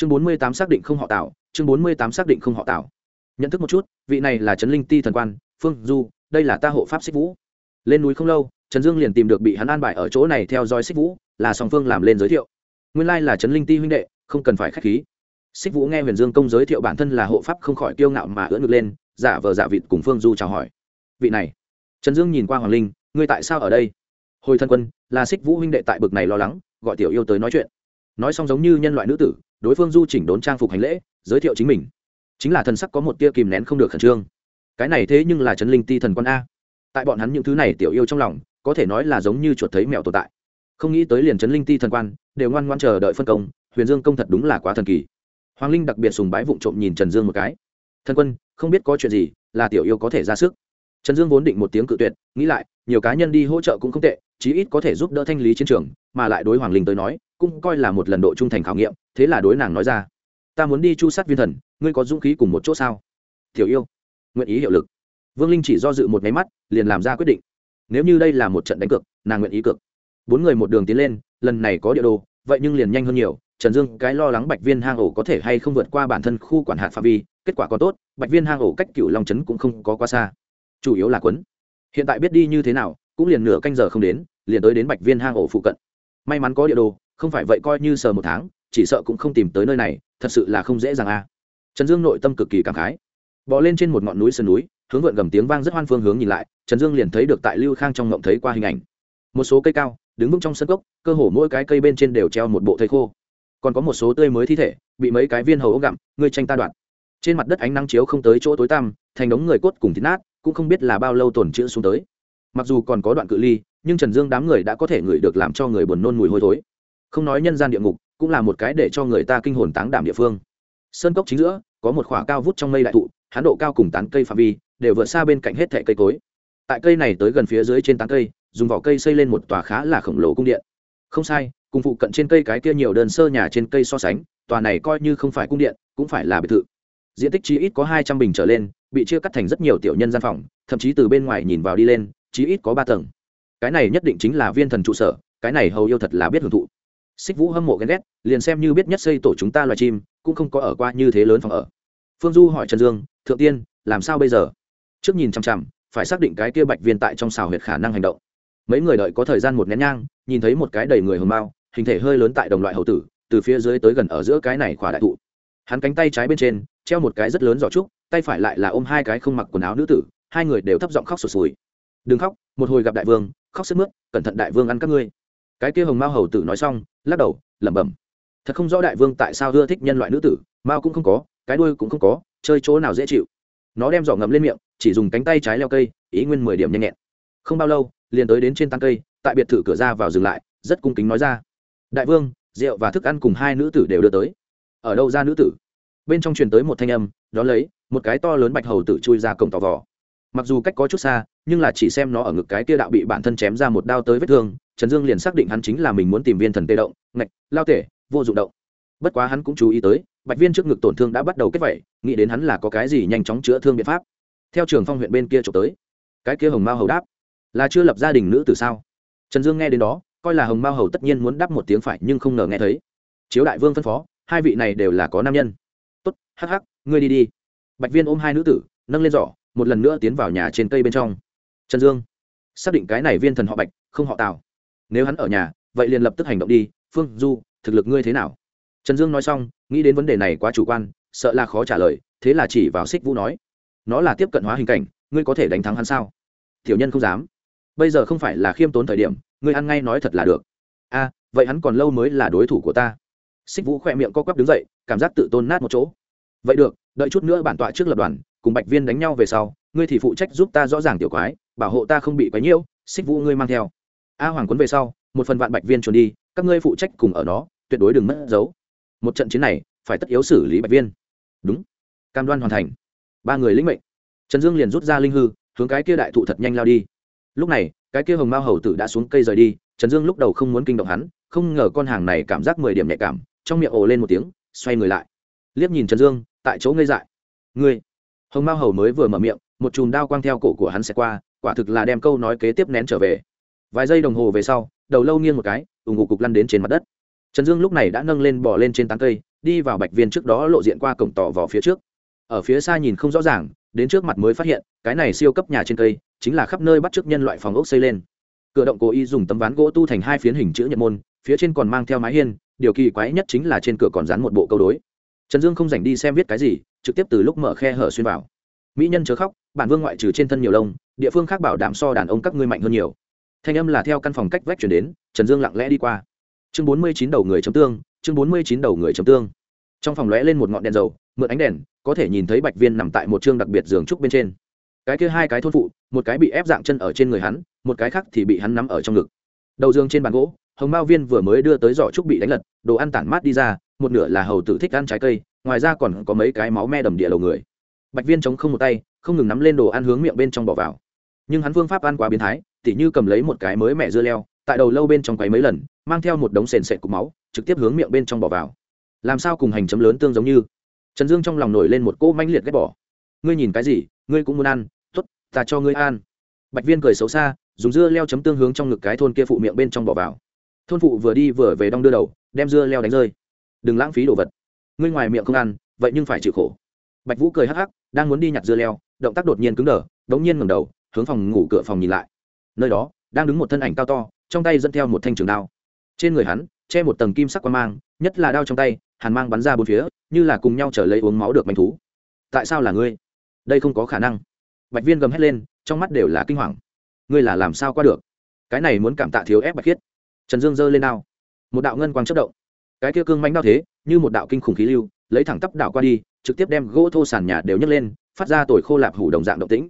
chương bốn mươi tám xác định không họ tạo chương bốn mươi tám xác định không họ tạo nhận thức một chút, vị này là trấn linh ti thần quan, phương du, đây là ta hộ pháp xích vũ. Lên núi không lâu, trần dương liền tìm được bị hắn an bài ở chỗ này theo dõi xích vũ, là song phương làm lên giới thiệu. Nguyên lai là trấn linh ti huynh đệ, không cần phải k h á c h khí. Xích vũ nghe huyền dương công giới thiệu bản thân là hộ pháp không khỏi kiêu ngạo mà ưỡn ngực lên, giả vờ giả vịt cùng phương du chào hỏi. Vị này, trần dương nhìn qua hoàng linh, ngươi tại sao ở đây? Hồi thân quân, là xích vũ huynh đệ tại bực này lo lắng, gọi tiểu yêu tới nói chuyện. Nói xong giống như nhân loại nữ tử đối phương du chỉnh đốn trang phục hành lễ, giới thiệu chính mình. Chính là thần sắc có một tia kìm nén không được khẩn trương. Cái này thế nhưng là trấn linh ti thần quân a. Tại bọn hắn những thứ này tiểu yêu trong lòng, có thể nói là giống như chuột thấy mèo tồn tại. Không nghĩ tới liền trấn linh ti thần quan, đều ngoan ngoan chờ đợi phân công, huyền dương công thật đúng là quá thần kỳ. Hoàng linh đặc biệt sùng bái vụng trộm nhìn trần dương một cái. Thần quân, không biết có chuyện gì, là tiểu yêu có thể ra sức. Trần dương vốn định một tiếng cự tuyệt, nghĩ lại, nhiều cá nhân đi hỗ trợ cũng không tệ chí ít có thể giúp đỡ thanh lý chiến trường, mà lại đối hoàng linh tới nói, cũng coi là một lần độ trung thành khảo nghiệm, thế là đối nàng nói ra. Ta muốn đi chu sát viên thần, ngươi có dũng khí cùng một chỗ sao? Tiểu yêu, nguyện ý hiệu lực. Vương linh chỉ do dự một máy mắt, liền làm ra quyết định. Nếu như đây là một trận đánh cược, nàng nguyện ý cược. Bốn người một đường tiến lên, lần này có địa đồ, vậy nhưng liền nhanh hơn nhiều. Trần dương cái lo lắng bạch viên hang ổ có thể hay không vượt qua bản thân khu quản hạt phạm vi, kết quả có tốt, bạch viên hang ổ cách cựu long trấn cũng không có quá xa. Chủ yếu là quấn. Hiện tại biết đi như thế nào cũng liền nửa canh giờ không đến, liền tới đến bạch viên hang ổ phụ cận. May mắn có địa đồ, không phải vậy coi như sờ một tháng, chỉ sợ cũng không tìm tới nơi này, thật sự là không dễ dàng a. À. Trần dương nội tâm cực kỳ cảm khái. Bỏ lên trên một ngọn núi sườn núi, hướng vượn gầm tiếng vang rất hoan phương hướng nhìn lại, trần dương liền thấy được tại lưu khang trong ngộng thấy qua hình ảnh. Một số cây cao, đứng vững trong sân cốc, cơ hồ mỗi cái cây bên trên đều treo một bộ thây khô. Còn có một số tươi mới thi thể, bị mấy cái viên hầu ốc gặm ngươi tranh ta đoạn trên mặt đất ánh nắng chiếu không tới chỗ tối tăm, thành đống người cốt cùng thịt nát, cũng không biết là bao lâu tổn chữ xuống tới mặc dù còn có đoạn cự ly, nhưng trần dương đám người đã có thể ngửi được làm cho người buồn nôn mùi hôi thối. Không nói nhân gian địa ngục, cũng là một cái để cho người ta kinh hồn táng đảm địa phương. Sơn cốc chính giữa, có một khỏa cao vút trong mây đại thụ, hán độ cao cùng tán cây phạm vi, đều vượt xa bên cạnh hết thẻ cây cối. Tại cây này tới gần phía dưới trên tán cây, dùng vỏ cây xây lên một tòa khá là khổng lồ cung điện. Không sai, cùng phụ cận trên cây cái kia nhiều đơn sơ nhà trên cây so sánh, tòa này coi như không phải cung điện, cũng phải là biệt thự. Diện tích chi ít có hai trăm bình trở lên, bị chia cắt thành rất nhiều tiểu nhân gian phòng, thậm chí từ bên ngoài nhìn vào đi lên chí ít có ba tầng. Cái này nhất định chính là viên thần trụ sở, cái này hầu yêu thật là biết hưởng thụ. Xích vũ hâm mộ ghen ghét, liền xem như biết nhất xây tổ chúng ta loài chim, cũng không có ở qua như thế lớn phòng ở. Phương du hỏi trần dương, thượng tiên, làm sao bây giờ? Trước nhìn chằm chằm, phải xác định cái kia bạch viên tại trong xào huyệt khả năng hành động. Mấy người đợi có thời gian một nén nhang, nhìn thấy một cái đầy người hồng bao hình thể hơi lớn tại đồng loại hậu tử, từ phía dưới tới gần ở giữa cái này khỏa đại thụ. Hắn cánh tay trái bên trên, treo một cái rất lớn giỏ trúc, tay phải lại là ôm hai cái không mặc quần áo nữ tử, hai người đều thấp giọng khóc sụt sùi đừng khóc, một hồi gặp đại vương, khóc sức mướt, cẩn thận đại vương ăn các ngươi. Cái kia hồng mao hầu tử nói xong, lắc đầu, lẩm bẩm. Thật không rõ đại vương tại sao ưa thích nhân loại nữ tử, mao cũng không có, cái đuôi cũng không có, chơi chỗ nào dễ chịu. Nó đem giỏ ngậm lên miệng, chỉ dùng cánh tay trái leo cây, ý nguyên mười điểm nhanh nhẹn. Không bao lâu, liền tới đến trên tăng cây, tại biệt thự cửa ra vào dừng lại, rất cung kính nói ra. Đại vương, rượu và thức ăn cùng hai nữ tử đều đưa tới. Ở đâu ra nữ tử? Bên trong truyền tới một thanh âm đó lấy, một cái to lớn bạch hầu tử chui ra cổng tò vò mặc dù cách có chút xa, nhưng là chỉ xem nó ở ngực cái kia đạo bị bản thân chém ra một đao tới vết thương, trần dương liền xác định hắn chính là mình muốn tìm viên thần tê động, ngạch, lao tể, vô dụng động. Bất quá hắn cũng chú ý tới, bạch viên trước ngực tổn thương đã bắt đầu kết vẩy, nghĩ đến hắn là có cái gì nhanh chóng chữa thương biện pháp. Theo trường phong huyện bên kia trộm tới, cái kia hồng mao hầu đáp, là chưa lập gia đình nữ từ sao? Trần dương nghe đến đó, coi là hồng mao hầu tất nhiên muốn đáp một tiếng phải, nhưng không ngờ nghe thấy. Chiếu đại vương phân phó, hai vị này đều là có nam nhân. Tốt, hắc hắc, ngươi đi đi. Bạch viên ôm hai nữ tử, nâng lên giỏ một lần nữa tiến vào nhà trên cây bên trong. Trần dương, xác định cái này viên thần họ bạch, không họ tào. Nếu hắn ở nhà, vậy liền lập tức hành động đi. Phương du, thực lực ngươi thế nào? Trần dương nói xong, nghĩ đến vấn đề này quá chủ quan, sợ là khó trả lời, thế là chỉ vào xích vũ nói, nó là tiếp cận hóa hình cảnh, ngươi có thể đánh thắng hắn sao? Tiểu nhân không dám. Bây giờ không phải là khiêm tốn thời điểm, ngươi ăn ngay nói thật là được. A, vậy hắn còn lâu mới là đối thủ của ta? Xích vũ khỏe miệng co quắp đứng dậy, cảm giác tự tôn nát một chỗ. Vậy được, đợi chút nữa bản tọa trước lập đoàn cùng bạch viên đánh nhau về sau, ngươi thì phụ trách giúp ta rõ ràng tiểu quái, bảo hộ ta không bị quái nhiễu, xích vũ ngươi mang theo. A hoàng quấn về sau, một phần vạn bạch viên trốn đi, các ngươi phụ trách cùng ở nó tuyệt đối đừng mất dấu. Một trận chiến này, phải tất yếu xử lý bạch viên. Đúng. Cam đoan hoàn thành. Ba người lĩnh mệnh. Trần dương liền rút ra linh hư, hướng cái kia đại thụ thật nhanh lao đi. Lúc này, cái kia hồng mao hầu tử đã xuống cây rời đi, trần dương lúc đầu không muốn kinh động hắn, không ngờ con hàng này cảm giác mười điểm nhạy cảm, trong miệng ồ lên một tiếng, xoay người lại. Liếc nhìn trần dương, tại chỗ ngây dại. Ngươi hồng mao hầu mới vừa mở miệng, một chùm đao quang theo cổ của hắn sẽ qua, quả thực là đem câu nói kế tiếp nén trở về. Vài giây đồng hồ về sau, đầu lâu nghiêng một cái ủng ngục cục lăn đến trên mặt đất. Trần dương lúc này đã nâng lên bỏ lên trên tán cây, đi vào bạch viên trước đó lộ diện qua cổng tỏ vào phía trước. Ở phía xa nhìn không rõ ràng, đến trước mặt mới phát hiện, cái này siêu cấp nhà trên cây, chính là khắp nơi bắt chước nhân loại phòng ốc xây lên. Cửa động cố ý dùng tấm ván gỗ tu thành hai phiến hình chữ nhật môn, phía trên còn mang theo mái hiên, điều kỳ quái nhất chính là trên cửa còn dán một bộ câu đối. Trần dương không dành đi xem viết cái gì trực tiếp từ lúc mở khe hở xuyên vào. Mỹ nhân chớ khóc, bản vương ngoại trừ trên thân nhiều lông, địa phương khác bảo đảm so đàn ông các ngươi mạnh hơn nhiều. Thanh âm là theo căn phòng cách vách chuyển đến, trần dương lặng lẽ đi qua. Chương bốn mươi chín đầu người chấm tương, chương bốn mươi chín đầu người chấm tương. Trong phòng lóe lên một ngọn đèn dầu, mượn ánh đèn, có thể nhìn thấy bạch viên nằm tại một chương đặc biệt giường trúc bên trên. Cái kia hai cái thôn phụ, một cái bị ép dạng chân ở trên người hắn, một cái khác thì bị hắn nắm ở trong ngực. Đầu giường trên bàn gỗ, hồng mao viên vừa mới đưa tới giỏ trúc bị đánh lật, đồ ăn tản mát đi ra, một nửa là hầu tử thích ăn trái cây ngoài ra còn có mấy cái máu me đầm địa đầu người. Bạch viên chống không một tay, không ngừng nắm lên đồ ăn hướng miệng bên trong bỏ vào. Nhưng hắn phương pháp ăn quá biến thái, tỉ như cầm lấy một cái mới mẹ dưa leo, tại đầu lâu bên trong quấy mấy lần, mang theo một đống sền sệt cục máu, trực tiếp hướng miệng bên trong bỏ vào. Làm sao cùng hành chấm lớn tương giống như? Trần dương trong lòng nổi lên một cỗ mãnh liệt ghét bỏ. Ngươi nhìn cái gì? Ngươi cũng muốn ăn. T ố t ta cho ngươi ăn. Bạch viên cười xấu xa, dùng dưa leo chấm tương hướng trong ngực cái thôn kia phụ miệng bên trong bỏ vào. Thôn phụ vừa đi vừa về đong đưa đầu, đem dưa leo đánh rơi. Đừng lãng phí đồ vật ngươi ngoài miệng không ăn, vậy nhưng phải chịu khổ. Bạch vũ cười hắc hắc, đang muốn đi nhặt dưa leo, động tác đột nhiên cứng đờ, đống nhiên ngầm đầu, hướng phòng ngủ cửa phòng nhìn lại. Nơi đó, đang đứng một thân ảnh cao to, trong tay dẫn theo một thanh trường đao. Trên người hắn, che một tầng kim sắc quan mang, nhất là đao trong tay, hàn mang bắn ra bốn phía, như là cùng nhau trở lấy uống máu được manh thú. Tại sao là ngươi? Đây không có khả năng. Bạch viên gầm hét lên, trong mắt đều là kinh hoàng. Ngươi là làm sao qua được? Cái này muốn cảm tạ thiếu ép bạch khiết. Trần dương giơ lên đao. Một đạo ngân quang chất động cái kia cương mánh đao thế, như một đạo kinh khủng khí lưu, lấy thẳng tắp đạo qua đi, trực tiếp đem gỗ thô sàn nhà đều nhấc lên, phát ra tồi khô lạp hủ đồng dạng động tĩnh.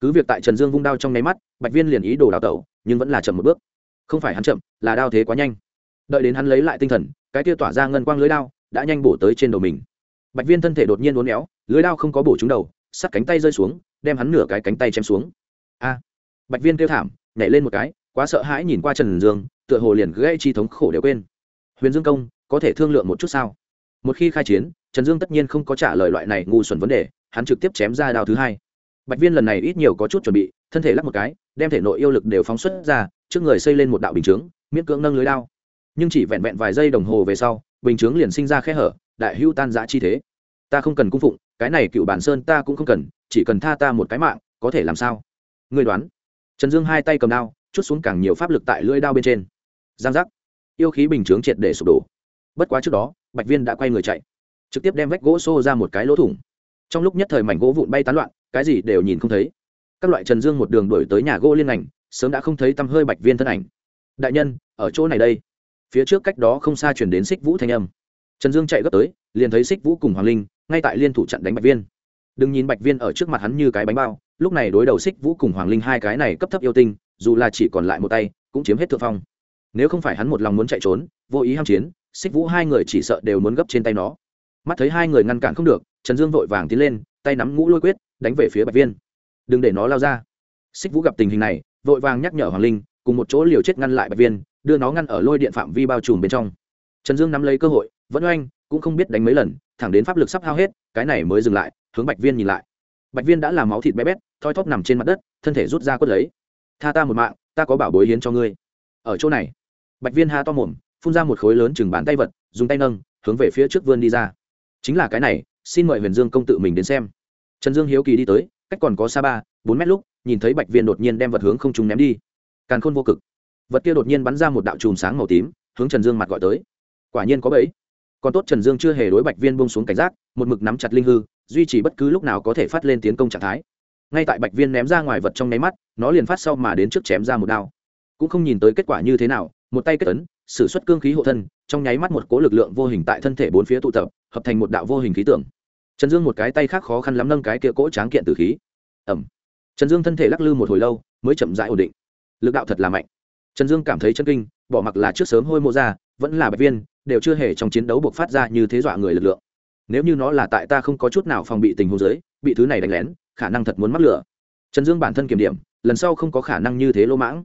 Cứ việc tại trần dương vung đao trong nháy mắt, bạch viên liền ý đồ đào tẩu, nhưng vẫn là chậm một bước. Không phải hắn chậm, là đao thế quá nhanh. Đợi đến hắn lấy lại tinh thần, cái kia tỏa ra ngân quang lưới đao đã nhanh bổ tới trên đầu mình. Bạch viên thân thể đột nhiên uốn éo, lưới đao không có bổ trúng đầu, sắt cánh tay rơi xuống, đem hắn nửa cái cánh tay chém xuống. A! Bạch viên kêu thảm, nhảy lên một cái, quá sợ hãi nhìn qua trần dương, tựa hồ liền gây chi thống khổ đều quên. Huyền dương công có thể thương lượng một chút sao? Một khi khai chiến, trần dương tất nhiên không có trả lời loại này ngu xuẩn vấn đề, hắn trực tiếp chém ra đao thứ hai. Bạch viên lần này ít nhiều có chút chuẩn bị, thân thể lắp một cái, đem thể nội yêu lực đều phóng xuất ra, trước người xây lên một đạo bình chướng, miễn cưỡng nâng lưới đao. Nhưng chỉ vẹn vẹn vài giây đồng hồ về sau, bình chướng liền sinh ra khe hở, đại hưu tan giã chi thế. Ta không cần cung phụng, cái này cựu bản sơn ta cũng không cần, chỉ cần tha ta một cái mạng, có thể làm sao? Người đoán. Trần dương hai tay cầm đao, chút xuống càng nhiều pháp lực tại lưỡi đao bên trên. Giang giác. Yêu khí bình chướng triệt để sụp đổ bất quá trước đó, bạch viên đã quay người chạy, trực tiếp đem vách gỗ xô ra một cái lỗ thủng. Trong lúc nhất thời mảnh gỗ vụn bay tán loạn, cái gì đều nhìn không thấy. Các loại trần dương một đường đổi tới nhà gỗ liên ngành sớm đã không thấy tăm hơi bạch viên thân ảnh. Đại nhân, ở chỗ này đây. Phía trước cách đó không xa chuyển đến xích vũ thanh âm. Trần dương chạy gấp tới, liền thấy xích vũ cùng hoàng linh, ngay tại liên thủ chặn đánh bạch viên. Đừng nhìn bạch viên ở trước mặt hắn như cái bánh bao, lúc này đối đầu xích vũ cùng hoàng linh hai cái này cấp thấp yêu tinh, dù là chỉ còn lại một tay, cũng chiếm hết thượng phong. Nếu không phải hắn một lòng muốn chạy trốn, vô ý ham chiến xích vũ hai người chỉ sợ đều muốn gấp trên tay nó. Mắt thấy hai người ngăn cản không được, trần dương vội vàng tiến lên, tay nắm ngũ lôi quyết, đánh về phía bạch viên. Đừng để nó lao ra. Xích vũ gặp tình hình này, vội vàng nhắc nhở hoàng linh, cùng một chỗ liều chết ngăn lại bạch viên, đưa nó ngăn ở lôi điện phạm vi bao trùm bên trong. Trần dương nắm lấy cơ hội, vẫn oanh, cũng không biết đánh mấy lần, thẳng đến pháp lực sắp hao hết, cái này mới dừng lại, hướng bạch viên nhìn lại. Bạch viên đã làm máu thịt bé bét, thoi thóp nằm trên mặt đất, thân thể rút ra quất lấy. Tha ta một mạng, ta có bảo bối hiến cho ngươi. Ở chỗ này. Bạch viên ha to mồm phun ra một khối lớn chừng bàn tay vật, dùng tay nâng, hướng về phía trước vươn đi ra. Chính là cái này, xin mời huyền dương công tự mình đến xem. Trần dương hiếu kỳ đi tới, cách còn có xa ba, bốn mét lúc, nhìn thấy bạch viên đột nhiên đem vật hướng không trung ném đi. Càn khôn vô cực. Vật kia đột nhiên bắn ra một đạo chùm sáng màu tím, hướng trần dương mặt gọi tới. Quả nhiên có bẫy. Còn tốt trần dương chưa hề đối bạch viên bông xuống cảnh giác, một mực nắm chặt linh hư, duy trì bất cứ lúc nào có thể phát lên tiến công trạng thái. Ngay tại bạch viên ném ra ngoài vật trong nháy mắt, nó liền phát sau mà đến trước chém ra một đao. Cũng không nhìn tới kết quả như thế nào, một tay kết ấn s ử suất cương khí hộ thân, trong nháy mắt một cố lực lượng vô hình tại thân thể bốn phía tụ tập, hợp thành một đạo vô hình khí tưởng trần dương một cái tay khác khó khăn lắm nâng cái kia cỗ tráng kiện từ khí. Ẩm trần dương thân thể lắc lư một hồi lâu, mới chậm rãi ổn định. Lực đạo thật là mạnh. Trần dương cảm thấy chân kinh, bỏ mặc là trước sớm hôi mô ra, vẫn là bạch viên, đều chưa hề trong chiến đấu buộc phát ra như thế dọa người lực lượng. Nếu như nó là tại ta không có chút nào phòng bị tình huống giới bị thứ này đánh lén, khả năng thật muốn mắc lửa. Trần dương bản thân kiểm điểm, lần sau không có khả năng như thế lỗ mãng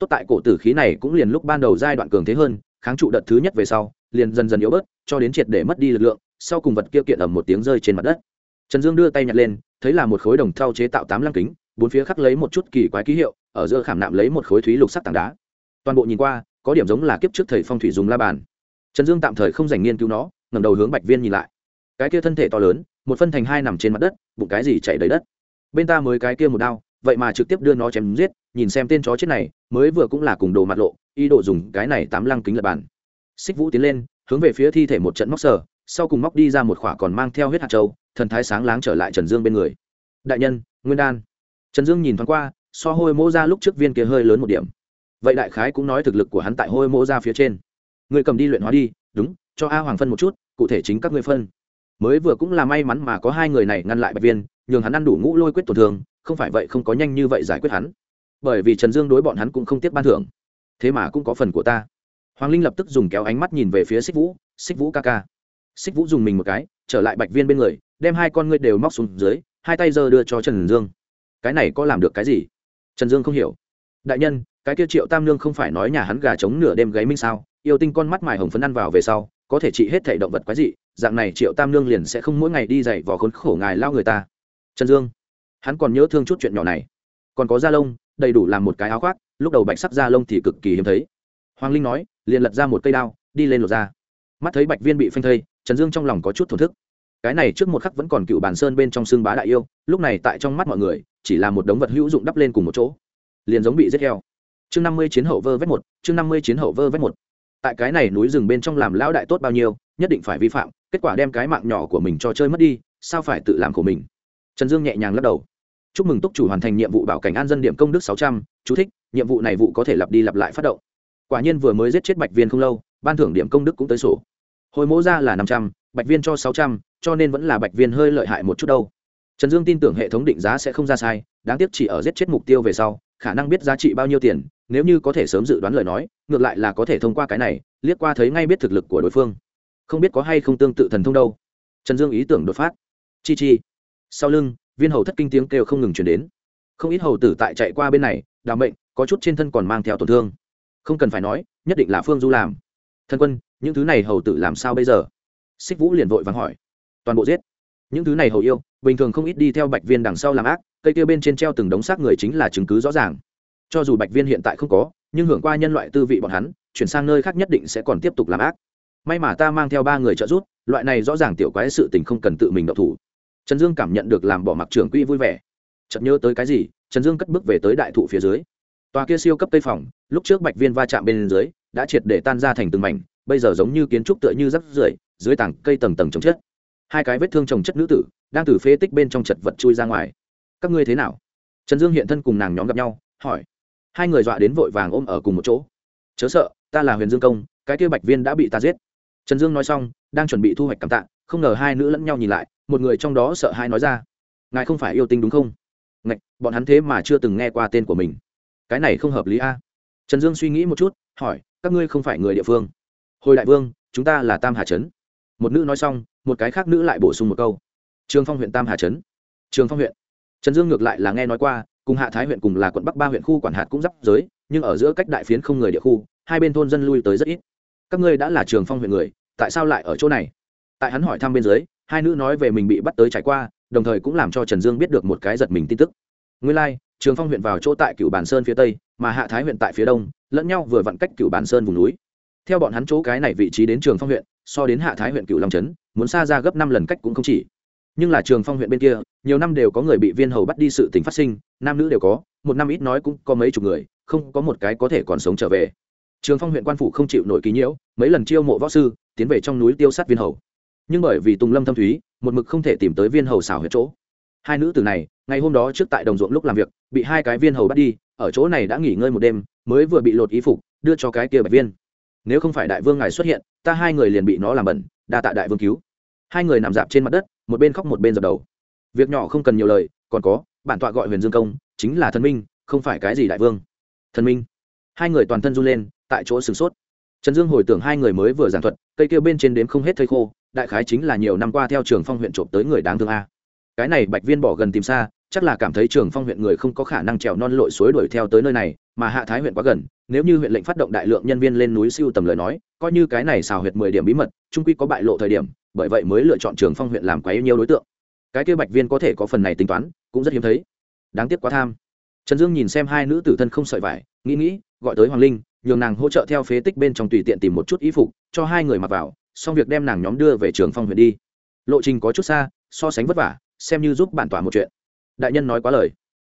tốt tại cổ tử khí này cũng liền lúc ban đầu giai đoạn cường thế hơn, kháng trụ đợt thứ nhất về sau, liền dần dần yếu bớt, cho đến triệt để mất đi lực lượng, sau cùng vật kia kiện ầm một tiếng rơi trên mặt đất. Trần dương đưa tay nhặt lên, thấy là một khối đồng thau chế tạo tám lăng kính, bốn phía khắc lấy một chút kỳ quái ký hiệu, ở giữa khảm nạm lấy một khối thúy lục sắc tảng đá. Toàn bộ nhìn qua, có điểm giống là kiếp trước thầy phong thủy dùng la bàn. Trần dương tạm thời không dành nghiên cứu nó, ngẩng đầu hướng bạch viên nhìn lại. Cái kia thân thể to lớn, một phân thành hai nằm trên mặt đất, bụng cái gì chảy đầy đất. Bên ta mới cái kia một đao vậy mà trực tiếp đưa nó chém giết, nhìn xem tên chó chết này, mới vừa cũng là cùng đồ mặt lộ, ý đồ dùng cái này tám lăng kính lật bàn. Xích vũ tiến lên, hướng về phía thi thể một trận móc sờ, sau cùng móc đi ra một khỏa còn mang theo huyết hạt châu, thần thái sáng láng trở lại trần dương bên người. Đại nhân, nguyên đan. Trần dương nhìn thoáng qua, so hôi mô ra lúc trước viên kia hơi lớn một điểm. Vậy đại khái cũng nói thực lực của hắn tại hôi mô ra phía trên. Người cầm đi luyện hóa đi, đúng, cho a hoàng phân một chút, cụ thể chính các ngươi phân. Mới vừa cũng là may mắn mà có hai người này ngăn lại bạch viên, nhường hắn ăn đủ ngũ lôi quyết tổn thương không phải vậy không có nhanh như vậy giải quyết hắn. Bởi vì trần dương đối bọn hắn cũng không tiếc ban thưởng. Thế mà cũng có phần của ta. Hoàng linh lập tức dùng kéo ánh mắt nhìn về phía xích vũ xích vũ ca ca. Xích vũ dùng mình một cái, trở lại bạch viên bên người, đem hai con ngươi đều móc xuống dưới, hai tay giơ đưa cho trần dương. Cái này có làm được cái gì? Trần dương không hiểu. Đại nhân, cái kia triệu tam Nương không phải nói nhà hắn gà trống nửa đêm gáy minh sao? Yêu tinh con mắt mài hồng phấn ăn vào về sau, có thể trị hết thể động vật quái dị, dạng này triệu tam Nương liền sẽ không mỗi ngày đi dậy vò khốn khổ ngài lao người ta. Trần dương hắn còn nhớ thương chút chuyện nhỏ này. Còn có da lông, đầy đủ làm một cái áo khoác, lúc đầu bạch sắc da lông thì cực kỳ hiếm thấy. Hoàng linh nói, liền lật ra một cây đao, đi lên lột ra mắt thấy bạch viên bị phanh thây, trần dương trong lòng có chút thổn thức. Cái này trước một khắc vẫn còn cựu bàn sơn bên trong xương bá đại yêu, lúc này tại trong mắt mọi người, chỉ là một đống vật hữu dụng đắp lên cùng một chỗ. Liền giống bị giết heo. Chương năm mươi chiến hậu vơ vét một, chương năm mươi chiến hậu vơ vét một. Tại cái này núi rừng bên trong làm lão đại tốt bao nhiêu, nhất định phải vi phạm, kết quả đem cái mạng nhỏ của mình cho chơi mất đi, sao phải tự làm của mình? Trần dương nhẹ nhàng lắc đầu. Chúc mừng túc chủ hoàn thành nhiệm vụ bảo cảnh an dân điểm công đức sáu trăm, chú thích, nhiệm vụ này vụ có thể lặp đi lặp lại phát động. Quả nhiên vừa mới giết chết bạch viên không lâu, ban thưởng điểm công đức cũng tới sổ. Hồi mỗ ra là năm trăm, bạch viên cho sáu trăm, cho nên vẫn là bạch viên hơi lợi hại một chút đâu. Trần dương tin tưởng hệ thống định giá sẽ không ra sai, đáng tiếc chỉ ở giết chết mục tiêu về sau, khả năng biết giá trị bao nhiêu tiền, nếu như có thể sớm dự đoán lời nói, ngược lại là có thể thông qua cái này, liếc qua thấy ngay biết thực lực của đối phương. Không biết có hay không tương tự thần thông đâu. Trần dương ý tưởng đột phát. Chi chi sau lưng viên hầu thất kinh tiếng kêu không ngừng chuyển đến. Không ít hầu tử tại chạy qua bên này đ bệnh, mệnh có chút trên thân còn mang theo tổn thương. Không cần phải nói nhất định là phương du làm. Thân quân những thứ này hầu tử làm sao bây giờ? Xích vũ liền vội vàng hỏi. Toàn bộ giết. Những thứ này hầu yêu bình thường không ít đi theo bạch viên đằng sau làm ác cây kia bên trên treo từng đống xác người chính là chứng cứ rõ ràng. Cho dù bạch viên hiện tại không có nhưng hưởng qua nhân loại tư vị bọn hắn chuyển sang nơi khác nhất định sẽ còn tiếp tục làm ác. May mà ta mang theo ba người trợ giúp loại này rõ ràng tiểu quái sự tình không cần tự mình đậu thủ trần dương cảm nhận được làm bỏ mặc trưởng quỹ vui vẻ. Chợt nhớ tới cái gì, trần dương cất bước về tới đại thụ phía dưới. Tòa kia siêu cấp tây phòng, lúc trước bạch viên va chạm bên dưới, đã triệt để tan ra thành từng mảnh, bây giờ giống như kiến trúc tựa như rắc rưởi, dưới tảng cây tầng tầng trồng chất. Hai cái vết thương trồng chất nữ tử, đang từ phế tích bên trong chật vật chui ra ngoài. Các ngươi thế nào? Trần dương hiện thân cùng nàng nhóm gặp nhau, hỏi. Hai người dọa đến vội vàng ôm ở cùng một chỗ. Chớ sợ, ta là huyền dương công, cái kia bạch viên đã bị ta giết. Trần dương nói xong, đang chuẩn bị thu hoạch cảm tạ, không ngờ hai nữ lẫn nhau nhìn lại một người trong đó sợ hai nói ra, ngài không phải yêu tinh đúng không? Ngạch, bọn hắn thế mà chưa từng nghe qua tên của mình. Cái này không hợp lý a. Trần dương suy nghĩ một chút, hỏi, các ngươi không phải người địa phương? Hồi đại vương, chúng ta là tam hà trấn. Một nữ nói xong, một cái khác nữ lại bổ sung một câu, trường phong huyện tam hà trấn. Trường phong huyện. Trần dương ngược lại là nghe nói qua, cùng hạ thái huyện cùng là quận bắc ba huyện khu quản hạt cũng giáp giới, nhưng ở giữa cách đại phiến không người địa khu, hai bên thôn dân lui tới rất ít. Các ngươi đã là trường phong huyện người, tại sao lại ở chỗ này? Tại hắn hỏi thăm bên dưới hai nữ nói về mình bị bắt tới trải qua đồng thời cũng làm cho trần dương biết được một cái giật mình tin tức. Nguyên lai、like, trường phong huyện vào chỗ tại cựu bản sơn phía tây mà hạ thái huyện tại phía đông lẫn nhau vừa vặn cách cựu bản sơn vùng núi. Theo bọn hắn chỗ cái này vị trí đến trường phong huyện so đến hạ thái huyện cựu long trấn muốn xa ra gấp năm lần cách cũng không chỉ. Nhưng là trường phong huyện bên kia nhiều năm đều có người bị viên hầu bắt đi sự tình phát sinh nam nữ đều có một năm ít nói cũng có mấy chục người không có một cái có thể còn sống trở về. Trường phong huyện quan phủ không chịu nổi ký nhiễu mấy lần chiêu mộ võ sư tiến về trong núi tiêu sát viên hầu nhưng bởi vì tùng lâm thâm thúy, một mực không thể tìm tới viên hầu xào hết chỗ. Hai nữ tử này, ngày hôm đó trước tại đồng ruộng lúc làm việc, bị hai cái viên hầu bắt đi, ở chỗ này đã nghỉ ngơi một đêm, mới vừa bị lột ý phục, đưa cho cái kia bạch viên. Nếu không phải đại vương ngài xuất hiện, ta hai người liền bị nó làm bẩn, đa tạ đại vương cứu. Hai người nằm dạp trên mặt đất, một bên khóc một bên dập đầu. Việc nhỏ không cần nhiều lời, còn có, bản tọa gọi huyền dương công, chính là thần minh, không phải cái gì đại vương. Thần minh. Hai người toàn thân run lên, tại chỗ sửng sốt trần dương hồi tưởng hai người mới vừa giảng thuật, cây kêu bên trên đếm không hết thây khô, đại khái chính là nhiều năm qua theo trường phong huyện trộm tới người đáng thương a. Cái này bạch viên bỏ gần tìm xa, chắc là cảm thấy trường phong huyện người không có khả năng trèo non lội suối đuổi theo tới nơi này, mà hạ thái huyện quá gần, nếu như huyện lệnh phát động đại lượng nhân viên lên núi siêu tầm lời nói, coi như cái này xào huyệt mười điểm bí mật, trung quy có bại lộ thời điểm, bởi vậy mới lựa chọn trường phong huyện làm quá nhiều đối tượng. Cái kia bạch viên có thể có phần này tính toán, cũng rất hiếm thấy. Đáng tiếc quá tham. Trần dương nhìn xem hai nữ tử thân không sợi vải, nghĩ nghĩ, gọi tới hoàng linh nhường nàng hỗ trợ theo phế tích bên trong tùy tiện tìm một chút y phục, cho hai người mặc vào, xong việc đem nàng nhóm đưa về trường phong huyện đi. Lộ trình có chút xa, so sánh vất vả, xem như giúp bản tỏa một chuyện. Đại nhân nói quá lời.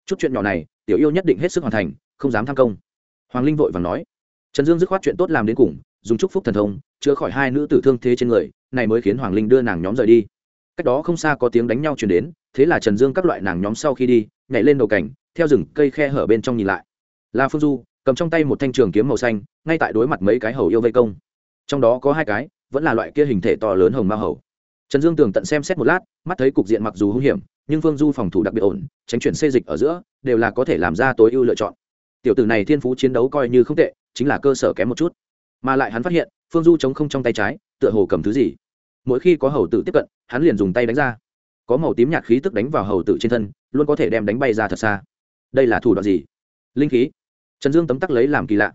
Chút chuyện nhỏ này, tiểu yêu nhất định hết sức hoàn thành, không dám tham công. Hoàng linh vội vàng nói. Trần dương dứt khoát chuyện tốt làm đến cùng, dùng chúc phúc thần thông, chữa khỏi hai nữ tử thương thế trên người, này mới khiến hoàng linh đưa nàng nhóm rời đi. Cách đó không xa có tiếng đánh nhau chuyển đến, thế là trần dương các loại nàng nhóm sau khi đi, nhảy lên đầu cảnh, theo rừng cây khe hở bên trong nhìn lại. Là phương du cầm trong tay một thanh trường kiếm màu xanh, ngay tại đối mặt mấy cái hầu yêu vây công. Trong đó có hai cái, vẫn là loại kia hình thể to lớn hồng ma hầu. Trần dương tường tận xem xét một lát, mắt thấy cục diện mặc dù hung hiểm, nhưng phương du phòng thủ đặc biệt ổn, tránh chuyển xê dịch ở giữa, đều là có thể làm ra tối ưu lựa chọn. Tiểu tử này thiên phú chiến đấu coi như không tệ, chính là cơ sở kém một chút. Mà lại hắn phát hiện, phương du chống không trong tay trái, tựa hồ cầm thứ gì. Mỗi khi có hầu tử tiếp cận, hắn liền dùng tay đánh ra. Có màu tím nhạt khí tức đánh vào hầu tử trên thân, luôn có thể đem đánh bay ra thật xa. Đây là thủ đoạn gì? Linh khí trần dương tấm tắc lấy làm kỳ lạ.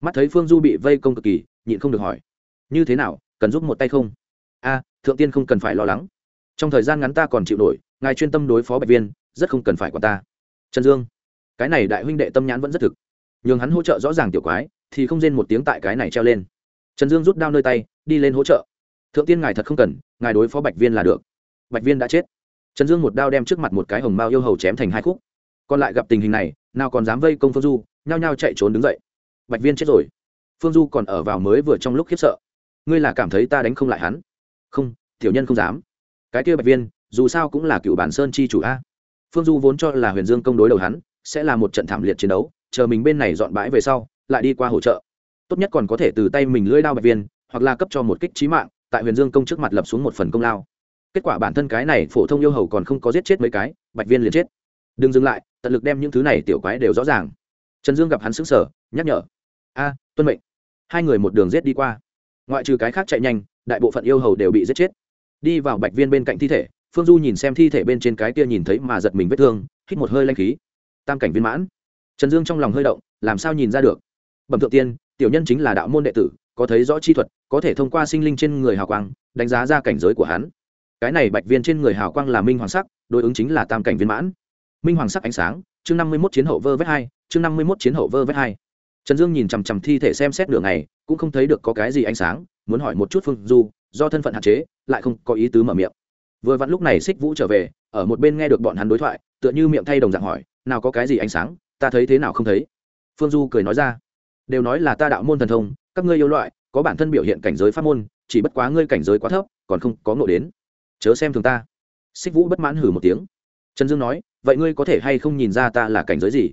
Mắt thấy phương du bị vây công cực kỳ, nhịn không được hỏi, như thế nào, cần giúp một tay không? A, thượng tiên không cần phải lo lắng. Trong thời gian ngắn ta còn chịu nổi, ngài chuyên tâm đối phó bạch viên, rất không cần phải quản ta. Trần dương, cái này đại huynh đệ tâm nhãn vẫn rất thực. Nhường hắn hỗ trợ rõ ràng tiểu quái, thì không rên một tiếng tại cái này treo lên. Trần dương rút đao nơi tay, đi lên hỗ trợ. Thượng tiên ngài thật không cần, ngài đối phó bạch viên là được. Bạch viên đã chết. Trần dương một đao đem trước mặt một cái hồng mao yêu hầu chém thành hai khúc còn lại gặp tình hình này, nào còn dám vây công phương du, nhao nhao chạy trốn đứng dậy. Bạch viên chết rồi. Phương du còn ở vào mới vừa trong lúc khiếp sợ. Ngươi là cảm thấy ta đánh không lại hắn? Không, tiểu nhân không dám. Cái kia bạch viên, dù sao cũng là cựu bản sơn chi chủ a. Phương du vốn cho là huyền dương công đối đầu hắn, sẽ là một trận thảm liệt chiến đấu, chờ mình bên này dọn bãi về sau, lại đi qua hỗ trợ. Tốt nhất còn có thể từ tay mình lưỡi đao bạch viên, hoặc là cấp cho một kích trí mạng, tại huyền dương công trước mặt lập xuống một phần công lao. Kết quả bản thân cái này phổ thông yêu hầu còn không có giết chết mấy cái, bạch viên liền chết đừng dừng lại, tận lực đem những thứ này tiểu quái đều rõ ràng. Trần dương gặp hắn xứng sở nhắc nhở. A, tuân mệnh. Hai người một đường giết đi qua. Ngoại trừ cái khác chạy nhanh, đại bộ phận yêu hầu đều bị giết chết. Đi vào bạch viên bên cạnh thi thể, phương du nhìn xem thi thể bên trên cái kia nhìn thấy mà giật mình vết thương, hít một hơi lanh khí. Tam cảnh viên mãn. Trần dương trong lòng hơi động, làm sao nhìn ra được? Bẩm thượng tiên, tiểu nhân chính là đạo môn đệ tử, có thấy rõ chi thuật, có thể thông qua sinh linh trên người hào quang, đánh giá ra cảnh giới của hắn. Cái này bạch viên trên người hào quang là minh hoàng sắc, đối ứng chính là tam cảnh viên mãn minh hoàng sắc ánh sáng, chương năm mươi mốt chiến hậu vơ vét hai, chương năm mươi mốt chiến hậu vơ vét hai. Trần dương nhìn chằm chằm thi thể xem xét nửa ngày, cũng không thấy được có cái gì ánh sáng, muốn hỏi một chút phương du, do thân phận hạn chế, lại không có ý tứ mở miệng. Vừa vặn lúc này xích vũ trở về, ở một bên nghe được bọn hắn đối thoại, tựa như miệng thay đồng dạng hỏi, nào có cái gì ánh sáng? Ta thấy thế nào không thấy? Phương du cười nói ra, đều nói là ta đạo môn thần thông, các ngươi yêu loại, có bản thân biểu hiện cảnh giới pháp môn, chỉ bất quá ngươi cảnh giới quá thấp, còn không có ngộ đến. Chớ xem thường ta. Xích vũ bất mãn hử một tiếng. Trần dương nói vậy ngươi có thể hay không nhìn ra ta là cảnh giới gì?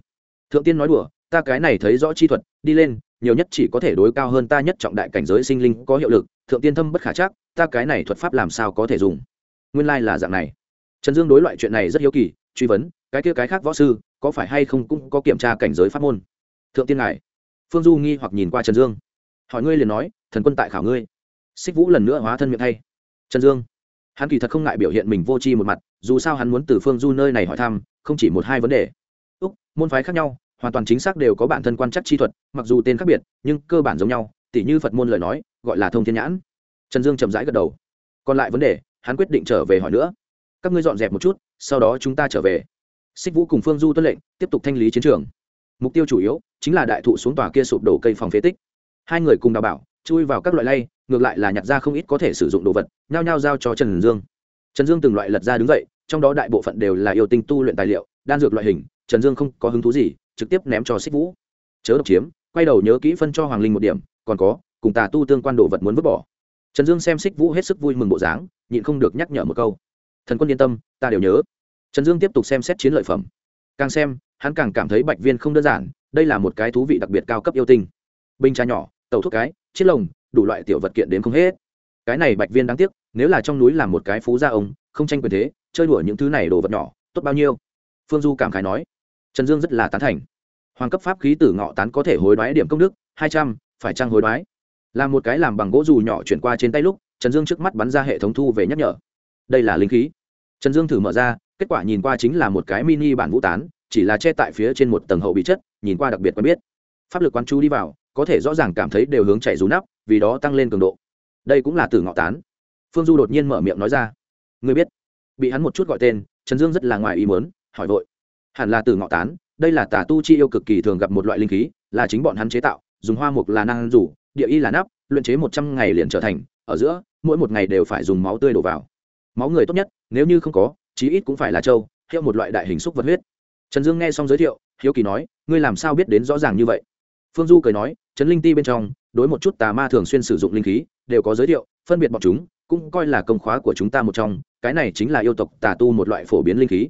Thượng tiên nói đùa, ta cái này thấy rõ chi thuật, đi lên, nhiều nhất chỉ có thể đối cao hơn ta nhất trọng đại cảnh giới sinh linh có hiệu lực, thượng tiên thâm bất khả chắc, ta cái này thuật pháp làm sao có thể dùng? Nguyên lai là dạng này. Trần dương đối loại chuyện này rất hiếu kỳ, truy vấn, cái kia cái khác võ sư, có phải hay không cũng có kiểm tra cảnh giới pháp môn? Thượng tiên ngài phương du nghi hoặc nhìn qua trần dương. Hỏi ngươi liền nói, thần quân tại khảo ngươi. Xích vũ lần nữa hóa thân miệng thay. Trần dương hắn kỳ thật không ngại biểu hiện mình vô tri một mặt, dù sao hắn muốn từ phương du nơi này hỏi thăm, không chỉ một hai vấn đề. Úc, môn phái khác nhau, hoàn toàn chính xác đều có bản thân quan chắc chi thuật, mặc dù tên khác biệt, nhưng cơ bản giống nhau, tỉ như phật môn lời nói, gọi là thông thiên nhãn. Trần dương chậm rãi gật đầu. Còn lại vấn đề, hắn quyết định trở về hỏi nữa. Các ngươi dọn dẹp một chút, sau đó chúng ta trở về. Xích vũ cùng phương du tuân lệnh, tiếp tục thanh lý chiến trường. Mục tiêu chủ yếu, chính là đại thụ xuống tòa kia sụp đổ cây phòng phế tích. Hai người cùng đào bảo, chui vào các loại lay ngược lại là nhặt ra không ít có thể sử dụng đồ vật, nhao nhao giao cho trần dương. Trần dương từng loại lật ra đứng dậy, trong đó đại bộ phận đều là yêu tinh tu luyện tài liệu, đan dược loại hình, trần dương không có hứng thú gì, trực tiếp ném cho xích vũ. Chớ độc chiếm, quay đầu nhớ kỹ phân cho hoàng linh một điểm, còn có, cùng tà tu tương quan đồ vật muốn vứt bỏ. Trần dương xem xích vũ hết sức vui mừng bộ dáng, nhịn không được nhắc nhở một câu. Thần quân yên tâm, ta đều nhớ. Trần dương tiếp tục xem xét chiến lợi phẩm. Càng xem, hắn càng cảm thấy bạch viên không đơn giản, đây là một cái thú vị đặc biệt cao cấp yêu tinh. Bình trà nhỏ tàu thuốc cái chiếc lồng đủ loại tiểu vật kiện đến không hết. Cái này bạch viên đáng tiếc, nếu là trong núi làm một cái phú gia ông, không tranh quyền thế, chơi đùa những thứ này đồ vật nhỏ, tốt bao nhiêu? Phương du cảm khái nói. Trần dương rất là tán thành. Hoàng cấp pháp khí tử ngọ tán có thể hối đoái điểm công đức, hai trăm, phải trang hối đoái? Là một cái làm bằng gỗ dù nhỏ chuyển qua trên tay lúc, trần dương trước mắt bắn ra hệ thống thu về nhắc nhở. Đây là linh khí. Trần dương thử mở ra, kết quả nhìn qua chính là một cái mini bản vũ tán, chỉ là che tại phía trên một tầng hậu bị chất, nhìn qua đặc biệt quen biết. Pháp lực quán chú đi vào có thể rõ ràng cảm thấy đều hướng chạy rú nắp, vì đó tăng lên cường độ. Đây cũng là tử ngọ tán. Phương du đột nhiên mở miệng nói ra. Người biết, bị hắn một chút gọi tên, trần dương rất là ngoài ý mớn hỏi vội. Hẳn là tử ngọ tán, đây là tà tu chi yêu cực kỳ thường gặp một loại linh khí, là chính bọn hắn chế tạo, dùng hoa mục là năng rủ, địa y là nắp, luyện chế một trăm ngày liền trở thành, ở giữa, mỗi một ngày đều phải dùng máu tươi đổ vào. Máu người tốt nhất, nếu như không có, chí ít cũng phải là trâu, hiệu một loại đại hình xúc vật huyết. Trần dương nghe xong giới thiệu, hiếu kỳ nói, ngươi làm sao biết đến rõ ràng như vậy? Phương du cười nói Chấn linh ti bên trong, đối một chút tà ma thường xuyên sử dụng linh khí, đều có giới thiệu, phân biệt bọn chúng, cũng coi là công khóa của chúng ta một trong, cái này chính là yêu tộc tà tu một loại phổ biến linh khí.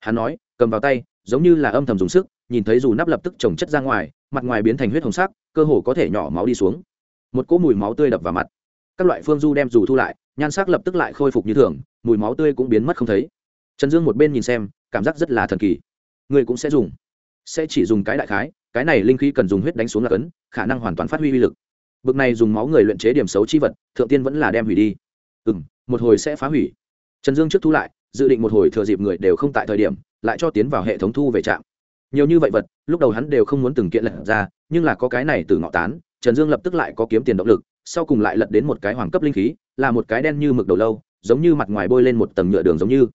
Hắn nói, cầm vào tay, giống như là âm thầm dùng sức, nhìn thấy dù nắp lập tức trồng chất ra ngoài, mặt ngoài biến thành huyết hồng sắc, cơ hồ có thể nhỏ máu đi xuống. Một cỗ mùi máu tươi đập vào mặt. Các loại phương du đem dù thu lại, nhan sắc lập tức lại khôi phục như thường, mùi máu tươi cũng biến mất không thấy. Trần dương một bên nhìn xem, cảm giác rất là thần kỳ. Người cũng sẽ dùng, sẽ chỉ dùng cái đại khái cái này linh khí cần dùng huyết đánh xuống là cấn, khả năng hoàn toàn phát huy uy lực. Bực này dùng máu người luyện chế điểm xấu chi vật, thượng tiên vẫn là đem hủy đi. Ừ m một hồi sẽ phá hủy. Trần dương trước thu lại, dự định một hồi thừa dịp người đều không tại thời điểm, lại cho tiến vào hệ thống thu về trạm. Nhiều như vậy vật, lúc đầu hắn đều không muốn từng kiện lật ra, nhưng là có cái này từ ngọ tán, trần dương lập tức lại có kiếm tiền động lực, sau cùng lại lật đến một cái hoàng cấp linh khí, là một cái đen như mực đầu lâu, giống như mặt ngoài bôi lên một tầng nhựa đường giống như.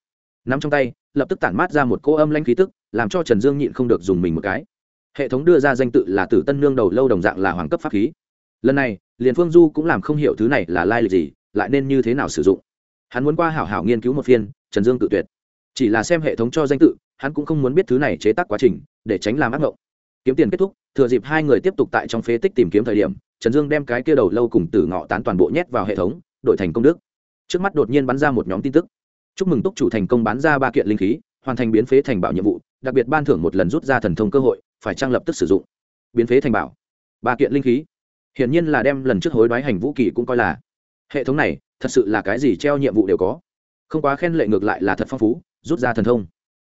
Nắm trong tay, lập tức tản mát ra một cô âm lanh khí tức, làm cho trần dương nhịn không được dùng mình một cái hệ thống đưa ra danh tự là tử tân nương đầu lâu đồng dạng là hoàng cấp pháp khí. Lần này liền phương du cũng làm không hiểu thứ này là lai lịch gì, lại nên như thế nào sử dụng. Hắn muốn qua hảo hảo nghiên cứu một phiên, trần dương tự tuyệt. Chỉ là xem hệ thống cho danh tự, hắn cũng không muốn biết thứ này chế tác quá trình, để tránh làm ác mộng kiếm tiền kết thúc, thừa dịp hai người tiếp tục tại trong phế tích tìm kiếm thời điểm, trần dương đem cái kia đầu lâu cùng tử ngọ tán toàn bộ nhét vào hệ thống, đổi thành công đức. Trước mắt đột nhiên bắn ra một nhóm tin tức. Chúc mừng túc chủ thành công bán ra ba kiện linh khí, hoàn thành biến phế thành bảo nhiệm vụ, đặc biệt ban thưởng một lần rút ra thần thông cơ hội phải trang lập tức sử dụng. Biến phế thành bảo. Ba kiện linh khí. Hiển nhiên là đem lần trước hối đoái hành vũ kỳ cũng coi là. Hệ thống này, thật sự là cái gì treo nhiệm vụ đều có. Không quá khen lệ ngược lại là thật phong phú, rút ra thần thông.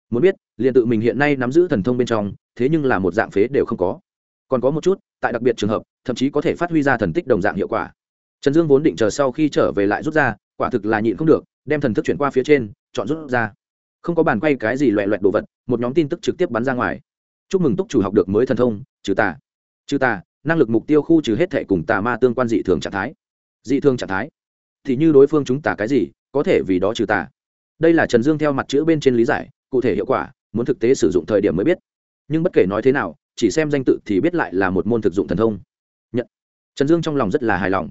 Muốn biết, liền tự mình hiện nay nắm giữ thần thông bên trong, thế nhưng là một dạng phế đều không có. Còn có một chút, tại đặc biệt trường hợp, thậm chí có thể phát huy ra thần tích đồng dạng hiệu quả. Trần dương vốn định chờ sau khi trở về lại rút ra, quả thực là nhịn không được, đem thần thức chuyển qua phía trên, chọn rút ra. Không có bàn quay cái gì loẹ loẹt đồ vật, một nhóm tin tức trực tiếp bắn ra ngoài chúc mừng túc chủ học được mới thần thông, trừ tà trừ tà năng lực mục tiêu khu trừ hết thệ cùng tà ma tương quan dị thường trạng thái. Dị thường trạng thái? Thì như đối phương chúng tà cái gì, có thể vì đó trừ tà đây là trần dương theo mặt chữ bên trên lý giải, cụ thể hiệu quả, muốn thực tế sử dụng thời điểm mới biết. Nhưng bất kể nói thế nào, chỉ xem danh tự thì biết lại là một môn thực dụng thần thông. Nhận. Trần dương trong lòng rất là hài lòng.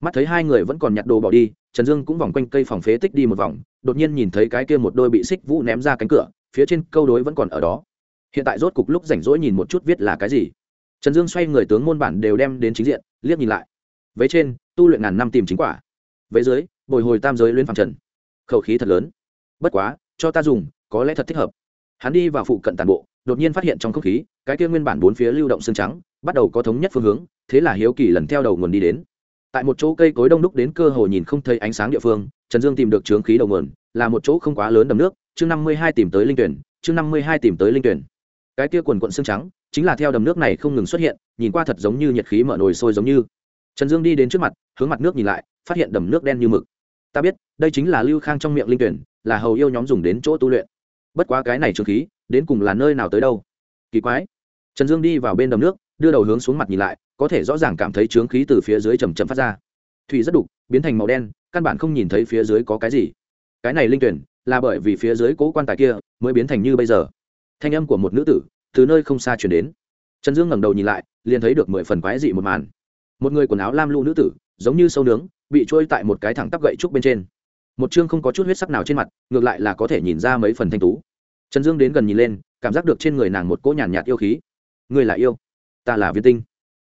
Mắt thấy hai người vẫn còn nhặt đồ bỏ đi, trần dương cũng vòng quanh cây phòng phế tích đi một vòng, đột nhiên nhìn thấy cái kia một đôi bị xích vũ ném ra cánh cửa, phía trên câu đối vẫn còn ở đó hiện tại rốt cục lúc rảnh rỗi nhìn một chút viết là cái gì. Trần dương xoay người tướng môn bản đều đem đến chính diện, liếc nhìn lại. Vế trên, tu luyện ngàn năm tìm chính quả. Vế dưới, bồi hồi tam giới lên phạm trần. Khẩu khí thật lớn. Bất quá, cho ta dùng, có lẽ thật thích hợp. Hắn đi vào phụ cận tàn bộ, đột nhiên phát hiện trong không khí, cái kia nguyên bản bốn phía lưu động xương trắng, bắt đầu có thống nhất phương hướng, thế là hiếu kỳ lần theo đầu nguồn đi đến. Tại một chỗ cây cối đông đúc đến cơ hồ nhìn không thấy ánh sáng địa phương, trần dương tìm được trướng khí đầu nguồn, là một chỗ không quá lớn đầm nước, chương năm mươi hai tìm tới linh tuyển, chương năm mươi hai tìm tới linh tuyển cái kia quần quận xương trắng chính là theo đầm nước này không ngừng xuất hiện, nhìn qua thật giống như nhiệt khí mở nồi sôi giống như. Trần dương đi đến trước mặt, hướng mặt nước nhìn lại, phát hiện đầm nước đen như mực. Ta biết, đây chính là lưu khang trong miệng linh tuyển, là hầu yêu nhóm dùng đến chỗ tu luyện. Bất quá cái này trường khí, đến cùng là nơi nào tới đâu? Kỳ quái. Trần dương đi vào bên đầm nước, đưa đầu hướng xuống mặt nhìn lại, có thể rõ ràng cảm thấy trướng khí từ phía dưới chầm chậm phát ra. Thủy rất đục, biến thành màu đen, căn bản không nhìn thấy phía dưới có cái gì. Cái này linh tuyển, là bởi vì phía dưới cố quan tài kia, mới biến thành như bây giờ thanh âm của một nữ tử từ nơi không xa chuyển đến. Trần dương ngẩng đầu nhìn lại, liền thấy được mười phần quái dị một màn. Một người quần áo lam lũ nữ tử, giống như sâu nướng, bị trôi tại một cái thẳng tắp gậy trúc bên trên. Một chương không có chút huyết sắc nào trên mặt, ngược lại là có thể nhìn ra mấy phần thanh tú. Trần dương đến gần nhìn lên, cảm giác được trên người nàng một cỗ nhàn nhạt yêu khí. Ngươi là yêu? Ta là viên tinh.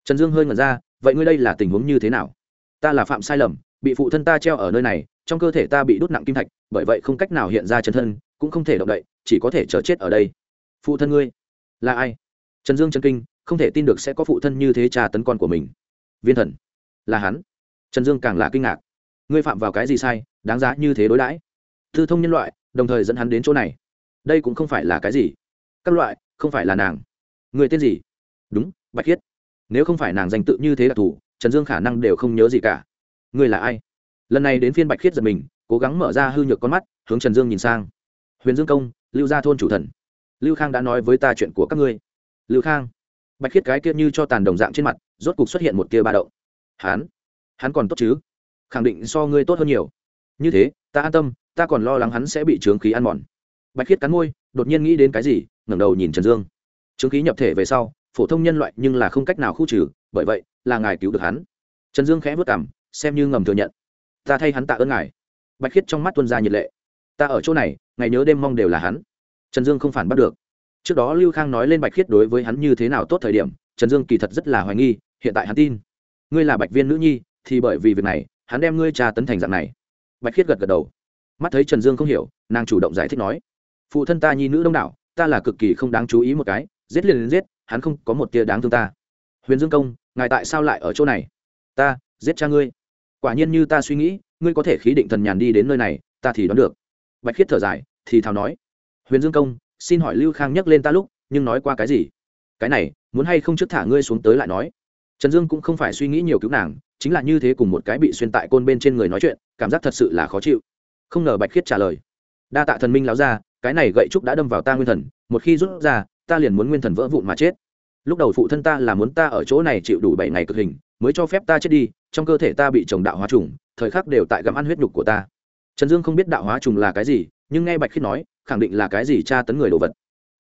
Trần dương hơi ngẩn ra, vậy ngươi đây là tình huống như thế nào? Ta là phạm sai lầm, bị phụ thân ta treo ở nơi này, trong cơ thể ta bị đốt nặng kim thạch, bởi vậy không cách nào hiện ra chân thân, cũng không thể động đậy, chỉ có thể chờ chết ở đây phụ thân ngươi là ai? Trần dương Trần kinh, không thể tin được sẽ có phụ thân như thế trà tấn con của mình. Viên thần. Là hắn. Trần dương càng là kinh ngạc. Ngươi phạm vào cái gì sai, đáng giá như thế đối đãi? Thư thông nhân loại, đồng thời dẫn hắn đến chỗ này. Đây cũng không phải là cái gì. Các loại, không phải là nàng. Người tên gì? Đúng, bạch khiết. Nếu không phải nàng danh tự như thế đặc thù trần dương khả năng đều không nhớ gì cả. Người là ai? Lần này đến phiên bạch khiết giật mình, cố gắng mở ra hư nhược con mắt, hướng trần dương nhìn sang. Huyền dương công, lưu gia thôn chủ thần lưu khang đã nói với ta chuyện của các ngươi. Lưu khang? Bạch khiết cái kia như cho tàn đồng dạng trên mặt, rốt cục xuất hiện một tia ba đậu hắn? Hắn còn tốt chứ? Khẳng định so ngươi tốt hơn nhiều. Như thế, ta an tâm, ta còn lo lắng hắn sẽ bị trướng khí ăn mòn. Bạch khiết cắn môi, đột nhiên nghĩ đến cái gì, ngẩng đầu nhìn trần dương. Trướng khí nhập thể về sau, phổ thông nhân loại nhưng là không cách nào khu trừ, bởi vậy, là ngài cứu được hắn. Trần dương khẽ vất cảm xem như ngầm thừa nhận. Ta thay hắn tạ ơn ngài. Bạch khiết trong mắt tuân ra nhiệt lệ. Ta ở chỗ này, ngày nhớ đêm mong đều là hắn trần dương không phản bắt được. Trước đó lưu khang nói lên bạch khiết đối với hắn như thế nào tốt thời điểm, trần dương kỳ thật rất là hoài nghi, hiện tại hắn tin. Ngươi là bạch viên nữ nhi, thì bởi vì việc này, hắn đem ngươi trà tấn thành dạng này. Bạch khiết gật gật đầu. Mắt thấy trần dương không hiểu, nàng chủ động giải thích nói, phụ thân ta nhi nữ đông đảo, ta là cực kỳ không đáng chú ý một cái, giết liền giết, hắn không có một tia đáng thương ta. Huyền dương công, ngài tại sao lại ở chỗ này? Ta, giết cha ngươi. Quả nhiên như ta suy nghĩ, ngươi có thể khí định thần nhàn đi đến nơi này, ta thì đoán được. Bạch khiết thở dài, thì thào nói huyền dương công, xin hỏi lưu khang nhắc lên ta lúc, nhưng nói qua cái gì? Cái này, muốn hay không trước thả ngươi xuống tới lại nói. Trần dương cũng không phải suy nghĩ nhiều cứu nàng, chính là như thế cùng một cái bị xuyên tại côn bên trên người nói chuyện, cảm giác thật sự là khó chịu. Không ngờ bạch khiết trả lời. Đa tạ thần minh láo ra cái này gậy trúc đã đâm vào ta nguyên thần, một khi rút ra, ta liền muốn nguyên thần vỡ vụn mà chết. Lúc đầu phụ thân ta là muốn ta ở chỗ này chịu đủ bảy ngày cực hình, mới cho phép ta chết đi, trong cơ thể ta bị trồng đạo hóa trùng, thời khắc đều tại gặm ăn huyết nhục của ta. Trần dương không biết đạo hóa trùng là cái gì nhưng nghe bạch khiết nói, khẳng định là cái gì tra tấn người đồ vật.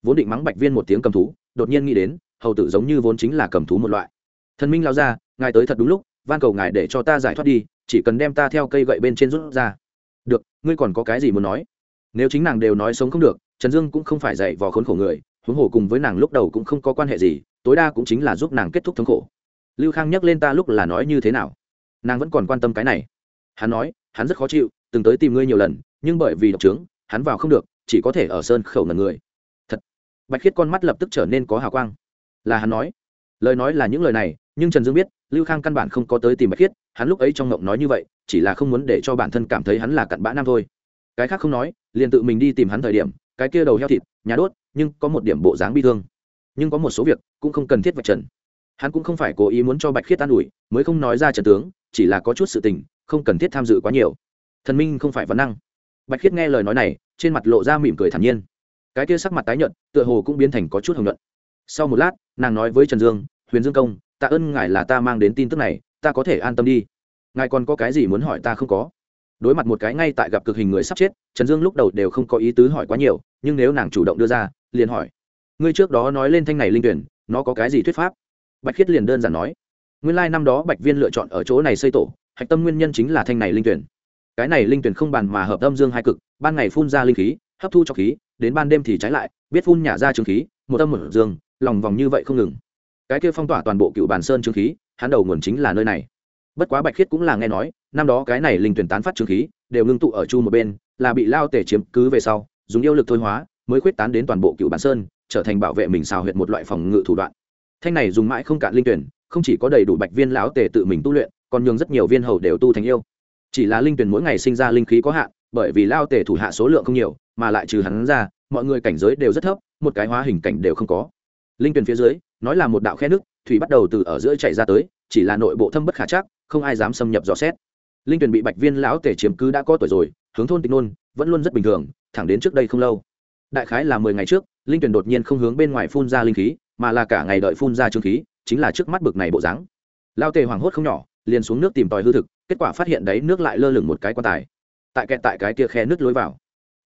Vốn định mắng bạch viên một tiếng cầm thú, đột nhiên nghĩ đến, hầu tử giống như vốn chính là cầm thú một loại. Thần minh lao ra, ngài tới thật đúng lúc, van cầu ngài để cho ta giải thoát đi, chỉ cần đem ta theo cây gậy bên trên rút ra. Được, ngươi còn có cái gì muốn nói? Nếu chính nàng đều nói sống không được, trần dương cũng không phải dạy vò khốn khổ người, huống hồ cùng với nàng lúc đầu cũng không có quan hệ gì, tối đa cũng chính là giúp nàng kết thúc thống khổ. Lưu khang nhắc lên ta lúc là nói như thế nào? Nàng vẫn còn quan tâm cái này. Hắn nói, hắn rất khó chịu, từng tới tìm ngươi nhiều lần, nhưng bởi vì độc trướng hắn vào không được, chỉ có thể ở sơn khẩu ngần người. Thật. Bạch khiết con mắt lập tức trở nên có hào quang. Là hắn nói. Lời nói là những lời này, nhưng trần dương biết, lưu khang căn bản không có tới tìm bạch khiết, hắn lúc ấy trong ngộng nói như vậy, chỉ là không muốn để cho bản thân cảm thấy hắn là cặn bã nam thôi. Cái khác không nói, liền tự mình đi tìm hắn thời điểm, cái kia đầu heo thịt, nhà đốt, nhưng có một điểm bộ dáng bi thương. Nhưng có một số việc cũng không cần thiết vạch trần. Hắn cũng không phải cố ý muốn cho bạch khiết an ủi, mới không nói ra trần tướng, chỉ là có chút sự tình, không cần thiết tham dự quá nhiều. Thần minh không phải vấn năng. Bạch khiết nghe lời nói này trên mặt lộ ra mỉm cười thản nhiên. Cái kia sắc mặt tái nhợt, tựa hồ cũng biến thành có chút hồng nhuận. Sau một lát, nàng nói với trần dương, huyền dương công, tạ ơn ngài là ta mang đến tin tức này, ta có thể an tâm đi. Ngài còn có cái gì muốn hỏi ta không có? Đối mặt một cái ngay tại gặp cực hình người sắp chết, trần dương lúc đầu đều không có ý tứ hỏi quá nhiều, nhưng nếu nàng chủ động đưa ra, liền hỏi. Ngươi trước đó nói lên thanh này linh tuyển, nó có cái gì thuyết pháp? Bạch khiết liền đơn giản nói. Nguyên lai năm đó bạch viên lựa chọn ở chỗ này xây tổ, hạch tâm nguyên nhân chính là thanh này linh tuyển cái này linh tuyển không bàn mà hợp âm dương hai cực, ban ngày phun ra linh khí, hấp thu cho khí, đến ban đêm thì trái lại, biết phun nhả ra trường khí, một âm một dương, lòng vòng như vậy không ngừng. Cái kia phong tỏa toàn bộ cựu bàn sơn trường khí, hắn đầu nguồn chính là nơi này. Bất quá bạch khiết cũng là nghe nói, năm đó cái này linh tuyển tán phát trường khí, đều ngưng tụ ở chu một bên, là bị lao tể chiếm cứ về sau, dùng yêu lực thôi hóa, mới khuyết tán đến toàn bộ cựu bản sơn, trở thành bảo vệ mình xào huyệt một loại phòng ngự thủ đoạn. Thanh này dùng mãi không cạn linh tuyển, không chỉ có đầy đủ bạch viên lão tể tự mình tu luyện, còn nhường rất nhiều viên hầu đều tu thành yêu chỉ là linh tuyển mỗi ngày sinh ra linh khí có hạn, bởi vì lao tề thủ hạ số lượng không nhiều, mà lại trừ hắn ra, mọi người cảnh giới đều rất thấp, một cái hóa hình cảnh đều không có. Linh tuyển phía dưới, nói là một đạo khe nước, thủy bắt đầu từ ở giữa chạy ra tới, chỉ là nội bộ thâm bất khả chắc, không ai dám xâm nhập dò xét. Linh tuyển bị bạch viên lão tề chiếm cứ đã có tuổi rồi, hướng thôn tịch nôn, vẫn luôn rất bình thường, thẳng đến trước đây không lâu. Đại khái là mười ngày trước, linh tuyển đột nhiên không hướng bên ngoài phun ra linh khí, mà là cả ngày đợi phun ra trương khí, chính là trước mắt bực này bộ dáng. Lao tề hoảng hốt không nhỏ liền xuống nước tìm tòi hư thực, kết quả phát hiện đấy, nước lại lơ lửng một cái quan tài. Tại kẹt tại cái tia khe nước lối vào.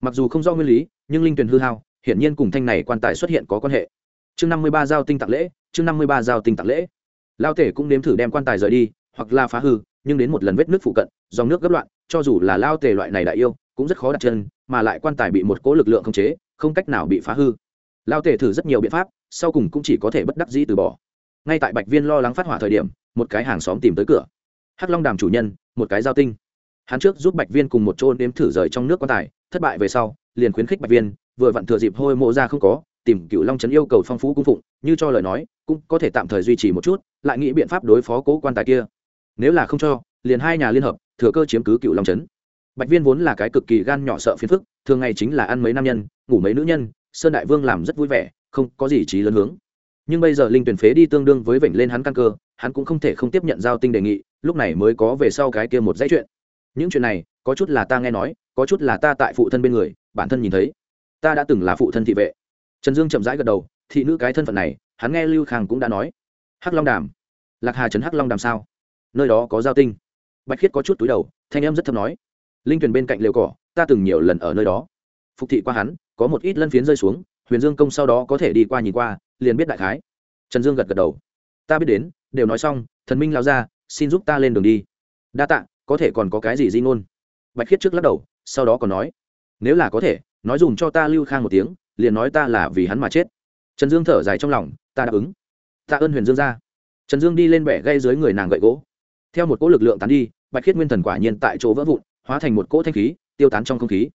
Mặc dù không do nguyên lý, nhưng linh tuyền hư hao, hiển nhiên cùng thanh này quan tài xuất hiện có quan hệ. Chương năm mươi ba giao tinh tặng lễ, chương năm mươi ba giao tinh tặng lễ. Lao tể cũng nếm thử đem quan tài rời đi, hoặc là phá hư, nhưng đến một lần vết nước phụ cận, dòng nước gấp loạn, cho dù là lao tề loại này đại yêu, cũng rất khó đặt chân, mà lại quan tài bị một cố lực lượng khống chế, không cách nào bị phá hư. Lao tề thử rất nhiều biện pháp, sau cùng cũng chỉ có thể bất đắc dĩ từ bỏ ngay tại bạch viên lo lắng phát hỏa thời điểm, một cái hàng xóm tìm tới cửa. Hắc long đàm chủ nhân, một cái giao tinh. Hắn trước giúp bạch viên cùng một chỗ nếm thử rời trong nước quan tài, thất bại về sau, liền khuyến khích bạch viên, vừa vặn thừa dịp hôi mộ ra không có, tìm cựu long trấn yêu cầu phong phú cung phụng, như cho lời nói, cũng có thể tạm thời duy trì một chút, lại nghĩ biện pháp đối phó cố quan tài kia. Nếu là không cho, liền hai nhà liên hợp, thừa cơ chiếm cứ cựu long trấn. Bạch viên vốn là cái cực kỳ gan nhỏ sợ phiền phức, thường ngày chính là ăn mấy nam nhân, ngủ mấy nữ nhân, sơn đại vương làm rất vui vẻ, không có gì trí lớn hướng nhưng bây giờ linh tuyển phế đi tương đương với vểnh lên hắn căn cơ, hắn cũng không thể không tiếp nhận giao tinh đề nghị, lúc này mới có về sau cái kia một dãy chuyện. Những chuyện này, có chút là ta nghe nói, có chút là ta tại phụ thân bên người, bản thân nhìn thấy. Ta đã từng là phụ thân thị vệ. Trần dương chậm rãi gật đầu, thị nữ cái thân phận này, hắn nghe lưu khang cũng đã nói. Hắc long đàm. Lạc hà trấn hắc long đàm sao? Nơi đó có giao tinh. Bạch khiết có chút túi đầu, thanh em rất thâm nói. Linh tuyển bên cạnh liều cỏ, ta từng nhiều lần ở nơi đó. Phục thị qua hắn, có một ít lân phiến rơi xuống, huyền dương công sau đó có thể đi qua nhìn qua liền biết đại khái. Trần dương gật gật đầu. Ta biết đến, đều nói xong, thần minh lao ra, xin giúp ta lên đường đi. Đa tạ, có thể còn có cái gì di ngôn? Bạch khiết trước lắc đầu, sau đó còn nói. Nếu là có thể, nói dùm cho ta lưu khang một tiếng, liền nói ta là vì hắn mà chết. Trần dương thở dài trong lòng, ta đáp ứng. Tạ ơn huyền dương ra trần dương đi lên bẻ gây dưới người nàng gậy gỗ. Theo một cỗ lực lượng tán đi, bạch khiết nguyên thần quả nhiên tại chỗ vỡ vụn, hóa thành một cỗ thanh khí, tiêu tán trong không khí.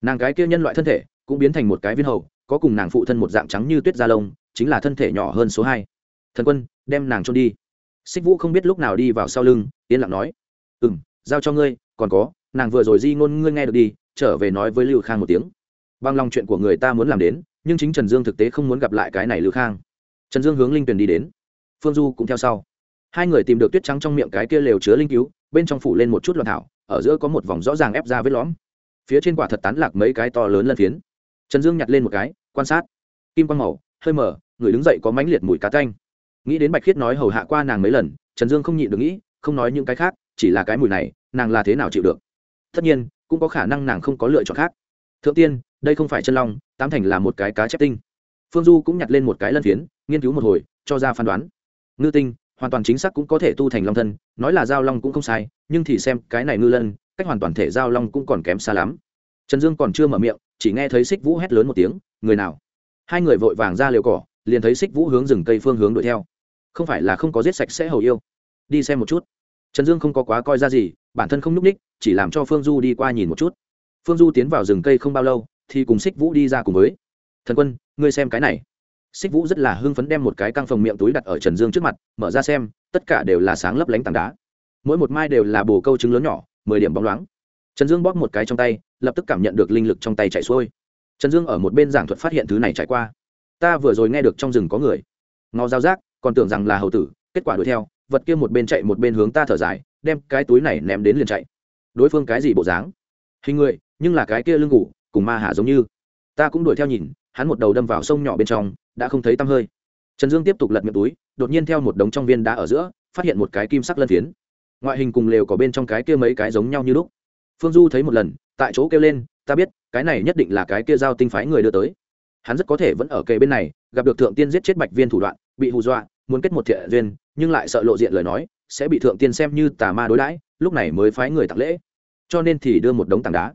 Nàng cái kia nhân loại thân thể, cũng biến thành một cái viên hầu, có cùng nàng phụ thân một dạng trắng như tuyết da lông chính là thân thể nhỏ hơn số hai. Thần quân, đem nàng trôn đi. Xích vũ không biết lúc nào đi vào sau lưng, yên lặng nói. Ừ m giao cho ngươi, còn có, nàng vừa rồi di ngôn ngươi nghe được đi, trở về nói với lưu khang một tiếng. Bằng lòng chuyện của người ta muốn làm đến, nhưng chính trần dương thực tế không muốn gặp lại cái này lưu khang. Trần dương hướng linh tuyền đi đến. Phương du cũng theo sau. Hai người tìm được tuyết trắng trong miệng cái kia lều chứa linh cứu, bên trong phủ lên một chút loạn thảo, ở giữa có một vòng rõ ràng ép ra vết lõm. Phía trên quả thật tán lạc mấy cái to lớn lân phiến. Trần dương nhặt lên một cái, quan sát. Kim quang màu hơi mở, người đứng dậy có mãnh liệt mùi cá canh. Nghĩ đến bạch khiết nói hầu hạ qua nàng mấy lần, trần dương không nhịn được nghĩ, không nói những cái khác, chỉ là cái mùi này, nàng là thế nào chịu được? Tất nhiên, cũng có khả năng nàng không có lựa chọn khác. Thượng tiên, đây không phải chân long, tám thành là một cái cá chép tinh. Phương du cũng nhặt lên một cái lân phiến, nghiên cứu một hồi, cho ra phán đoán. Ngư tinh, hoàn toàn chính xác cũng có thể tu thành long thân, nói là giao long cũng không sai, nhưng thì xem, cái này ngư lân, cách hoàn toàn thể giao long cũng còn kém xa lắm. Trần dương còn chưa mở miệng, chỉ nghe thấy xích vũ hét lớn một tiếng, người nào? Hai người vội vàng ra liều cỏ, liền thấy xích vũ hướng rừng cây phương hướng đuổi theo. Không phải là không có giết sạch sẽ hầu yêu. Đi xem một chút. Trần dương không có quá coi ra gì, bản thân không n ú c ních chỉ làm cho phương du đi qua nhìn một chút. Phương du tiến vào rừng cây không bao lâu, thì cùng xích vũ đi ra cùng với. Thần quân, ngươi xem cái này. Xích vũ rất là hưng phấn đem một cái căng phồng miệng túi đặt ở trần dương trước mặt, mở ra xem, tất cả đều là sáng lấp lánh tảng đá. Mỗi một mai đều là bồ câu trứng lớn nhỏ, mười điểm bóng loáng. Trần dương bóp một cái trong tay, lập tức cảm nhận được linh lực trong tay chạy xuôi trần dương ở một bên giảng thuật phát hiện thứ này trải qua. Ta vừa rồi nghe được trong rừng có người. Ngò dao rác còn tưởng rằng là hầu tử, kết quả đuổi theo, vật kia một bên chạy một bên hướng ta thở dài, đem cái túi này ném đến liền chạy. Đối phương cái gì bộ dáng? Hình người, nhưng là cái kia lưng ngủ, cùng ma hạ giống như. Ta cũng đuổi theo nhìn, hắn một đầu đâm vào sông nhỏ bên trong, đã không thấy tăm hơi. Trần dương tiếp tục lật miệng túi, đột nhiên theo một đống trong viên đá ở giữa, phát hiện một cái kim sắc lân phiến. Ngoại hình cùng lều có bên trong cái kia mấy cái giống nhau như lúc. Phương du thấy một lần, tại chỗ kêu lên ta biết, cái này nhất định là cái kia giao tinh phái người đưa tới. Hắn rất có thể vẫn ở kề bên này, gặp được thượng tiên giết chết bạch viên thủ đoạn, bị hù dọa, muốn kết một thiện duyên, nhưng lại sợ lộ diện lời nói, sẽ bị thượng tiên xem như tà ma đối đãi, lúc này mới phái người tặng lễ. Cho nên thì đưa một đống tảng đá.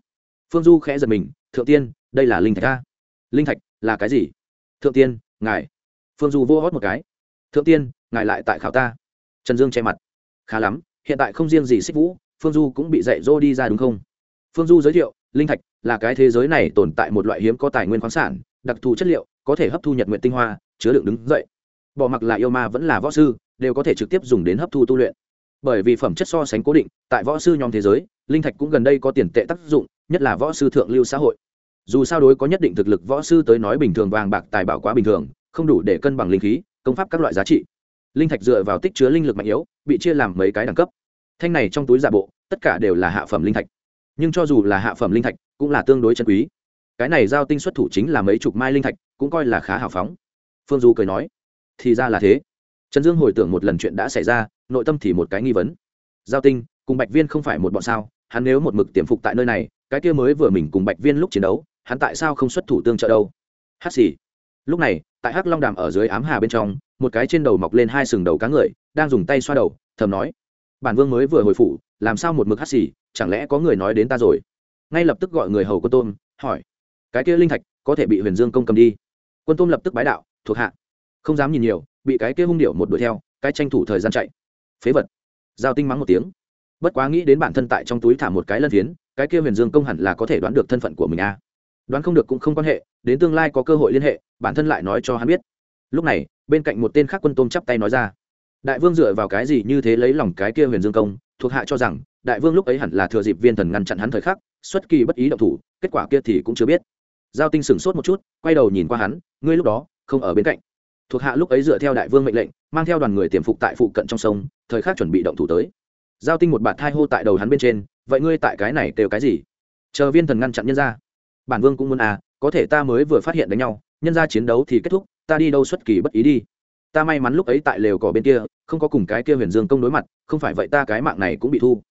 Phương du khẽ giật mình, thượng tiên, đây là linh thạch a. Linh thạch? Là cái gì? Thượng tiên, ngài. Phương du vô hót một cái. Thượng tiên, ngài lại tại khảo ta. Trần dương che mặt. Khá lắm, hiện tại không riêng gì xích vũ, phương du cũng bị dạy dỗ đi ra đúng không? Phương du giới thiệu, linh thạch là cái thế giới này tồn tại một loại hiếm có tài nguyên khoáng sản, đặc thù chất liệu, có thể hấp thu nhật nguyện tinh hoa, chứa đựng đứng dậy. Bỏ mặc là yêu ma vẫn là võ sư, đều có thể trực tiếp dùng đến hấp thu tu luyện. Bởi vì phẩm chất so sánh cố định, tại võ sư nhóm thế giới, linh thạch cũng gần đây có tiền tệ tác dụng, nhất là võ sư thượng lưu xã hội. Dù sao đối có nhất định thực lực võ sư tới nói bình thường vàng bạc tài bảo quá bình thường, không đủ để cân bằng linh khí, công pháp các loại giá trị. Linh thạch dựa vào tích chứa linh lực mạnh yếu, bị chia làm mấy cái đẳng cấp. Thanh này trong túi giả bộ, tất cả đều là hạ phẩm linh thạch nhưng cho dù là hạ phẩm linh thạch, cũng là tương đối chân quý. Cái này giao tinh xuất thủ chính là mấy chục mai linh thạch, cũng coi là khá hào phóng. Phương du cười nói, thì ra là thế. Trần dương hồi tưởng một lần chuyện đã xảy ra, nội tâm thì một cái nghi vấn. Giao tinh, cùng bạch viên không phải một bọn sao? Hắn nếu một mực tiềm phục tại nơi này, cái kia mới vừa mình cùng bạch viên lúc chiến đấu, hắn tại sao không xuất thủ tương trợ đâu? Hát xì. Lúc này, tại hắc long đàm ở dưới ám hà bên trong, một cái trên đầu mọc lên hai sừng đầu cá người, đang dùng tay xoa đầu, thầm nói, bản vương mới vừa hồi phủ, làm sao một mực hát xì? Chẳng lẽ có người nói đến ta rồi? Ngay lập tức gọi người hầu quân tôm hỏi. Cái kia linh thạch có thể bị huyền dương công cầm đi. Quân tôm lập tức bái đạo, thuộc hạ. Không dám nhìn nhiều, bị cái kia hung điệu một đuổi theo, cái tranh thủ thời gian chạy. Phế vật. Giao tinh mắng một tiếng. Bất quá nghĩ đến bản thân tại trong túi thả một cái lân phiến, cái kia huyền dương công hẳn là có thể đoán được thân phận của mình a à. đoán không được cũng không quan hệ, đến tương lai có cơ hội liên hệ, bản thân lại nói cho hắn biết. Lúc này, bên cạnh một tên khác quân tôm chắp tay nói ra. Đại vương dựa vào cái gì như thế lấy lòng cái kia huyền dương công thuộc hạ cho rằng, đại vương lúc ấy hẳn là thừa dịp viên thần ngăn chặn hắn thời khắc, xuất kỳ bất ý động thủ, kết quả kia thì cũng chưa biết. Giao tinh sửng sốt một chút, quay đầu nhìn qua hắn, ngươi lúc đó, không ở bên cạnh. Thuộc hạ lúc ấy dựa theo đại vương mệnh lệnh, mang theo đoàn người tiềm phục tại phụ cận trong sông, thời khắc chuẩn bị động thủ tới. Giao tinh một bạt thai hô tại đầu hắn bên trên, vậy ngươi tại cái này kêu cái gì? Chờ viên thần ngăn chặn nhân ra. Bản vương cũng muốn à có thể ta mới vừa phát hiện đánh nhau, nhân ra chiến đấu thì kết thúc, ta đi đâu xuất kỳ bất ý đi ta may mắn lúc ấy tại lều cỏ bên kia, không có cùng cái kia huyền dương công đối mặt, không phải vậy ta cái mạng này cũng bị thu.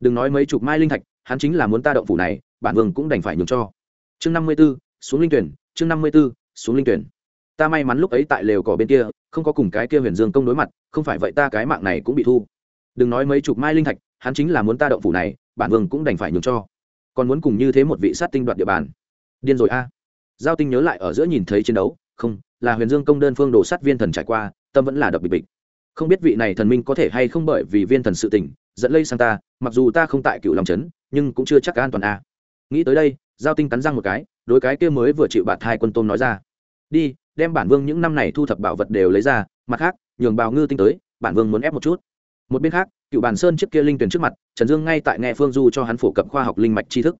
Đừng nói mấy chục mai linh thạch, hắn chính là muốn ta động phủ này, bản vương cũng đành phải nhường cho. Chương năm mươi b ố xuống linh tuyển, chương năm mươi b ố xuống linh tuyển. Ta may mắn lúc ấy tại lều cỏ bên kia, không có cùng cái kia huyền dương công đối mặt, không phải vậy ta cái mạng này cũng bị thu. Đừng nói mấy chục mai linh thạch, hắn chính là muốn ta động phủ này, bản vương cũng đành phải nhường cho. Còn muốn cùng như thế một vị sát tinh đoạt địa bàn. Điên rồi a. Giao tinh nhớ lại ở giữa nhìn thấy chiến đấu, không là huyền dương công đơn phương đồ sát viên thần trải qua, tâm vẫn là đập bịch bịch. Không biết vị này thần minh có thể hay không bởi vì viên thần sự tỉnh dẫn lây sang ta, mặc dù ta không tại cựu lòng trấn, nhưng cũng chưa chắc an toàn a. Nghĩ tới đây, giao tinh cắn răng một cái, đối cái kia mới vừa chịu bạt hai quân tôm nói ra. Đi, đem bản vương những năm này thu thập bảo vật đều lấy ra, mặt khác, nhường bào ngư tinh tới, bản vương muốn ép một chút. Một bên khác, cựu bản sơn trước kia linh tuyển trước mặt, trần dương ngay tại nghe phương du cho hắn phổ cập khoa học linh mạch tri thức.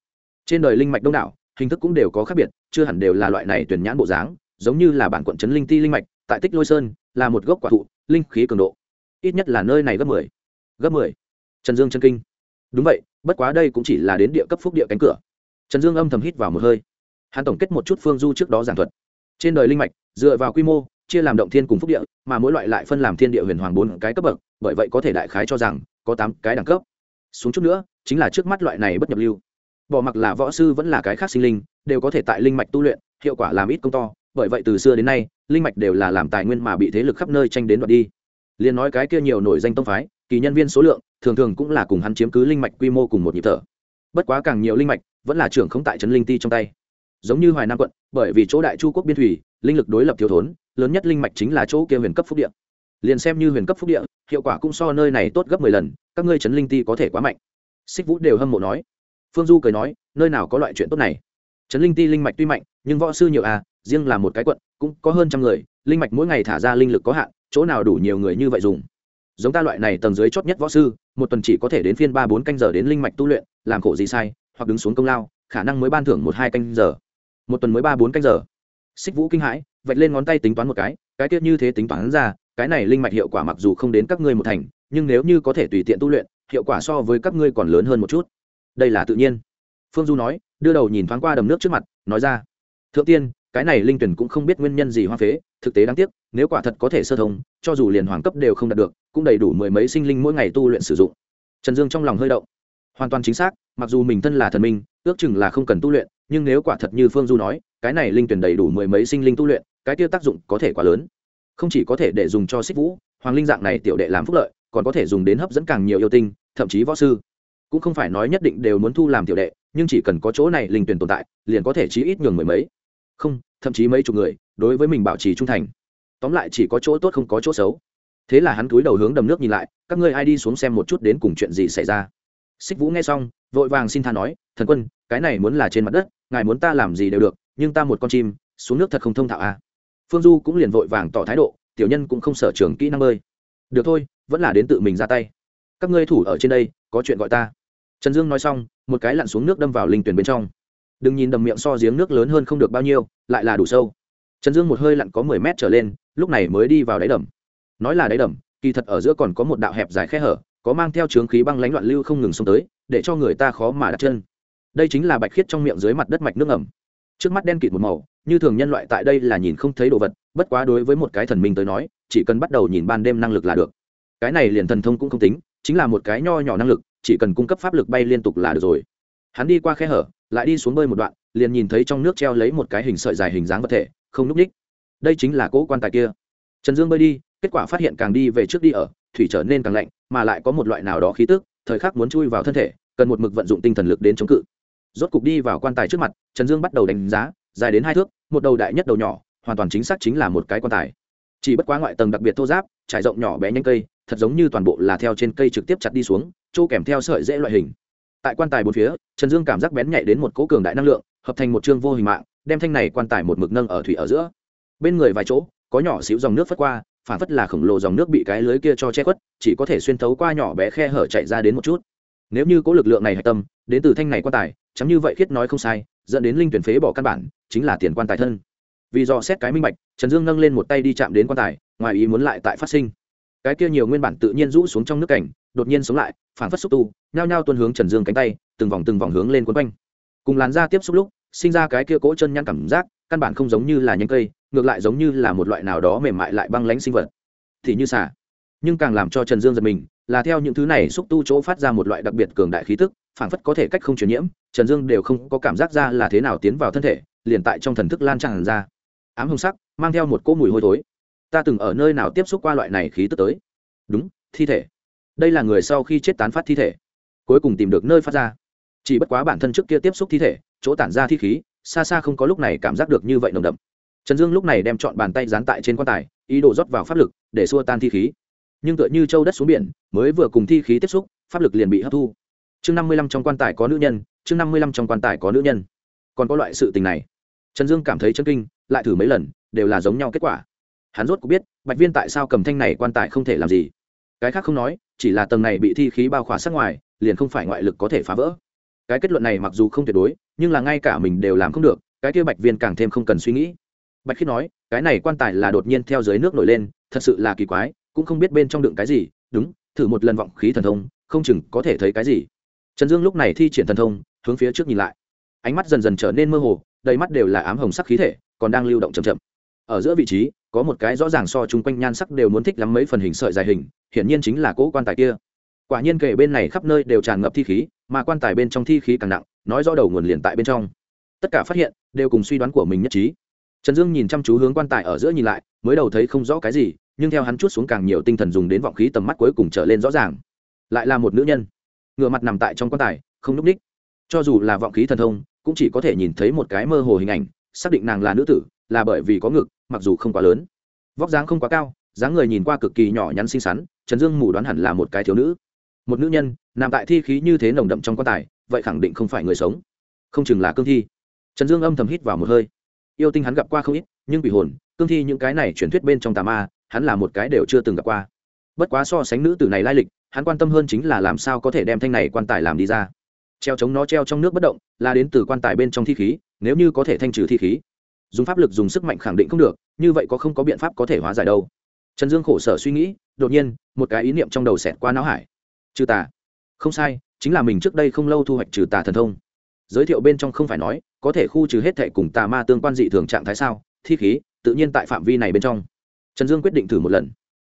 Trên đời linh mạch đông đảo, hình thức cũng đều có khác biệt, chưa hẳn đều là loại này tuyển nhãn bộ dáng giống như là bản quận trấn linh ti linh mạch, tại tích lôi sơn, là một gốc quả thụ, linh khí cường độ, ít nhất là nơi này gấp mười. Gấp mười. Trần dương chân kinh. Đúng vậy, bất quá đây cũng chỉ là đến địa cấp phúc địa cánh cửa. Trần dương âm thầm hít vào một hơi. Hắn tổng kết một chút phương du trước đó giảng thuật. Trên đời linh mạch, dựa vào quy mô, chia làm động thiên cùng phúc địa, mà mỗi loại lại phân làm thiên địa huyền hoàng bốn cái cấp bậc, bởi vậy có thể đại khái cho rằng, có tám cái đẳng cấp. Xuống chút nữa, chính là trước mắt loại này bất nhập lưu. Bỏ mặc là võ sư vẫn là cái khác sinh linh, đều có thể tại linh mạch tu luyện, hiệu quả làm ít công to bởi vậy từ xưa đến nay, linh mạch đều là làm tài nguyên mà bị thế lực khắp nơi tranh đến đoạt đi. Liền nói cái kia nhiều nổi danh tông phái, kỳ nhân viên số lượng, thường thường cũng là cùng hắn chiếm cứ linh mạch quy mô cùng một nhịp thở. Bất quá càng nhiều linh mạch, vẫn là trưởng không tại trấn linh ti trong tay. Giống như hoài nam quận, bởi vì chỗ đại chu quốc biên thủy, linh lực đối lập thiếu thốn, lớn nhất linh mạch chính là chỗ kia huyền cấp phúc địa. Liền xem như huyền cấp phúc địa, hiệu quả cũng so nơi này tốt gấp mười lần, các ngươi trấn linh ti có thể quá mạnh. Xích vũ đều hâm mộ nói. Phương du cười nói, nơi nào có loại chuyện tốt này? Trấn linh ti linh mạch tuy mạnh nhưng võ sư nhiều à riêng là một cái quận, cũng có hơn trăm người, linh mạch mỗi ngày thả ra linh lực có hạn, chỗ nào đủ nhiều người như vậy dùng. Giống ta loại này tầng dưới chót nhất võ sư, một tuần chỉ có thể đến phiên ba bốn canh giờ đến linh mạch tu luyện, làm khổ gì sai, hoặc đứng xuống công lao, khả năng mới ban thưởng một hai canh giờ. Một tuần mới ba bốn canh giờ. Xích vũ kinh hãi, vạch lên ngón tay tính toán một cái cái tiết như thế tính toán ra, cái này linh mạch hiệu quả mặc dù không đến các ngươi một thành, nhưng nếu như có thể tùy tiện tu luyện, hiệu quả so với các ngươi còn lớn hơn một chút. Đây là tự nhiên. Phương du nói, đưa đầu nhìn thoáng qua đầm nước trước mặt, nói ra thượng tiên, cái này linh tuyển cũng không biết nguyên nhân gì hoa phế, thực tế đáng tiếc, nếu quả thật có thể sơ thông, cho dù liền hoàng cấp đều không đạt được, cũng đầy đủ mười mấy sinh linh mỗi ngày tu luyện sử dụng. Trần dương trong lòng hơi động. Hoàn toàn chính xác, mặc dù mình thân là thần minh, ước chừng là không cần tu luyện, nhưng nếu quả thật như phương du nói, cái này linh tuyển đầy đủ mười mấy sinh linh tu luyện, cái tiêu tác dụng có thể quá lớn. Không chỉ có thể để dùng cho xích vũ, hoàng linh dạng này tiểu đệ làm phúc lợi, còn có thể dùng đến hấp dẫn càng nhiều yêu tinh, thậm chí võ sư. Cũng không phải nói nhất định đều muốn thu làm tiểu đệ, nhưng chỉ cần có chỗ này linh tuyển tồn tại, liền có thể chí ít nhường mười mấy không, thậm chí mấy chục người, đối với mình bảo trì trung thành. Tóm lại chỉ có chỗ tốt không có chỗ xấu. Thế là hắn cúi đầu hướng đầm nước nhìn lại, các ngươi ai đi xuống xem một chút đến cùng chuyện gì xảy ra. Xích vũ nghe xong, vội vàng xin tha nói, thần quân, cái này muốn là trên mặt đất, ngài muốn ta làm gì đều được, nhưng ta một con chim, xuống nước thật không thông thạo à. phương du cũng liền vội vàng tỏ thái độ, tiểu nhân cũng không sở trường kỹ năng bơi được thôi, vẫn là đến tự mình ra tay. Các ngươi thủ ở trên đây, có chuyện gọi ta. Trần dương nói xong, một cái lặn xuống nước đâm vào linh tuyển bên trong đừng nhìn đầm miệng so giếng nước lớn hơn không được bao nhiêu, lại là đủ sâu. Trần dương một hơi lặn có mười mét trở lên, lúc này mới đi vào đáy đầm. Nói là đáy đầm, kỳ thật ở giữa còn có một đạo hẹp dài khe hở, có mang theo trướng khí băng lánh loạn lưu không ngừng xông tới, để cho người ta khó mà đặt chân. Đây chính là bạch khiết trong miệng dưới mặt đất mạch nước ẩm trước mắt đen kịt một màu, như thường nhân loại tại đây là nhìn không thấy đồ vật, bất quá đối với một cái thần minh tới nói, chỉ cần bắt đầu nhìn ban đêm năng lực là được. Cái này liền thần thông cũng không tính, chính là một cái nho nhỏ năng lực, chỉ cần cung cấp pháp lực bay liên tục là được rồi. Hắn đi qua khe hở lại đi xuống bơi một đoạn, liền nhìn thấy trong nước treo lấy một cái hình sợi dài hình dáng vật thể, không núp ních đây chính là cỗ quan tài kia. Trần dương bơi đi, kết quả phát hiện càng đi về trước đi ở, thủy trở nên càng lạnh, mà lại có một loại nào đó khí tức, thời khắc muốn chui vào thân thể, cần một mực vận dụng tinh thần lực đến chống cự. Rốt cục đi vào quan tài trước mặt, trần dương bắt đầu đánh giá, dài đến hai thước, một đầu đại nhất đầu nhỏ, hoàn toàn chính xác chính là một cái quan tài. Chỉ bất quá ngoại tầng đặc biệt thô giáp, trải rộng nhỏ bé nhanh cây, thật giống như toàn bộ là theo trên cây trực tiếp chặt đi xuống, chỗ kèm theo sợi dễ loại hình tại quan tài bốn phía, trần dương cảm giác bén nhạy đến một cỗ cường đại năng lượng, hợp thành một chương vô hình mạng, đem thanh này quan tài một mực nâng ở thủy ở giữa. Bên người vài chỗ, có nhỏ xíu dòng nước phất qua, phản phất là khổng lồ dòng nước bị cái lưới kia cho che khuất, chỉ có thể xuyên thấu qua nhỏ bé khe hở chạy ra đến một chút. Nếu như có lực lượng này hạch tâm, đến từ thanh này quan tài, chẳng như vậy khiết nói không sai, dẫn đến linh tuyển phế bỏ căn bản, chính là tiền quan tài thân. Vì do xét cái minh bạch, trần dương nâng lên một tay đi chạm đến quan tài, ngoài ý muốn lại tại phát sinh. Cái kia nhiều nguyên bản tự nhiên rũ xuống trong nước cảnh đột nhiên sống lại phản phất xúc tu, nhao nhao tuân hướng trần dương cánh tay, từng vòng từng vòng hướng lên quấn quanh. Cùng làn da tiếp xúc lúc, sinh ra cái kia cỗ chân nhăn cảm giác, căn bản không giống như là nhánh cây, ngược lại giống như là một loại nào đó mềm mại lại băng lánh sinh vật. Thì như xả nhưng càng làm cho trần dương giật mình, là theo những thứ này xúc tu chỗ phát ra một loại đặc biệt cường đại khí tức phản phất có thể cách không truyền nhiễm, trần dương đều không có cảm giác ra là thế nào tiến vào thân thể, liền tại trong thần thức lan tràn ra. Ám hồng sắc, mang theo một cỗ mùi hôi thối. Ta từng ở nơi nào tiếp xúc qua loại này khí tức tới? Đúng, thi thể đây là người sau khi chết tán phát thi thể, cuối cùng tìm được nơi phát ra. Chỉ bất quá bản thân trước kia tiếp xúc thi thể, chỗ tản ra thi khí, xa xa không có lúc này cảm giác được như vậy nồng đậm. Trần dương lúc này đem chọn bàn tay dán tại trên quan tài, ý đồ rót vào pháp lực để xua tan thi khí. Nhưng tựa như châu đất xuống biển, mới vừa cùng thi khí tiếp xúc, pháp lực liền bị hấp thu. Chương năm mươi lăm trong quan tài có nữ nhân, chương năm mươi lăm trong quan tài có nữ nhân. Còn có loại sự tình này. Trần dương cảm thấy chân kinh, lại thử mấy lần, đều là giống nhau kết quả. Hắn rốt cũng biết, bạch viên tại sao cầm thanh này quan tài không thể làm gì cái khác không nói, chỉ là tầng này bị thi khí bao khỏa sát ngoài, liền không phải ngoại lực có thể phá vỡ. Cái kết luận này mặc dù không tuyệt đối, nhưng là ngay cả mình đều làm không được, cái kia bạch viên càng thêm không cần suy nghĩ. Bạch khiết nói, cái này quan tài là đột nhiên theo dưới nước nổi lên, thật sự là kỳ quái, cũng không biết bên trong đựng cái gì, đúng, thử một lần vọng khí thần thông, không chừng có thể thấy cái gì. Trần dương lúc này thi triển thần thông, hướng phía trước nhìn lại. Ánh mắt dần dần trở nên mơ hồ, đầy mắt đều là ám hồng sắc khí thể, còn đang lưu động chậm chậm. Ở giữa vị trí có một cái rõ ràng so chung quanh nhan sắc đều muốn thích lắm mấy phần hình sợi dài hình, hiển nhiên chính là cỗ quan tài kia. Quả nhiên kể bên này khắp nơi đều tràn ngập thi khí, mà quan tài bên trong thi khí càng nặng, nói rõ đầu nguồn liền tại bên trong. Tất cả phát hiện, đều cùng suy đoán của mình nhất trí. Trần dương nhìn chăm chú hướng quan tài ở giữa nhìn lại, mới đầu thấy không rõ cái gì, nhưng theo hắn chút xuống càng nhiều tinh thần dùng đến vọng khí tầm mắt cuối cùng trở lên rõ ràng. Lại là một nữ nhân. Ngựa mặt nằm tại trong quan tài, không núp ních. Cho dù là vọng khí thần thông, cũng chỉ có thể nhìn thấy một cái mơ hồ hình ảnh, xác định nàng là nữ tử, là bởi vì có ngực mặc dù không quá lớn. Vóc dáng không quá cao, dáng người nhìn qua cực kỳ nhỏ nhắn xinh xắn, trần dương mù đoán hẳn là một cái thiếu nữ. Một nữ nhân, nằm tại thi khí như thế nồng đậm trong quan tài, vậy khẳng định không phải người sống. Không chừng là cương thi. Trần dương âm thầm hít vào một hơi. Yêu tinh hắn gặp qua không ít, nhưng bị hồn, cương thi những cái này truyền thuyết bên trong tà ma, hắn là một cái đều chưa từng gặp qua. Bất quá so sánh nữ tử này lai lịch, hắn quan tâm hơn chính là làm sao có thể đem thanh này quan tài làm đi ra. Treo chống nó treo trong nước bất động, là đến từ quan tài bên trong thi khí, nếu như có thể thanh trừ thi khí dùng pháp lực dùng sức mạnh khẳng định không được, như vậy có không có biện pháp có thể hóa giải đâu. Trần dương khổ sở suy nghĩ, đột nhiên, một cái ý niệm trong đầu xẹt qua não hải. Trừ tà. Không sai, chính là mình trước đây không lâu thu hoạch trừ tà thần thông. Giới thiệu bên trong không phải nói, có thể khu trừ hết thệ cùng tà ma tương quan dị thường trạng thái sao? Thi khí, tự nhiên tại phạm vi này bên trong. Trần dương quyết định thử một lần.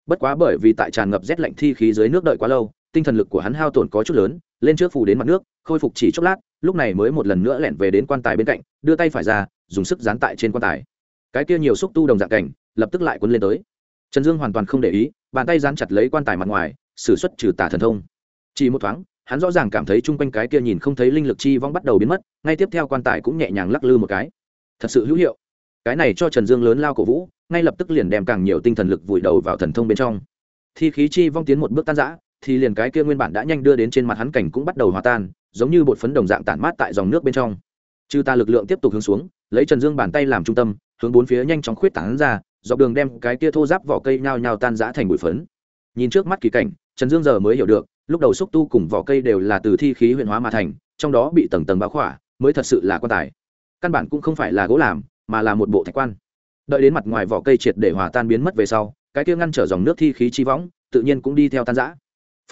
Bất quá bởi vì tại tràn ngập rét lạnh thi khí dưới nước đợi quá lâu, tinh thần lực của hắn hao tổn có chút lớn, lên trước phủ đến mặt nước, khôi phục chỉ chốc lát, lúc này mới một lần nữa lẻn về đến quan tài bên cạnh, đưa tay phải ra dùng sức dán tại trên quan tài. Cái kia nhiều xúc tu đồng dạng cảnh, lập tức lại quấn lên tới. Trần dương hoàn toàn không để ý, bàn tay dán chặt lấy quan tài mặt ngoài s ử suất trừ tả thần thông. Chỉ một thoáng, hắn rõ ràng cảm thấy chung quanh cái kia nhìn không thấy linh lực chi vong bắt đầu biến mất, ngay tiếp theo quan tài cũng nhẹ nhàng lắc lư một cái. Thật sự hữu hiệu. Cái này cho trần dương lớn lao cổ vũ, ngay lập tức liền đem càng nhiều tinh thần lực vùi đầu vào thần thông bên trong. Thi khí chi vong tiến một bước tan giã thì liền cái kia nguyên bản đã nhanh đưa đến trên mặt hắn cảnh cũng bắt đầu hòa tan, giống như bột phấn đồng dạng tản mát tại dòng nước bên trong chư ta lực lượng tiếp tục hướng xuống, lấy trần dương bàn tay làm trung tâm, hướng bốn phía nhanh chóng khuyết tảng ra, dọc đường đem cái kia thô giáp vỏ cây nhao nhao tan giã thành bụi phấn. Nhìn trước mắt kỳ cảnh, trần dương giờ mới hiểu được, lúc đầu xúc tu cùng vỏ cây đều là từ thi khí huyện hóa mà thành, trong đó bị tầng tầng báo khỏa, mới thật sự là quan tài. Căn bản cũng không phải là gỗ làm, mà là một bộ thạch quan. Đợi đến mặt ngoài vỏ cây triệt để hòa tan biến mất về sau, cái kia ngăn trở dòng nước thi khí chi võng, tự nhiên cũng đi theo tan giã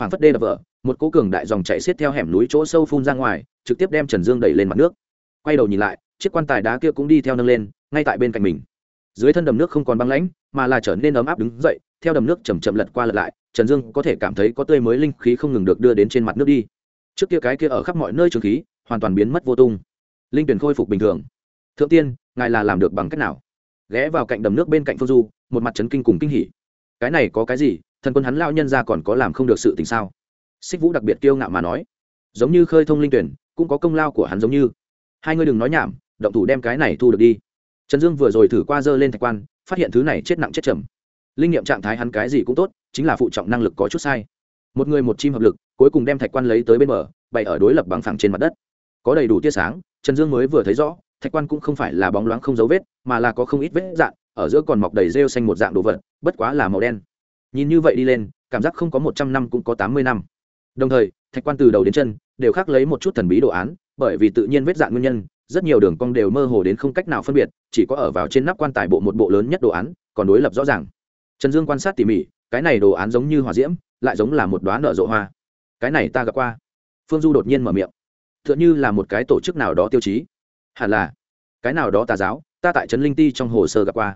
phản phất đê đập vỡ, một cố cường đại dòng chạy xiết theo hẻm núi chỗ sâu phun ra ngoài, trực tiếp đem trần dương đẩy lên mặt nước quay đầu nhìn lại, chiếc quan tài đá kia cũng đi theo nâng lên, ngay tại bên cạnh mình. Dưới thân đầm nước không còn băng lãnh, mà là trở nên ấm áp đứng dậy, theo đầm nước chầm chậm lật qua lật lại, trần dương có thể cảm thấy có tươi mới linh khí không ngừng được đưa đến trên mặt nước đi. Trước kia cái kia ở khắp mọi nơi trường khí, hoàn toàn biến mất vô tung. Linh tuyển khôi phục bình thường. Thượng tiên, ngài là làm được bằng cách nào? Ghé vào cạnh đầm nước bên cạnh phương du, một mặt trấn kinh cùng kinh hỉ. Cái này có cái gì? Thần quân hắn lao nhân ra còn có làm không được sự tình sao? Xích vũ đặc biệt kiêu ngạo mà nói. Giống như khơi thông linh tuyển, cũng có công lao của hắn giống như hai ngươi đừng nói nhảm, động thủ đem cái này thu được đi. Trần dương vừa rồi thử qua dơ lên thạch quan, phát hiện thứ này chết nặng chết trầm linh nghiệm trạng thái hắn cái gì cũng tốt, chính là phụ trọng năng lực có chút sai. Một người một chim hợp lực, cuối cùng đem thạch quan lấy tới bên bờ, bày ở đối lập bằng phẳng trên mặt đất. Có đầy đủ tia sáng, trần dương mới vừa thấy rõ, thạch quan cũng không phải là bóng loáng không dấu vết, mà là có không ít vết dạng ở giữa còn mọc đầy rêu xanh một dạng đồ vật, bất quá là màu đen. Nhìn như vậy đi lên, cảm giác không có một trăm năm cũng có tám mươi năm. Đồng thời, thạch quan từ đầu đến chân, đều khác lấy một chút thần bí đồ án bởi vì tự nhiên vết dạng nguyên nhân, rất nhiều đường cong đều mơ hồ đến không cách nào phân biệt, chỉ có ở vào trên nắp quan tài bộ một bộ lớn nhất đồ án, còn đối lập rõ ràng. Trần dương quan sát tỉ mỉ, cái này đồ án giống như hòa diễm, lại giống là một đoá nở rộ hoa. Cái này ta gặp qua. Phương du đột nhiên mở miệng. T h ư ợ n h ư là một cái tổ chức nào đó tiêu chí. Hẳn là, cái nào đó tà giáo, ta tại trấn linh ti trong hồ sơ gặp qua.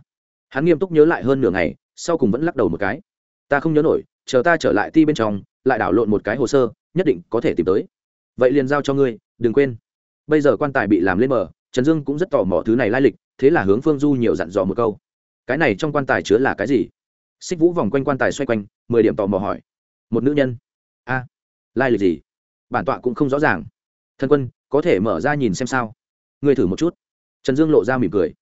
Hắn nghiêm túc nhớ lại hơn nửa ngày, sau cùng vẫn lắc đầu một cái. Ta không nhớ nổi, chờ ta trở lại ti bên trong, lại đảo lộn một cái hồ sơ, nhất định có thể tìm tới. Vậy liền giao cho ngươi đừng quên. Bây giờ quan tài bị làm lên mở, trần dương cũng rất tò mò thứ này lai lịch thế là hướng phương du nhiều dặn dò một câu. Cái này trong quan tài chứa là cái gì? Xích vũ vòng quanh quan tài xoay quanh mười điểm tò mò hỏi. Một nữ nhân. A lai lịch gì? Bản tọa cũng không rõ ràng. Thân quân có thể mở ra nhìn xem sao? Ngươi thử một chút. Trần dương lộ ra mỉm cười.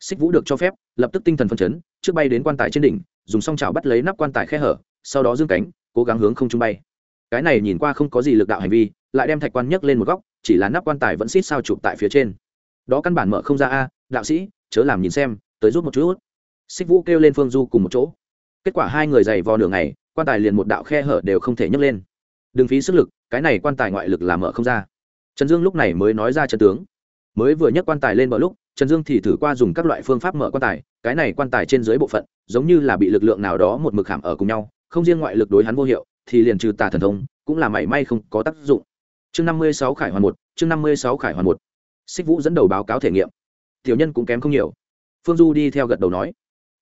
Xích vũ được cho phép lập tức tinh thần phân chấn trước bay đến quan tài trên đỉnh dùng song chảo bắt lấy nắp quan tài khe hở sau đó dương cánh cố gắng hướng không trung bay. Cái này nhìn qua không có gì lực đạo hành vi lại đem thạch quan nhấc lên một góc chỉ là nắp quan tài vẫn xít sao chụp tại phía trên. Đó căn bản mở không ra a, đạo sĩ, chớ làm nhìn xem, tới rút một chút. Xích vũ kêu lên phương du cùng một chỗ. Kết quả hai người dày vò nửa ngày, quan tài liền một đạo khe hở đều không thể nhấc lên. Đừng phí sức lực, cái này quan tài ngoại lực là mở không ra. Trần dương lúc này mới nói ra trần tướng. Mới vừa nhấc quan tài lên bờ lúc, trần dương thì thử qua dùng các loại phương pháp mở quan tài, cái này quan tài trên dưới bộ phận, giống như là bị lực lượng nào đó một mực hàm ở cùng nhau, không riêng ngoại lực đối hắn vô hiệu, thì liền trừ tà thần thông, cũng là mảy may không có tác dụng chương năm mươi sáu khải hoàn một, chương năm mươi sáu khải hoàn một. Xích vũ dẫn đầu báo cáo thể nghiệm. Tiểu nhân cũng kém không nhiều. Phương du đi theo gật đầu nói,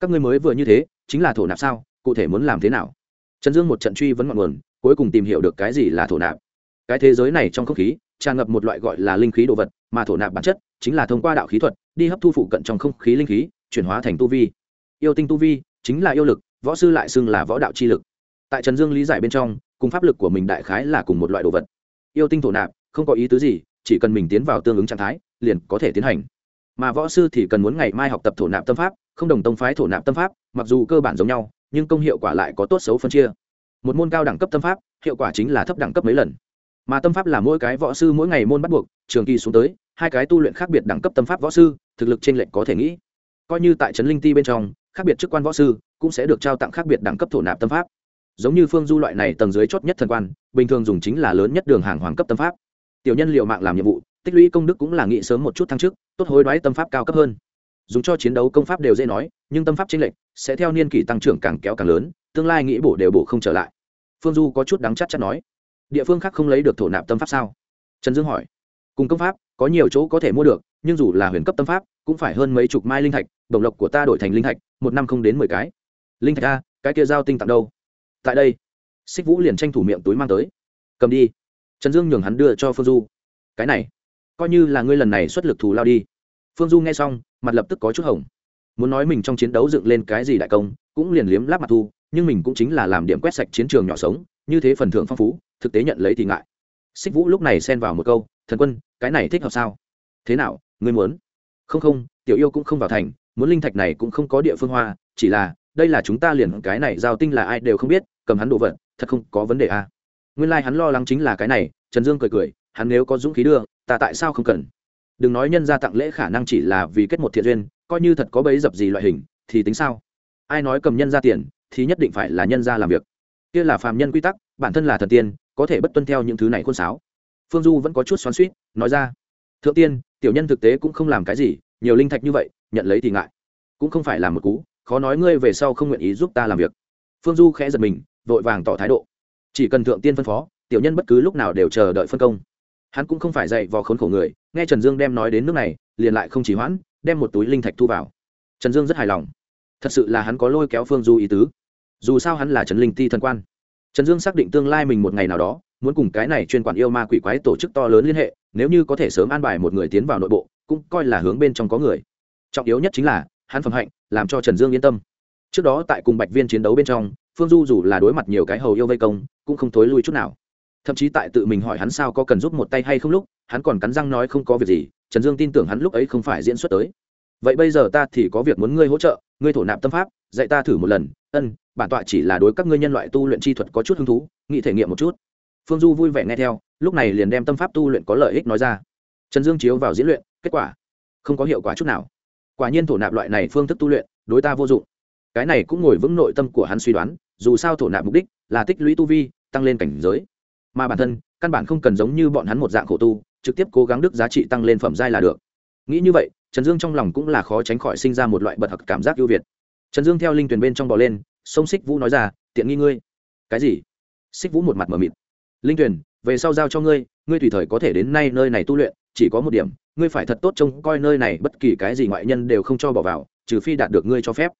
các ngươi mới vừa như thế, chính là thổ nạp sao? Cụ thể muốn làm thế nào? Trần dương một trận truy vấn ngọn nguồn, cuối cùng tìm hiểu được cái gì là thổ nạp. Cái thế giới này trong không khí, tràn ngập một loại gọi là linh khí đồ vật, mà thổ nạp bản chất chính là thông qua đạo khí thuật, đi hấp thu phụ cận trong không khí linh khí, chuyển hóa thành tu vi. Yêu tinh tu vi chính là yêu lực, võ sư lại xưng là võ đạo chi lực. Tại trần dương lý giải bên trong, cùng pháp lực của mình đại khái là cùng một loại đồ vật yêu tinh thổ nạp, không có ý tứ gì, chỉ cần mình tiến vào tương ứng trạng thái, liền có thể tiến hành. Mà võ sư thì cần muốn ngày mai học tập thổ nạp tâm pháp, không đồng tông phái thổ nạp tâm pháp, mặc dù cơ bản giống nhau, nhưng công hiệu quả lại có tốt xấu phân chia. Một môn cao đẳng cấp tâm pháp, hiệu quả chính là thấp đẳng cấp mấy lần. Mà tâm pháp là mỗi cái võ sư mỗi ngày môn bắt buộc, trường kỳ xuống tới, hai cái tu luyện khác biệt đẳng cấp tâm pháp võ sư, thực lực trên lệnh có thể nghĩ. Coi như tại trấn linh ti bên trong, khác biệt chức quan võ sư cũng sẽ được trao tặng khác biệt đẳng cấp thổ nạp tâm pháp giống như phương du loại này tầng dưới chót nhất thần quan, bình thường dùng chính là lớn nhất đường hàng hoàng cấp tâm pháp. Tiểu nhân liệu mạng làm nhiệm vụ, tích lũy công đức cũng là nghĩ sớm một chút thăng chức, tốt hối đoái tâm pháp cao cấp hơn. Dùng cho chiến đấu công pháp đều dễ nói, nhưng tâm pháp chính lệnh sẽ theo niên kỷ tăng trưởng càng kéo càng lớn, tương lai nghĩ bổ đều bổ không trở lại. Phương du có chút đắng chắc chắc nói, địa phương khác không lấy được thổ nạp tâm pháp sao? Trần dương hỏi. Cùng công pháp, có nhiều chỗ có thể mua được, nhưng dù là huyền cấp tâm pháp, cũng phải hơn mấy chục mai linh thạch, đồng lộc của ta đổi thành linh thạch, một năm không đến mười cái. Linh thạch a, cái kia giao tinh tặng đâu? Tại đây, xích vũ liền tranh thủ miệng túi mang tới. Cầm đi. Trần dương nhường hắn đưa cho phương du. Cái này, coi như là ngươi lần này xuất lực thù lao đi. Phương du nghe xong, mặt lập tức có chút hồng. Muốn nói mình trong chiến đấu dựng lên cái gì đại công, cũng liền liếm láp mặt thu, nhưng mình cũng chính là làm điểm quét sạch chiến trường nhỏ sống, như thế phần thưởng phong phú, thực tế nhận lấy thì ngại. Xích vũ lúc này xen vào một câu, thần quân, cái này thích hợp sao? Thế nào, ngươi muốn? Không không, tiểu yêu cũng không vào thành, muốn linh thạch này cũng không có địa phương hoa, chỉ là, đây là chúng ta liền, cái này giao tinh là ai đều không biết cầm hắn đồ vật, thật không có vấn đề à. nguyên lai、like、hắn lo lắng chính là cái này, trần dương cười cười, hắn nếu có dũng khí đưa, ta tại sao không cần? Đừng nói nhân ra tặng lễ khả năng chỉ là vì kết một thiện duyên, coi như thật có bấy dập gì loại hình, thì tính sao? Ai nói cầm nhân ra tiền, thì nhất định phải là nhân ra làm việc. Kia là phàm nhân quy tắc, bản thân là thần tiên, có thể bất tuân theo những thứ này khuôn sáo. Phương du vẫn có chút xoắn suýt nói ra, thượng tiên, tiểu nhân thực tế cũng không làm cái gì, nhiều linh thạch như vậy, nhận lấy thì ngại. Cũng không phải là một cú, khó nói ngươi về sau không nguyện ý giúp ta làm việc. Phương du khẽ giật mình vội vàng tỏ thái độ. Chỉ cần thượng tiên phân phó, tiểu nhân bất cứ lúc nào đều chờ đợi phân công. Hắn cũng không phải dạy vò khốn khổ người, nghe trần dương đem nói đến nước này, liền lại không chỉ hoãn, đem một túi linh thạch thu vào. Trần dương rất hài lòng. Thật sự là hắn có lôi kéo phương du ý tứ. Dù sao hắn là trần linh ti thần quan. Trần dương xác định tương lai mình một ngày nào đó, muốn cùng cái này chuyên quản yêu ma quỷ quái tổ chức to lớn liên hệ, nếu như có thể sớm an bài một người tiến vào nội bộ, cũng coi là hướng bên trong có người. Trọng yếu nhất chính là, hắn phẩm hạnh, làm cho trần dương yên tâm. Trước đó tại cùng bạch viên chiến đấu bên trong phương du dù là đối mặt nhiều cái hầu yêu vây công, cũng không thối lui chút nào. Thậm chí tại tự mình hỏi hắn sao có cần giúp một tay hay không lúc, hắn còn cắn răng nói không có việc gì, trần dương tin tưởng hắn lúc ấy không phải diễn xuất tới. Vậy bây giờ ta thì có việc muốn ngươi hỗ trợ, ngươi thổ nạp tâm pháp, dạy ta thử một lần, ân, bản tọa chỉ là đối các ngươi nhân loại tu luyện chi thuật có chút hứng thú nghị thể nghiệm một chút. Phương du vui vẻ nghe theo, lúc này liền đem tâm pháp tu luyện có lợi ích nói ra. Trần dương chiếu vào diễn luyện, kết quả không có hiệu quả chút nào. Quả nhiên thổ nạp loại này phương thức tu luyện, đối ta vô dụng cái này cũng ngồi vững nội tâm của hắn suy đoán, dù sao thổ nạp mục đích là tích lũy tu vi, tăng lên cảnh giới. Mà bản thân, căn bản không cần giống như bọn hắn một dạng khổ tu, trực tiếp cố gắng đức giá trị tăng lên phẩm giai là được. Nghĩ như vậy, trần dương trong lòng cũng là khó tránh khỏi sinh ra một loại bật hặc cảm giác ưu việt. Trần dương theo linh tuyển bên trong bò lên, sông xích vũ nói ra, tiện nghi ngươi. Cái gì? Xích vũ một mặt m ở mịt. Linh tuyển, về sau giao cho ngươi ngươi tùy thời có thể đến nay nơi này tu luyện, chỉ có một điểm, ngươi phải thật tốt trông coi nơi này, bất kỳ cái gì ngoại nhân đều không cho bỏ vào, trừ phi đạt được ngươi cho phép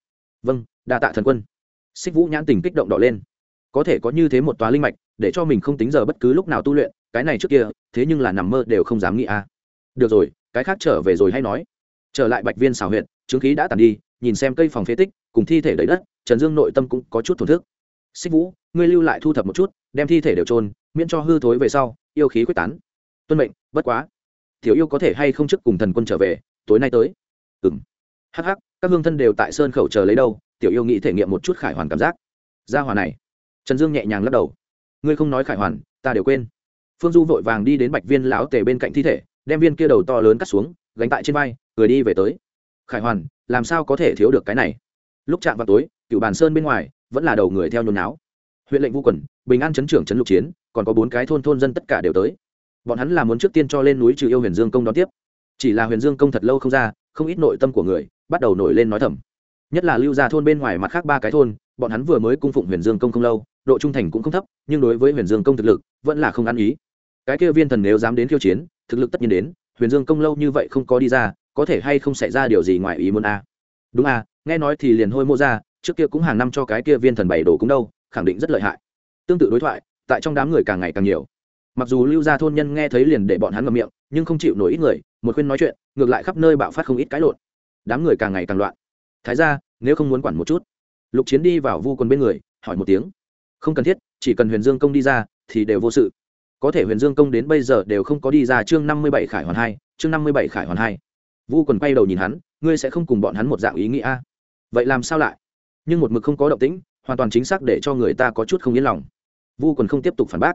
vâng đa tạ thần quân. Xích vũ nhãn tình kích động đỏ lên. Có thể có như thế một tòa linh mạch, để cho mình không tính giờ bất cứ lúc nào tu luyện, cái này trước kia, thế nhưng là nằm mơ đều không dám nghĩ a à. được rồi, cái khác trở về rồi hay nói. Trở lại bạch viên xào huyện chứng khí đã tàn đi, nhìn xem cây phòng phế tích, cùng thi thể đầy đất, trần dương nội tâm cũng có chút thổn thức. Xích vũ, ngươi lưu lại thu thập một chút, đem thi thể đều trôn miễn cho hư thối về sau, yêu khí quyết tán. Tuân mệnh, bất quá. Tiểu yêu có thể hay không trước cùng thần quân trở về, tối nay tới. Ừng hh các hương thân đều tại sơn khẩu chờ lấy đâu, tiểu yêu nghĩ thể nghiệm một chút khải hoàn cảm giác. Gia hòa này. Trần dương nhẹ nhàng lắc đầu. Ngươi không nói khải hoàn, ta đều quên. Phương du vội vàng đi đến bạch viên lão tề bên cạnh thi thể, đem viên kia đầu to lớn cắt xuống, gánh tại trên vai, cười đi về tới. Khải hoàn, làm sao có thể thiếu được cái này? Lúc chạm vào tối cựu bàn sơn bên ngoài, vẫn là đầu người theo nhốn náo huyện lệnh vũ quần bình an chấn trưởng trấn lục chiến, còn có bốn cái thôn thôn dân tất cả đều tới. Bọn hắn là muốn trước tiên cho lên núi trừ yêu huyền dương công đón tiếp chỉ là huyền dương công thật lâu không ra, không ít nội tâm của người bắt đầu nổi lên nói thầm. Nhất là lưu gia thôn bên ngoài mặt khác ba cái thôn, bọn hắn vừa mới cung phụng huyền dương công không lâu, độ trung thành cũng không thấp, nhưng đối với huyền dương công thực lực vẫn là không ăn ý. Cái kia viên thần nếu dám đến khiêu chiến, thực lực tất nhiên đến, huyền dương công lâu như vậy không có đi ra, có thể hay không xảy ra điều gì ngoài ý muốn a à? đúng à nghe nói thì liền hôi mô ra, trước kia cũng hàng năm cho cái kia viên thần bảy đổ cũng đâu, khẳng định rất lợi hại. Tương tự đối thoại, tại trong đám người càng ngày càng nhiều. Mặc dù lưu gia thôn nhân nghe thấy liền để bọn hắn ngậm miệng nhưng không chịu nổi ít người, một khuyên nói chuyện, ngược lại khắp nơi bạo phát không ít cái lộn. Đám người càng ngày càng loạn. Thái ra nếu không muốn quản một chút. Lục chiến đi vào vu quân bên người, hỏi một tiếng. Không cần thiết, chỉ cần huyền dương công đi ra, thì đều vô sự. Có thể huyền dương công đến bây giờ đều không có đi ra chương năm mươi bảy khải hoàn hai, chương năm mươi bảy khải hoàn hai. Vu quần quay đầu nhìn hắn, ngươi sẽ không cùng bọn hắn một dạng ý nghĩa à? vậy làm sao lại? Nhưng một mực không có động tĩnh, hoàn toàn chính xác để cho người ta có chút không yên lòng. Vu quần không tiếp tục phản bác.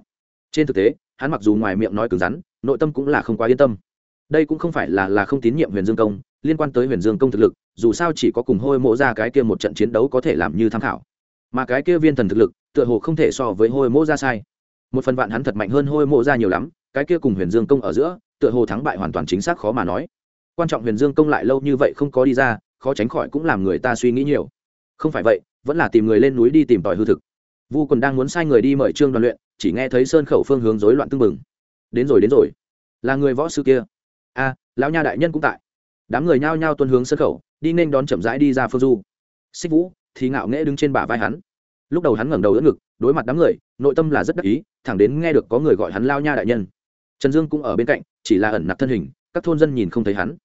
Trên thực tế hắn mặc dù ngoài miệng nói cứng rắn, nội tâm cũng là không quá yên tâm. Đây cũng không phải là là không tín nhiệm huyền dương công, liên quan tới huyền dương công thực lực, dù sao chỉ có cùng hôi mộ ra cái kia một trận chiến đấu có thể làm như tham khảo. Mà cái kia viên thần thực lực, tựa hồ không thể so với hôi mộ ra sai. Một phần vạn hắn thật mạnh hơn hôi mộ ra nhiều lắm, cái kia cùng huyền dương công ở giữa, tựa hồ thắng bại hoàn toàn chính xác khó mà nói. Quan trọng huyền dương công lại lâu như vậy không có đi ra, khó tránh khỏi cũng làm người ta suy nghĩ nhiều. Không phải vậy, vẫn là tìm người lên núi đi tìm tòi hư thực vu còn đang muốn sai người đi mời trương đoàn luyện, chỉ nghe thấy sơn khẩu phương hướng rối loạn tưng bừng. Đến rồi đến rồi. Là người võ sư kia. A lão nha đại nhân cũng tại. Đám người nhao nhao tuân hướng sơn khẩu, đi nên đón chậm rãi đi ra phương du. Xích vũ thì ngạo nghễ đứng trên bả vai hắn. Lúc đầu hắn ngẩng đầu đỡ ngực, đối mặt đám người, nội tâm là rất đắc ý, thẳng đến nghe được có người gọi hắn lao nha đại nhân. Trần dương cũng ở bên cạnh, chỉ là ẩn nặc thân hình, các thôn dân nhìn không thấy hắn.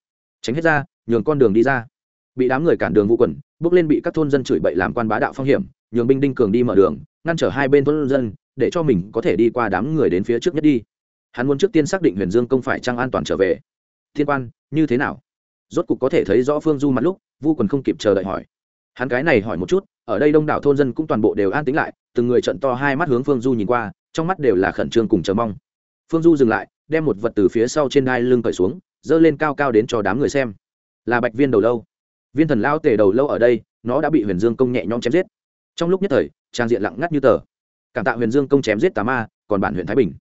Tránh hết ra, nhường con đường đi ra. Bị đám người cản đường Vu quần, bước lên bị các thôn dân chửi bậy làm quan bá đạo phong hiểm nhường binh đinh cường đi mở đường, ngăn trở hai bên thôn dân, để cho mình có thể đi qua đám người đến phía trước nhất đi. Hắn muốn trước tiên xác định huyền dương công phải trăng an toàn trở về. Thiên quan, như thế nào? Rốt cục có thể thấy rõ phương du mặt lúc, vu quần không kịp chờ đợi hỏi. Hắn cái này hỏi một chút, ở đây đông đảo thôn dân cũng toàn bộ đều an tính lại, từng người trận to hai mắt hướng phương du nhìn qua, trong mắt đều là khẩn trương cùng chờ mong. Phương du dừng lại, đem một vật từ phía sau trên đai lưng cởi xuống dơ lên cao cao đến cho đám người xem. Là bạch viên đầu lâu. Viên thần lao tề đầu lâu ở đây, nó đã bị huyền dương công nhẹ nhõm chém giết trong lúc nhất thời, trang diện lặng ngắt như tờ. Cảm tạ huyền dương công chém giết tà ma, còn bản huyện thái bình.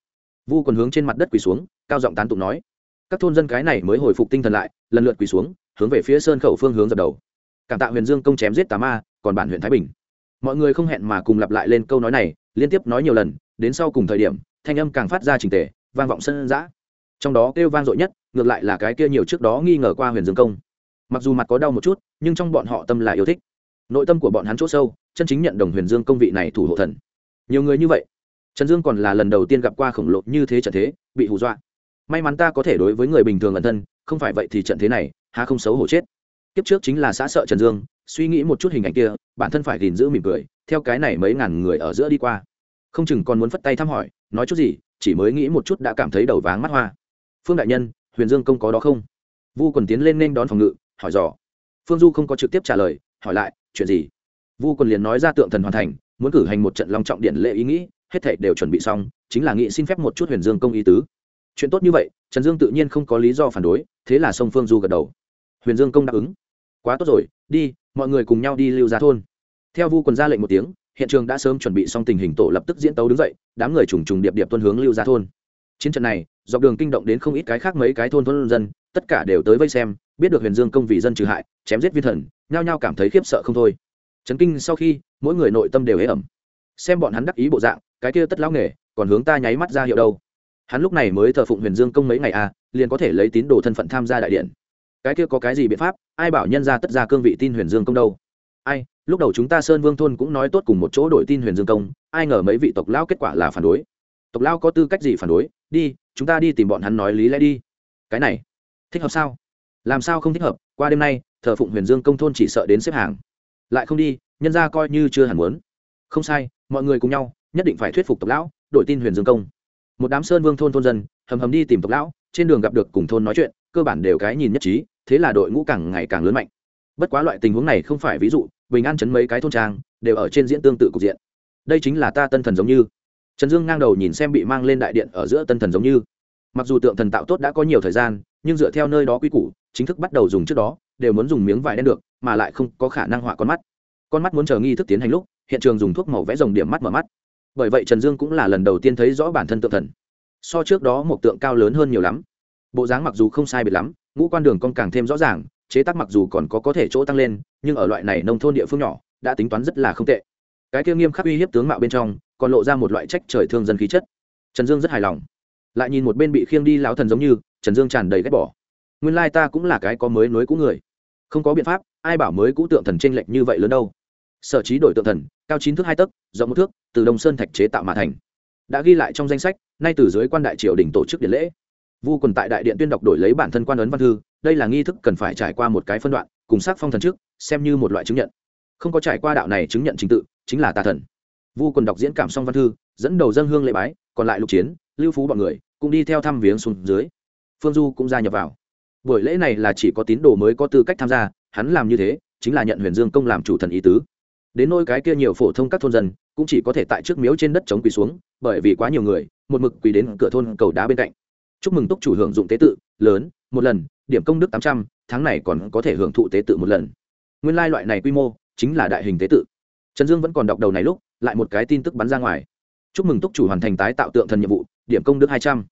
Vu còn hướng trên mặt đất quỳ xuống, cao giọng tán tụng nói, các thôn dân cái này mới hồi phục tinh thần lại, lần lượt quỳ xuống, hướng về phía sơn khẩu phương hướng dập đầu. Cảm tạ huyền dương công chém giết tà ma, còn bản huyện thái bình. Mọi người không hẹn mà cùng lặp lại lên câu nói này, liên tiếp nói nhiều lần, đến sau cùng thời điểm, thanh âm càng phát ra trình tề, vang vọng sân giã. Trong đó kêu vang dội nhất, ngược lại là cái kia nhiều trước đó nghi ngờ qua huyền dương công. Mặc dù mặt có đau một chút, nhưng trong bọn họ tâm là yêu thích nội tâm của bọn hắn chỗ sâu, chân chính nhận đồng huyền dương công vị này thủ hộ thần. Nhiều người như vậy, trần dương còn là lần đầu tiên gặp qua khổng lồ như thế trận thế, bị hù dọa. May mắn ta có thể đối với người bình thường ẩn thân, không phải vậy thì trận thế này, há không xấu hổ chết. Kiếp trước chính là xã sợ trần dương, suy nghĩ một chút hình ảnh kia, bản thân phải gìn giữ mỉm cười, theo cái này mấy ngàn người ở giữa đi qua. Không chừng còn muốn phất tay thăm hỏi, nói chút gì, chỉ mới nghĩ một chút đã cảm thấy đầu váng mắt hoa. Phương đại nhân, huyền dương công có đó không? Vu còn tiến lên nên đón phòng ngự, hỏi dò. Phương du không có trực tiếp trả lời, hỏi lại chuyện gì? Vu quần liền nói ra tượng thần hoàn thành, muốn cử hành một trận long trọng điện lễ ý nghĩ, hết thảy đều chuẩn bị xong, chính là nghị xin phép một chút huyền dương công ý tứ. Chuyện tốt như vậy, trần dương tự nhiên không có lý do phản đối, thế là sông phương du gật đầu. Huyền dương công đáp ứng. Quá tốt rồi, đi, mọi người cùng nhau đi lưu ra thôn. Theo vu quần ra lệnh một tiếng, hiện trường đã sớm chuẩn bị xong tình hình tổ lập tức diễn tấu đứng dậy, đám người trùng trùng điệp điệp tuân hướng lưu ra thôn. Chiến trận này, dọc đường kinh động đến không ít cái khác mấy cái thôn thôn dân, tất cả đều tới vây xem biết được huyền dương công vì dân trừ hại, chém giết viên thần, nhao nhao cảm thấy khiếp sợ không thôi. Chấn kinh sau khi, mỗi người nội tâm đều ế ẩm. Xem bọn hắn đắc ý bộ dạng, cái kia tất lão nghề, còn hướng ta nháy mắt ra hiệu đâu. Hắn lúc này mới thờ phụng huyền dương công mấy ngày à liền có thể lấy tín đồ thân phận tham gia đại điện. Cái kia có cái gì biện pháp, ai bảo nhân ra tất ra cương vị tin huyền dương công đâu? Ai, lúc đầu chúng ta sơn vương thôn cũng nói tốt cùng một chỗ đổi tin huyền dương công, ai ngờ mấy vị tộc lão kết quả là phản đối. Tộc lão có tư cách gì phản đối? Đi, chúng ta đi tìm bọn hắn nói lý lẽ đi. Cái này, thích hợp sao? Làm sao không thích hợp, qua đêm nay, thờ phụng huyền dương công thôn chỉ sợ đến xếp hàng. Lại không đi, nhân ra coi như chưa hẳn muốn. Không sai, mọi người cùng nhau, nhất định phải thuyết phục tộc lão, đổi tin huyền dương công. Một đám sơn vương thôn thôn dân, hầm hầm đi tìm tộc lão, trên đường gặp được cùng thôn nói chuyện, cơ bản đều cái nhìn nhất trí, thế là đội ngũ càng ngày càng lớn mạnh. Bất quá loại tình huống này không phải ví dụ, bình an chấn mấy cái thôn trang, đều ở trên diễn tương tự cục diện. Đây chính là ta tân thần giống như. Trần dương ngang đầu nhìn xem bị mang lên đại điện ở giữa tân thần giống như mặc dù tượng thần tạo tốt đã có nhiều thời gian, nhưng dựa theo nơi đó quy củ, chính thức bắt đầu dùng trước đó, đều muốn dùng miếng vải đen được, mà lại không có khả năng họa con mắt. Con mắt muốn chờ nghi thức tiến hành lúc, hiện trường dùng thuốc màu vẽ rồng điểm mắt mở mắt. Bởi vậy trần dương cũng là lần đầu tiên thấy rõ bản thân tượng thần. So trước đó một tượng cao lớn hơn nhiều lắm. Bộ dáng mặc dù không sai biệt lắm, ngũ quan đường con càng thêm rõ ràng, chế tác mặc dù còn có có thể chỗ tăng lên, nhưng ở loại này nông thôn địa phương nhỏ, đã tính toán rất là không tệ. Cái kia nghiêm khắc uy hiếp tướng mạo bên trong, còn lộ ra một loại trách trời thương dân khí chất. Trần dương rất hài lòng lại nhìn một bên bị khiêng đi lão thần giống như, trần dương tràn đầy ghét bỏ. Nguyên lai ta cũng là cái có mới nối cũ người. Không có biện pháp, ai bảo mới cũ tượng thần t r ê n lệch như vậy lớn đâu. Sở trí đổi tượng thần, cao chín thước hai tấc, rộng một thước, từ đồng sơn thạch chế tạo mà thành. Đã ghi lại trong danh sách, nay từ dưới quan đại triều đình tổ chức điện lễ. Vu quần tại đại điện tuyên đọc đổi lấy bản thân quan ấn văn thư, đây là nghi thức cần phải trải qua một cái phân đoạn, cùng sắc phong thần trước, xem như một loại chứng nhận. Không có trải qua đạo này chứng nhận trình tự, chính là tà thần. Vu quần đọc diễn cảm xong văn thư, dẫn đầu dân hương lễ bái, còn lại lục chiến lưu phú bọn người cũng đi theo thăm viếng xuống dưới. Phương du cũng gia nhập vào. Buổi lễ này là chỉ có tín đồ mới có tư cách tham gia, hắn làm như thế chính là nhận huyền dương công làm chủ thần ý tứ. Đến nôi cái kia nhiều phổ thông các thôn dân cũng chỉ có thể tại trước miếu trên đất chống quỳ xuống, bởi vì quá nhiều người, một mực quỳ đến cửa thôn cầu đá bên cạnh. Chúc mừng túc chủ hưởng dụng tế tự, lớn, một lần, điểm công đức tám trăm, tháng này còn có thể hưởng thụ tế tự một lần. Nguyên lai loại này quy mô chính là đại hình tế tự. Trần dương vẫn còn đọc đầu này lúc, lại một cái tin tức bắn ra ngoài. Chúc mừng túc chủ hoàn thành tái tạo tượng thần nhiệm vụ điểm công đức hai trăm.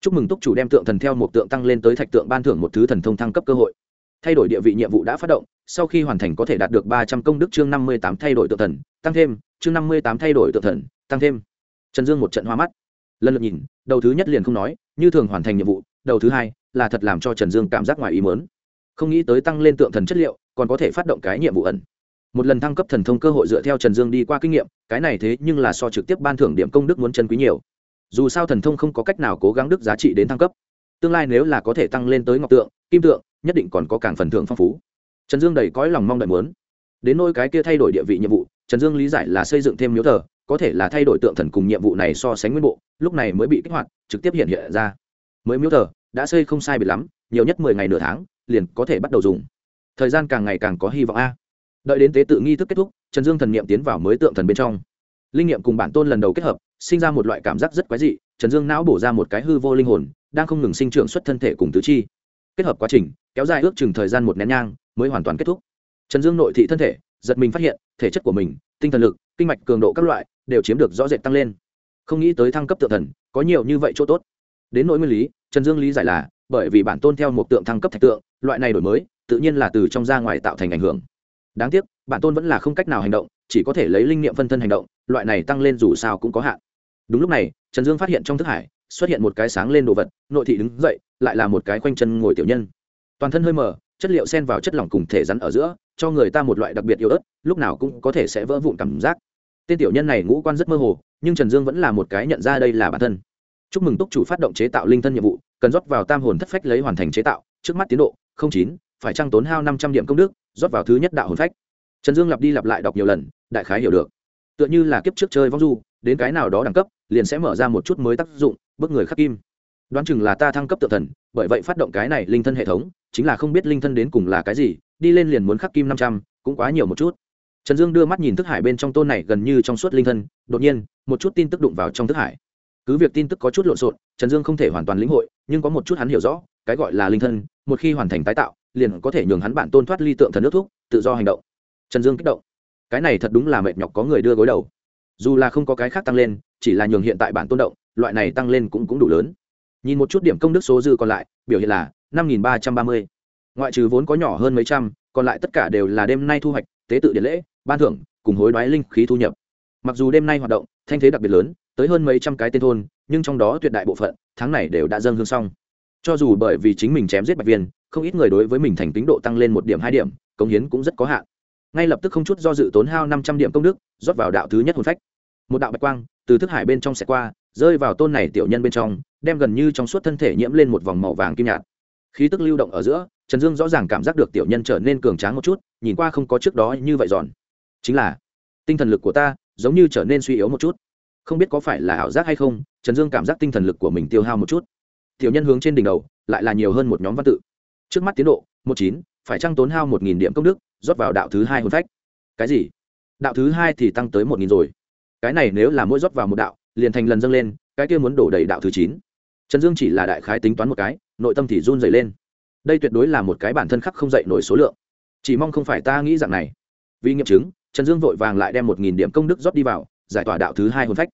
Chúc mừng túc chủ đem tượng thần theo một tượng tăng lên tới thạch tượng ban thưởng một thứ thần thông thăng cấp cơ hội. Thay đổi địa vị nhiệm vụ đã phát động, sau khi hoàn thành có thể đạt được ba trăm công đức chương năm mươi tám thay đổi tượng thần, tăng thêm, chương năm mươi tám thay đổi tượng thần, tăng thêm. Trần dương một trận hoa mắt. Lần lượt nhìn, đầu thứ nhất liền không nói, như thường hoàn thành nhiệm vụ, đầu thứ hai là thật làm cho trần dương cảm giác ngoài ý mớn không nghĩ tới tăng lên tượng thần chất liệu, còn có thể phát động cái nhiệm vụ ẩn. Một lần thăng cấp thần thông cơ hội dựa theo trần dương đi qua kinh nghiệm, cái này thế nhưng là so trực tiếp ban thưởng điểm công đức muốn chân quý nhiều dù sao thần thông không có cách nào cố gắng đức giá trị đến thăng cấp. Tương lai nếu là có thể tăng lên tới ngọc tượng, kim tượng, nhất định còn có càng phần thưởng phong phú. Trần dương đầy cõi lòng mong đợi muốn. Đến nôi cái kia thay đổi địa vị nhiệm vụ, trần dương lý giải là xây dựng thêm miếu thờ, có thể là thay đổi tượng thần cùng nhiệm vụ này so sánh nguyên bộ, lúc này mới bị kích hoạt, trực tiếp hiện hiện ra. Mới miếu thờ, đã xây không sai biệt lắm, nhiều nhất mười ngày nửa tháng, liền có thể bắt đầu dùng. Thời gian càng ngày càng có hy vọng a. Đợi đến tế tự nghi thức kết thúc, trần dương thần n i ệ m tiến vào mới tượng thần bên trong. Linh nghiệm cùng bản tôn lần đầu kết hợp sinh ra một loại cảm giác rất quái dị, trần dương não bổ ra một cái hư vô linh hồn, đang không ngừng sinh trưởng xuất thân thể cùng tứ chi. Kết hợp quá trình, kéo dài ước chừng thời gian một nén nhang, mới hoàn toàn kết thúc. Trần dương nội thị thân thể, giật mình phát hiện, thể chất của mình, tinh thần lực, kinh mạch cường độ các loại, đều chiếm được rõ rệt tăng lên. Không nghĩ tới thăng cấp tượng thần, có nhiều như vậy chỗ tốt. Đến nỗi nguyên lý, trần dương lý giải là, bởi vì bản tôn theo một tượng thăng cấp thạch tượng, loại này đổi mới, tự nhiên là từ trong ra ngoài tạo thành ảnh hưởng. Đáng tiếc, bản tôn vẫn là không cách nào hành động, chỉ có thể lấy linh nghiệm phân thân hành động, loại này tăng lên dù sao cũng có hạn đúng lúc này, trần dương phát hiện trong thức hải xuất hiện một cái sáng lên đồ vật, nội thị đứng dậy, lại là một cái khoanh chân ngồi tiểu nhân. Toàn thân hơi mờ, chất liệu xen vào chất lỏng cùng thể rắn ở giữa, cho người ta một loại đặc biệt yếu ớt, lúc nào cũng có thể sẽ vỡ vụn cảm giác. Tên tiểu nhân này ngũ quan rất mơ hồ, nhưng trần dương vẫn là một cái nhận ra đây là bản thân. Chúc mừng túc chủ phát động chế tạo linh thân nhiệm vụ, cần rót vào tam hồn thất phách lấy hoàn thành chế tạo, trước mắt tiến độ chín, phải trăng tốn hao năm trăm điểm công đức, rót vào thứ nhất đạo hồn phách. Trần dương lặp đi lặp lại đọc nhiều lần, đại khái hiểu được. Tựa như là kiếp trước chơi vong du, đến cái nào đó đẳng cấp liền sẽ mở ra một chút mới tác dụng bước người khắc kim. Đoán chừng là ta thăng cấp tự thần, bởi vậy phát động cái này linh thân hệ thống, chính là không biết linh thân đến cùng là cái gì, đi lên liền muốn khắc kim năm trăm, cũng quá nhiều một chút. Trần dương đưa mắt nhìn thức hải bên trong tôn này gần như trong suốt linh thân, đột nhiên, một chút tin tức đụng vào trong thức hải. Cứ việc tin tức có chút lộn xộn, trần dương không thể hoàn toàn lĩnh hội, nhưng có một chút hắn hiểu rõ, cái gọi là linh thân, một khi hoàn thành tái tạo, liền có thể nhường hắn bản tôn thoát ly tượng thần nước thuốc, tự do hành động. Trần dương kích động. Cái này thật đúng là mệt nhọc có người đưa gối đầu. Dù là không có cái khác tăng lên chỉ là nhường hiện tại bản tôn động, loại này tăng lên cũng cũng đủ lớn. Nhìn một chút điểm công đức số dư còn lại, biểu hiện là năm nghìn ba trăm ba mươi. Ngoại trừ vốn có nhỏ hơn mấy trăm, còn lại tất cả đều là đêm nay thu hoạch, tế tự điện lễ, ban thưởng, cùng hối đoái linh khí thu nhập. Mặc dù đêm nay hoạt động, thanh thế đặc biệt lớn, tới hơn mấy trăm cái tên thôn, nhưng trong đó tuyệt đại bộ phận, tháng này đều đã dâng hương xong. Cho dù bởi vì chính mình chém giết bạch viên, không ít người đối với mình thành tính độ tăng lên một điểm, hai điểm công hiến cũng rất có hạn. Ngay lập tức không chút do dự tốn hao năm trăm điểm công đức, rót vào đạo thứ nhất hồn phách. Một đạo bạch quang từ thức hải bên trong sẽ qua, rơi vào tôn này tiểu nhân bên trong, đem gần như trong suốt thân thể nhiễm lên một vòng màu vàng kim nhạt. Khí tức lưu động ở giữa, trần dương rõ ràng cảm giác được tiểu nhân trở nên cường tráng một chút, nhìn qua không có trước đó như vậy giòn. Chính là, tinh thần lực của ta giống như trở nên suy yếu một chút. Không biết có phải là ảo giác hay không, trần dương cảm giác tinh thần lực của mình tiêu hao một chút. Tiểu nhân hướng trên đỉnh đầu, lại là nhiều hơn một nhóm văn tự. Trước mắt tiến độ, một chín, phải trăng tốn hao một nghìn điểm công đức, rót vào đạo thứ hai hồn phách. Cái gì? Đạo thứ hai thì tăng tới một nghìn rồi cái này nếu là mỗi rót vào một đạo, liền thành lần dâng lên, cái kia muốn đổ đầy đạo thứ chín. Trần dương chỉ là đại khái tính toán một cái, nội tâm thì run dày lên. Đây tuyệt đối là một cái bản thân khắc không dậy nổi số lượng. Chỉ mong không phải ta nghĩ rằng này. Vì nghiệm chứng, trần dương vội vàng lại đem một nghìn điểm công đức rót đi vào, giải tỏa đạo thứ hai hồn phách.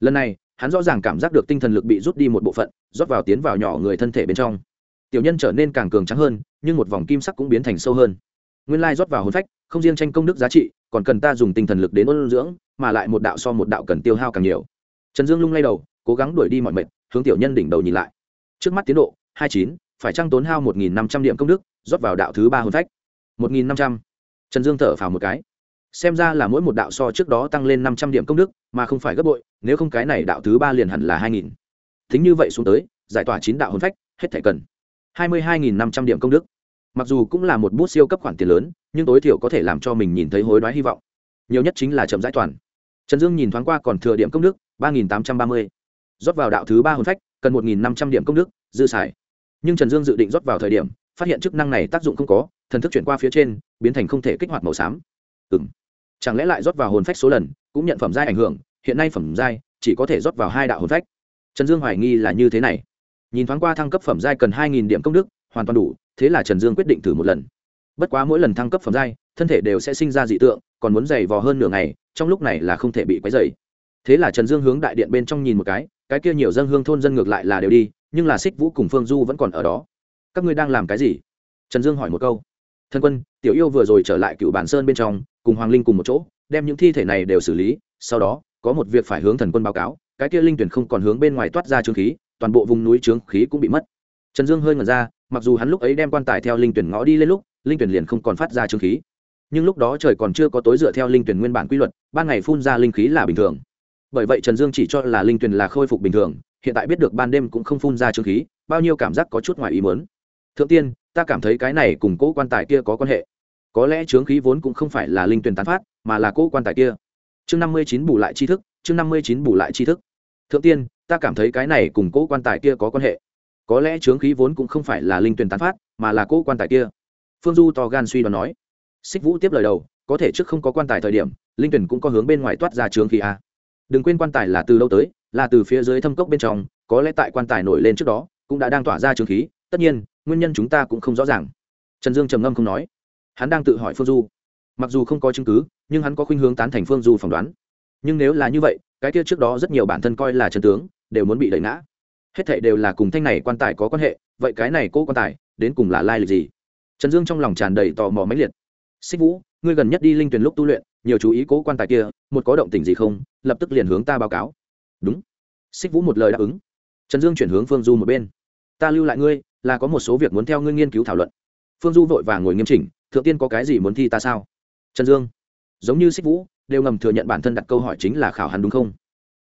Lần này, hắn rõ ràng cảm giác được tinh thần lực bị rút đi một bộ phận, rót vào tiến vào nhỏ người thân thể bên trong. Tiểu nhân trở nên càng cường trắng hơn, nhưng một vòng kim sắc cũng biến thành sâu hơn. Nguyên lai rót vào hồn phách, không riêng tranh công đức giá trị còn cần ta dùng tinh thần lực đến ôn dưỡng, mà lại một đạo so một đạo cần tiêu hao càng nhiều. Trần dương lung lay đầu, cố gắng đuổi đi mọi mệt, hướng tiểu nhân đỉnh đầu nhìn lại. Trước mắt tiến độ, hai chín, phải trăng tốn hao một nghìn năm trăm điểm công đức, rót vào đạo thứ ba hồn phách? một nghìn năm trăm. Trần dương thở phào một cái. Xem ra là mỗi một đạo so trước đó tăng lên năm trăm điểm công đức, mà không phải gấp bội, nếu không cái này đạo thứ ba liền hẳn là hai nghìn. Thính như vậy xuống tới, giải tỏa chín đạo hồn phách, hết thể cần. Hai mươi hai nghìn năm trăm điểm công đức mặc dù cũng là một bút siêu cấp khoản tiền lớn, nhưng tối thiểu có thể làm cho mình nhìn thấy hối đoái hy vọng. Nhiều nhất chính là chậm giải toàn. Trần dương nhìn thoáng qua còn thừa điểm công đức, ba nghìn tám trăm ba mươi. Rót vào đạo thứ ba hồn phách, cần một nghìn năm trăm điểm công đức, dư xài. Nhưng trần dương dự định rót vào thời điểm, phát hiện chức năng này tác dụng không có, thần thức chuyển qua phía trên, biến thành không thể kích hoạt màu xám. Ừ m chẳng lẽ lại rót vào hồn phách số lần, cũng nhận phẩm giai ảnh hưởng, hiện nay phẩm giai, chỉ có thể rót vào hai đạo hồn phách. Trần dương hoài nghi là như thế này. Nhìn thoáng qua thăng cấp phẩm giai cần hai điểm công đức hoàn toàn đủ, thế là trần dương quyết định thử một lần. Bất quá mỗi lần thăng cấp phẩm giai, thân thể đều sẽ sinh ra dị tượng, còn muốn dày vò hơn nửa ngày, trong lúc này là không thể bị quấy dày thế là trần dương hướng đại điện bên trong nhìn một cái cái kia nhiều dân hương thôn dân ngược lại là đều đi, nhưng là xích vũ cùng phương du vẫn còn ở đó. Các ngươi đang làm cái gì? Trần dương hỏi một câu. Thân quân, tiểu yêu vừa rồi trở lại cựu bản sơn bên trong, cùng hoàng linh cùng một chỗ, đem những thi thể này đều xử lý, sau đó, có một việc phải hướng thần quân báo cáo, cái kia linh tuyển không còn hướng bên ngoài toát ra trương khí, toàn bộ vùng núi trướng khí cũng bị mất. Trần dương hơi ngẩn ra mặc dù hắn lúc ấy đem quan tài theo linh tuyển ngõ đi lên lúc, linh tuyển liền không còn phát ra trương khí. Nhưng lúc đó trời còn chưa có tối dựa theo linh tuyển nguyên bản quy luật, ban ngày phun ra linh khí là bình thường. Bởi vậy trần dương chỉ cho là linh tuyển là khôi phục bình thường, hiện tại biết được ban đêm cũng không phun ra trương khí, bao nhiêu cảm giác có chút ngoài ý mớn thượng tiên, ta cảm thấy cái này cùng cỗ quan tài kia có quan hệ. Có lẽ trướng khí vốn cũng không phải là linh tuyển tán phát, mà là cỗ quan tài kia. Chương năm mươi chín bù lại tri thức, chương năm mươi chín bù lại tri thức. Thượng tiên, ta cảm thấy cái này cùng cỗ quan tài kia có quan hệ có lẽ trướng khí vốn cũng không phải là linh tuyển tán phát, mà là cỗ quan tài kia. Phương du to gan suy đoán nói. Xích vũ tiếp lời đầu, có thể trước không có quan tài thời điểm, linh tuyển cũng có hướng bên ngoài toát ra trướng khí a. Đừng quên quan tài là từ lâu tới, là từ phía dưới thâm cốc bên trong, có lẽ tại quan tài nổi lên trước đó, cũng đã đang tỏa ra trướng khí. Tất nhiên, nguyên nhân chúng ta cũng không rõ ràng. Trần dương trầm ngâm không nói. Hắn đang tự hỏi phương du. Mặc dù không có chứng cứ, nhưng hắn có khuynh hướng tán thành phương du phỏng đoán. Nhưng nếu là như vậy, cái kia trước đó rất nhiều bản thân coi là trần tướng, đều muốn bị đẩy ngã hết thảy đều là cùng thanh này quan tài có quan hệ, vậy cái này cô quan tài, đến cùng là lai lịch gì? Trần dương trong lòng tràn đầy tò mò mãnh liệt. Xích vũ, ngươi gần nhất đi linh tuyển lúc tu luyện, nhiều chú ý cố quan tài kia, một có động tình gì không, lập tức liền hướng ta báo cáo. Đúng. Xích vũ một lời đáp ứng. Trần dương chuyển hướng phương du một bên. Ta lưu lại ngươi, là có một số việc muốn theo ngươi nghiên cứu thảo luận. Phương du vội vàng ngồi nghiêm chỉnh, thượng tiên có cái gì muốn thi ta sao? Trần dương. Giống như xích vũ, đều ngầm thừa nhận bản thân đặt câu hỏi chính là khảo hắn đúng không?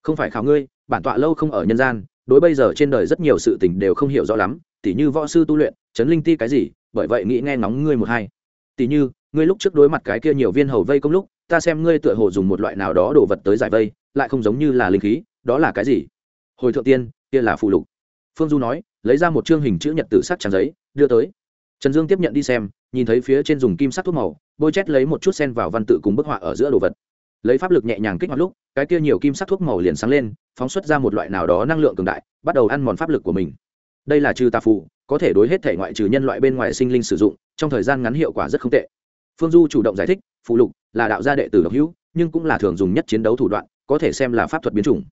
Không phải khảo ngươi, bản tọa lâu không ở nhân gian đối bây giờ trên đời rất nhiều sự tình đều không hiểu rõ lắm, tỉ như võ sư tu luyện, chấn linh ti cái gì, bởi vậy nghĩ nghe ngóng ngươi một hai. Tỉ như, ngươi lúc trước đối mặt cái kia nhiều viên hầu vây công lúc, ta xem ngươi tựa hồ dùng một loại nào đó đồ vật tới giải vây, lại không giống như là linh khí, đó là cái gì? Hồi thượng tiên, kia là phù lục. Phương du nói, lấy ra một chương hình chữ nhật tự sắc tràn giấy, đưa tới. Trần dương tiếp nhận đi xem, nhìn thấy phía trên dùng kim sắc thuốc màu, bôi chét lấy một chút sen vào văn tự cùng bức họa ở giữa đồ vật. Lấy pháp lực nhẹ nhàng kích hoạt lúc, cái kia nhiều kim sắc thuốc màu liền sáng lên phóng xuất ra một loại nào đó năng lượng cường đại, bắt đầu ăn mòn pháp lực của mình. Đây là trừ tà phù, có thể đối hết thể ngoại trừ nhân loại bên ngoài sinh linh sử dụng, trong thời gian ngắn hiệu quả rất không tệ. Phương du chủ động giải thích phụ lục là đạo gia đệ tử độc hữu, nhưng cũng là thường dùng nhất chiến đấu thủ đoạn, có thể xem là pháp thuật biến chủng.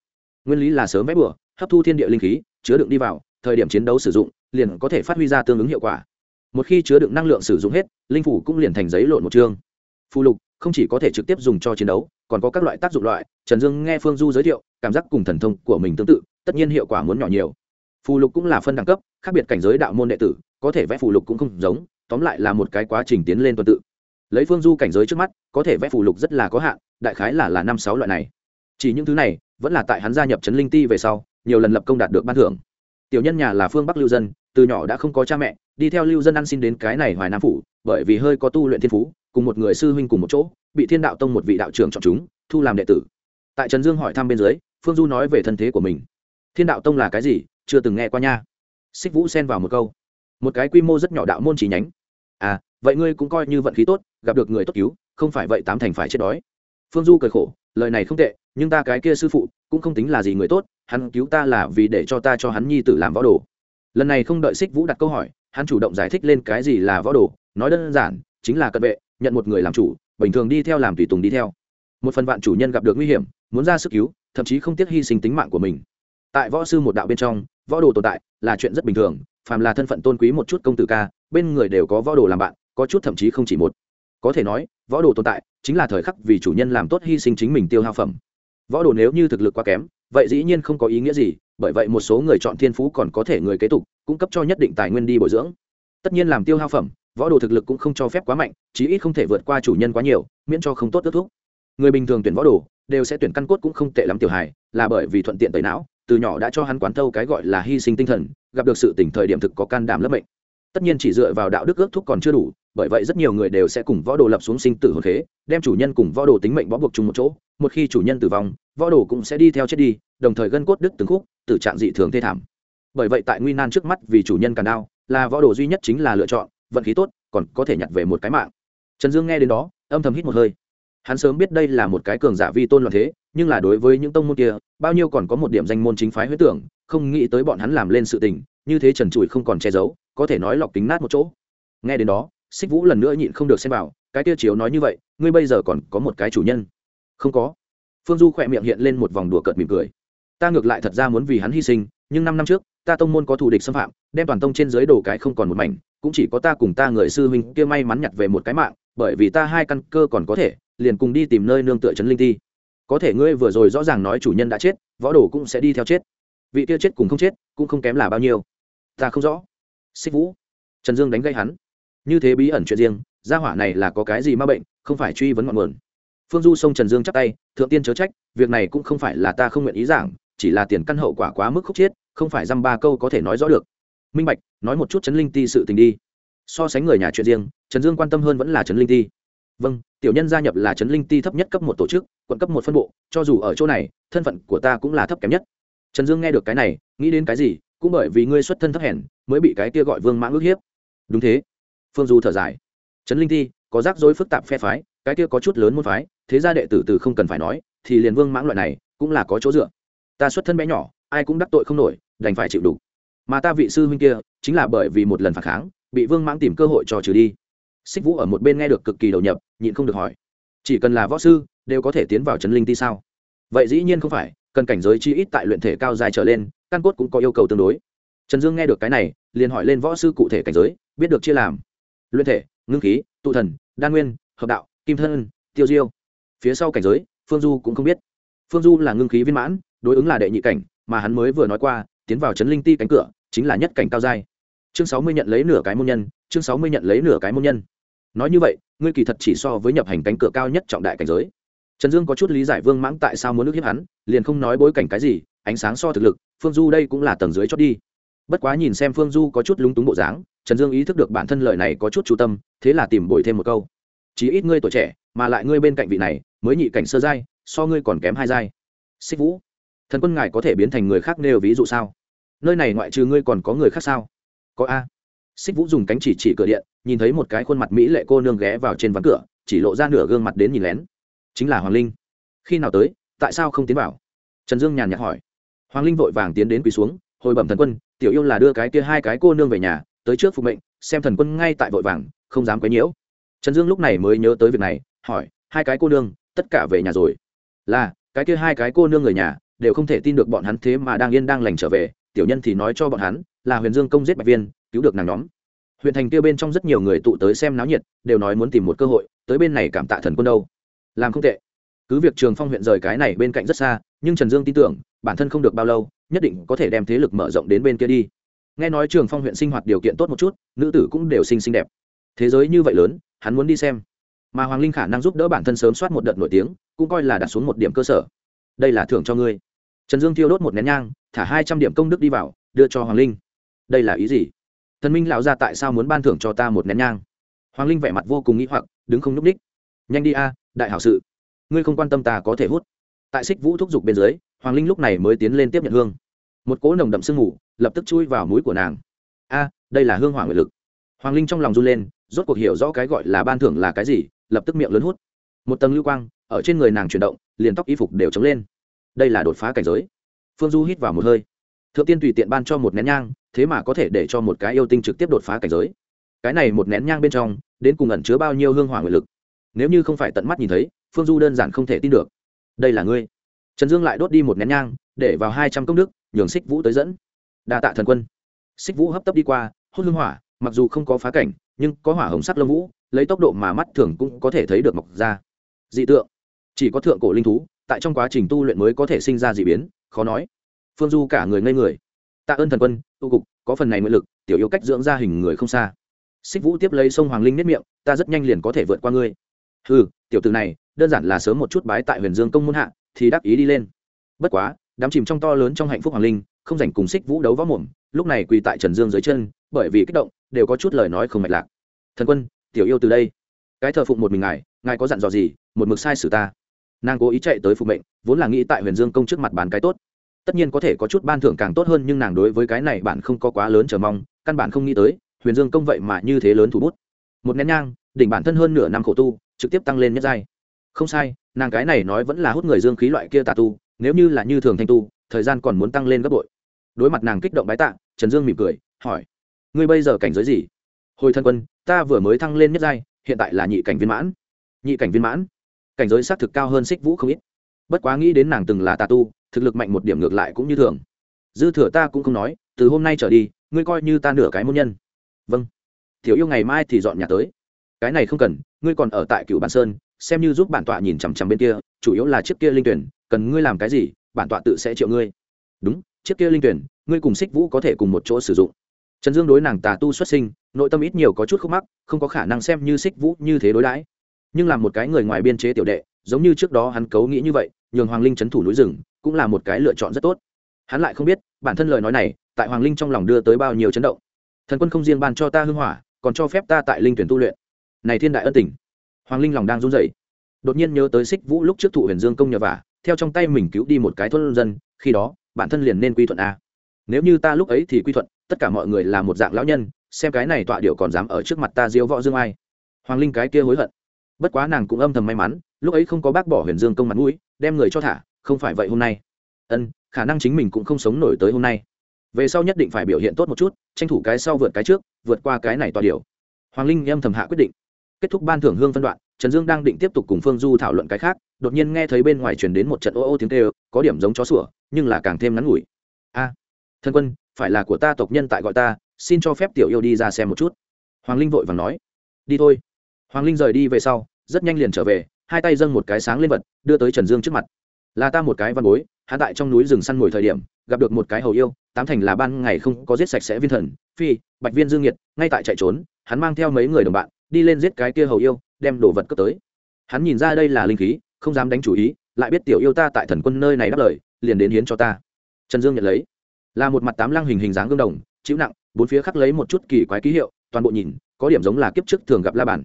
Nguyên lý là sớm vẽ bừa, hấp thu thiên địa linh khí, chứa đựng đi vào, thời điểm chiến đấu sử dụng, liền có thể phát huy ra tương ứng hiệu quả. Một khi chứa đựng năng lượng sử dụng hết, linh phủ cũng liền thành giấy lộn một chương. Phù lục không chỉ có thể trực tiếp dùng cho chiến đấu còn có các loại tác dụng loại, trần dương nghe phương du giới thiệu, cảm giác cùng thần thông của mình tương tự, tất nhiên hiệu quả muốn nhỏ nhiều. Phù lục cũng là phân đẳng cấp, khác biệt cảnh giới đạo môn đệ tử, có thể vẽ phù lục cũng không giống, tóm lại là một cái quá trình tiến lên tuần tự. Lấy phương du cảnh giới trước mắt, có thể vẽ phù lục rất là có hạn, đại khái là là năm sáu loại này. Chỉ những thứ này, vẫn là tại hắn gia nhập trấn linh ti về sau, nhiều lần lập công đạt được ban thưởng. Tiểu nhân nhà là phương bắc lưu dân, từ nhỏ đã không có cha mẹ, đi theo lưu dân ăn xin đến cái này hoài nam phủ, bởi vì hơi có tu luyện thiên phú cùng một người sư huynh cùng một chỗ, bị thiên đạo tông một vị đạo trưởng chọn chúng, thu làm đệ tử. Tại trần dương hỏi thăm bên dưới, phương du nói về thân thế của mình. Thiên đạo tông là cái gì? Chưa từng nghe qua nha. Xích vũ xen vào một câu. Một cái quy mô rất nhỏ đạo môn chỉ nhánh. À vậy ngươi cũng coi như vận khí tốt, gặp được người tốt cứu, không phải vậy tám thành phải chết đói. Phương du cười khổ, lời này không tệ, nhưng ta cái kia sư phụ, cũng không tính là gì người tốt, hắn cứu ta là vì để cho ta cho hắn nhi tử làm võ đồ. Lần này không đợi xích vũ đặt câu hỏi, hắn chủ động giải thích lên cái gì là võ đồ, nói đơn giản, chính là cận vệ nhận một người làm chủ, bình thường đi theo làm tùy tùng đi theo. Một phần vạn chủ nhân gặp được nguy hiểm, muốn ra sức cứu, thậm chí không tiếc hy sinh tính mạng của mình. Tại võ sư một đạo bên trong, võ đồ tồn tại là chuyện rất bình thường, phàm là thân phận tôn quý một chút công tử ca, bên người đều có võ đồ làm bạn, có chút thậm chí không chỉ một. Có thể nói, võ đồ tồn tại chính là thời khắc vì chủ nhân làm tốt hy sinh chính mình tiêu hao phẩm. Võ đồ nếu như thực lực quá kém, vậy dĩ nhiên không có ý nghĩa gì, bởi vậy một số người chọn thiên phú còn có thể người kế tục, cung cấp cho nhất định tài nguyên đi bồi dưỡng. Tất nhiên làm tiêu hao phẩm võ đồ thực lực cũng không cho phép quá mạnh chí ít không thể vượt qua chủ nhân quá nhiều miễn cho không tốt tước thuốc. người bình thường tuyển võ đồ đều sẽ tuyển căn cốt cũng không tệ lắm tiểu hài là bởi vì thuận tiện tẩy não từ nhỏ đã cho hắn quán thâu cái gọi là hy sinh tinh thần gặp được sự tỉnh thời điểm thực có can đảm lấp mệnh tất nhiên chỉ dựa vào đạo đức ước thúc còn chưa đủ bởi vậy rất nhiều người đều sẽ cùng võ đồ lập xuống sinh tử hồn thế, đem chủ nhân cùng võ đồ tính mệnh bó buộc chung một chỗ một khi chủ nhân tử vong võ đồ cũng sẽ đi theo chết đi đồng thời gân cốt đứt từng khúc tử trạng dị thường thê thảm bởi vậy tại nguy nan trước mắt vì chủ nhân càn đau là võ đồ duy nhất chính là lựa chọn vận khí tốt, còn có thể nhặt về một cái mạng. Trần dương nghe đến đó, âm thầm hít một hơi. Hắn sớm biết đây là một cái cường giả vi tôn loạn thế, nhưng là đối với những tông môn kia, bao nhiêu còn có một điểm danh môn chính phái huyết tưởng, không nghĩ tới bọn hắn làm lên sự tình, như thế trần trụi không còn che giấu, có thể nói lọc tính nát một chỗ. Nghe đến đó, xích vũ lần nữa nhịn không được xem vào, cái kia chiếu nói như vậy, ngươi bây giờ còn có một cái chủ nhân? Không có. Phương du khỏe miệng hiện lên một vòng đùa cợt mỉm cười. Ta ngược lại thật ra muốn vì hắn hy sinh nhưng năm năm trước, ta tông môn có thù địch xâm phạm, đem toàn tông trên dưới đồ cái không còn một mảnh, cũng chỉ có ta cùng ta người sư huynh kia may mắn nhặt về một cái mạng, bởi vì ta hai căn cơ còn có thể, liền cùng đi tìm nơi nương tựa trấn linh ti. Có thể ngươi vừa rồi rõ ràng nói chủ nhân đã chết, võ đồ cũng sẽ đi theo chết. Vị kia chết cùng không chết, cũng không kém là bao nhiêu. Ta không rõ. Xích vũ. Trần dương đánh gây hắn. Như thế bí ẩn chuyện riêng, gia hỏa này là có cái gì ma bệnh, không phải truy vấn ngọn nguồn. Phương du xông trần dương chắc tay, thượng tiên chớ trách, việc này cũng không phải là ta không nguyện ý giảng, chỉ là tiền căn hậu quả quá mức khúc chiết không phải dăm ba câu có thể nói rõ được. Minh bạch, nói một chút trấn linh ti sự tình đi. So sánh người nhà chuyện riêng, trần dương quan tâm hơn vẫn là trấn linh ti. Vâng tiểu nhân gia nhập là trấn linh ti thấp nhất cấp một tổ chức, quận cấp một phân bộ, cho dù ở chỗ này, thân phận của ta cũng là thấp kém nhất. Trần dương nghe được cái này, nghĩ đến cái gì, cũng bởi vì ngươi xuất thân thấp hèn, mới bị cái kia gọi vương mãng ước hiếp. Đúng thế. Phương du thở dài. Trấn linh Ti, có rắc rối phức tạp phe phái, cái kia có chút lớn môn phái, thế gia đệ tử từ không cần phải nói, thì liền vương mãng loại này, cũng là có chỗ dựa. Ta xuất thân bé nhỏ, ai cũng đắc tội không nổi đành phải chịu đủ. Mà ta vị sư huynh kia, chính là bởi vì một lần phản kháng, bị vương mãng tìm cơ hội cho trừ đi. Xích vũ ở một bên nghe được cực kỳ đầu nhập, nhịn không được hỏi. Chỉ cần là võ sư, đều có thể tiến vào trấn linh ti sao? Vậy dĩ nhiên không phải, cần cảnh giới chi ít tại luyện thể cao dài trở lên, căn cốt cũng có yêu cầu tương đối. Trần dương nghe được cái này, liền hỏi lên võ sư cụ thể cảnh giới, biết được chia làm. Luyện thể, ngưng khí, tụ thần, đan nguyên, hợp đạo, kim thân, tiêu diêu. Phía sau cảnh giới, phương du cũng không biết. Phương du là ngưng khí viên mãn, đối ứng là đệ nhị cảnh, mà hắn mới vừa nói qua tiến vào trấn linh ti cánh cửa, chính là nhất cảnh cao giai. Chương sáu mươi nhận lấy nửa cái môn nhân, chương sáu mươi nhận lấy nửa cái môn nhân. Nói như vậy, ngươi kỳ thật chỉ so với nhập hành cánh cửa cao nhất trọng đại cảnh giới. Trần dương có chút lý giải vương mãng tại sao muốn nước hiếp hắn, liền không nói bối cảnh cái gì, ánh sáng so thực lực, phương du đây cũng là tầng dưới chót đi. Bất quá nhìn xem phương du có chút lúng túng bộ dáng, trần dương ý thức được bản thân lời này có chút chú tâm, thế là tìm bồi thêm một câu. Chỉ ít ngươi tuổi trẻ, mà lại ngươi bên cạnh vị này, mới nhị cảnh sơ giai, so ngươi còn kém hai giai. Xích vũ, thần quân ngài có thể biến thành người khác nêu ví dụ sao? Nơi này ngoại trừ ngươi còn có người khác sao? Có a. Xích vũ dùng cánh chỉ chỉ cửa điện, nhìn thấy một cái khuôn mặt mỹ lệ cô nương ghé vào trên ván cửa, chỉ lộ ra nửa gương mặt đến nhìn lén. Chính là hoàng linh. Khi nào tới, tại sao không tiến vào? Trần dương nhàn nhạt hỏi. Hoàng linh vội vàng tiến đến quỳ xuống, hồi bẩm thần quân, tiểu yêu là đưa cái kia hai cái cô nương về nhà, tới trước phục mệnh, xem thần quân ngay tại vội vàng, không dám quấy nhiễu. Trần dương lúc này mới nhớ tới việc này, hỏi, hai cái cô nương, tất cả về nhà rồi? Là, cái kia hai cái cô nương người nhà, đều không thể tin được bọn hắn thế mà đang yên đang lành trở về tiểu nhân thì nói cho bọn hắn, là huyền dương công giết bạch viên, cứu được nàng nhóm. Huyện thành kia bên trong rất nhiều người tụ tới xem náo nhiệt, đều nói muốn tìm một cơ hội, tới bên này cảm tạ thần quân đâu. Làm không tệ. Cứ việc trường phong huyện rời cái này bên cạnh rất xa, nhưng trần dương tin tưởng, bản thân không được bao lâu, nhất định có thể đem thế lực mở rộng đến bên kia đi. Nghe nói trường phong huyện sinh hoạt điều kiện tốt một chút, nữ tử cũng đều xinh xinh đẹp. Thế giới như vậy lớn, hắn muốn đi xem. Mà hoàng linh khả năng giúp đỡ bản thân sớm soát một đợt nổi tiếng, cũng coi là đặt xuống một điểm cơ sở. Đây là thưởng cho ngươi trần dương thiêu đốt một nén nhang, thả hai trăm điểm công đức đi vào, đưa cho hoàng linh. Đây là ý gì? Thần minh lão ra tại sao muốn ban thưởng cho ta một nén nhang? Hoàng linh vẻ mặt vô cùng nghĩ hoặc, đứng không n ú c ních nhanh đi a, đại hảo sự. Ngươi không quan tâm ta có thể hút. Tại xích vũ thúc giục bên dưới, hoàng linh lúc này mới tiến lên tiếp nhận hương. Một cỗ nồng đậm sương mù, lập tức chui vào mũi của nàng. A, đây là hương hỏa nguyện lực. Hoàng linh trong lòng run lên, rốt cuộc hiểu rõ cái gọi là ban thưởng là cái gì, lập tức miệng lớn hút. Một tầng lưu quang, ở trên người nàng chuyển động, liền tóc y phục đều chống lên đây là đột phá cảnh giới. Phương du hít vào một hơi. Thượng tiên tùy tiện ban cho một nén nhang, thế mà có thể để cho một cái yêu tinh trực tiếp đột phá cảnh giới. Cái này một nén nhang bên trong, đến cùng ẩn chứa bao nhiêu hương hỏa nguyện lực? Nếu như không phải tận mắt nhìn thấy, phương du đơn giản không thể tin được. Đây là ngươi. Trần dương lại đốt đi một nén nhang, để vào hai trăm công đức, nhường xích vũ tới dẫn. Đa tạ thần quân. Xích vũ hấp tấp đi qua hốt hương hỏa, mặc dù không có phá cảnh, nhưng có hỏa hồng sắc lâm vũ, lấy tốc độ mà mắt thường cũng có thể thấy được mọc ra. Dị tượng. Chỉ có thượng cổ linh thú tại trong quá trình tu luyện mới có thể sinh ra d ị biến, khó nói. Phương du cả người ngây người. Tạ ơn thần quân, tu cục, có phần này nguyện lực, tiểu yêu cách dưỡng ra hình người không xa. Xích vũ tiếp lấy sông hoàng linh nếp miệng, ta rất nhanh liền có thể vượt qua ngươi. Ừ tiểu từ này, đơn giản là sớm một chút bái tại huyền dương công môn hạ, thì đắc ý đi lên. Bất quá, đám chìm trong to lớn trong hạnh phúc hoàng linh, không dành cùng xích vũ đấu võ mồm, lúc này quỳ tại trần dương dưới chân, bởi vì kích động, đều có chút lời nói không mạch lạc. Thần quân, tiểu yêu từ đây. Cái thờ phụng một mình ngài ngài có dặn dò gì, một mực sai sử ta nàng cố ý chạy tới phục mệnh, vốn là nghĩ tại huyền dương công trước mặt bán cái tốt. Tất nhiên có thể có chút ban thưởng càng tốt hơn nhưng nàng đối với cái này bạn không có quá lớn chờ mong, căn bản không nghĩ tới, huyền dương công vậy mà như thế lớn thủ bút. Một nén nhang, đỉnh bản thân hơn nửa năm khổ tu, trực tiếp tăng lên nhất giai. Không sai, nàng cái này nói vẫn là hút người dương khí loại kia tà tu, nếu như là như thường thanh tu, thời gian còn muốn tăng lên gấp bội. Đối mặt nàng kích động bái tạ, trần dương mỉm cười, hỏi, ngươi bây giờ cảnh giới gì? Hồi thân quân, ta vừa mới thăng lên nhất giai, hiện tại là nhị cảnh viên mãn. Nhị cảnh viên mãn? Cảnh giới xác thực cao hơn xích vũ không ít. Bất quá nghĩ đến nàng từng là tà tu, thực lực mạnh một điểm ngược lại cũng như thường. Dư thừa ta cũng không nói, từ hôm nay trở đi, ngươi coi như ta nửa cái môn nhân. Vâng. Tiểu yêu ngày mai thì dọn nhà tới. Cái này không cần, ngươi còn ở tại cựu bản sơn, xem như giúp bản tọa nhìn chằm chằm bên kia, chủ yếu là chiếc kia linh tuyển, cần ngươi làm cái gì, bản tọa tự sẽ triệu ngươi. Đúng, chiếc kia linh tuyển, ngươi cùng xích vũ có thể cùng một chỗ sử dụng. Trần dương đối nàng tà tu xuất sinh, nội tâm ít nhiều có chút khúc mắc, không có khả năng xem như xích vũ như thế đối đãi nhưng làm một cái người ngoài biên chế tiểu đệ, giống như trước đó hắn cấu nghĩ như vậy, nhường hoàng linh c h ấ n thủ núi rừng, cũng là một cái lựa chọn rất tốt. Hắn lại không biết, bản thân lời nói này, tại hoàng linh trong lòng đưa tới bao nhiêu chấn động. Thần quân không riêng ban cho ta hưng hỏa, còn cho phép ta tại linh tuyển tu luyện. Này thiên đại ân tình. Hoàng linh lòng đang run rẩy. Đột nhiên nhớ tới xích vũ lúc trước thụ huyền dương công nhờ vả, theo trong tay mình cứu đi một cái thôn dân, khi đó, bản thân liền nên quy thuận a. Nếu như ta lúc ấy thì quy thuận, tất cả mọi người là một dạng lão nhân, xem cái này tọa điệu còn dám ở trước mặt ta diễu võ dương ai. Hoàng linh cái kia hối hận bất quá nàng cũng âm thầm may mắn, lúc ấy không có bác bỏ huyền dương công mặt mũi, đem người cho thả, không phải vậy hôm nay. Ân, khả năng chính mình cũng không sống nổi tới hôm nay. Về sau nhất định phải biểu hiện tốt một chút, tranh thủ cái sau vượt cái trước, vượt qua cái này tòa điều. Hoàng linh âm thầm hạ quyết định. Kết thúc ban thưởng hương phân đoạn, trần dương đang định tiếp tục cùng phương du thảo luận cái khác, đột nhiên nghe thấy bên ngoài truyền đến một trận ô ô tiếng tê có điểm giống chó sủa, nhưng là càng thêm ngắn ngủi. A thân quân, phải là của ta tộc nhân tại gọi ta, xin cho phép tiểu yêu đi ra xem một chút. Hoàng linh vội vàng nói. Đi thôi. Hoàng linh rời đi về sau rất nhanh liền trở về, hai tay dâng một cái sáng lên vật, đưa tới trần dương trước mặt. Là ta một cái văn bối hạ tại trong núi rừng săn mồi thời điểm, gặp được một cái hầu yêu, tám thành là ban ngày không có giết sạch sẽ viên thần, phi, bạch viên dương nhiệt, ngay tại chạy trốn, hắn mang theo mấy người đồng bạn, đi lên giết cái kia hầu yêu, đem đồ vật cướp tới. Hắn nhìn ra đây là linh khí, không dám đánh chủ ý, lại biết tiểu yêu ta tại thần quân nơi này đáp lời, liền đến hiến cho ta. Trần dương nhận lấy. Là một mặt tám lăng hình hình dáng gương đồng, chịu nặng, bốn phía khắc lấy một chút kỳ quái ký hiệu, toàn bộ nhìn, có điểm giống là kiếp trước thường gặp la bàn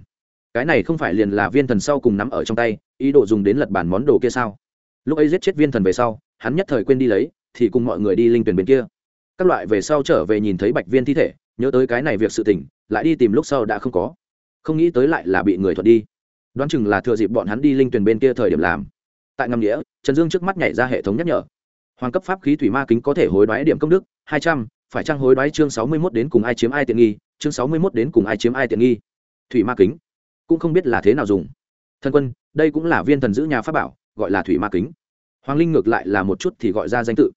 cái này không phải liền là viên thần sau cùng nắm ở trong tay, ý đồ dùng đến lật bàn món đồ kia sao? Lúc ấy giết chết viên thần về sau, hắn nhất thời quên đi lấy, thì cùng mọi người đi linh tuyển bên kia. Các loại về sau trở về nhìn thấy bạch viên thi thể, nhớ tới cái này việc sự tỉnh lại đi tìm lúc sau đã không có. Không nghĩ tới lại là bị người thuật đi. Đoán chừng là thừa dịp bọn hắn đi linh tuyển bên kia thời điểm làm. Tại ngầm nghĩa, trần dương trước mắt nhảy ra hệ thống nhắc nhở. Hoàng cấp pháp khí thủy ma kính có thể hối đoái điểm công đức, hai trăm, phải trang hối đoái chương sáu mươi mốt đến cùng ai chiếm ai tiện nghi, chương sáu mươi mốt đến cùng ai chiếm ai tiện nghi? Thủy ma kính cũng không biết là thế nào dùng. Thân quân, đây cũng là viên thần giữ nhà pháp bảo, gọi là thủy ma kính. Hoàng linh ngược lại là một chút thì gọi ra danh tự.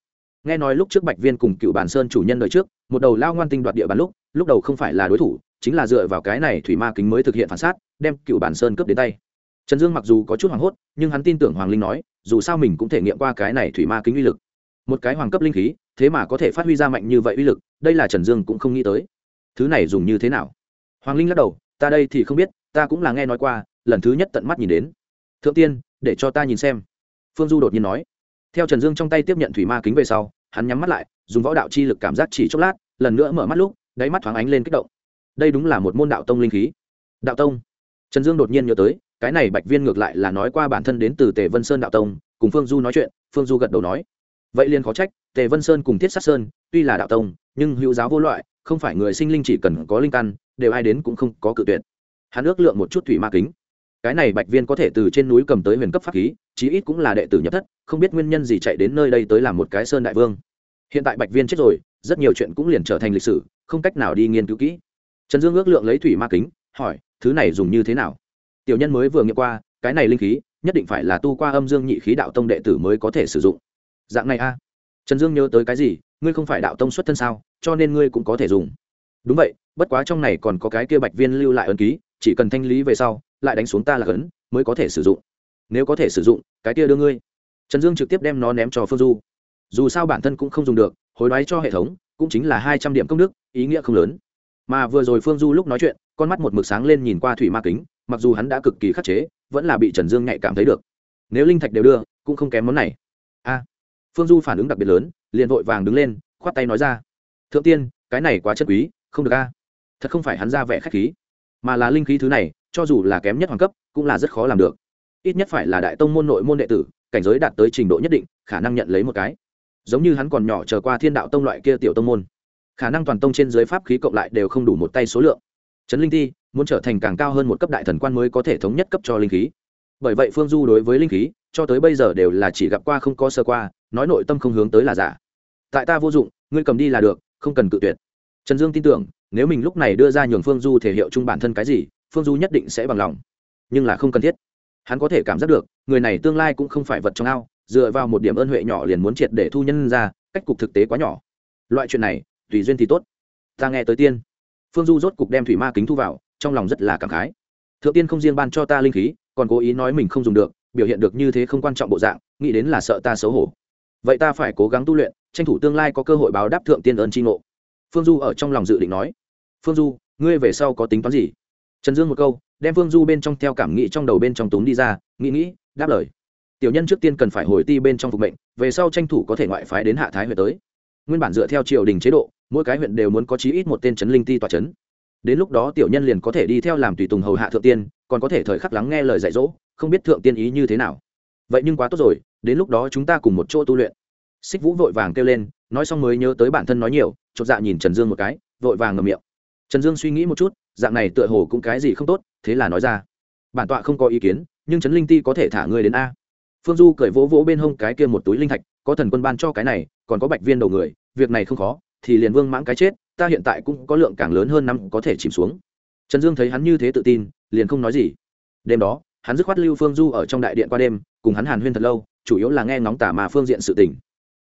Nghe nói lúc trước bạch viên cùng cựu bản sơn chủ nhân đời trước, một đầu lao ngoan tinh đoạt địa bàn lúc lúc đầu không phải là đối thủ, chính là dựa vào cái này thủy ma kính mới thực hiện phản sát, đem cựu bản sơn cướp đến tay. Trần dương mặc dù có chút hoảng hốt, nhưng hắn tin tưởng hoàng linh nói, dù sao mình cũng thể nghiệm qua cái này thủy ma kính uy lực. Một cái hoàng cấp linh khí, thế mà có thể phát huy ra mạnh như vậy uy lực, đây là trần dương cũng không nghĩ tới. Thứ này dùng như thế nào? Hoàng linh lắc đầu, ta đây thì không biết ta cũng là nghe nói qua, lần thứ nhất tận mắt nhìn đến. Thượng tiên, để cho ta nhìn xem. Phương du đột nhiên nói. Theo trần dương trong tay tiếp nhận thủy ma kính về sau, hắn nhắm mắt lại, dùng võ đạo chi lực cảm giác chỉ chốc lát, lần nữa mở mắt lúc, đáy mắt thoáng ánh lên kích động. Đây đúng là một môn đạo tông linh khí. Đạo tông. Trần dương đột nhiên nhớ tới, cái này bạch viên ngược lại là nói qua bản thân đến từ tề vân sơn đạo tông, cùng phương du nói chuyện, phương du gật đầu nói. Vậy liền khó trách, tề vân sơn cùng thiết sát sơn, tuy là đạo tông, nhưng hữu giáo vô loại, không phải người sinh linh chỉ cần có linh căn, đều ai đến cũng không có cự tuyệt hắn ước lượng một chút thủy ma kính. Cái này bạch viên có thể từ trên núi cầm tới huyền cấp pháp khí, chí ít cũng là đệ tử nhập thất, không biết nguyên nhân gì chạy đến nơi đây tới làm một cái sơn đại vương. Hiện tại bạch viên chết rồi, rất nhiều chuyện cũng liền trở thành lịch sử, không cách nào đi nghiên cứu kỹ. Trần dương ước lượng lấy thủy ma kính, hỏi, thứ này dùng như thế nào? Tiểu nhân mới vừa nghiệm qua, cái này linh khí, nhất định phải là tu qua âm dương nhị khí đạo tông đệ tử mới có thể sử dụng. Dạng này a. Trần dương nhớ tới cái gì, ngươi không phải đạo tông xuất thân sao, cho nên ngươi cũng có thể dùng. Đúng vậy, bất quá trong này còn có cái kia bạch viên lưu lại ấn ký chỉ cần thanh lý về sau, lại đánh xuống ta là ấn mới có thể sử dụng. Nếu có thể sử dụng, cái kia đưa ngươi. Trần dương trực tiếp đem nó ném cho phương du. Dù sao bản thân cũng không dùng được, hối đoái cho hệ thống, cũng chính là hai trăm điểm công đức, ý nghĩa không lớn. Mà vừa rồi phương du lúc nói chuyện, con mắt một mực sáng lên nhìn qua thủy ma kính, mặc dù hắn đã cực kỳ khắc chế, vẫn là bị trần dương nhạy cảm thấy được. Nếu linh thạch đều đưa, cũng không kém món này. A. Phương du phản ứng đặc biệt lớn, liền vội vàng đứng lên, khoát tay nói ra. Thượng tiên, cái này quá chất quý, không được a. Thật không phải hắn ra vẻ khách khí mà là linh khí thứ này, cho dù là kém nhất hoàng cấp, cũng là rất khó làm được. Ít nhất phải là đại tông môn nội môn đệ tử, cảnh giới đạt tới trình độ nhất định, khả năng nhận lấy một cái. Giống như hắn còn nhỏ trở qua thiên đạo tông loại kia tiểu tông môn. Khả năng toàn tông trên dưới pháp khí cộng lại đều không đủ một tay số lượng. Trấn linh thi muốn trở thành càng cao hơn một cấp đại thần quan mới có thể thống nhất cấp cho linh khí. Bởi vậy phương du đối với linh khí, cho tới bây giờ đều là chỉ gặp qua không có sơ qua, nói nội tâm không hướng tới là giả. Tại ta vô dụng, ngươi cầm đi là được, không cần cự tuyệt. Trần dương tin tưởng nếu mình lúc này đưa ra nhường phương du thể hiệu chung bản thân cái gì, phương du nhất định sẽ bằng lòng. Nhưng là không cần thiết. Hắn có thể cảm giác được, người này tương lai cũng không phải vật trong ao, dựa vào một điểm ơn huệ nhỏ liền muốn triệt để thu nhân ra, cách cục thực tế quá nhỏ. Loại chuyện này, tùy duyên thì tốt. Ta nghe tới tiên. Phương du rốt cục đem thủy ma kính thu vào, trong lòng rất là cảm khái. Thượng tiên không riêng ban cho ta linh khí, còn cố ý nói mình không dùng được, biểu hiện được như thế không quan trọng bộ dạng, nghĩ đến là sợ ta xấu hổ. Vậy ta phải cố gắng tu luyện, tranh thủ tương lai có cơ hội báo đáp thượng tiên ơn tri ngộ. Phương du ở trong lòng dự định nói phương du, ngươi về sau có tính toán gì? Trần dương một câu, đem phương du bên trong theo cảm nghĩ trong đầu bên trong túng đi ra, nghĩ nghĩ, đáp lời. Tiểu nhân trước tiên cần phải hồi ti bên trong phục mệnh, về sau tranh thủ có thể ngoại phái đến hạ thái huyện tới. Nguyên bản dựa theo triều đình chế độ, mỗi cái huyện đều muốn có chí ít một tên trấn linh ti tòa trấn. Đến lúc đó tiểu nhân liền có thể đi theo làm tùy tùng hầu hạ thượng tiên, còn có thể thời khắc lắng nghe lời dạy dỗ, không biết thượng tiên ý như thế nào. Vậy nhưng quá tốt rồi, đến lúc đó chúng ta cùng một chỗ tu luyện. Xích vũ vội vàng kêu lên, nói xong mới nhớ tới bản thân nói nhiều, chột dạ nhìn trần dương một cái, vội vàng ngầm miệng trần dương suy nghĩ một chút, dạng này tựa hồ cũng cái gì không tốt, thế là nói ra. Bản tọa không có ý kiến, nhưng trấn linh ti có thể thả ngươi đến a. Phương du cởi vỗ vỗ bên hông cái kia một túi linh thạch, có thần quân ban cho cái này, còn có bạch viên đầu người, việc này không khó, thì liền vương mãng cái chết, ta hiện tại cũng có lượng càng lớn hơn năm có thể chìm xuống. Trần dương thấy hắn như thế tự tin, liền không nói gì. Đêm đó, hắn dứt khoát lưu phương du ở trong đại điện qua đêm, cùng hắn hàn huyên thật lâu, chủ yếu là nghe ngóng tả mà phương diện sự tình.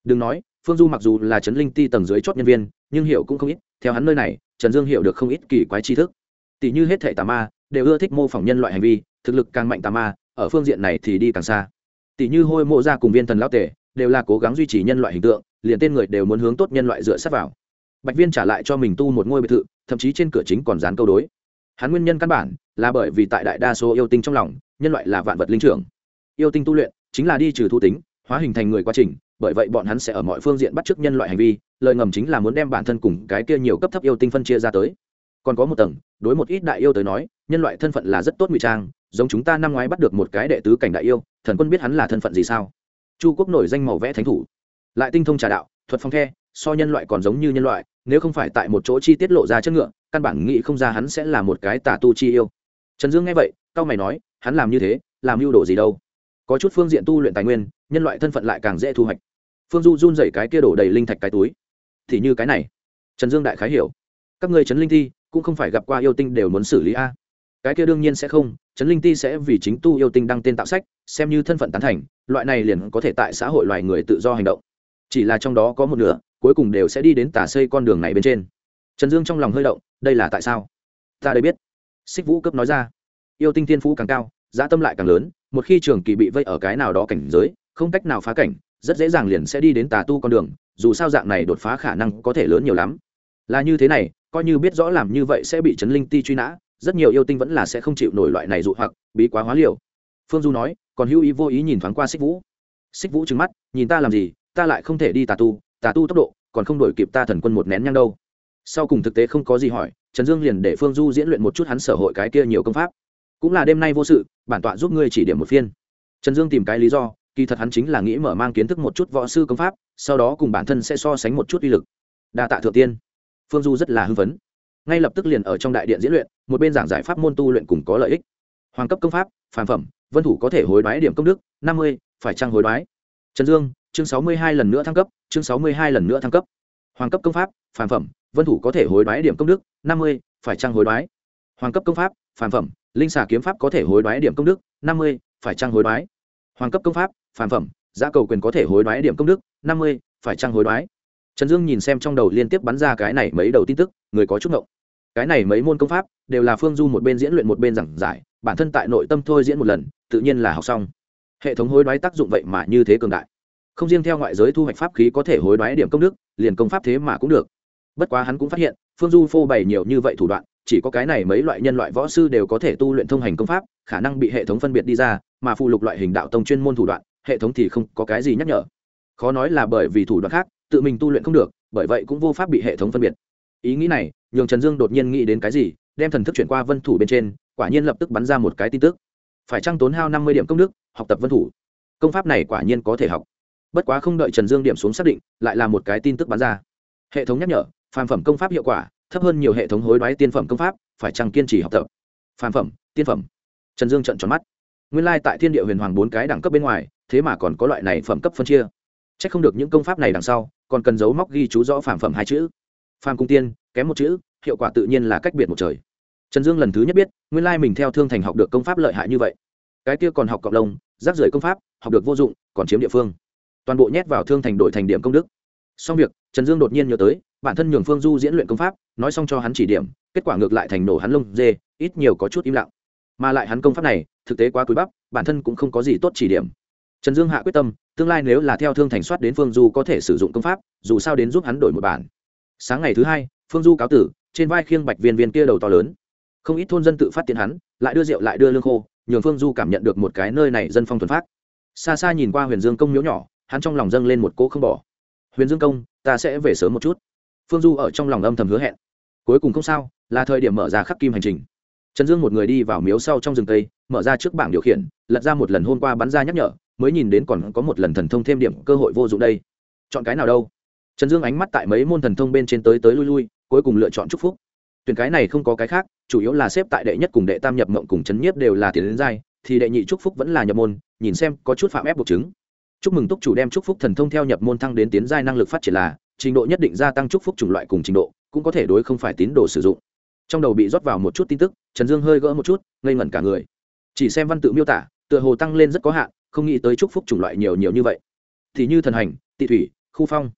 Đừng nói, phương du mặc dù là trấn linh ti tầng dưới chót nhân viên, nhưng hiểu cũng không ít, theo hắn nơi này trần dương hiểu được không ít kỳ quái tri thức. Tỷ như hết thể tà ma đều ưa thích mô phỏng nhân loại hành vi, thực lực càng mạnh tà ma, ở phương diện này thì đi càng xa. Tỷ như hôi mộ ra cùng viên thần lao tể đều là cố gắng duy trì nhân loại hình tượng, liền tên người đều muốn hướng tốt nhân loại dựa sát vào. Bạch viên trả lại cho mình tu một ngôi biệt thự, thậm chí trên cửa chính còn dán câu đối. Hắn nguyên nhân căn bản là bởi vì tại đại đa số yêu tinh trong lòng, nhân loại là vạn vật linh trưởng. Yêu tinh tu luyện chính là đi trừ thu tính, hóa hình thành người quá trình bởi vậy bọn hắn sẽ ở mọi phương diện bắt chước nhân loại hành vi, lời ngầm chính là muốn đem bản thân cùng cái kia nhiều cấp thấp yêu tinh phân chia ra tới. Còn có một tầng, đối một ít đại yêu tới nói, nhân loại thân phận là rất tốt ngụy trang, giống chúng ta năm ngoái bắt được một cái đệ tứ cảnh đại yêu, thần quân biết hắn là thân phận gì sao? Chu quốc nổi danh màu vẽ thánh thủ. Lại tinh thông trà đạo, thuật phong khe so nhân loại còn giống như nhân loại, nếu không phải tại một chỗ chi tiết lộ ra chất ngựa, căn bản nghĩ không ra hắn sẽ là một cái tà tu chi yêu. Trần dương nghe vậy, cao mày nói, hắn làm như thế, làm mưu đồ gì đâu? Có chút phương diện tu luyện tài nguyên, nhân loại thân phận lại càng dễ thu hoạch phương du run dậy cái kia đổ đầy linh thạch cái túi. Thì như cái này. Trần dương đại khái hiểu. Các người trấn linh thi cũng không phải gặp qua yêu tinh đều muốn xử lý a. Cái kia đương nhiên sẽ không, trấn linh ti sẽ vì chính tu yêu tinh đăng tên tạo sách, xem như thân phận tán thành, loại này liền có thể tại xã hội loài người tự do hành động. Chỉ là trong đó có một nửa, cuối cùng đều sẽ đi đến tả xây con đường này bên trên. Trần dương trong lòng hơi động, đây là tại sao? Ta đây biết. Xích vũ cấp nói ra. Yêu tinh thiên phú càng cao, giá tâm lại càng lớn, một khi trường kỳ bị vây ở cái nào đó cảnh giới, không cách nào phá cảnh rất dễ dàng liền sẽ đi đến tà tu con đường, dù sao dạng này đột phá khả năng có thể lớn nhiều lắm. Là như thế này, coi như biết rõ làm như vậy sẽ bị chấn linh ti truy nã, rất nhiều yêu tinh vẫn là sẽ không chịu nổi loại này dụ hoặc, bí quá hóa liều. Phương du nói, còn hữu ý vô ý nhìn thoáng qua xích vũ. Xích vũ trừng mắt, nhìn ta làm gì, ta lại không thể đi tà tu tà tu tốc độ, còn không đổi kịp ta thần quân một nén nhang đâu. Sau cùng thực tế không có gì hỏi, trần dương liền để phương du diễn luyện một chút hắn sở hội cái kia nhiều công pháp. Cũng là đêm nay vô sự, bản tọa giúp ngươi chỉ điểm một phiên. Trần dương tìm cái lý do kỳ thật hắn chính là nghĩ mở mang kiến thức một chút võ sư công pháp, sau đó cùng bản thân sẽ so sánh một chút uy lực. Đa tạ thượng tiên. Phương du rất là hưng phấn. Ngay lập tức liền ở trong đại điện diễn luyện, một bên giảng giải pháp môn tu luyện cùng có lợi ích. Hoàng cấp công pháp phản phẩm, vân thủ có thể hối đoái điểm công đức, năm mươi, phải trăng hối đoái? Trần dương, chương sáu mươi hai lần nữa thăng cấp, chương sáu mươi hai lần nữa thăng cấp. Hoàng cấp công pháp phản phẩm, vân thủ có thể hối đoái điểm công đức, năm mươi, phải trăng hối đoái? Hoàng cấp công pháp phản phẩm, linh xà kiếm pháp có thể hối đoái điểm công đức, năm mươi, phải trăng hối đoái? Hoàng cấp công pháp phản phẩm, giá cầu quyền có thể hối đoái điểm công đức, năm mươi, phải trăng hối đoái? Trần dương nhìn xem trong đầu liên tiếp bắn ra cái này mấy đầu tin tức, người có chút ngộng. Cái này mấy môn công pháp đều là phương du một bên diễn luyện một bên giảng giải, bản thân tại nội tâm thôi diễn một lần, tự nhiên là học xong. Hệ thống hối đoái tác dụng vậy mà như thế cường đại. Không riêng theo ngoại giới thu hoạch pháp khí có thể hối đoái điểm công đức, liền công pháp thế mà cũng được. Bất quá hắn cũng phát hiện, phương du phô bày nhiều như vậy thủ đoạn chỉ có cái này mấy loại nhân loại võ sư đều có thể tu luyện thông hành công pháp, khả năng bị hệ thống phân biệt đi ra, mà phụ lục loại hình đạo tông chuyên môn thủ đoạn, hệ thống thì không có cái gì nhắc nhở. Khó nói là bởi vì thủ đoạn khác, tự mình tu luyện không được, bởi vậy cũng vô pháp bị hệ thống phân biệt. Ý nghĩ này, nhường trần dương đột nhiên nghĩ đến cái gì, đem thần thức chuyển qua vân thủ bên trên, quả nhiên lập tức bắn ra một cái tin tức. Phải trăng tốn hao năm mươi điểm công đức, học tập vân thủ? Công pháp này quả nhiên có thể học. Bất quá không đợi trần dương điểm xuống xác định, lại là một cái tin tức bắn ra. Hệ thống nhắc nhở, phàm phẩm công pháp hiệu quả thấp hơn nhiều hệ thống hối đoái tiên phẩm công pháp, phải chăng kiên trì học tập? Phàm phẩm, tiên phẩm. Trần dương trận tròn mắt. Nguyên lai、like、tại thiên địa huyền hoàng bốn cái đẳng cấp bên ngoài, thế mà còn có loại này phẩm cấp phân chia. C h ắ c không được những công pháp này đằng sau, còn cần dấu móc ghi chú rõ phàm phẩm hai chữ. Phàm cung tiên, kém một chữ, hiệu quả tự nhiên là cách biệt một trời. Trần dương lần thứ nhất biết, nguyên lai mình theo thương thành học được công pháp lợi hại như vậy. Cái kia còn học cộng đồng, rác rưởi công pháp, học được vô dụng, còn chiếm địa phương. Toàn bộ nhét vào thương thành đổi thành điểm công đức xong việc, trần dương đột nhiên nhớ tới, bản thân nhường phương du diễn luyện công pháp, nói xong cho hắn chỉ điểm, kết quả ngược lại thành nổ hắn lông dê, ít nhiều có chút im lặng. Mà lại hắn công pháp này, thực tế quá cúi bắp bản thân cũng không có gì tốt chỉ điểm. Trần dương hạ quyết tâm, tương lai nếu là theo thương thành soát đến phương du có thể sử dụng công pháp, dù sao đến giúp hắn đổi một bản. Sáng ngày thứ hai, phương du cáo tử, trên vai khiêng bạch viên viên kia đầu to lớn. Không ít thôn dân tự phát tiến hắn, lại đưa rượu lại đưa lương khô, nhường phương du cảm nhận được một cái nơi này dân phong thuần phát xa xa nhìn qua huyền dương công miếu nhỏ, hắn trong lòng dâng lên một cỗ không bỏ huyền dương công, ta sẽ về sớm một chút. Phương du ở trong lòng âm thầm hứa hẹn. Cuối cùng không sao, là thời điểm mở ra khắc kim hành trình. Trần dương một người đi vào miếu sau trong rừng tây mở ra trước bảng điều khiển, lật ra một lần hôm qua bắn ra nhắc nhở, mới nhìn đến còn có một lần thần thông thêm điểm cơ hội vô dụng đây. Chọn cái nào đâu? Trần dương ánh mắt tại mấy môn thần thông bên trên tới tới lui lui, cuối cùng lựa chọn chúc phúc. Tuyển cái này không có cái khác, chủ yếu là xếp tại đệ nhất cùng đệ tam nhập mộng cùng chấn nhiếp đều là tiền đến giai thì đệ nhị chúc phúc vẫn là nhập môn, nhìn xem có chút phạm ép buộc chứng chúc mừng túc chủ đem chúc phúc thần thông theo nhập môn thăng đến tiến giai năng lực phát triển là, trình độ nhất định gia tăng chúc phúc chủng loại cùng trình độ, cũng có thể đối không phải tín đồ sử dụng. Trong đầu bị rót vào một chút tin tức, trần dương hơi gỡ một chút, ngây ngẩn cả người. Chỉ xem văn tự miêu tả, tựa hồ tăng lên rất có hạn, không nghĩ tới chúc phúc chủng loại nhiều nhiều như vậy. Thì như thần hành, tị thủy, khu phong.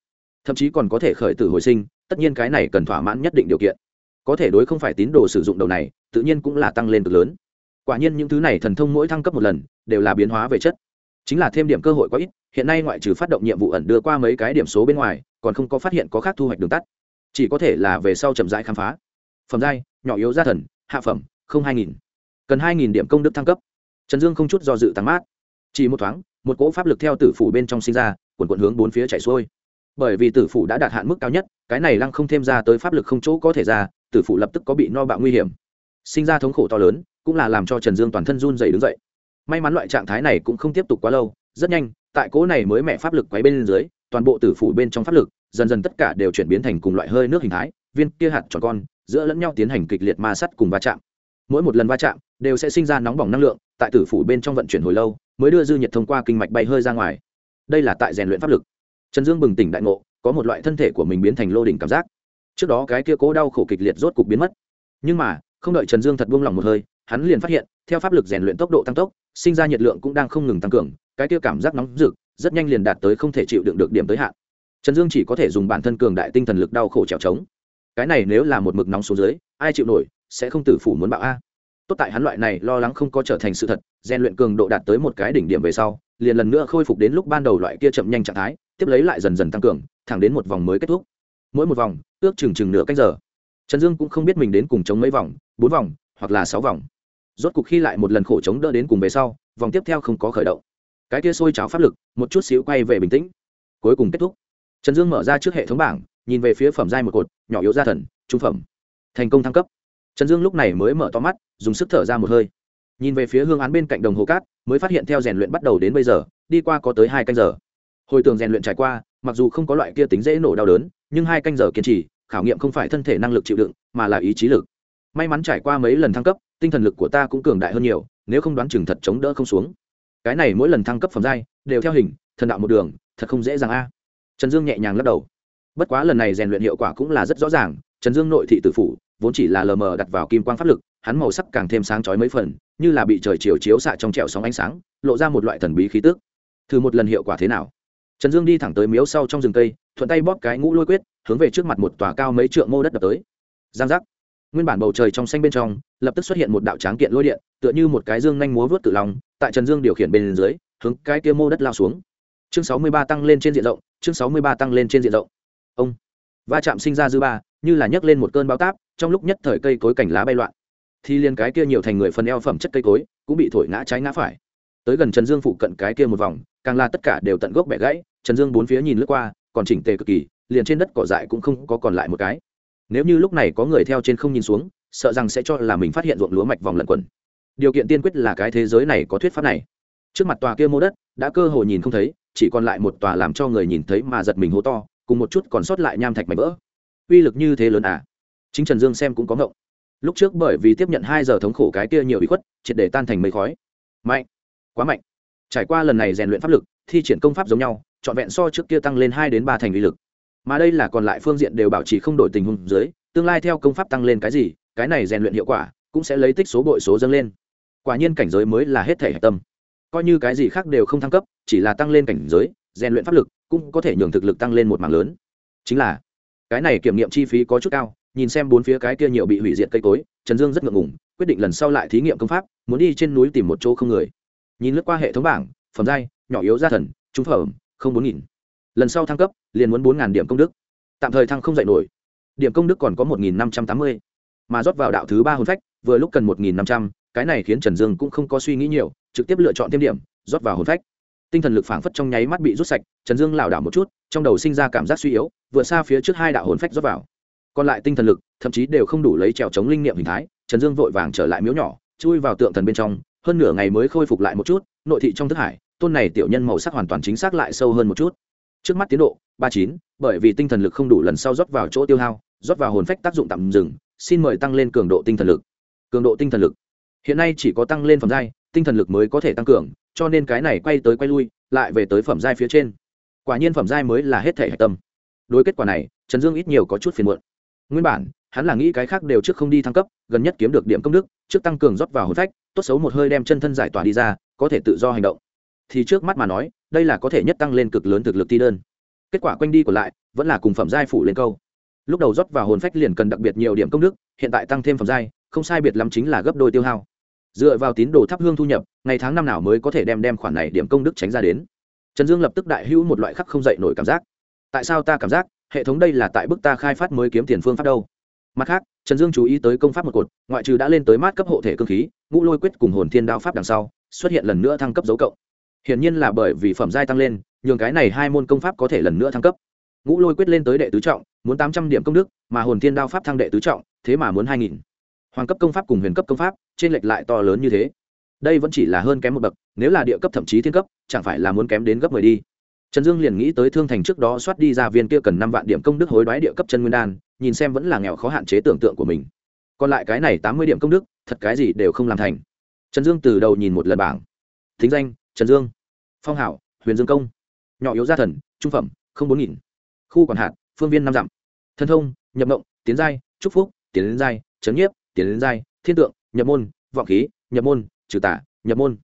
Thậm chí còn có thể khởi tử hồi sinh, tất nhiên cái này cần thỏa mãn nhất định điều kiện. Có thể đối không phải tín đồ sử dụng đầu này, tự nhiên cũng là tăng lên cực lớn. Quả nhiên những thứ này thần thông mỗi thăng cấp một lần, đều là biến hóa về chất chính là thêm điểm cơ hội quá ít, hiện nay ngoại trừ phát động nhiệm vụ ẩn đưa qua mấy cái điểm số bên ngoài, còn không có phát hiện có khác thu hoạch đường tắt. Chỉ có thể là về sau chậm rãi khám phá. Phẩm giai, nhỏ yếu gia thần, hạ phẩm, không hai nghìn. Cần hai nghìn điểm công đức thăng cấp. Trần dương không chút do dự tăng mát. Chỉ một thoáng, một cỗ pháp lực theo tử phủ bên trong sinh ra quần quận hướng bốn phía chạy xuôi. Bởi vì tử phủ đã đạt hạn mức cao nhất, cái này lăng không thêm ra tới pháp lực không chỗ có thể ra, tử phủ lập tức có bị no bạo nguy hiểm. Sinh ra thống khổ to lớn, cũng là làm cho trần dương toàn thân run dày đứng dậy may mắn loại trạng thái này cũng không tiếp tục quá lâu, rất nhanh, tại cỗ này mới mẹ pháp lực quấy bên dưới, toàn bộ tử phủ bên trong pháp lực, dần dần tất cả đều chuyển biến thành cùng loại hơi nước hình thái, viên kia hạt tròn con, giữa lẫn nhau tiến hành kịch liệt ma sắt cùng va chạm. Mỗi một lần va chạm, đều sẽ sinh ra nóng bỏng năng lượng, tại tử phủ bên trong vận chuyển hồi lâu, mới đưa dư nhiệt thông qua kinh mạch bay hơi ra ngoài. Đây là tại rèn luyện pháp lực. Trần dương bừng tỉnh đại ngộ, có một loại thân thể của mình biến thành lô đỉnh cảm giác. Trước đó cái kia cố đau khổ kịch liệt rốt cục biến mất. Nhưng mà, không đợi trần dương thật buông lỏng một hơi, hắn liền phát hiện, theo pháp lực rèn luyện tốc độ tăng tốc sinh ra nhiệt lượng cũng đang không ngừng tăng cường, cái kia cảm giác nóng rực, rất nhanh liền đạt tới không thể chịu đựng được điểm tới hạn. Trần dương chỉ có thể dùng bản thân cường đại tinh thần lực đau khổ trèo trống. Cái này nếu là một mực nóng xuống dưới, ai chịu nổi, sẽ không tử phủ muốn bạo a. Tốt tại hắn loại này lo lắng không có trở thành sự thật, rèn luyện cường độ đạt tới một cái đỉnh điểm về sau, liền lần nữa khôi phục đến lúc ban đầu loại kia chậm nhanh trạng thái, tiếp lấy lại dần dần tăng cường, thẳng đến một vòng mới kết thúc. Mỗi một vòng, ước chừng chừng nửa cách giờ. Trần dương cũng không biết mình đến cùng chống mấy vòng, bốn vòng, hoặc là sáu vòng rốt cục khi lại một lần khổ chống đỡ đến cùng về sau, vòng tiếp theo không có khởi động. Cái kia sôi cháo pháp lực, một chút xíu quay về bình tĩnh. Cuối cùng kết thúc. Trần dương mở ra trước hệ thống bảng, nhìn về phía phẩm giai một cột, nhỏ yếu gia thần, trung phẩm. Thành công thăng cấp. Trần dương lúc này mới mở to mắt, dùng sức thở ra một hơi. Nhìn về phía hương án bên cạnh đồng hồ cát, mới phát hiện theo rèn luyện bắt đầu đến bây giờ, đi qua có tới hai canh giờ. Hồi tường rèn luyện trải qua, mặc dù không có loại kia tính dễ nổ đau đớn, nhưng hai canh giờ kiên trì, khảo nghiệm không phải thân thể năng lực chịu đựng, mà là ý chí lực. May mắn trải qua mấy lần thăng cấp tinh thần lực của ta cũng cường đại hơn nhiều, nếu không đoán chừng thật chống đỡ không xuống. Cái này mỗi lần thăng cấp phẩm giai, đều theo hình, thần đạo một đường, thật không dễ dàng a. Trần dương nhẹ nhàng lắc đầu. Bất quá lần này rèn luyện hiệu quả cũng là rất rõ ràng, trần dương nội thị tử phủ, vốn chỉ là lờ mờ đặt vào kim quang pháp lực, hắn màu sắc càng thêm sáng chói mấy phần, như là bị trời chiều chiếu xạ trong trẹo sóng ánh sáng, lộ ra một loại thần bí khí tức. Thử một lần hiệu quả thế nào? Trần dương đi thẳng tới miếu sau trong rừng cây, thuận tay bóp cái ngũ lôi quyết, hướng về trước mặt một tòa cao mấy trượng mô đất đập tới. Giang giác. Nguyên bản bầu trời trong xanh bên trong lập tức xuất hiện một đạo tráng kiện lôi điện, tựa như một cái dương nhanh múa vớt tự lòng tại trần dương điều khiển bên dưới, hướng cái kia mô đất lao xuống. Chương sáu mươi ba tăng lên trên diện rộng, chương sáu mươi ba tăng lên trên diện rộng. Ông, va chạm sinh ra dư ba, như là nhấc lên một cơn bão táp, trong lúc nhất thời cây cối cảnh lá bay loạn. Thì liền cái kia nhiều thành người phần eo phẩm chất cây cối, cũng bị thổi ngã trái ngã phải. Tới gần trần dương phụ cận cái kia một vòng, càng là tất cả đều tận gốc bẻ gãy, trần dương bốn phía nhìn lướt qua, còn chỉnh tề cực kỳ, liền trên đất cỏ dại cũng không có còn lại một cái. Nếu như lúc này có người theo trên không nhìn xuống sợ rằng sẽ cho là mình phát hiện ruộng lúa mạch vòng lẩn quẩn. Điều kiện tiên quyết là cái thế giới này có thuyết pháp này. Trước mặt tòa kia mô đất, đã cơ hồ nhìn không thấy, chỉ còn lại một tòa làm cho người nhìn thấy mà giật mình hố to, cùng một chút còn sót lại nham thạch mảnh vỡ. Uy lực như thế lớn à? Chính trần dương xem cũng có ngộng. Lúc trước bởi vì tiếp nhận hai giờ thống khổ cái kia nhiều bị khuất, triệt để tan thành mây khói. Mạnh! Quá mạnh! Trải qua lần này rèn luyện pháp lực, thi triển công pháp giống nhau, trọn vẹn so trước kia tăng lên hai đến ba thành uy lực. Mà đây là còn lại phương diện đều bảo trì không đổi tình huống dưới, tương lai theo công pháp tăng lên cái gì cái này rèn luyện hiệu quả cũng sẽ lấy tích số bội số dâng lên. Quả nhiên cảnh giới mới là hết thể hạch tâm. Coi như cái gì khác đều không thăng cấp, chỉ là tăng lên cảnh giới, rèn luyện pháp lực cũng có thể nhường thực lực tăng lên một mảng lớn. Chính là, cái này kiểm nghiệm chi phí có chút cao, nhìn xem bốn phía cái kia nhiều bị hủy diệt cây cối, trần dương rất ngượng ngùng, quyết định lần sau lại thí nghiệm công pháp, muốn đi trên núi tìm một chỗ không người. Nhìn lướt qua hệ thống bảng, phẩm giai, nhỏ yếu gia thần, trung phẩm, không bốn nghìn. Lần sau thăng cấp, liền muốn bốn ngàn điểm công đức. Tạm thời thăng không dạy nổi. Điểm công đức còn có một nghìn năm trăm tám mươi mà rót vào đạo thứ ba hồn phách, vừa lúc cần một nghìn năm trăm, cái này khiến trần dương cũng không có suy nghĩ nhiều, trực tiếp lựa chọn thêm điểm, rót vào hồn phách. Tinh thần lực phảng phất trong nháy mắt bị rút sạch, trần dương lảo đảo một chút, trong đầu sinh ra cảm giác suy yếu, vừa xa phía trước hai đạo hồn phách rót vào. Còn lại tinh thần lực, thậm chí đều không đủ lấy trèo chống linh niệm hình thái, trần dương vội vàng trở lại miếu nhỏ, chui vào tượng thần bên trong, hơn nửa ngày mới khôi phục lại một chút, nội thị trong thức hải, tôn này tiểu nhân màu sắc hoàn toàn chính xác lại sâu hơn một chút. Trước mắt tiến độ, ba chín, bởi vì tinh thần lực không đủ lần sau rót vào chỗ tiêu hao, rót vào hồn phách tác dụng tạm dừng xin mời tăng lên cường độ tinh thần lực. Cường độ tinh thần lực. Hiện nay chỉ có tăng lên phẩm giai, tinh thần lực mới có thể tăng cường, cho nên cái này quay tới quay lui, lại về tới phẩm giai phía trên. Quả nhiên phẩm giai mới là hết thể hạch tâm. Đối kết quả này, trần dương ít nhiều có chút phiền muộn. Nguyên bản, hắn là nghĩ cái khác đều trước không đi thăng cấp, gần nhất kiếm được điểm công đức, trước tăng cường rót vào hồn phách, tốt xấu một hơi đem chân thân giải tỏa đi ra, có thể tự do hành động. Thì trước mắt mà nói, đây là có thể nhất tăng lên cực lớn thực lực ti đơn. Kết quả quanh đi còn lại, vẫn là cùng phẩm giai phủ lên câu lúc đầu rót vào hồn phách liền cần đặc biệt nhiều điểm công đức, hiện tại tăng thêm phẩm giai, không sai biệt lắm chính là gấp đôi tiêu hao. Dựa vào tín đồ thắp hương thu nhập, ngày tháng năm nào mới có thể đem đem khoản này điểm công đức tránh ra đến. Trần dương lập tức đại hữu một loại khắc không dậy nổi cảm giác. Tại sao ta cảm giác, hệ thống đây là tại bức ta khai phát mới kiếm tiền phương pháp đâu? Mặt khác, trần dương chú ý tới công pháp một cột, ngoại trừ đã lên tới mát cấp hộ thể cơ khí, ngũ lôi quyết cùng hồn thiên đao pháp đằng sau, xuất hiện lần nữa thăng cấp dấu cộng. Hiển nhiên là bởi vì phẩm giai tăng lên, nhường cái này hai môn công pháp có thể lần nữa thăng cấp ngũ lôi quyết lên tới đệ tứ trọng, muốn tám trăm điểm công đức, mà hồn thiên đao pháp thăng đệ tứ trọng, thế mà muốn hai nghìn. Hoàng cấp công pháp cùng huyền cấp công pháp, trên lệch lại to lớn như thế. Đây vẫn chỉ là hơn kém một bậc, nếu là địa cấp thậm chí thiên cấp, chẳng phải là muốn kém đến gấp mười đi. Trần dương liền nghĩ tới thương thành trước đó soát đi ra viên kia cần năm vạn điểm công đức hối đoái địa cấp chân nguyên đan, nhìn xem vẫn là nghèo khó hạn chế tưởng tượng của mình. Còn lại cái này tám mươi điểm công đức, thật cái gì đều không làm thành. Trần dương từ đầu nhìn một lần bảng. Thính danh, trần dương. Phong hảo, huyền dương công. Nhỏ yếu gia thần, trung phẩm, không bốn nghìn khu quản hạt, phương viên năm dặm. Thân thông, nhập mộng, tiến giai trúc phúc, tiến đến giai trấn nhiếp, tiến đến giai, thiên tượng, nhập môn, vọng khí, nhập môn, trừ tả nhập môn.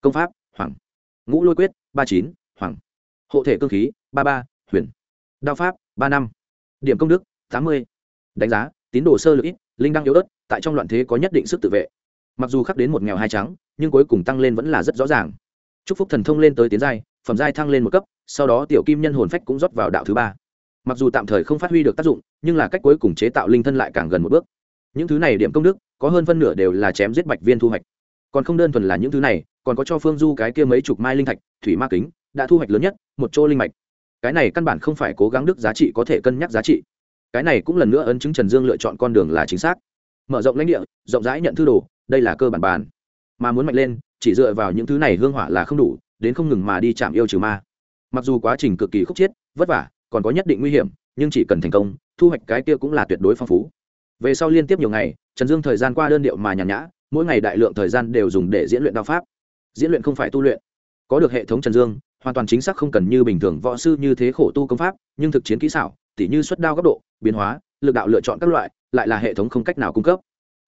Công pháp, hoàng. Ngũ lôi quyết, ba chín, hoàng. Hộ thể cơ khí, ba ba, huyền. Đao pháp, ba năm. Điểm công đức, tám mươi. Đánh giá, tín đồ sơ lược ít, linh đăng yếu ớt, tại trong loạn thế có nhất định sức tự vệ. Mặc dù khắc đến một nghèo hai trắng, nhưng cuối cùng tăng lên vẫn là rất rõ ràng. Chúc phúc thần thông lên tới tiến giai, phẩm giai thăng lên một cấp, sau đó tiểu kim nhân hồn phách cũng rót vào đạo thứ ba mặc dù tạm thời không phát huy được tác dụng, nhưng là cách cuối cùng chế tạo linh thân lại càng gần một bước. Những thứ này điểm công đức, có hơn phân nửa đều là chém giết bạch viên thu hoạch. Còn không đơn thuần là những thứ này, còn có cho phương du cái kia mấy chục mai linh thạch, thủy ma kính, đã thu hoạch lớn nhất, một chỗ linh mạch. Cái này căn bản không phải cố gắng đức giá trị có thể cân nhắc giá trị. Cái này cũng lần nữa ấn chứng trần dương lựa chọn con đường là chính xác. Mở rộng lãnh địa, rộng rãi nhận thư đồ, đây là cơ bản bàn. Mà muốn mạnh lên, chỉ dựa vào những thứ này hương hỏa là không đủ, đến không ngừng mà đi chạm yêu trừ ma. Mặc dù quá trình cực kỳ khúc chiết, vất vả còn có nhất định nguy hiểm, nhưng chỉ cần thành công, thu hoạch cái kia cũng là tuyệt đối phong phú. Về sau liên tiếp nhiều ngày, trần dương thời gian qua đơn điệu mà nhàn nhã, mỗi ngày đại lượng thời gian đều dùng để diễn luyện đao pháp. Diễn luyện không phải tu luyện. Có được hệ thống trần dương, hoàn toàn chính xác không cần như bình thường võ sư như thế khổ tu công pháp, nhưng thực chiến kỹ xảo, tỉ như xuất đao góc độ, biến hóa, lực đạo lựa chọn các loại, lại là hệ thống không cách nào cung cấp.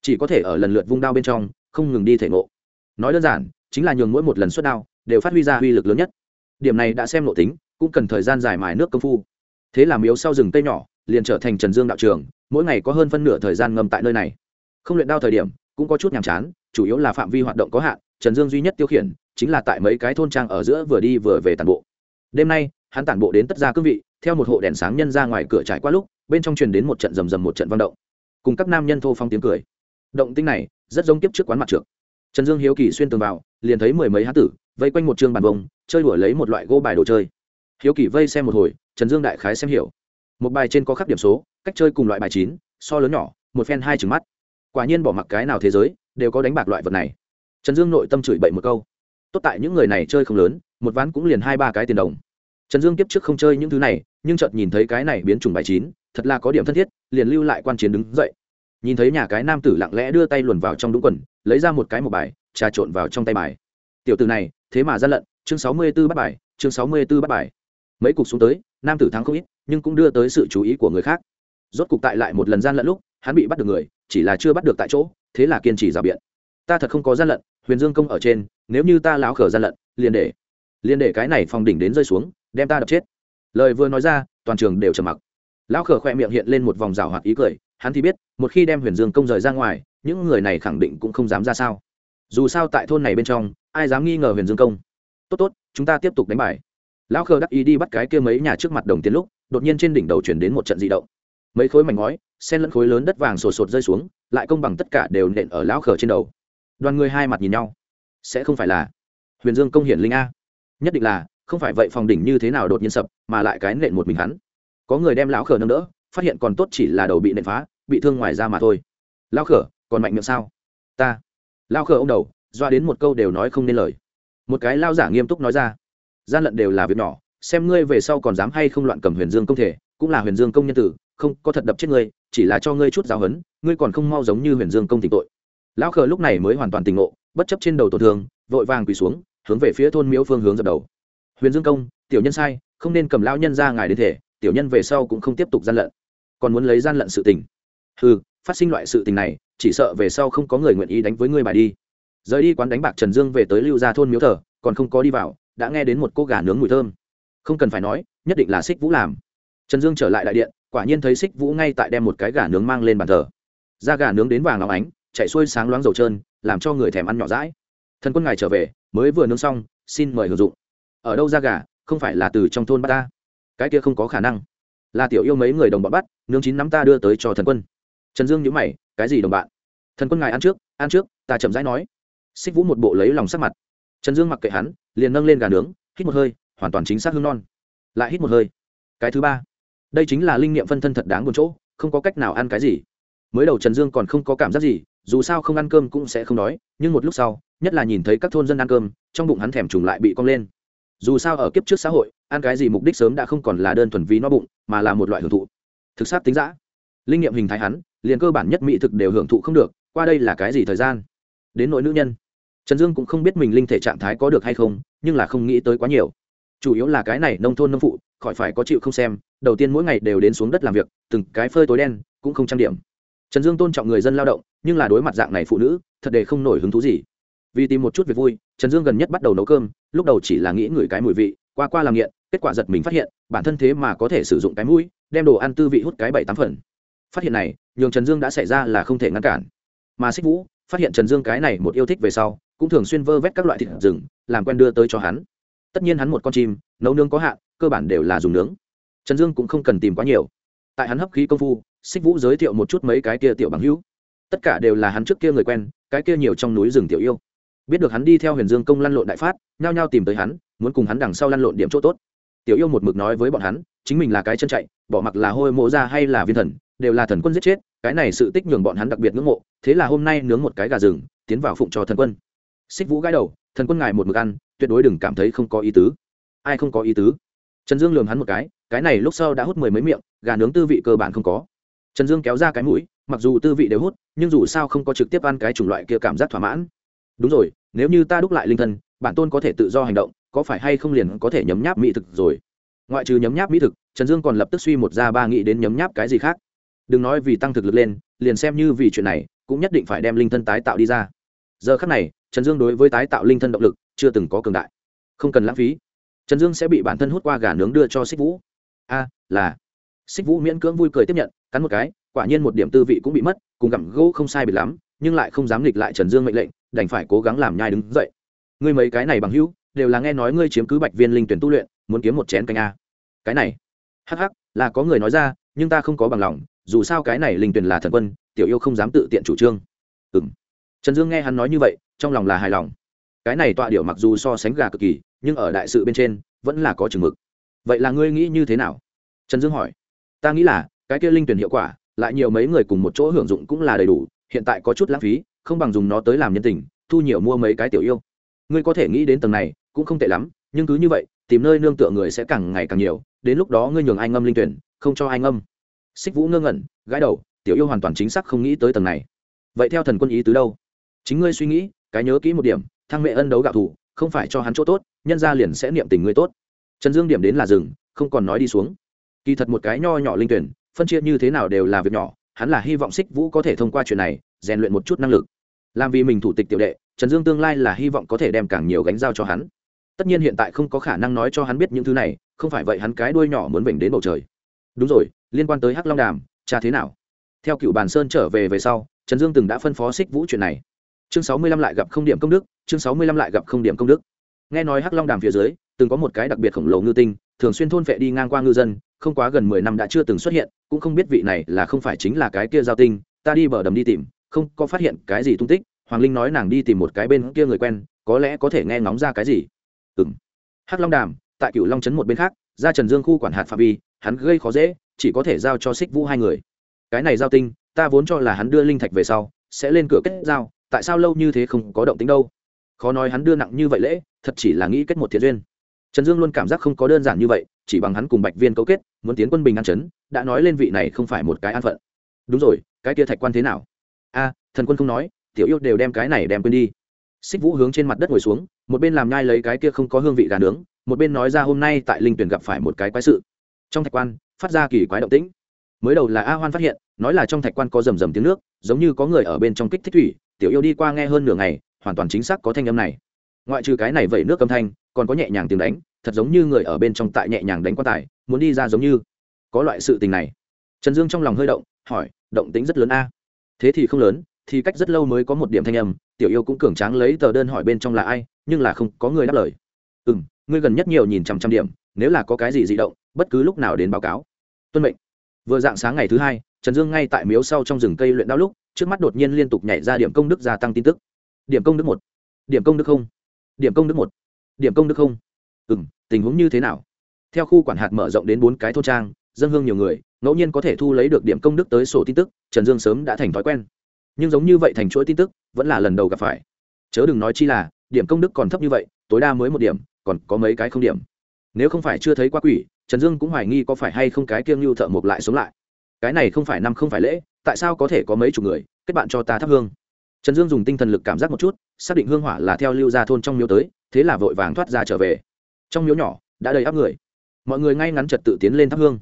Chỉ có thể ở lần lượt vung đao bên trong, không ngừng đi thể ngộ. Nói đơn giản, chính là nhường mỗi một lần xuất đao, đều phát huy ra uy lực lớn nhất. Điểm này đã xem nội tính, cũng cần thời gian dài mài nước công phu thế là miếu sau rừng tây nhỏ, liền trở thành trần dương đạo trường, mỗi ngày có hơn phân nửa thời gian ngâm tại nơi này. Không luyện đao thời điểm, cũng có chút nhàm chán, chủ yếu là phạm vi hoạt động có hạn, trần dương duy nhất tiêu khiển, chính là tại mấy cái thôn trang ở giữa vừa đi vừa về tàn bộ. Đêm nay, hắn tản bộ đến tất gia cương vị, theo một hộ đèn sáng nhân ra ngoài cửa trải qua lúc, bên trong truyền đến một trận rầm rầm một trận vang động. Cùng các nam nhân thô phong tiếng cười. Động tinh này, rất giống tiếp trước quán mặt trượt trần dương hiếu kỳ xuyên tường vào, liền thấy mười mấy hán tử, vây quanh một chương bàn vông, chơi đuổi lấy một loại gỗ bài đồ chơi. Hiếu kỳ vây xem một hồi trần dương đại khái xem hiểu. Một bài trên có khắc điểm số, cách chơi cùng loại bài chín, so lớn nhỏ, một phen hai trứng mắt. Quả nhiên bỏ mặc cái nào thế giới, đều có đánh bạc loại vật này. Trần dương nội tâm chửi bậy một câu. Tốt tại những người này chơi không lớn, một ván cũng liền hai ba cái tiền đồng. Trần dương kiếp trước không chơi những thứ này, nhưng chợt nhìn thấy cái này biến chủng bài chín, thật là có điểm thân thiết, liền lưu lại quan chiến đứng dậy. Nhìn thấy nhà cái nam tử lặng lẽ đưa tay luồn vào trong đúng quần, lấy ra một cái một bài, trà trộn vào trong tay bài. Tiểu tử này, thế mà ra lận, chương sáu mươi b ố bắt bài, chương sáu mươi b ố bắt bài. Mấy cục xuống tới nam tử thắng không ít, nhưng cũng đưa tới sự chú ý của người khác. Rốt cục tại lại một lần gian lận lúc, hắn bị bắt được người, chỉ là chưa bắt được tại chỗ, thế là kiên trì rào biện. Ta thật không có gian lận, huyền dương công ở trên, nếu như ta láo khở gian lận, liền để liền để cái này phòng đỉnh đến rơi xuống, đem ta đập chết. Lời vừa nói ra, toàn trường đều trầm mặc. Lão khở khoe miệng hiện lên một vòng rào hoạt ý cười, hắn thì biết, một khi đem huyền dương công rời ra ngoài, những người này khẳng định cũng không dám ra sao. Dù sao tại thôn này bên trong, ai dám nghi ngờ huyền dương công? Tốt tốt, chúng ta tiếp tục đánh bài lão khờ đắc ý đi bắt cái kia mấy nhà trước mặt đồng tiền lúc, đột nhiên trên đỉnh đầu chuyển đến một trận di động. Mấy khối mảnh ngói, sen lẫn khối lớn đất vàng sột sột rơi xuống, lại công bằng tất cả đều nện ở lão khờ trên đầu. Đoàn người hai mặt nhìn nhau. Sẽ không phải là huyền dương công hiển linh a. Nhất định là, không phải vậy phòng đỉnh như thế nào đột nhiên sập, mà lại cái nện một mình hắn. Có người đem lão khờ nâng đỡ, phát hiện còn tốt chỉ là đầu bị nện phá, bị thương ngoài ra mà thôi. Lão khờ, còn mạnh miệng sao? Ta. Lão khờ ông đầu, doa đến một câu đều nói không nên lời. Một cái lao giả nghiêm túc nói ra gian lận đều là việc nhỏ, xem ngươi về sau còn dám hay không loạn cầm huyền dương công thể, cũng là huyền dương công nhân tử, không, có thật đập chết ngươi, chỉ là cho ngươi chút giáo hấn ngươi còn không mau giống như huyền dương công tỉnh tội. Lão khờ lúc này mới hoàn toàn tỉnh ngộ, bất chấp trên đầu tổn thương, vội vàng quỳ xuống, hướng về phía thôn miếu phương hướng dập đầu. Huyền dương công, tiểu nhân sai, không nên cầm lão nhân ra ngài đến thể, tiểu nhân về sau cũng không tiếp tục gian lận. Còn muốn lấy gian lận sự tình. Ừ phát sinh loại sự tình này, chỉ sợ về sau không có người nguyện ý đánh với ngươi bài đi. Rời đi quán đánh bạc trần dương về tới lưu gia thôn miếu thờ, còn không có đi vào đã nghe đến một cô gà nướng mùi thơm. Không cần phải nói, nhất định là xích vũ làm. Trần dương trở lại đại điện, quả nhiên thấy xích vũ ngay tại đem một cái gà nướng mang lên bàn thờ. Da gà nướng đến vàng óng ánh, chạy xuôi sáng loáng dầu trơn, làm cho người thèm ăn nhỏ rãi thần quân ngài trở về, mới vừa nướng xong, xin mời hưởng dụng. Ở đâu da gà, không phải là từ trong thôn bắt ta? Cái kia không có khả năng. Là tiểu yêu mấy người đồng bọn bắt, nướng chín nắm ta đưa tới cho thần quân. Trần dương nhữ mày, cái gì đồng bạn? Thần quân ngài ăn trước ăn trước, ta chậm rãi nói. Xích vũ một bộ lấy lòng sắc mặt. Trần dương mặc kệ hắn liền nâng lên gà nướng, hít một hơi, hoàn toàn chính xác hương non. Lại hít một hơi. Cái thứ ba. Đây chính là linh nghiệm phân thân thật đáng buồn chỗ, không có cách nào ăn cái gì. Mới đầu trần dương còn không có cảm giác gì, dù sao không ăn cơm cũng sẽ không đói, nhưng một lúc sau, nhất là nhìn thấy các thôn dân ăn cơm, trong bụng hắn thèm trùng lại bị cong lên. Dù sao ở kiếp trước xã hội, ăn cái gì mục đích sớm đã không còn là đơn thuần vì no bụng, mà là một loại hưởng thụ. Thực sát tính giã linh nghiệm hình thái hắn, liền cơ bản nhất mỹ thực đều hưởng thụ không được, qua đây là cái gì thời gian? Đến nỗi nữ nhân trần dương cũng không biết mình linh thể trạng thái có được hay không, nhưng là không nghĩ tới quá nhiều. Chủ yếu là cái này nông thôn nông phụ, khỏi phải có chịu không xem, đầu tiên mỗi ngày đều đến xuống đất làm việc, từng cái phơi tối đen, cũng không trang điểm. Trần dương tôn trọng người dân lao động, nhưng là đối mặt dạng này phụ nữ, thật để không nổi hứng thú gì. Vì tìm một chút việc vui, trần dương gần nhất bắt đầu nấu cơm, lúc đầu chỉ là nghĩ ngửi cái mùi vị, qua qua làm nghiện, kết quả giật mình phát hiện, bản thân thế mà có thể sử dụng cái mũi, đem đồ ăn tư vị hút cái bảy tám phần. Phát hiện này, nhường trần dương đã xảy ra là không thể ngăn cản. Mà xích vũ, phát hiện trần dương cái này một yêu thích về sau cũng thường xuyên vơ vét các loại thịt rừng, làm quen đưa tới cho hắn. Tất nhiên hắn một con chim, nấu nướng có hạn, cơ bản đều là dùng nướng. Trần dương cũng không cần tìm quá nhiều. Tại hắn hấp khí công phu, xích vũ giới thiệu một chút mấy cái kia tiểu bằng hữu. Tất cả đều là hắn trước kia người quen, cái kia nhiều trong núi rừng tiểu yêu. Biết được hắn đi theo huyền dương công lăn lộn đại phát, nhao nhao tìm tới hắn, muốn cùng hắn đằng sau lăn lộn điểm chỗ tốt. Tiểu yêu một mực nói với bọn hắn, chính mình là cái chân chạy, bỏ mặc là hôi mộ ra hay là viên thần, đều là thần quân giết chết, cái này sự tích nhường bọn hắn đặc biệt ngưỡng mộ, thế là hôm nay nướng một cái gà rừng, tiến vào phụng cho thần quân xích vũ gãi đầu, thần quân ngài một mực ăn, tuyệt đối đừng cảm thấy không có ý tứ. Ai không có ý tứ? Trần dương lường hắn một cái cái này lúc sau đã hút mười mấy miệng, gà nướng tư vị cơ bản không có. Trần dương kéo ra cái mũi, mặc dù tư vị đều hút, nhưng dù sao không có trực tiếp ăn cái chủng loại kia cảm giác thỏa mãn. Đúng rồi, nếu như ta đúc lại linh thân, bản tôn có thể tự do hành động, có phải hay không liền có thể nhấm nháp mỹ thực rồi? Ngoại trừ nhấm nháp mỹ thực, trần dương còn lập tức suy một ra ba nghĩ đến nhấm nháp cái gì khác. Đừng nói vì tăng thực lực lên, liền xem như vì chuyện này, cũng nhất định phải đem linh thân tái tạo đi ra. Giờ khác này trần dương đối với tái tạo linh thân động lực chưa từng có cường đại. Không cần lãng phí. Trần dương sẽ bị bản thân hút qua gà nướng đưa cho xích vũ. A, là. Xích vũ miễn cưỡng vui cười tiếp nhận, cắn một cái, quả nhiên một điểm tư vị cũng bị mất, cùng gặm gỗ không sai bị lắm, nhưng lại không dám nghịch lại trần dương mệnh lệnh, đành phải cố gắng làm nhai đứng dậy. Ngươi mấy cái này bằng hữu, đều là nghe nói ngươi chiếm cứ bạch viên linh tuyển tu luyện, muốn kiếm một chén canh a. Cái này. Hắc hắc, là có người nói ra, nhưng ta không có bằng lòng, dù sao cái này linh tuyển là thần quân, tiểu yêu không dám tự tiện chủ trương. Ừ trần dương nghe hắn nói như vậy trong lòng là hài lòng. Cái này tọa điệu mặc dù so sánh gà cực kỳ, nhưng ở đại sự bên trên, vẫn là có chừng mực. Vậy là ngươi nghĩ như thế nào? Trần dương hỏi. Ta nghĩ là, cái kia linh tuyển hiệu quả, lại nhiều mấy người cùng một chỗ hưởng dụng cũng là đầy đủ, hiện tại có chút lãng phí, không bằng dùng nó tới làm nhân tình, thu nhiều mua mấy cái tiểu yêu. Ngươi có thể nghĩ đến tầng này, cũng không tệ lắm, nhưng cứ như vậy, tìm nơi nương tựa người sẽ càng ngày càng nhiều, đến lúc đó ngươi nhường ai ngâm linh tuyển, không cho ai ngâm. Xích vũ ngơ ngẩn, gãi đầu, tiểu yêu hoàn toàn chính xác không nghĩ tới tầng này. Vậy theo thần quân ý tứ đâu? Chính ngươi suy nghĩ cái nhớ kỹ một điểm, thăng mẹ ân đấu gạo thủ, không phải cho hắn chỗ tốt, nhân ra liền sẽ niệm tình ngươi tốt. Trần dương điểm đến là rừng không còn nói đi xuống. Kỳ thật một cái nho nhỏ linh tuyển, phân chia như thế nào đều là việc nhỏ, hắn là hy vọng xích vũ có thể thông qua chuyện này, rèn luyện một chút năng lực. Làm vì mình thủ tịch tiểu đệ, trần dương tương lai là hy vọng có thể đem càng nhiều gánh giao cho hắn. Tất nhiên hiện tại không có khả năng nói cho hắn biết những thứ này, không phải vậy hắn cái đuôi nhỏ muốn vểnh đến bầu trời. Đúng rồi, liên quan tới hắc long đàm, cha thế nào? Theo cựu bàn sơn trở về về sau, trần dương từng đã phân phó xích vũ chuyện này chương sáu mươi lăm lại gặp không điểm công đức, chương sáu mươi lăm lại gặp không điểm công đức. Nghe nói hắc long đàm phía dưới, từng có một cái đặc biệt khổng lồ ngư tinh, thường xuyên thôn vệ đi ngang qua ngư dân, không quá gần mười năm đã chưa từng xuất hiện, cũng không biết vị này là không phải chính là cái kia giao tinh, ta đi bờ đầm đi tìm, không có phát hiện cái gì tung tích, hoàng linh nói nàng đi tìm một cái bên kia người quen, có lẽ có thể nghe ngóng ra cái gì. Ừ m hắc long đàm, tại cựu long trấn một bên khác, ra trần dương khu quản hạt phạm vi, hắn gây khó dễ, chỉ có thể giao cho xích vũ hai người. Cái này giao tinh, ta vốn cho là hắn đưa linh thạch về sau, sẽ lên cửa kết giao tại sao lâu như thế không có động tính đâu? Khó nói hắn đưa nặng như vậy lễ, thật chỉ là nghĩ kết một thiện duyên. Trần dương luôn cảm giác không có đơn giản như vậy, chỉ bằng hắn cùng bạch viên cấu kết, muốn tiến quân bình an chấn, đã nói lên vị này không phải một cái an phận. Đúng rồi, cái kia thạch quan thế nào? A, thần quân không nói, tiểu yêu đều đem cái này đem quên đi. Xích vũ hướng trên mặt đất ngồi xuống, một bên làm nhai lấy cái kia không có hương vị gà nướng, một bên nói ra hôm nay tại linh tuyển gặp phải một cái quái sự. Trong thạch quan, phát ra kỳ quái động tĩnh. Mới đầu là a hoan phát hiện, nói là trong thạch quan có rầm rầm tiếng nước, giống như có người ở bên trong kích thích thủy tiểu yêu đi qua nghe hơn nửa ngày, hoàn toàn chính xác có thanh âm này. Ngoại trừ cái này vậy nước âm thanh, còn có nhẹ nhàng tiếng đánh, thật giống như người ở bên trong tại nhẹ nhàng đánh quan tài, muốn đi ra giống như. Có loại sự tình này. Trần dương trong lòng hơi động, hỏi, động tính rất lớn a. Thế thì không lớn, thì cách rất lâu mới có một điểm thanh âm, tiểu yêu cũng cường tráng lấy tờ đơn hỏi bên trong là ai, nhưng là không có người đáp lời. Ừ m ngươi gần nhất nhiều nhìn trăm trăm điểm, nếu là có cái gì di động, bất cứ lúc nào đến báo cáo. Tuân mệnh. Vừa dạng sáng ngày thứ hai trần dương ngay tại miếu sau trong rừng cây luyện đao lúc, trước mắt đột nhiên liên tục nhảy ra điểm công đức gia tăng tin tức. Điểm công đức một. Điểm công đức không. Điểm công đức một. Điểm công đức không. Ừ m tình huống như thế nào? Theo khu quản hạt mở rộng đến bốn cái thôn trang, dân hương nhiều người, ngẫu nhiên có thể thu lấy được điểm công đức tới sổ tin tức, trần dương sớm đã thành thói quen. Nhưng giống như vậy thành chuỗi tin tức, vẫn là lần đầu gặp phải. Chớ đừng nói chi là, điểm công đức còn thấp như vậy, tối đa mới một điểm, còn có mấy cái không điểm. Nếu không phải chưa thấy qua quỷ, trần dương cũng hoài nghi có phải hay không cái kiêng lưu thợ mộc lại sống lại cái này không phải năm không phải lễ, tại sao có thể có mấy chục người, kết bạn cho ta thắp hương? Trần dương dùng tinh thần lực cảm giác một chút, xác định hương hỏa là theo lưu ra thôn trong miếu tới, thế là vội vàng thoát ra trở về. Trong miếu nhỏ, đã đầy áp người. Mọi người ngay ngắn trật tự tiến lên thắp hương.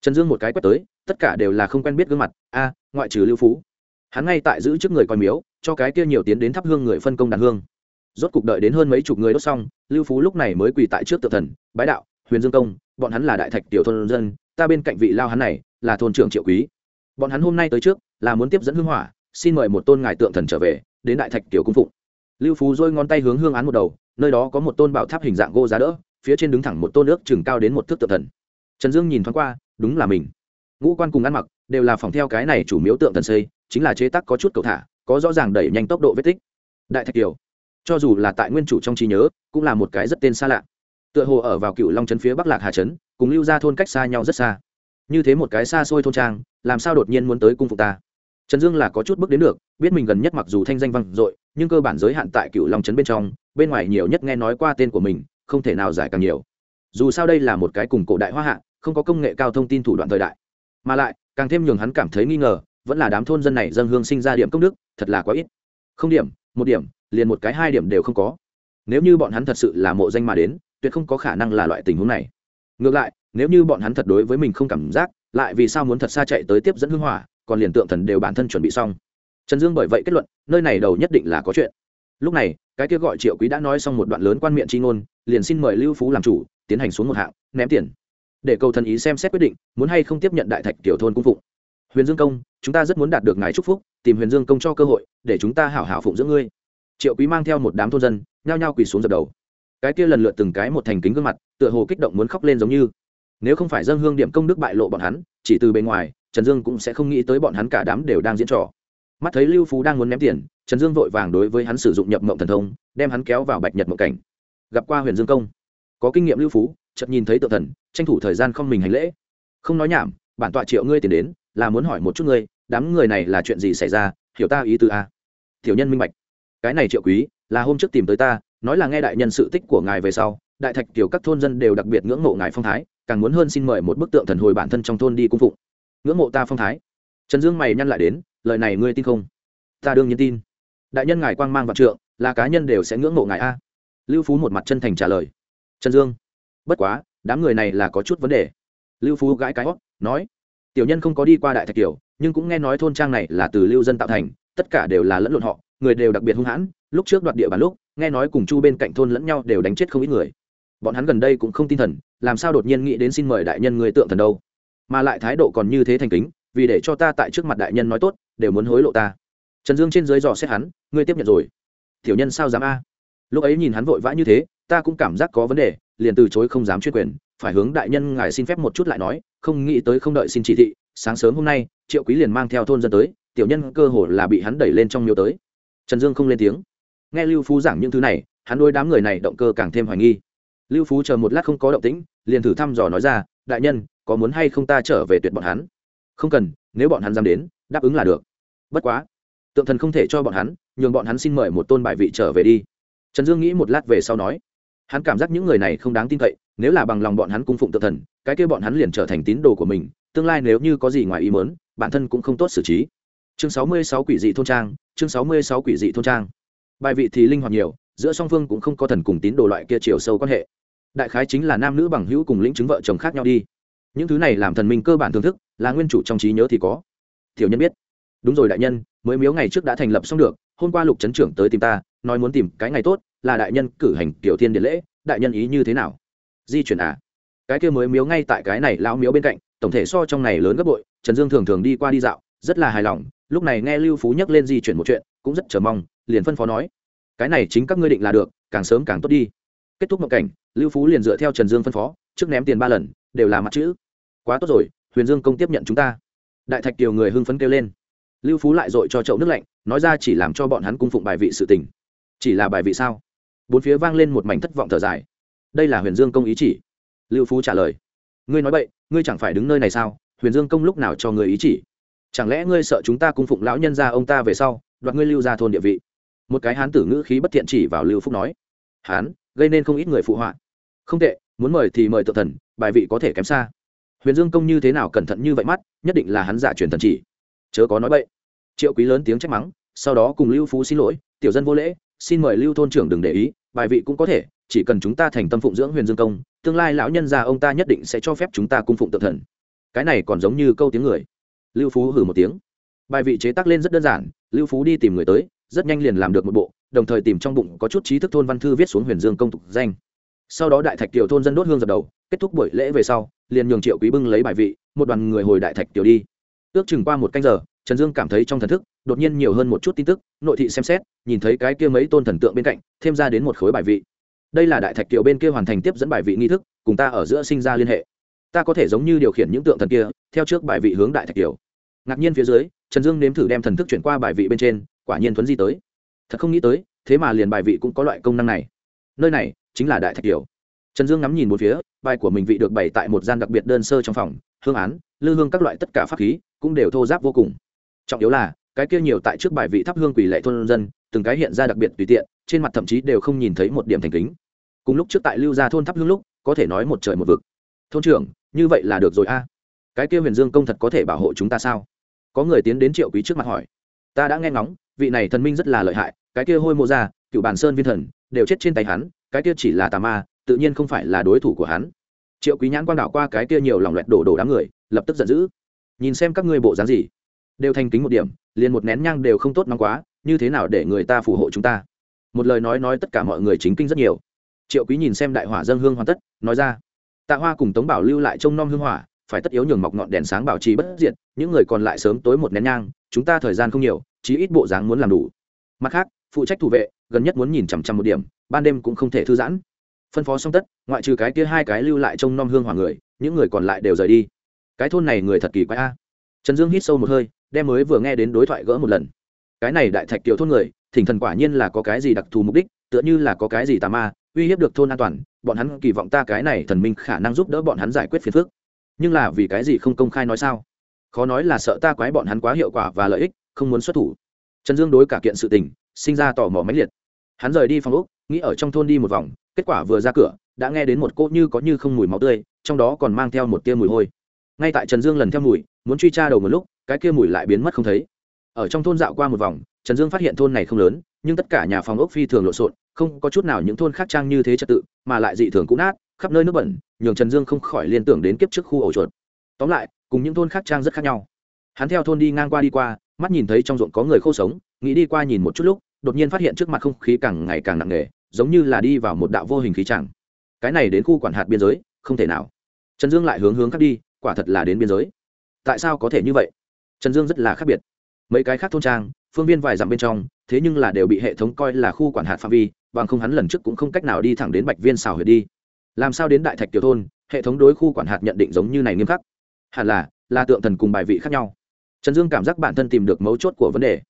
Trần dương một cái quét tới, tất cả đều là không quen biết gương mặt, a, ngoại trừ lưu phú. Hắn ngay tại giữ trước người coi miếu, cho cái kia nhiều tiến đến thắp hương người phân công đàn hương. Rốt cục đợi đến hơn mấy chục người đốt xong, lưu phú lúc này mới quỳ tại trước tự thần, bái đạo, huyền dương công, bọn hắn là đại thạch tiểu thôn dân, ta bên cạnh vị lao hắn này là thôn trưởng triệu quý. Bọn hắn hôm nay tới trước, là muốn tiếp dẫn hương hỏa, xin mời một tôn ngài tượng thần trở về, đến đại thạch tiểu cung phụng. Lưu phú dôi ngón tay hướng hương án một đầu, nơi đó có một tôn bảo tháp hình dạng gô giá đỡ, phía trên đứng thẳng một tôn nước chừng cao đến một thước tượng thần. Trần dương nhìn thoáng qua, đúng là mình. Ngũ quan cùng ăn mặc đều là phòng theo cái này chủ miếu tượng thần xây, chính là chế tác có chút cầu thả, có rõ ràng đẩy nhanh tốc độ vết tích. Đại thạch kiều, cho dù là tại nguyên chủ trong trí nhớ, cũng là một cái rất tên xa lạ. Tựa hồ ở vào cựu long trấn phía bắc lạc hà trấn, cùng lưu ra thôn cách xa nhau rất xa như thế một cái xa xôi thôn trang, làm sao đột nhiên muốn tới cung phục ta? Trần dương là có chút bước đến được, biết mình gần nhất mặc dù thanh danh vang dội, nhưng cơ bản giới hạn tại cựu long trấn bên trong, bên ngoài nhiều nhất nghe nói qua tên của mình, không thể nào giải càng nhiều. Dù sao đây là một cái cùng cổ đại hoa hạ, không có công nghệ cao thông tin thủ đoạn thời đại. Mà lại, càng thêm nhường hắn cảm thấy nghi ngờ, vẫn là đám thôn dân này dân hương sinh ra điểm công đức, thật là quá ít. Không điểm, một điểm, liền một cái hai điểm đều không có. Nếu như bọn hắn thật sự là mộ danh mà đến, tuyệt không có khả năng là loại tình huống này ngược lại, nếu như bọn hắn thật đối với mình không cảm giác, lại vì sao muốn thật xa chạy tới tiếp dẫn hương hỏa, còn liền tượng thần đều bản thân chuẩn bị xong. Trần dương bởi vậy kết luận, nơi này đầu nhất định là có chuyện. Lúc này, cái kia gọi triệu quý đã nói xong một đoạn lớn quan miệng c h i ngôn, liền xin mời lưu phú làm chủ, tiến hành xuống một hạng, ném tiền. Để cầu thần ý xem xét quyết định, muốn hay không tiếp nhận đại thạch tiểu thôn cung phụng. Huyền dương công, chúng ta rất muốn đạt được ngài chúc phúc, tìm huyền dương công cho cơ hội, để chúng ta hảo hảo phụng dưỡng ngươi. Triệu quý mang theo một đám thôn dân, nhao nhao quỳ xuống dập đầu cái kia lần lượt từng cái một thành kính gương mặt, tựa hồ kích động muốn khóc lên giống như. Nếu không phải dân hương điểm công đức bại lộ bọn hắn, chỉ từ bên ngoài, trần dương cũng sẽ không nghĩ tới bọn hắn cả đám đều đang diễn trò. Mắt thấy lưu phú đang muốn ném tiền, trần dương vội vàng đối với hắn sử dụng nhập mộng thần thông, đem hắn kéo vào bạch nhật mộng cảnh. Gặp qua huyền dương công. Có kinh nghiệm lưu phú, chợt nhìn thấy tự thần, tranh thủ thời gian không mình hành lễ. Không nói nhảm, bản tọa triệu ngươi tiền đến, là muốn hỏi một chút ngươi, đám người này là chuyện gì xảy ra, hiểu ta ý tư a à? tiểu nhân minh bạch. Cái này triệu quý, là hôm trước tìm tới ta nói là nghe đại nhân sự tích của ngài về sau, đại thạch kiểu các thôn dân đều đặc biệt ngưỡng mộ ngài phong thái, càng muốn hơn xin mời một bức tượng thần hồi bản thân trong thôn đi cung phụng. Ngưỡng mộ ta phong thái. Trần dương mày nhăn lại đến, lời này ngươi tin không? Ta đương nhiên tin. Đại nhân ngài quang mang vạn trượng, là cá nhân đều sẽ ngưỡng mộ ngài a. Lưu phú một mặt chân thành trả lời. Trần dương, bất quá, đám người này là có chút vấn đề. Lưu phú gãi cái hót, nói, tiểu nhân không có đi qua đại thạch kiểu, nhưng cũng nghe nói thôn trang này là từ lưu dân tạo thành, tất cả đều là lẫn lộn họ, người đều đặc biệt hung hãn, lúc trước đoạt địa bàn lúc nghe nói cùng chu bên cạnh thôn lẫn nhau đều đánh chết không ít người. Bọn hắn gần đây cũng không tin thần, làm sao đột nhiên nghĩ đến xin mời đại nhân người tượng thần đâu? Mà lại thái độ còn như thế thành kính, vì để cho ta tại trước mặt đại nhân nói tốt, đều muốn hối lộ ta. Trần dương trên dưới dò xét hắn, ngươi tiếp nhận rồi. Tiểu nhân sao dám a? Lúc ấy nhìn hắn vội vã như thế, ta cũng cảm giác có vấn đề, liền từ chối không dám chuyên quyền, phải hướng đại nhân ngài xin phép một chút lại nói, không nghĩ tới không đợi xin chỉ thị, sáng sớm hôm nay, triệu quý liền mang theo thôn dân tới, tiểu nhân cơ hồ là bị hắn đẩy lên trong miếu tới. Trần dương không lên tiếng nghe lưu phú giảng những thứ này, hắn đôi đám người này động cơ càng thêm hoài nghi. Lưu phú chờ một lát không có động tĩnh, liền thử thăm dò nói ra, đại nhân, có muốn hay không ta trở về tuyệt bọn hắn? Không cần, nếu bọn hắn dám đến, đáp ứng là được. Bất quá, tượng thần không thể cho bọn hắn, nhường bọn hắn xin mời một tôn bài vị trở về đi. Trần dương nghĩ một lát về sau nói, hắn cảm giác những người này không đáng tin cậy, nếu là bằng lòng bọn hắn cung phụng tượng thần, cái kia bọn hắn liền trở thành tín đồ của mình, tương lai nếu như có gì ngoài ý mớn bản thân cũng không tốt xử trí. Chương sáu mươi sáu quỷ dị thôn trang, chương sáu mươi sáu quỷ dị thôn trang bài vị thì linh hoạt nhiều, giữa song phương cũng không có thần cùng tín đồ loại kia chiều sâu quan hệ. Đại khái chính là nam nữ bằng hữu cùng lĩnh chứng vợ chồng khác nhau đi. Những thứ này làm thần minh cơ bản thưởng thức, là nguyên chủ trong trí nhớ thì có. Tiểu nhân biết. Đúng rồi đại nhân, mới miếu ngày trước đã thành lập xong được, hôm qua lục trấn trưởng tới tìm ta, nói muốn tìm cái ngày tốt, là đại nhân cử hành kiểu thiên điện lễ, đại nhân ý như thế nào? Di chuyển à? Cái kia mới miếu ngay tại cái này lão miếu bên cạnh, tổng thể so trong này lớn gấp bội, trần dương thường thường đi qua đi dạo, rất là hài lòng, lúc này nghe lưu phú nhắc lên di chuyển một chuyện, cũng rất chờ mong liền phân phó nói, cái này chính các ngươi định là được, càng sớm càng tốt đi. Kết thúc mộng cảnh, lưu phú liền dựa theo trần dương phân phó, trước ném tiền ba lần, đều là mặt chữ. Quá tốt rồi, huyền dương công tiếp nhận chúng ta. Đại thạch kiều người hưng phấn kêu lên. Lưu phú lại dội cho chậu nước lạnh, nói ra chỉ làm cho bọn hắn cung phụng bài vị sự tình. Chỉ là bài vị sao? Bốn phía vang lên một mảnh thất vọng thở dài. Đây là huyền dương công ý chỉ. Lưu phú trả lời. Ngươi nói vậy ngươi chẳng phải đứng nơi này sao? Huyền dương công lúc nào cho người ý chỉ? Chẳng lẽ ngươi sợ chúng ta cung phụng lão nhân ra ông ta về sau, đoạt ngươi lưu ra thôn địa vị? Một cái hán tử ngữ khí bất thiện chỉ vào lưu phúc nói, hán, gây nên không ít người phụ họa. Không tệ, muốn mời thì mời tự thần, bài vị có thể kém xa. Huyền dương công như thế nào cẩn thận như vậy mắt, nhất định là hắn giả truyền thần chỉ. Chớ có nói vậy triệu quý lớn tiếng trách mắng, sau đó cùng lưu phú xin lỗi, tiểu dân vô lễ, xin mời lưu thôn trưởng đừng để ý, bài vị cũng có thể, chỉ cần chúng ta thành tâm phụng dưỡng huyền dương công, tương lai lão nhân gia ông ta nhất định sẽ cho phép chúng ta cung phụng tự thần. Cái này còn giống như câu tiếng người. Lưu phú hử một tiếng. Bài vị chế tác lên rất đơn giản, lưu phú đi tìm người tới rất nhanh liền làm được một bộ, đồng thời tìm trong bụng có chút trí thức thôn văn thư viết xuống huyền dương công tục danh. Sau đó đại thạch tiểu thôn dân đốt hương dập đầu, kết thúc buổi lễ về sau, liền nhường triệu quý bưng lấy bài vị, một đoàn người hồi đại thạch tiểu đi. Ước chừng qua một canh giờ, trần dương cảm thấy trong thần thức, đột nhiên nhiều hơn một chút tin tức, nội thị xem xét, nhìn thấy cái kia mấy tôn thần tượng bên cạnh, thêm ra đến một khối bài vị. Đây là đại thạch tiểu bên kia hoàn thành tiếp dẫn bài vị nghi thức, cùng ta ở giữa sinh ra liên hệ. Ta có thể giống như điều khiển những tượng thần kia, theo trước bài vị hướng đại thạch tiểu ngạc nhiên phía dưới, trần dương nếm thử đem thần thức chuyển qua bài vị bên trên quả nhiên thuấn di tới. Thật không nghĩ tới, thế mà liền bài vị cũng có loại công năng này. Nơi này chính là đại thạch kiều. Trần dương ngắm nhìn một phía, bài của mình vị được bày tại một gian đặc biệt đơn sơ trong phòng, hương án, lư hương các loại tất cả pháp khí cũng đều thô giáp vô cùng. Trọng yếu là, cái kia nhiều tại trước bài vị thắp hương quỷ lệ thôn dân, từng cái hiện ra đặc biệt tùy tiện, trên mặt thậm chí đều không nhìn thấy một điểm thành kính. Cùng lúc trước tại lưu gia thôn thắp hương lúc, có thể nói một trời một vực. Thôn trưởng, như vậy là được rồi a. Cái kia huyền dương công thật có thể bảo hộ chúng ta sao? Có người tiến đến triệu quý trước mặt hỏi. Ta đã nghe ngóng vị này thần minh rất là lợi hại, cái kia hôi mô ra cựu bàn sơn viên thần, đều chết trên tay hắn, cái kia chỉ là tà ma, tự nhiên không phải là đối thủ của hắn. Triệu quý nhãn quang đảo qua cái kia nhiều lòng loẹt đổ đổ đám người, lập tức giận dữ. Nhìn xem các ngươi bộ dáng gì, đều thành kính một điểm, liền một nén nhang đều không tốt nóng quá, như thế nào để người ta phù hộ chúng ta? Một lời nói nói tất cả mọi người chính kinh rất nhiều. Triệu quý nhìn xem đại hỏa dân hương hoàn tất, nói ra, tạ hoa cùng tống bảo lưu lại trông nom hương hỏa, phải tất yếu nhường mọc ngọn đèn sáng bảo trì bất diệt, những người còn lại sớm tối một nén nhang, chúng ta thời gian không nhiều chí ít bộ dáng muốn làm đủ. Mặt khác, phụ trách thủ vệ, gần nhất muốn nhìn chằm chằm một điểm, ban đêm cũng không thể thư giãn. Phân phó xong tất, ngoại trừ cái kia hai cái lưu lại trông nom hương hỏa người, những người còn lại đều rời đi. Cái thôn này người thật kỳ quái a. Trần dương hít sâu một hơi, đem mới vừa nghe đến đối thoại gỡ một lần. Cái này đại thạch tiểu thôn người, thỉnh thần quả nhiên là có cái gì đặc thù mục đích, tựa như là có cái gì tà ma, uy hiếp được thôn an toàn, bọn hắn kỳ vọng ta cái này thần minh khả năng giúp đỡ bọn hắn giải quyết phiền phức. Nhưng là vì cái gì không công khai nói sao? Khó nói là sợ ta quái bọn hắn quá hiệu quả và lợi ích không muốn xuất thủ. Trần dương đối cả kiện sự tình, sinh ra tò mò mãnh liệt. Hắn rời đi phòng úc nghĩ ở trong thôn đi một vòng, kết quả vừa ra cửa, đã nghe đến một cỗ như có như không mùi máu tươi, trong đó còn mang theo một tia mùi hôi. Ngay tại trần dương lần theo mùi, muốn truy tra đầu một lúc, cái kia mùi lại biến mất không thấy. Ở trong thôn dạo qua một vòng, trần dương phát hiện thôn này không lớn, nhưng tất cả nhà phòng ốc phi thường lộn xộn, không có chút nào những thôn khác trang như thế trật tự, mà lại dị thường cũ nát, khắp nơi nước bẩn, nhường trần dương không khỏi liên tưởng đến kiếp trước khu ổ chuột. Tóm lại, cùng những thôn khác trang rất khác nhau. Hắn theo thôn đi ngang qua đi qua mắt nhìn thấy trong ruộng có người khô sống, nghĩ đi qua nhìn một chút lúc, đột nhiên phát hiện trước mặt không khí càng ngày càng nặng nề, giống như là đi vào một đạo vô hình khí chẳng. Cái này đến khu quản hạt biên giới, không thể nào. Trần dương lại hướng hướng khác đi, quả thật là đến biên giới. Tại sao có thể như vậy? Trần dương rất là khác biệt. Mấy cái khác thôn trang, phương viên vài dặm bên trong, thế nhưng là đều bị hệ thống coi là khu quản hạt phạm vi, bằng không hắn lần trước cũng không cách nào đi thẳng đến bạch viên xào huyệt đi. Làm sao đến đại thạch tiểu thôn, hệ thống đối khu quản hạt nhận định giống như này nghiêm khắc? Hẳn là là tượng thần cùng bài vị khác nhau trần dương cảm giác bản thân tìm được mấu chốt của vấn đề.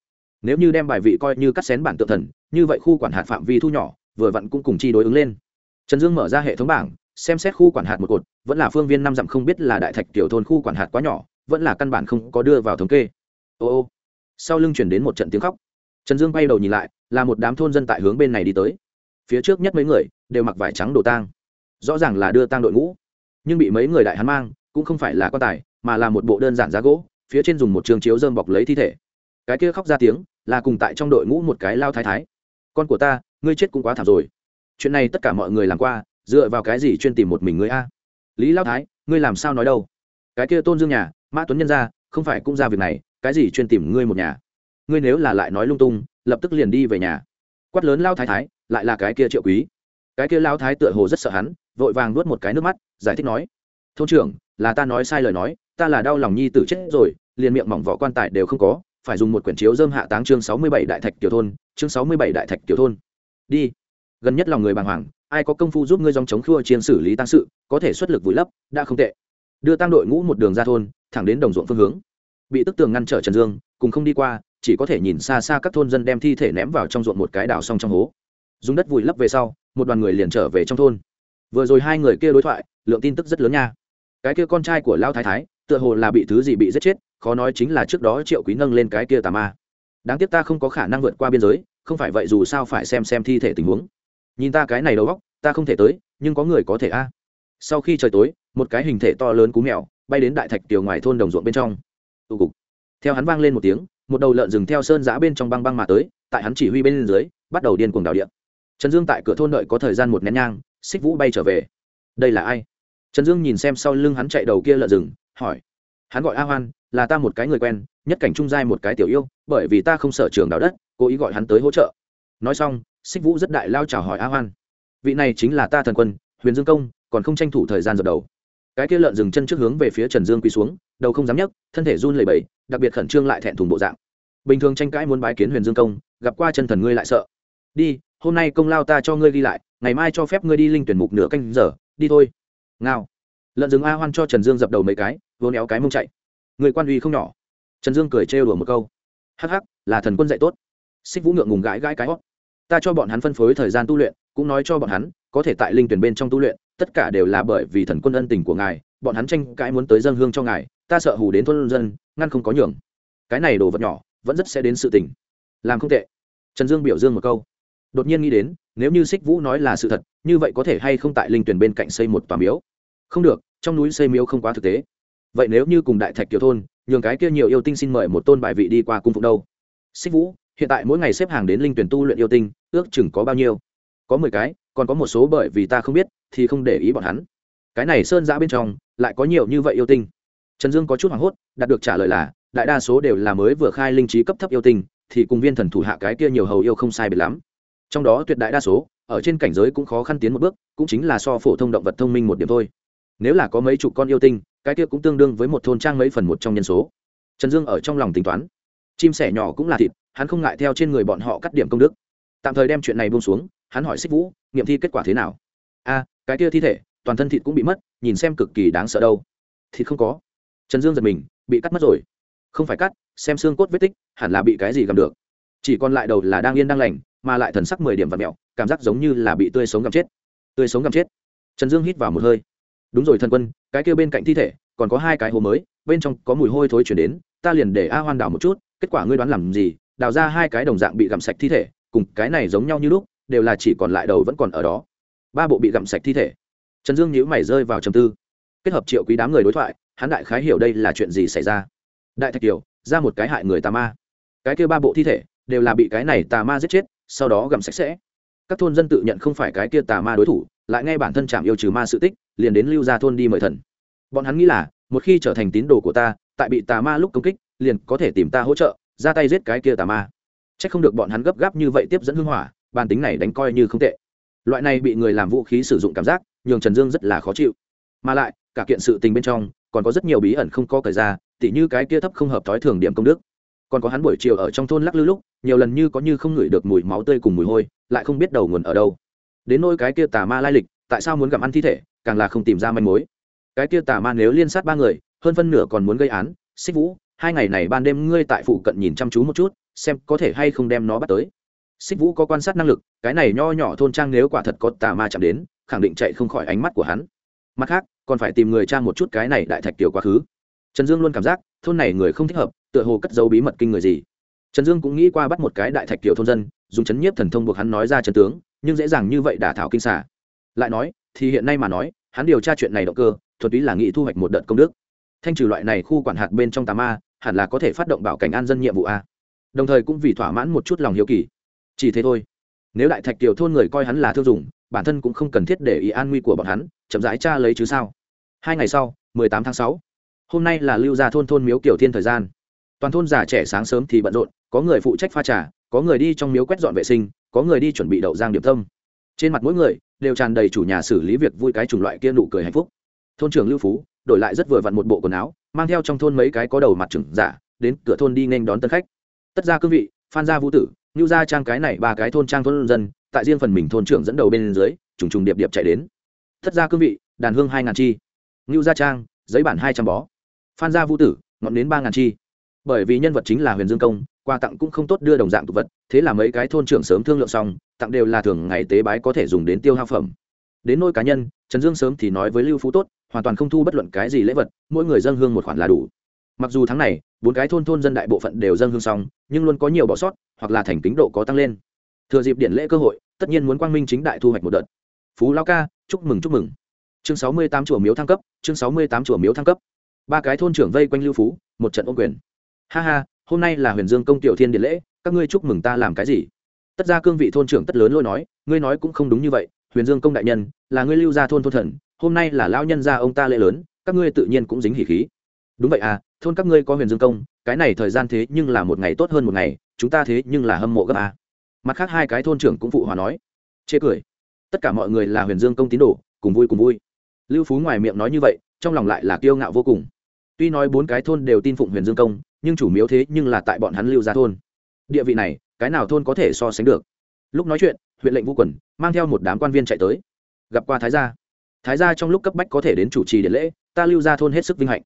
Nếu như đem bài vị coi như cắt xén bản tượng thần, như vậy khu quản hạt phạm vi thu nhỏ, vừa vặn cũng cùng chi đối ứng lên. Trần dương mở ra hệ thống bảng, xem xét khu quản hạt một cột, vẫn là phương viên năm dặm không biết là đại thạch tiểu thôn khu quản hạt quá nhỏ, vẫn là căn bản không có đưa vào thống kê. Ô ô. Sau lưng chuyển đến một trận tiếng khóc. Trần dương bay đầu nhìn lại, là một đám thôn dân tại hướng bên này đi tới. Phía trước nhất mấy người, đều mặc vải trắng đồ tang. Rõ ràng là đưa tang đội ngũ. Nhưng bị mấy người đại hắn mang, cũng không phải là quan tài, mà là một bộ đơn giản giá gỗ phía trên dùng một trường chiếu dơm bọc lấy thi thể. Cái kia khóc ra tiếng, là cùng tại trong đội ngũ một cái lao thái thái. Con của ta, ngươi chết cũng quá thảm rồi. Chuyện này tất cả mọi người làm qua, dựa vào cái gì chuyên tìm một mình ngươi a? Lý lao thái, ngươi làm sao nói đâu? Cái kia tôn dương nhà, mã tuấn nhân ra, không phải cũng ra việc này, cái gì chuyên tìm ngươi một nhà? Ngươi nếu là lại nói lung tung, lập tức liền đi về nhà. Quát lớn lao thái thái, lại là cái kia triệu quý. Cái kia lao thái tựa hồ rất sợ hắn, vội vàng nuốt một cái nước mắt, giải thích nói, thôn trưởng, là ta nói sai lời nói, ta là đau lòng nhi tử chết rồi liền miệng mỏng vỏ quan tài đều không có, phải dùng một quyển chiếu dơm hạ táng chương sáu mươi bảy đại thạch tiểu thôn, chương sáu mươi bảy đại thạch tiểu thôn. Đi. Gần nhất lòng người bàng hoàng, ai có công phu giúp ngươi dòng chống khua chiến xử lý tăng sự, có thể xuất lực vùi lấp, đã không tệ. Đưa tăng đội ngũ một đường ra thôn, thẳng đến đồng ruộng phương hướng. Bị tức tường ngăn trở trần dương, cùng không đi qua, chỉ có thể nhìn xa xa các thôn dân đem thi thể ném vào trong ruộng một cái đào xong trong hố. Dùng đất vùi lấp về sau, một đoàn người liền trở về trong thôn. Vừa rồi hai người kia đối thoại, lượng tin tức rất lớn nha. Cái kia con trai của lao thái thái, tựa hồ là bị thứ gì bị giết chết khó nói chính là trước đó triệu quý nâng lên cái kia tà ma. Đáng tiếc ta không có khả năng vượt qua biên giới, không phải vậy dù sao phải xem xem thi thể tình huống. Nhìn ta cái này đầu góc ta không thể tới, nhưng có người có thể a. Sau khi trời tối, một cái hình thể to lớn cú mèo bay đến đại thạch tiểu ngoài thôn đồng ruộng bên trong. Tụ cục. Theo hắn vang lên một tiếng, một đầu lợn rừng theo sơn giã bên trong băng băng mà tới, tại hắn chỉ huy bên dưới, bắt đầu điên cuồng đào điện trần dương tại cửa thôn đợi có thời gian một nén nhang, xích vũ bay trở về. Đây là ai? Trần dương nhìn xem sau lưng hắn chạy đầu kia lợn rừng, hỏi hắn gọi a hoan, là ta một cái người quen, nhất cảnh trung giai một cái tiểu yêu, bởi vì ta không sợ trường đào đất, cố ý gọi hắn tới hỗ trợ. Nói xong, xích vũ rất đại lao chào hỏi a hoan. Vị này chính là ta thần quân, huyền dương công, còn không tranh thủ thời gian dập đầu. Cái kia lợn dừng chân trước hướng về phía trần dương quỳ xuống, đầu không dám nhấc, thân thể run lẩy bẩy, đặc biệt khẩn trương lại thẹn thùng bộ dạng. Bình thường tranh cãi muốn bái kiến huyền dương công, gặp qua chân thần ngươi lại sợ. Đi, hôm nay công lao ta cho ngươi ghi lại, ngày mai cho phép ngươi đi linh tuyển mục nửa canh giờ, đi thôi. Ngao lợn rừng a hoan cho trần dương dập đầu mấy cái, vô néo cái mông chạy. Người quan uy không nhỏ. Trần dương cười trêu đùa một câu. Hắc hắc, là thần quân dạy tốt. Xích vũ ngượng ngùng gãi gãi cái hót. Ta cho bọn hắn phân phối thời gian tu luyện, cũng nói cho bọn hắn, có thể tại linh tuyển bên trong tu luyện, tất cả đều là bởi vì thần quân ân tình của ngài, bọn hắn tranh cãi muốn tới dân hương cho ngài, ta sợ hù đến thôn dân, ngăn không có nhường. Cái này đồ vật nhỏ, vẫn rất sẽ đến sự tình. Làm không tệ. Trần dương biểu dương một câu. Đột nhiên nghĩ đến, nếu như xích vũ nói là sự thật, như vậy có thể hay không tại linh tuyển bên cạnh xây một tòa miếu? Không được, trong núi xây miếu không quá thực tế. Vậy nếu như cùng đại thạch tiểu thôn, nhường cái kia nhiều yêu tinh xin mời một tôn bài vị đi qua cung phụng đâu? Xích vũ, hiện tại mỗi ngày xếp hàng đến linh tuyển tu luyện yêu tinh, ước chừng có bao nhiêu? Có mười cái, còn có một số bởi vì ta không biết, thì không để ý bọn hắn. Cái này sơn giã bên trong, lại có nhiều như vậy yêu tinh. Trần dương có chút hoảng hốt, đạt được trả lời là, đại đa số đều là mới vừa khai linh trí cấp thấp yêu tinh, thì cùng viên thần thủ hạ cái kia nhiều hầu yêu không sai biệt lắm. Trong đó tuyệt đại đa số, ở trên cảnh giới cũng khó khăn tiến một bước, cũng chính là so phổ thông động vật thông minh một điểm thôi nếu là có mấy chục con yêu tinh, cái kia cũng tương đương với một thôn trang mấy phần một trong nhân số. Trần dương ở trong lòng tính toán. Chim sẻ nhỏ cũng là thịt, hắn không ngại theo trên người bọn họ cắt điểm công đức. Tạm thời đem chuyện này buông xuống, hắn hỏi xích vũ, nghiệm thi kết quả thế nào? A, cái kia thi thể, toàn thân thịt cũng bị mất, nhìn xem cực kỳ đáng sợ đâu. Thịt không có. Trần dương giật mình, bị cắt mất rồi. Không phải cắt, xem xương cốt vết tích, hẳn là bị cái gì gầm được. Chỉ còn lại đầu là đang yên đang lành, mà lại thần sắc mười điểm và mẹo, cảm giác giống như là bị tươi sống gặm chết. Tươi sống gặm chết. Trần dương hít vào một hơi đúng rồi thần quân, cái kia bên cạnh thi thể, còn có hai cái hồ mới, bên trong có mùi hôi thối chuyển đến, ta liền để a hoan đào một chút, kết quả ngươi đoán làm gì? Đào ra hai cái đồng dạng bị gặm sạch thi thể, cùng cái này giống nhau như lúc, đều là chỉ còn lại đầu vẫn còn ở đó. Ba bộ bị gặm sạch thi thể. Trần dương nhíu mày rơi vào trầm tư. Kết hợp triệu quý đám người đối thoại, hắn đại khái hiểu đây là chuyện gì xảy ra. Đại thạch kiều, ra một cái hại người tà ma. Cái kia ba bộ thi thể, đều là bị cái này tà ma giết chết, sau đó gặm sạch sẽ. Các thôn dân tự nhận không phải cái kia tà ma đối thủ, lại ngay bản thân chạm yêu trừ ma sự tích liền đến lưu ra thôn đi mời thần. Bọn hắn nghĩ là, một khi trở thành tín đồ của ta, tại bị tà ma lúc công kích, liền có thể tìm ta hỗ trợ, ra tay giết cái kia tà ma. C h ắ c không được bọn hắn gấp gáp như vậy tiếp dẫn hưng hỏa, bàn tính này đánh coi như không tệ. Loại này bị người làm vũ khí sử dụng cảm giác, nhường trần dương rất là khó chịu. Mà lại, cả kiện sự tình bên trong, còn có rất nhiều bí ẩn không có cởi ra, tỉ như cái kia thấp không hợp thói thường điểm công đức. Còn có hắn buổi chiều ở trong thôn lắc lư lúc, nhiều lần như có như không ngửi được mùi máu tươi cùng mùi hôi, lại không biết đầu nguồn ở đâu. Đến nôi cái kia tà ma lai lịch, tại sao muốn gặm ăn thi thể càng là không tìm ra manh mối. Cái kia tà ma nếu liên sát ba người, hơn phân nửa còn muốn gây án, xích vũ, hai ngày này ban đêm ngươi tại phụ cận nhìn chăm chú một chút, xem có thể hay không đem nó bắt tới. Xích vũ có quan sát năng lực, cái này nho nhỏ thôn trang nếu quả thật có tà ma chạm đến, khẳng định chạy không khỏi ánh mắt của hắn. Mặt khác, còn phải tìm người trang một chút cái này đại thạch tiểu quá khứ. Trần dương luôn cảm giác, thôn này người không thích hợp, tựa hồ cất dấu bí mật kinh người gì. Trần dương cũng nghĩ qua bắt một cái đại thạch tiểu thôn dân, dùng chấn nhiếp thần thông buộc hắn nói ra trần tướng, nhưng dễ dàng như vậy đả thảo kinh xả lại nói, thì hiện nay mà nói, hắn điều tra chuyện này động cơ thuật túy là nghĩ thu hoạch một đợt công đức. Thanh trừ loại này khu quản hạt bên trong tám a hẳn là có thể phát động bảo cảnh an dân nhiệm vụ a. Đồng thời cũng vì thỏa mãn một chút lòng hiếu kỳ. Chỉ thế thôi. Nếu đại thạch tiểu thôn người coi hắn là thương dùng bản thân cũng không cần thiết để ý an nguy của bọn hắn, chậm rãi tra lấy chứ sao. Hai ngày sau, mười tám tháng sáu, hôm nay là lưu gia thôn thôn miếu kiểu thiên thời gian. Toàn thôn già trẻ sáng sớm thì bận rộn, có người phụ trách pha trà, có người đi trong miếu quét dọn vệ sinh, có người đi chuẩn bị đậu giang điểm tâm. Trên mặt mỗi người đều tràn đầy chủ nhà xử lý việc vui cái chủng loại kia nụ cười hạnh phúc. Thôn trưởng lưu phú đổi lại rất vừa vặn một bộ quần áo, mang theo trong thôn mấy cái có đầu mặt trưởng giả, đến cửa thôn đi nên đón tân khách. Tất ra cương vị, phan gia vũ tử ngưu gia trang cái này ba cái thôn trang thôn dân, tại riêng phần mình thôn trưởng dẫn đầu bên dưới, trùng trùng điệp điệp chạy đến. Tất ra cương vị, đàn hương hai ngàn chi. Ngưu gia trang, giấy bản hai trăm bó. Phan gia vũ tử, ngọn nến ba ngàn chi. Bởi vì nhân vật chính là huyền dương công quà tặng cũng không tốt đưa đồng dạng tục vật, thế là mấy cái thôn trưởng sớm thương lượng xong, tặng đều là thường ngày tế bái có thể dùng đến tiêu hao phẩm. Đến nôi cá nhân, trần dương sớm thì nói với lưu phú tốt, hoàn toàn không thu bất luận cái gì lễ vật, mỗi người dân hương một khoản là đủ. Mặc dù tháng này, bốn cái thôn thôn dân đại bộ phận đều dân hương xong, nhưng luôn có nhiều bỏ sót, hoặc là thành tính độ có tăng lên. Thừa dịp điện lễ cơ hội, tất nhiên muốn quang minh chính đại thu hoạch một đợt. Phú lao ca, chúc mừng chúc mừng. Chương sáu mươi tám chùa miếu thăng cấp, chương sáu mươi tám chùa miếu thăng cấp. Ba cái thôn trưởng vây quanh lưu phú, một trận ô quyền. Ha ha hôm nay là huyền dương công tiểu thiên điện lễ, các ngươi chúc mừng ta làm cái gì? Tất ra cương vị thôn trưởng tất lớn lôi nói, ngươi nói cũng không đúng như vậy, huyền dương công đại nhân, là ngươi lưu gia thôn thôn thần, hôm nay là lão nhân gia ông ta lễ lớn, các ngươi tự nhiên cũng dính hỉ khí. Đúng vậy à thôn các ngươi có huyền dương công, cái này thời gian thế nhưng là một ngày tốt hơn một ngày, chúng ta thế nhưng là hâm mộ gấp à. mặt khác hai cái thôn trưởng cũng phụ hòa nói. Chê cười. Tất cả mọi người là huyền dương công tín đồ, cùng vui cùng vui. Lưu phú ngoài miệng nói như vậy, trong lòng lại là kiêu ngạo vô cùng. Tuy nói bốn cái thôn đều tin phụng huyền dương công nhưng chủ miếu thế nhưng là tại bọn hắn lưu gia thôn. Địa vị này, cái nào thôn có thể so sánh được? Lúc nói chuyện, huyện lệnh vũ quần mang theo một đám quan viên chạy tới. Gặp qua thái gia. Thái gia trong lúc cấp bách có thể đến chủ trì điện lễ, ta lưu ra thôn hết sức vinh hạnh.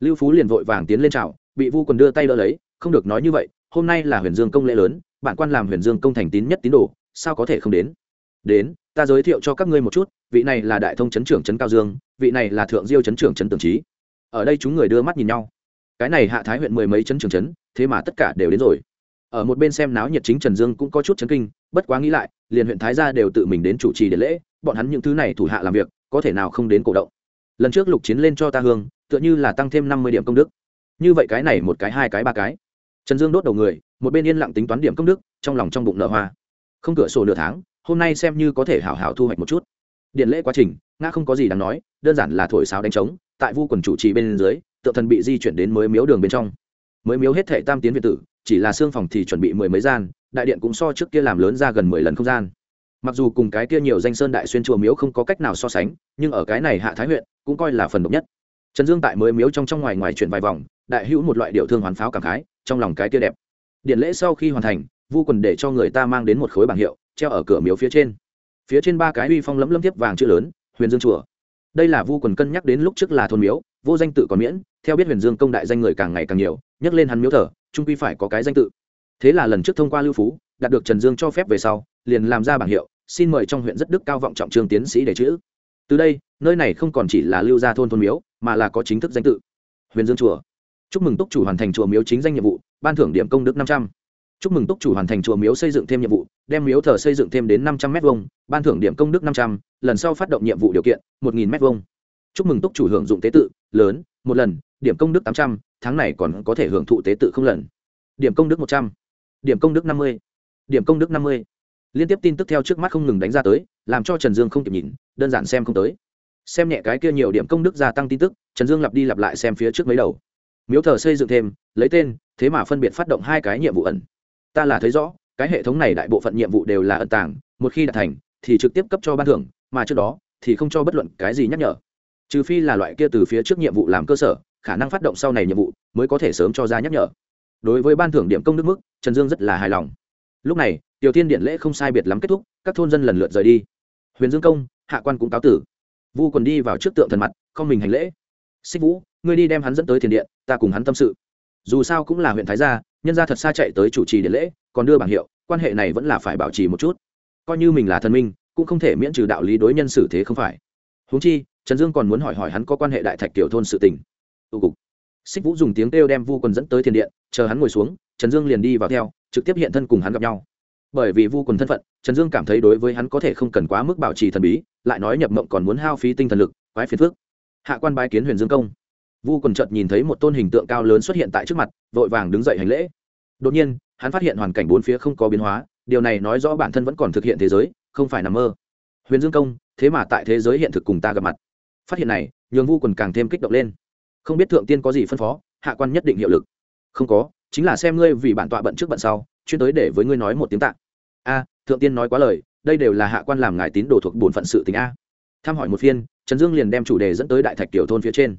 Lưu phú liền vội vàng tiến lên chào, bị vu quần đưa tay đỡ lấy, không được nói như vậy, hôm nay là huyền dương công lễ lớn, bản quan làm huyền dương công thành tín nhất tín đồ, sao có thể không đến? Đến, ta giới thiệu cho các ngươi một chút, vị này là đại thông chấn trưởng trấn cao dương, vị này là thượng diêu chấn trưởng trấn tường trí ở đây chúng người đưa mắt nhìn nhau cái này hạ thái huyện mười mấy chấn trường chấn, thế mà tất cả đều đến rồi. Ở một bên xem náo nhiệt chính trần dương cũng có chút chấn kinh bất quá nghĩ lại liền huyện thái gia đều tự mình đến chủ trì để lễ bọn hắn những thứ này thủ hạ làm việc có thể nào không đến cổ động. Lần trước lục chiến lên cho ta hương tựa như là tăng thêm năm mươi điểm công đức. Như vậy cái này một cái hai cái ba cái. Trần dương đốt đầu người một bên yên lặng tính toán điểm công đức trong lòng trong bụng nở hoa. Không cửa sổ nửa tháng hôm nay xem như có thể hảo hảo thu hoạch một chút. Điện lễ quá trình nga không có gì đáng nói đơn giản là thổi sáo đánh trống tại vu quần chủ trì bên dưới tượng thần bị di chuyển đến mới miếu đường bên trong. Mới miếu hết thệ tam tiến việt tử, chỉ là xương phòng thì chuẩn bị mười mấy gian, đại điện cũng so trước kia làm lớn ra gần mười lần không gian. Mặc dù cùng cái kia nhiều danh sơn đại xuyên chùa miếu không có cách nào so sánh, nhưng ở cái này hạ thái huyện cũng coi là phần độc nhất. Trần dương tại mới miếu trong trong ngoài ngoài chuyển vài vòng, đại hữu một loại điệu thương hoàn pháo cảm khái, trong lòng cái kia đẹp. Điện lễ sau khi hoàn thành, vu quần để cho người ta mang đến một khối bảng hiệu, treo ở cửa miếu phía trên. Phía trên ba cái uy phong lấm lấm tiếp vàng chữ lớn, huyền dương chùa. Đây là vu quần cân nhắc đến lúc trước là thôn miếu vô danh tự còn miễn, theo biết huyền dương công đại danh người càng ngày càng nhiều, nhắc lên hắn miếu thờ, trung quy phải có cái danh tự. Thế là lần trước thông qua lưu phú, đạt được trần dương cho phép về sau, liền làm ra bảng hiệu, xin mời trong huyện rất đức cao vọng trọng trường tiến sĩ để chữ. Từ đây, nơi này không còn chỉ là lưu gia thôn thôn miếu, mà là có chính thức danh tự. Huyền dương chùa. Chúc mừng túc chủ hoàn thành chùa miếu chính danh nhiệm vụ, ban thưởng điểm công đức năm trăm. Chúc mừng túc chủ hoàn thành chùa miếu xây dựng thêm nhiệm vụ, đem miếu thờ xây dựng thêm đến năm trăm m hai ban thưởng điểm công đức năm trăm, lần sau phát động nhiệm vụ điều kiện, một nghìn m hai chúc mừng túc chủ hưởng dụng tế tự, lớn, một lần, điểm công đức tám trăm, tháng này còn có thể hưởng thụ tế tự không lần. Điểm công đức một trăm, điểm công đức năm mươi, điểm công đức năm mươi. Liên tiếp tin tức theo trước mắt không ngừng đánh ra tới, làm cho trần dương không kịp nhìn, đơn giản xem không tới. Xem nhẹ cái kia nhiều điểm công đức gia tăng tin tức, trần dương lặp đi lặp lại xem phía trước mấy đầu. Miếu thờ xây dựng thêm, lấy tên, thế mà phân biệt phát động hai cái nhiệm vụ ẩn. Ta là thấy rõ, cái hệ thống này đại bộ phận nhiệm vụ đều là ẩn tàng, một khi đạt thành, thì trực tiếp cấp cho ban thưởng, mà trước đó, thì không cho bất luận cái gì nhắc nhở trừ phi là loại kia từ phía trước nhiệm vụ làm cơ sở, khả năng phát động sau này nhiệm vụ mới có thể sớm cho ra nhắc nhở. Đối với ban thưởng điểm công đức mức, trần dương rất là hài lòng. Lúc này, tiểu thiên điện lễ không sai biệt lắm kết thúc, các thôn dân lần lượt rời đi. Huyền dương công, hạ quan cũng cáo tử. Vu còn đi vào trước tượng thần mặt, không mình hành lễ. Xích vũ, ngươi đi đem hắn dẫn tới thiền điện, ta cùng hắn tâm sự. Dù sao cũng là huyện thái gia, nhân gia thật xa chạy tới chủ trì điện lễ, còn đưa bảng hiệu, quan hệ này vẫn là phải bảo trì một chút. Coi như mình là thần minh, cũng không thể miễn trừ đạo lý đối nhân xử thế không phải huống chi, trần dương còn muốn hỏi hỏi hắn có quan hệ đại thạch tiểu thôn sự tình. Tụ cục. Xích vũ dùng tiếng kêu đem vu quần dẫn tới thiền điện, chờ hắn ngồi xuống, trần dương liền đi vào theo, trực tiếp hiện thân cùng hắn gặp nhau. Bởi vì vu quần thân phận, trần dương cảm thấy đối với hắn có thể không cần quá mức bảo trì thần bí, lại nói nhập mộng còn muốn hao phí tinh thần lực, quái phiền phước hạ quan bái kiến huyền dương công. Vu quần chợt nhìn thấy một tôn hình tượng cao lớn xuất hiện tại trước mặt, vội vàng đứng dậy hành lễ. Đột nhiên, hắn phát hiện hoàn cảnh bốn phía không có biến hóa, điều này nói rõ bản thân vẫn còn thực hiện thế giới, không phải nằm mơ. Huyền dương công thế mà tại thế giới hiện thực cùng ta gặp mặt. Phát hiện này, nhường vu quần càng thêm kích động lên. Không biết thượng tiên có gì phân phó, hạ quan nhất định hiệu lực. Không có, chính là xem ngươi vì bản tọa bận trước bận sau, chuyên tới để với ngươi nói một tiếng tạng a, thượng tiên nói quá lời, đây đều là hạ quan làm ngài tín đồ thuộc bổn phận sự tình a. Tham hỏi một phiên, trần dương liền đem chủ đề dẫn tới đại thạch tiểu thôn phía trên.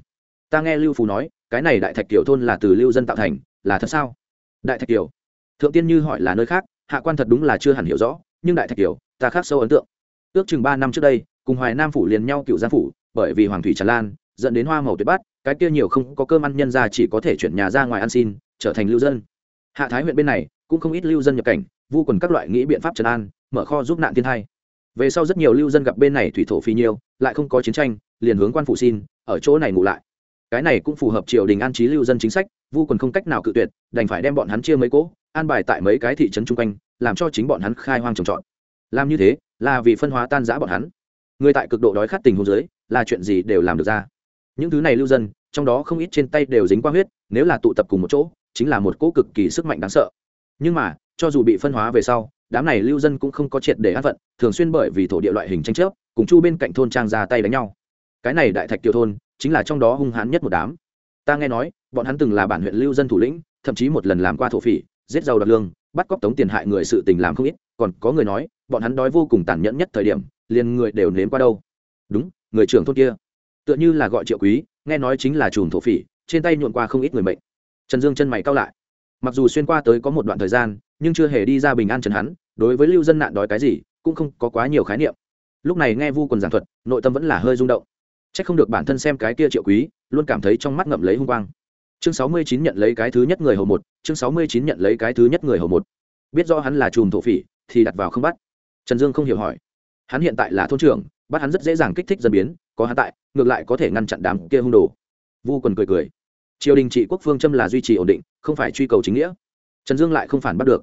Ta nghe lưu phú nói, cái này đại thạch tiểu thôn là từ lưu dân tạo thành, là thật sao? Đại thạch tiểu thượng tiên như hỏi là nơi khác, hạ quan thật đúng là chưa hẳn hiểu rõ, nhưng đại thạch tiểu ta khác sâu ấn tượng. Ước chừng ba năm trước đây cùng hoài nam phủ liền nhau cựu gia phủ, bởi vì hoàng thủy tràn lan, dẫn đến hoa màu tuyệt bát, cái kia nhiều không có cơm ăn nhân ra chỉ có thể chuyển nhà ra ngoài ăn xin, trở thành lưu dân. Hạ thái huyện bên này, cũng không ít lưu dân nhập cảnh, vu quần các loại nghĩ biện pháp trần an, mở kho giúp nạn thiên thai. Về sau rất nhiều lưu dân gặp bên này thủy thổ phi nhiêu, lại không có chiến tranh, liền hướng quan phủ xin, ở chỗ này ngủ lại. Cái này cũng phù hợp triều đình an trí lưu dân chính sách, vu quần không cách nào cự tuyệt, đành phải đem bọn hắn chia mấy cỗ, an bài tại mấy cái thị trấn chung quanh, làm cho chính bọn hắn khai hoang trồng trọt. Làm như thế, là vì phân hóa tan giã bọn hắn người tại cực độ đói khát tình hôn dưới, là chuyện gì đều làm được ra. Những thứ này lưu dân, trong đó không ít trên tay đều dính qua huyết, nếu là tụ tập cùng một chỗ, chính là một cỗ cực kỳ sức mạnh đáng sợ. Nhưng mà, cho dù bị phân hóa về sau, đám này lưu dân cũng không có triệt để an phận, thường xuyên bởi vì thổ địa loại hình tranh chấp, cùng chu bên cạnh thôn trang ra tay đánh nhau. Cái này đại thạch tiểu thôn, chính là trong đó hung hãn nhất một đám. Ta nghe nói, bọn hắn từng là bản huyện lưu dân thủ lĩnh, thậm chí một lần làm qua thổ phỉ, giết giàu đoạt lương, bắt cóc tống tiền hại người sự tình làm không ít, còn có người nói, bọn hắn đói vô cùng tàn nhẫn nhất thời điểm liền người đều nếm qua đâu. Đúng, người trưởng thôn kia. Tựa như là gọi triệu quý, nghe nói chính là chùm thổ phỉ, trên tay nhuộn qua không ít người mệnh. Trần dương chân mày cao lại. Mặc dù xuyên qua tới có một đoạn thời gian, nhưng chưa hề đi ra bình an trần hắn, đối với lưu dân nạn đói cái gì, cũng không có quá nhiều khái niệm. Lúc này nghe vu quần giảng thuật, nội tâm vẫn là hơi rung động. C h ắ c không được bản thân xem cái kia triệu quý, luôn cảm thấy trong mắt ngậm lấy hung quang. Chương sáu mươi chín nhận lấy cái thứ nhất người hầu một, chương sáu mươi chín nhận lấy cái thứ nhất người hầu một. Biết do hắn là chùm thổ phỉ, thì đặt vào không bắt. Trần dương không hiểu hỏi hắn hiện tại là thôn trưởng, bắt hắn rất dễ dàng kích thích dân biến, có hắn tại, ngược lại có thể ngăn chặn đám kia hung đồ. Vu quần cười cười. Triều đình trị quốc phương châm là duy trì ổn định, không phải truy cầu chính nghĩa. Trần dương lại không phản bắt được.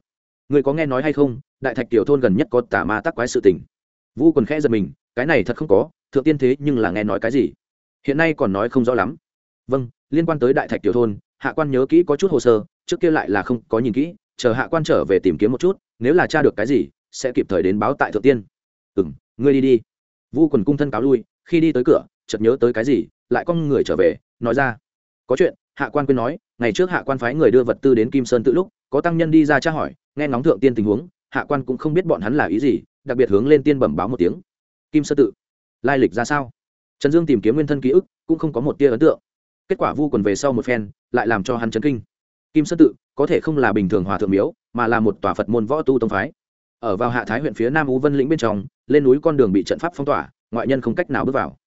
Người có nghe nói hay không, đại thạch tiểu thôn gần nhất có tà ma tắc quái sự tình. Vu quần khẽ giật mình, cái này thật không có, thượng tiên thế nhưng là nghe nói cái gì? Hiện nay còn nói không rõ lắm. Vâng liên quan tới đại thạch tiểu thôn, hạ quan nhớ kỹ có chút hồ sơ, trước kia lại là không có nhìn kỹ, chờ hạ quan trở về tìm kiếm một chút, nếu là tra được cái gì, sẽ kịp thời đến báo tại thượng tiên ừ m ngươi đi đi. Vu quần cung thân cáo lui, khi đi tới cửa, chợt nhớ tới cái gì, lại con người trở về, nói ra, có chuyện, hạ quan quên nói, ngày trước hạ quan phái người đưa vật tư đến kim sơn tự lúc, có tăng nhân đi ra tra hỏi, nghe ngóng thượng tiên tình huống, hạ quan cũng không biết bọn hắn là ý gì, đặc biệt hướng lên tiên bẩm báo một tiếng. Kim sơn tự, lai lịch ra sao? Trần dương tìm kiếm nguyên thân ký ức, cũng không có một tia ấn tượng. Kết quả vu quần về sau một phen, lại làm cho hắn chấn kinh. Kim sơn tự, có thể không là bình thường hòa thượng miếu, mà là một tòa phật môn võ tu tông phái ở vào hạ thái huyện phía nam ú vân lĩnh bên trong, lên núi con đường bị trận pháp phong tỏa, ngoại nhân không cách nào bước vào.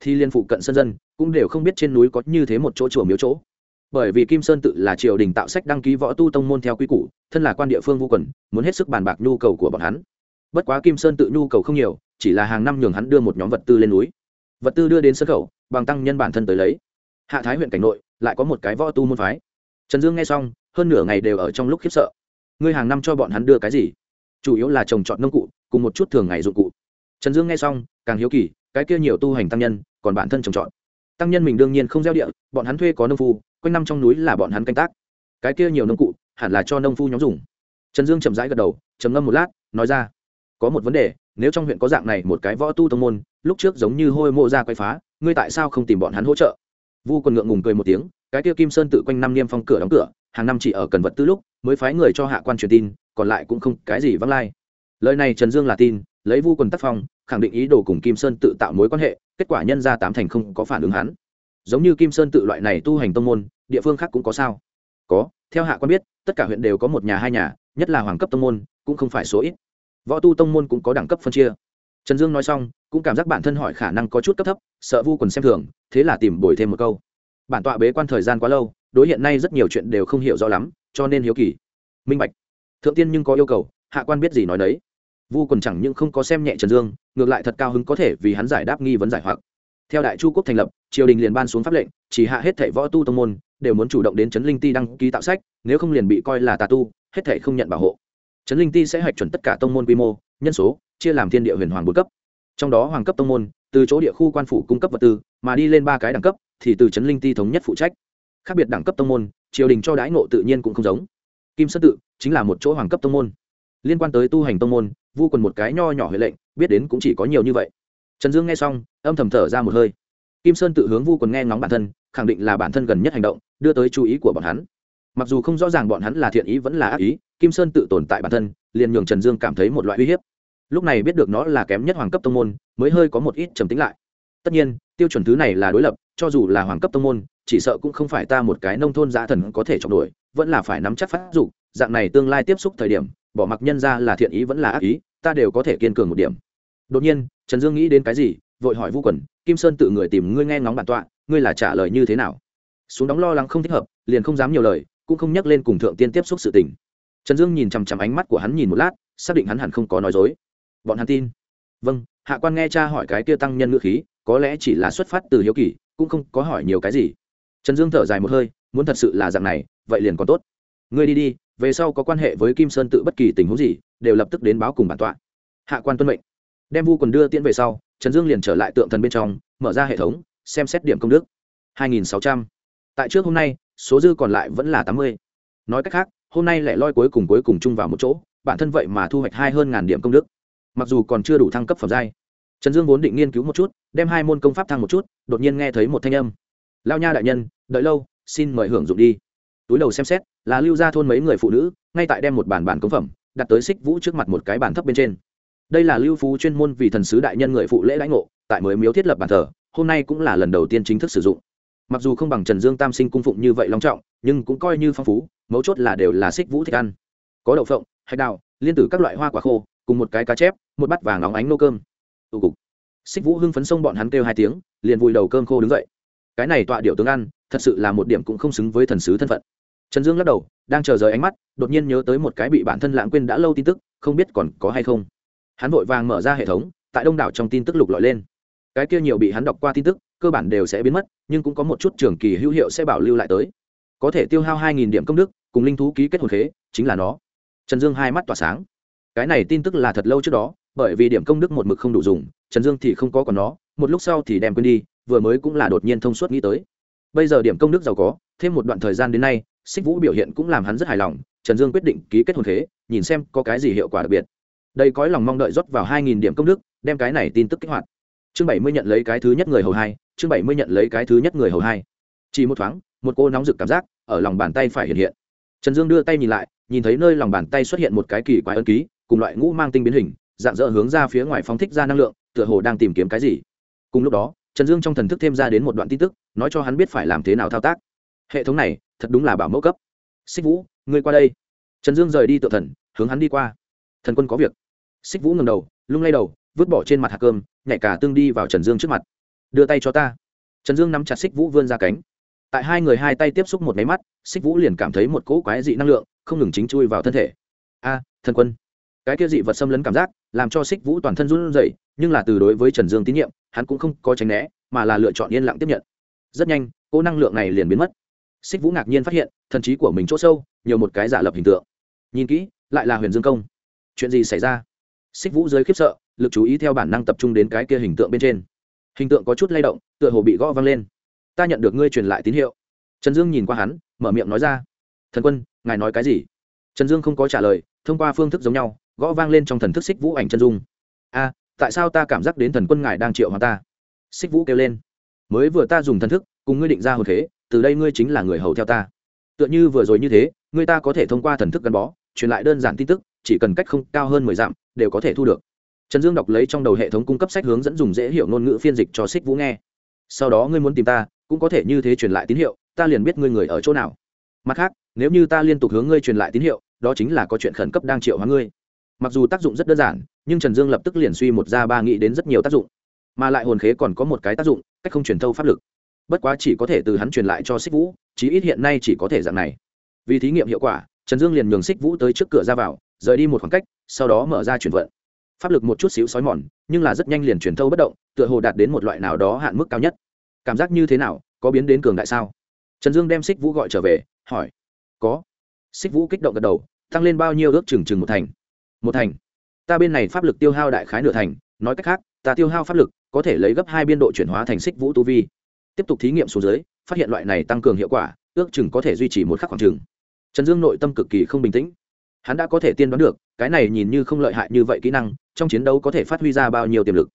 Thì liên phụ cận sân dân cũng đều không biết trên núi có như thế một chỗ chùa miếu chỗ. Bởi vì kim sơn tự là triều đình tạo sách đăng ký võ tu tông môn theo quy củ, thân là quan địa phương vô quần, muốn hết sức bàn bạc nhu cầu của bọn hắn. Bất quá kim sơn tự nhu cầu không nhiều, chỉ là hàng năm nhường hắn đưa một nhóm vật tư lên núi. Vật tư đưa đến sân khẩu, bằng tăng nhân bản thân tới lấy. Hạ thái huyện cảnh nội, lại có một cái võ tu môn phái. Trần dương nghe xong, hơn nửa ngày đều ở trong lúc khiếp sợ. Ngươi hàng năm cho bọn hắn đưa cái gì? Chủ yếu là trồng trọt nông cụ, cùng một chút thường ngày dụng cụ. Trần dương nghe xong, càng hiếu kỳ, cái kia nhiều tu hành tăng nhân, còn bản thân trồng trọt. Tăng nhân mình đương nhiên không gieo địa, bọn hắn thuê có nông phu, quanh năm trong núi là bọn hắn canh tác. Cái kia nhiều nông cụ, hẳn là cho nông phu nhóm dùng. Trần dương chậm rãi gật đầu, trầm ngâm một lát, nói ra, có một vấn đề, nếu trong huyện có dạng này một cái võ tu tông môn, lúc trước giống như hôi mộ ra quay phá, ngươi tại sao không tìm bọn hắn hỗ trợ? Vu còn ngượng ngùng cười một tiếng, cái kia kim sơn tự quanh năm niêm phong cửa đóng cửa hàng năm chỉ ở cần vật tư lúc mới phái người cho hạ quan truyền tin, còn lại cũng không cái gì vắng lai. Lời này trần dương là tin, lấy vu quần tác phong, khẳng định ý đồ cùng kim sơn tự tạo mối quan hệ, kết quả nhân ra tám thành không có phản ứng hắn. Giống như kim sơn tự loại này tu hành tông môn, địa phương khác cũng có sao? Có, theo hạ quan biết, tất cả huyện đều có một nhà hai nhà, nhất là hoàng cấp tông môn, cũng không phải số ít. Võ tu tông môn cũng có đẳng cấp phân chia. Trần dương nói xong, cũng cảm giác bản thân hỏi khả năng có chút cấp thấp, sợ vu quần xem thường, thế là tìm bồi thêm một câu. Bản tọa bế quan thời gian quá lâu đối hiện nay rất nhiều chuyện đều không hiểu rõ lắm, cho nên hiếu kỳ. Minh bạch, thượng tiên nhưng có yêu cầu, hạ quan biết gì nói đấy vu quần chẳng những không có xem nhẹ trần dương, ngược lại thật cao hứng có thể vì hắn giải đáp nghi vấn giải hoặc. Theo đại chu quốc thành lập, triều đình liền ban xuống pháp lệnh, chỉ hạ hết thảy võ tu tông môn, đều muốn chủ động đến trấn linh ti đăng ký tạo sách, nếu không liền bị coi là tà tu, hết thảy không nhận bảo hộ. Trấn linh ti sẽ hạch chuẩn tất cả tông môn quy mô, nhân số, chia làm thiên địa huyền hoàng bốn cấp. Trong đó hoàng cấp tông môn, từ chỗ địa khu quan phủ cung cấp vật tư, mà đi lên ba cái đẳng cấp, thì từ trấn linh ti thống nhất phụ trách khác biệt đẳng cấp tông môn, triều đình cho đãi ngộ tự nhiên cũng không giống. Kim sơn tự chính là một chỗ hoàng cấp tông môn. Liên quan tới tu hành tông môn, vu quần một cái nho nhỏ huệ lệnh, biết đến cũng chỉ có nhiều như vậy. Trần dương nghe xong, âm thầm thở ra một hơi. Kim sơn tự hướng vu quần nghe ngóng bản thân, khẳng định là bản thân gần nhất hành động, đưa tới chú ý của bọn hắn. Mặc dù không rõ ràng bọn hắn là thiện ý vẫn là ác ý, kim sơn tự tồn tại bản thân, liền nhường trần dương cảm thấy một loại uy hiếp. Lúc này biết được nó là kém nhất hoàng cấp tông môn, mới hơi có một ít trầm tính lại. Tất nhiên, tiêu chuẩn thứ này là đối lập cho dù là hoàng cấp tông môn, chỉ sợ cũng không phải ta một cái nông thôn giã thần có thể chống đuổi vẫn là phải nắm chắc phát dục, dạng này tương lai tiếp xúc thời điểm, bỏ mặc nhân ra là thiện ý vẫn là ác ý, ta đều có thể kiên cường một điểm. Đột nhiên, trần dương nghĩ đến cái gì, vội hỏi vu quần, kim sơn tự người tìm ngươi nghe ngóng bản tọa, ngươi là trả lời như thế nào? Xuống đóng lo lắng không thích hợp, liền không dám nhiều lời, cũng không nhắc lên cùng thượng tiên tiếp xúc sự tình. Trần dương nhìn chằm chằm ánh mắt của hắn nhìn một lát, xác định hắn hẳn không có nói dối. Bọn hắn tin. Vâng hạ quan nghe cha hỏi cái kia tăng nhân ngữ khí, có lẽ chỉ là xuất phát từ hiếu kỳ cũng không có hỏi nhiều cái gì. Trần dương thở dài một hơi, muốn thật sự là dạng này, vậy liền còn tốt. Ngươi đi đi, về sau có quan hệ với kim sơn tự bất kỳ tình huống gì, đều lập tức đến báo cùng bản tọa. Hạ quan tuân mệnh. Đem vu quần đưa tiễn về sau, trần dương liền trở lại tượng thần bên trong, mở ra hệ thống, xem xét điểm công đức. 2.600. tại trước hôm nay, số dư còn lại vẫn là 80. nói cách khác, hôm nay lại loi cuối cùng cuối cùng chung vào một chỗ, bản thân vậy mà thu hoạch hai hơn ngàn điểm công đức. Mặc dù còn chưa đủ thăng cấp phẩm giai trần dương vốn định nghiên cứu một chút, đem hai môn công pháp thăng một chút, đột nhiên nghe thấy một thanh âm. Lao nha đại nhân, đợi lâu, xin mời hưởng dụng đi. Túi đầu xem xét, là lưu ra thôn mấy người phụ nữ, ngay tại đem một bản bản công phẩm, đặt tới xích vũ trước mặt một cái bàn thấp bên trên. Đây là lưu phú chuyên môn vì thần sứ đại nhân người phụ lễ đãi ngộ, tại mới miếu thiết lập bàn thờ, hôm nay cũng là lần đầu tiên chính thức sử dụng. Mặc dù không bằng trần dương tam sinh cung phụng như vậy long trọng, nhưng cũng coi như phong phú, mấu chốt là đều là xích vũ thích ăn. Có đậu phộng, hạch đào, liên tử các loại hoa quả khô, cùng một cái cá chép, một bát vàng óng ánh nô cơm tụ cục. Xích vũ hưng phấn sông bọn hắn kêu hai tiếng, liền vùi đầu cơm khô đứng dậy. Cái này tọa điệu tướng ăn, thật sự là một điểm cũng không xứng với thần sứ thân phận. Trần dương lắc đầu, đang chờ rời ánh mắt, đột nhiên nhớ tới một cái bị bản thân lãng quên đã lâu tin tức, không biết còn có hay không. Hắn vội vàng mở ra hệ thống, tại đông đảo trong tin tức lục lọi lên. Cái kia nhiều bị hắn đọc qua tin tức, cơ bản đều sẽ biến mất, nhưng cũng có một chút trường kỳ hữu hiệu sẽ bảo lưu lại tới. Có thể tiêu hao hai nghìn điểm công đức, cùng linh thú ký kết hồn khế, chính là nó. Trần dương hai mắt tỏa sáng. Cái này tin tức là thật lâu trước đó bởi vì điểm công đức một mực không đủ dùng, trần dương thì không có còn nó, một lúc sau thì đem quên đi, vừa mới cũng là đột nhiên thông suốt nghĩ tới. Bây giờ điểm công đức giàu có, thêm một đoạn thời gian đến nay, xích vũ biểu hiện cũng làm hắn rất hài lòng, trần dương quyết định ký kết hồn khế, nhìn xem có cái gì hiệu quả đặc biệt. Đây cõi lòng mong đợi rót vào hai nghìn điểm công đức, đem cái này tin tức kích hoạt. Chương bảy mươi nhận lấy cái thứ nhất người hầu hai, chương bảy mươi nhận lấy cái thứ nhất người hầu hai. Chỉ một thoáng, một cô nóng rực cảm giác ở lòng bàn tay phải hiện hiện. Trần dương đưa tay nhìn lại, nhìn thấy nơi lòng bàn tay xuất hiện một cái kỳ quái ân ký, cùng loại ngũ mang tinh biến hình dạng dỡ hướng ra phía ngoài phóng thích ra năng lượng, tựa hồ đang tìm kiếm cái gì. Cùng lúc đó, trần dương trong thần thức thêm ra đến một đoạn tin tức, nói cho hắn biết phải làm thế nào thao tác. Hệ thống này, thật đúng là bảo mẫu cấp. Xích vũ, ngươi qua đây. Trần dương rời đi tự thần, hướng hắn đi qua. Thần quân có việc. Xích vũ ngầm đầu, lung lay đầu, vứt bỏ trên mặt hạt cơm, nhảy cả tương đi vào trần dương trước mặt. Đưa tay cho ta. Trần dương nắm chặt xích vũ vươn ra cánh. Tại hai người hai tay tiếp xúc một máy mắt, xích vũ liền cảm thấy một cỗ quái dị năng lượng không ngừng chính chui vào thân thể. A, thần quân. Cái kia dị vật xâm lấn cảm giác làm cho xích vũ toàn thân run rẩy, nhưng là từ đối với trần dương tín nhiệm, hắn cũng không có tránh né, mà là lựa chọn yên lặng tiếp nhận. Rất nhanh, cỗ năng lượng này liền biến mất. Xích vũ ngạc nhiên phát hiện, thần trí của mình chỗ sâu, nhiều một cái giả lập hình tượng. Nhìn kỹ, lại là huyền dương công. Chuyện gì xảy ra? Xích vũ dưới khiếp sợ, lực chú ý theo bản năng tập trung đến cái kia hình tượng bên trên. Hình tượng có chút lay động, tựa hồ bị gõ văng lên. Ta nhận được ngươi truyền lại tín hiệu. Trần dương nhìn qua hắn, mở miệng nói ra. Thần quân, ngài nói cái gì? Trần dương không có trả lời, thông qua phương thức giống nhau gõ vang lên trong thần thức xích vũ ảnh chân dung. A, tại sao ta cảm giác đến thần quân ngài đang triệu hòa ta? Xích vũ kêu lên. Mới vừa ta dùng thần thức, cùng ngươi định ra hồn khế, từ đây ngươi chính là người hầu theo ta. Tựa như vừa rồi như thế, ngươi ta có thể thông qua thần thức gắn bó, truyền lại đơn giản tin tức, chỉ cần cách không cao hơn mười dặm, đều có thể thu được. Trần dương đọc lấy trong đầu hệ thống cung cấp sách hướng dẫn dùng dễ hiểu ngôn ngữ phiên dịch cho xích vũ nghe. Sau đó ngươi muốn tìm ta, cũng có thể như thế truyền lại tín hiệu, ta liền biết ngươi người ở chỗ nào. Mặt khác, nếu như ta liên tục hướng ngươi truyền lại tín hiệu, đó chính là có chuyện khẩn cấp đang triệu hóa ngươi mặc dù tác dụng rất đơn giản, nhưng trần dương lập tức liền suy một ra ba nghĩ đến rất nhiều tác dụng. Mà lại hồn khế còn có một cái tác dụng, cách không truyền thâu pháp lực. Bất quá chỉ có thể từ hắn truyền lại cho xích vũ, chí ít hiện nay chỉ có thể dạng này. Vì thí nghiệm hiệu quả, trần dương liền nhường xích vũ tới trước cửa ra vào, rời đi một khoảng cách, sau đó mở ra chuyển vận. Pháp lực một chút xíu xói mòn, nhưng là rất nhanh liền truyền thâu bất động, tựa hồ đạt đến một loại nào đó hạn mức cao nhất. Cảm giác như thế nào, có biến đến cường đại sao? Trần dương đem xích vũ gọi trở về, hỏi. Có. Xích vũ kích động gật đầu, tăng lên bao nhiêu ước chừng chừng một thành một thành. Ta bên này pháp lực tiêu hao đại khái nửa thành, nói cách khác, ta tiêu hao pháp lực có thể lấy gấp hai biên độ chuyển hóa thành xích vũ tu vi. Tiếp tục thí nghiệm xuống dưới, phát hiện loại này tăng cường hiệu quả, ước chừng có thể duy trì một khắc khoảng chừng. Trần dương nội tâm cực kỳ không bình tĩnh. Hắn đã có thể tiên đoán được, cái này nhìn như không lợi hại như vậy kỹ năng, trong chiến đấu có thể phát huy ra bao nhiêu tiềm lực.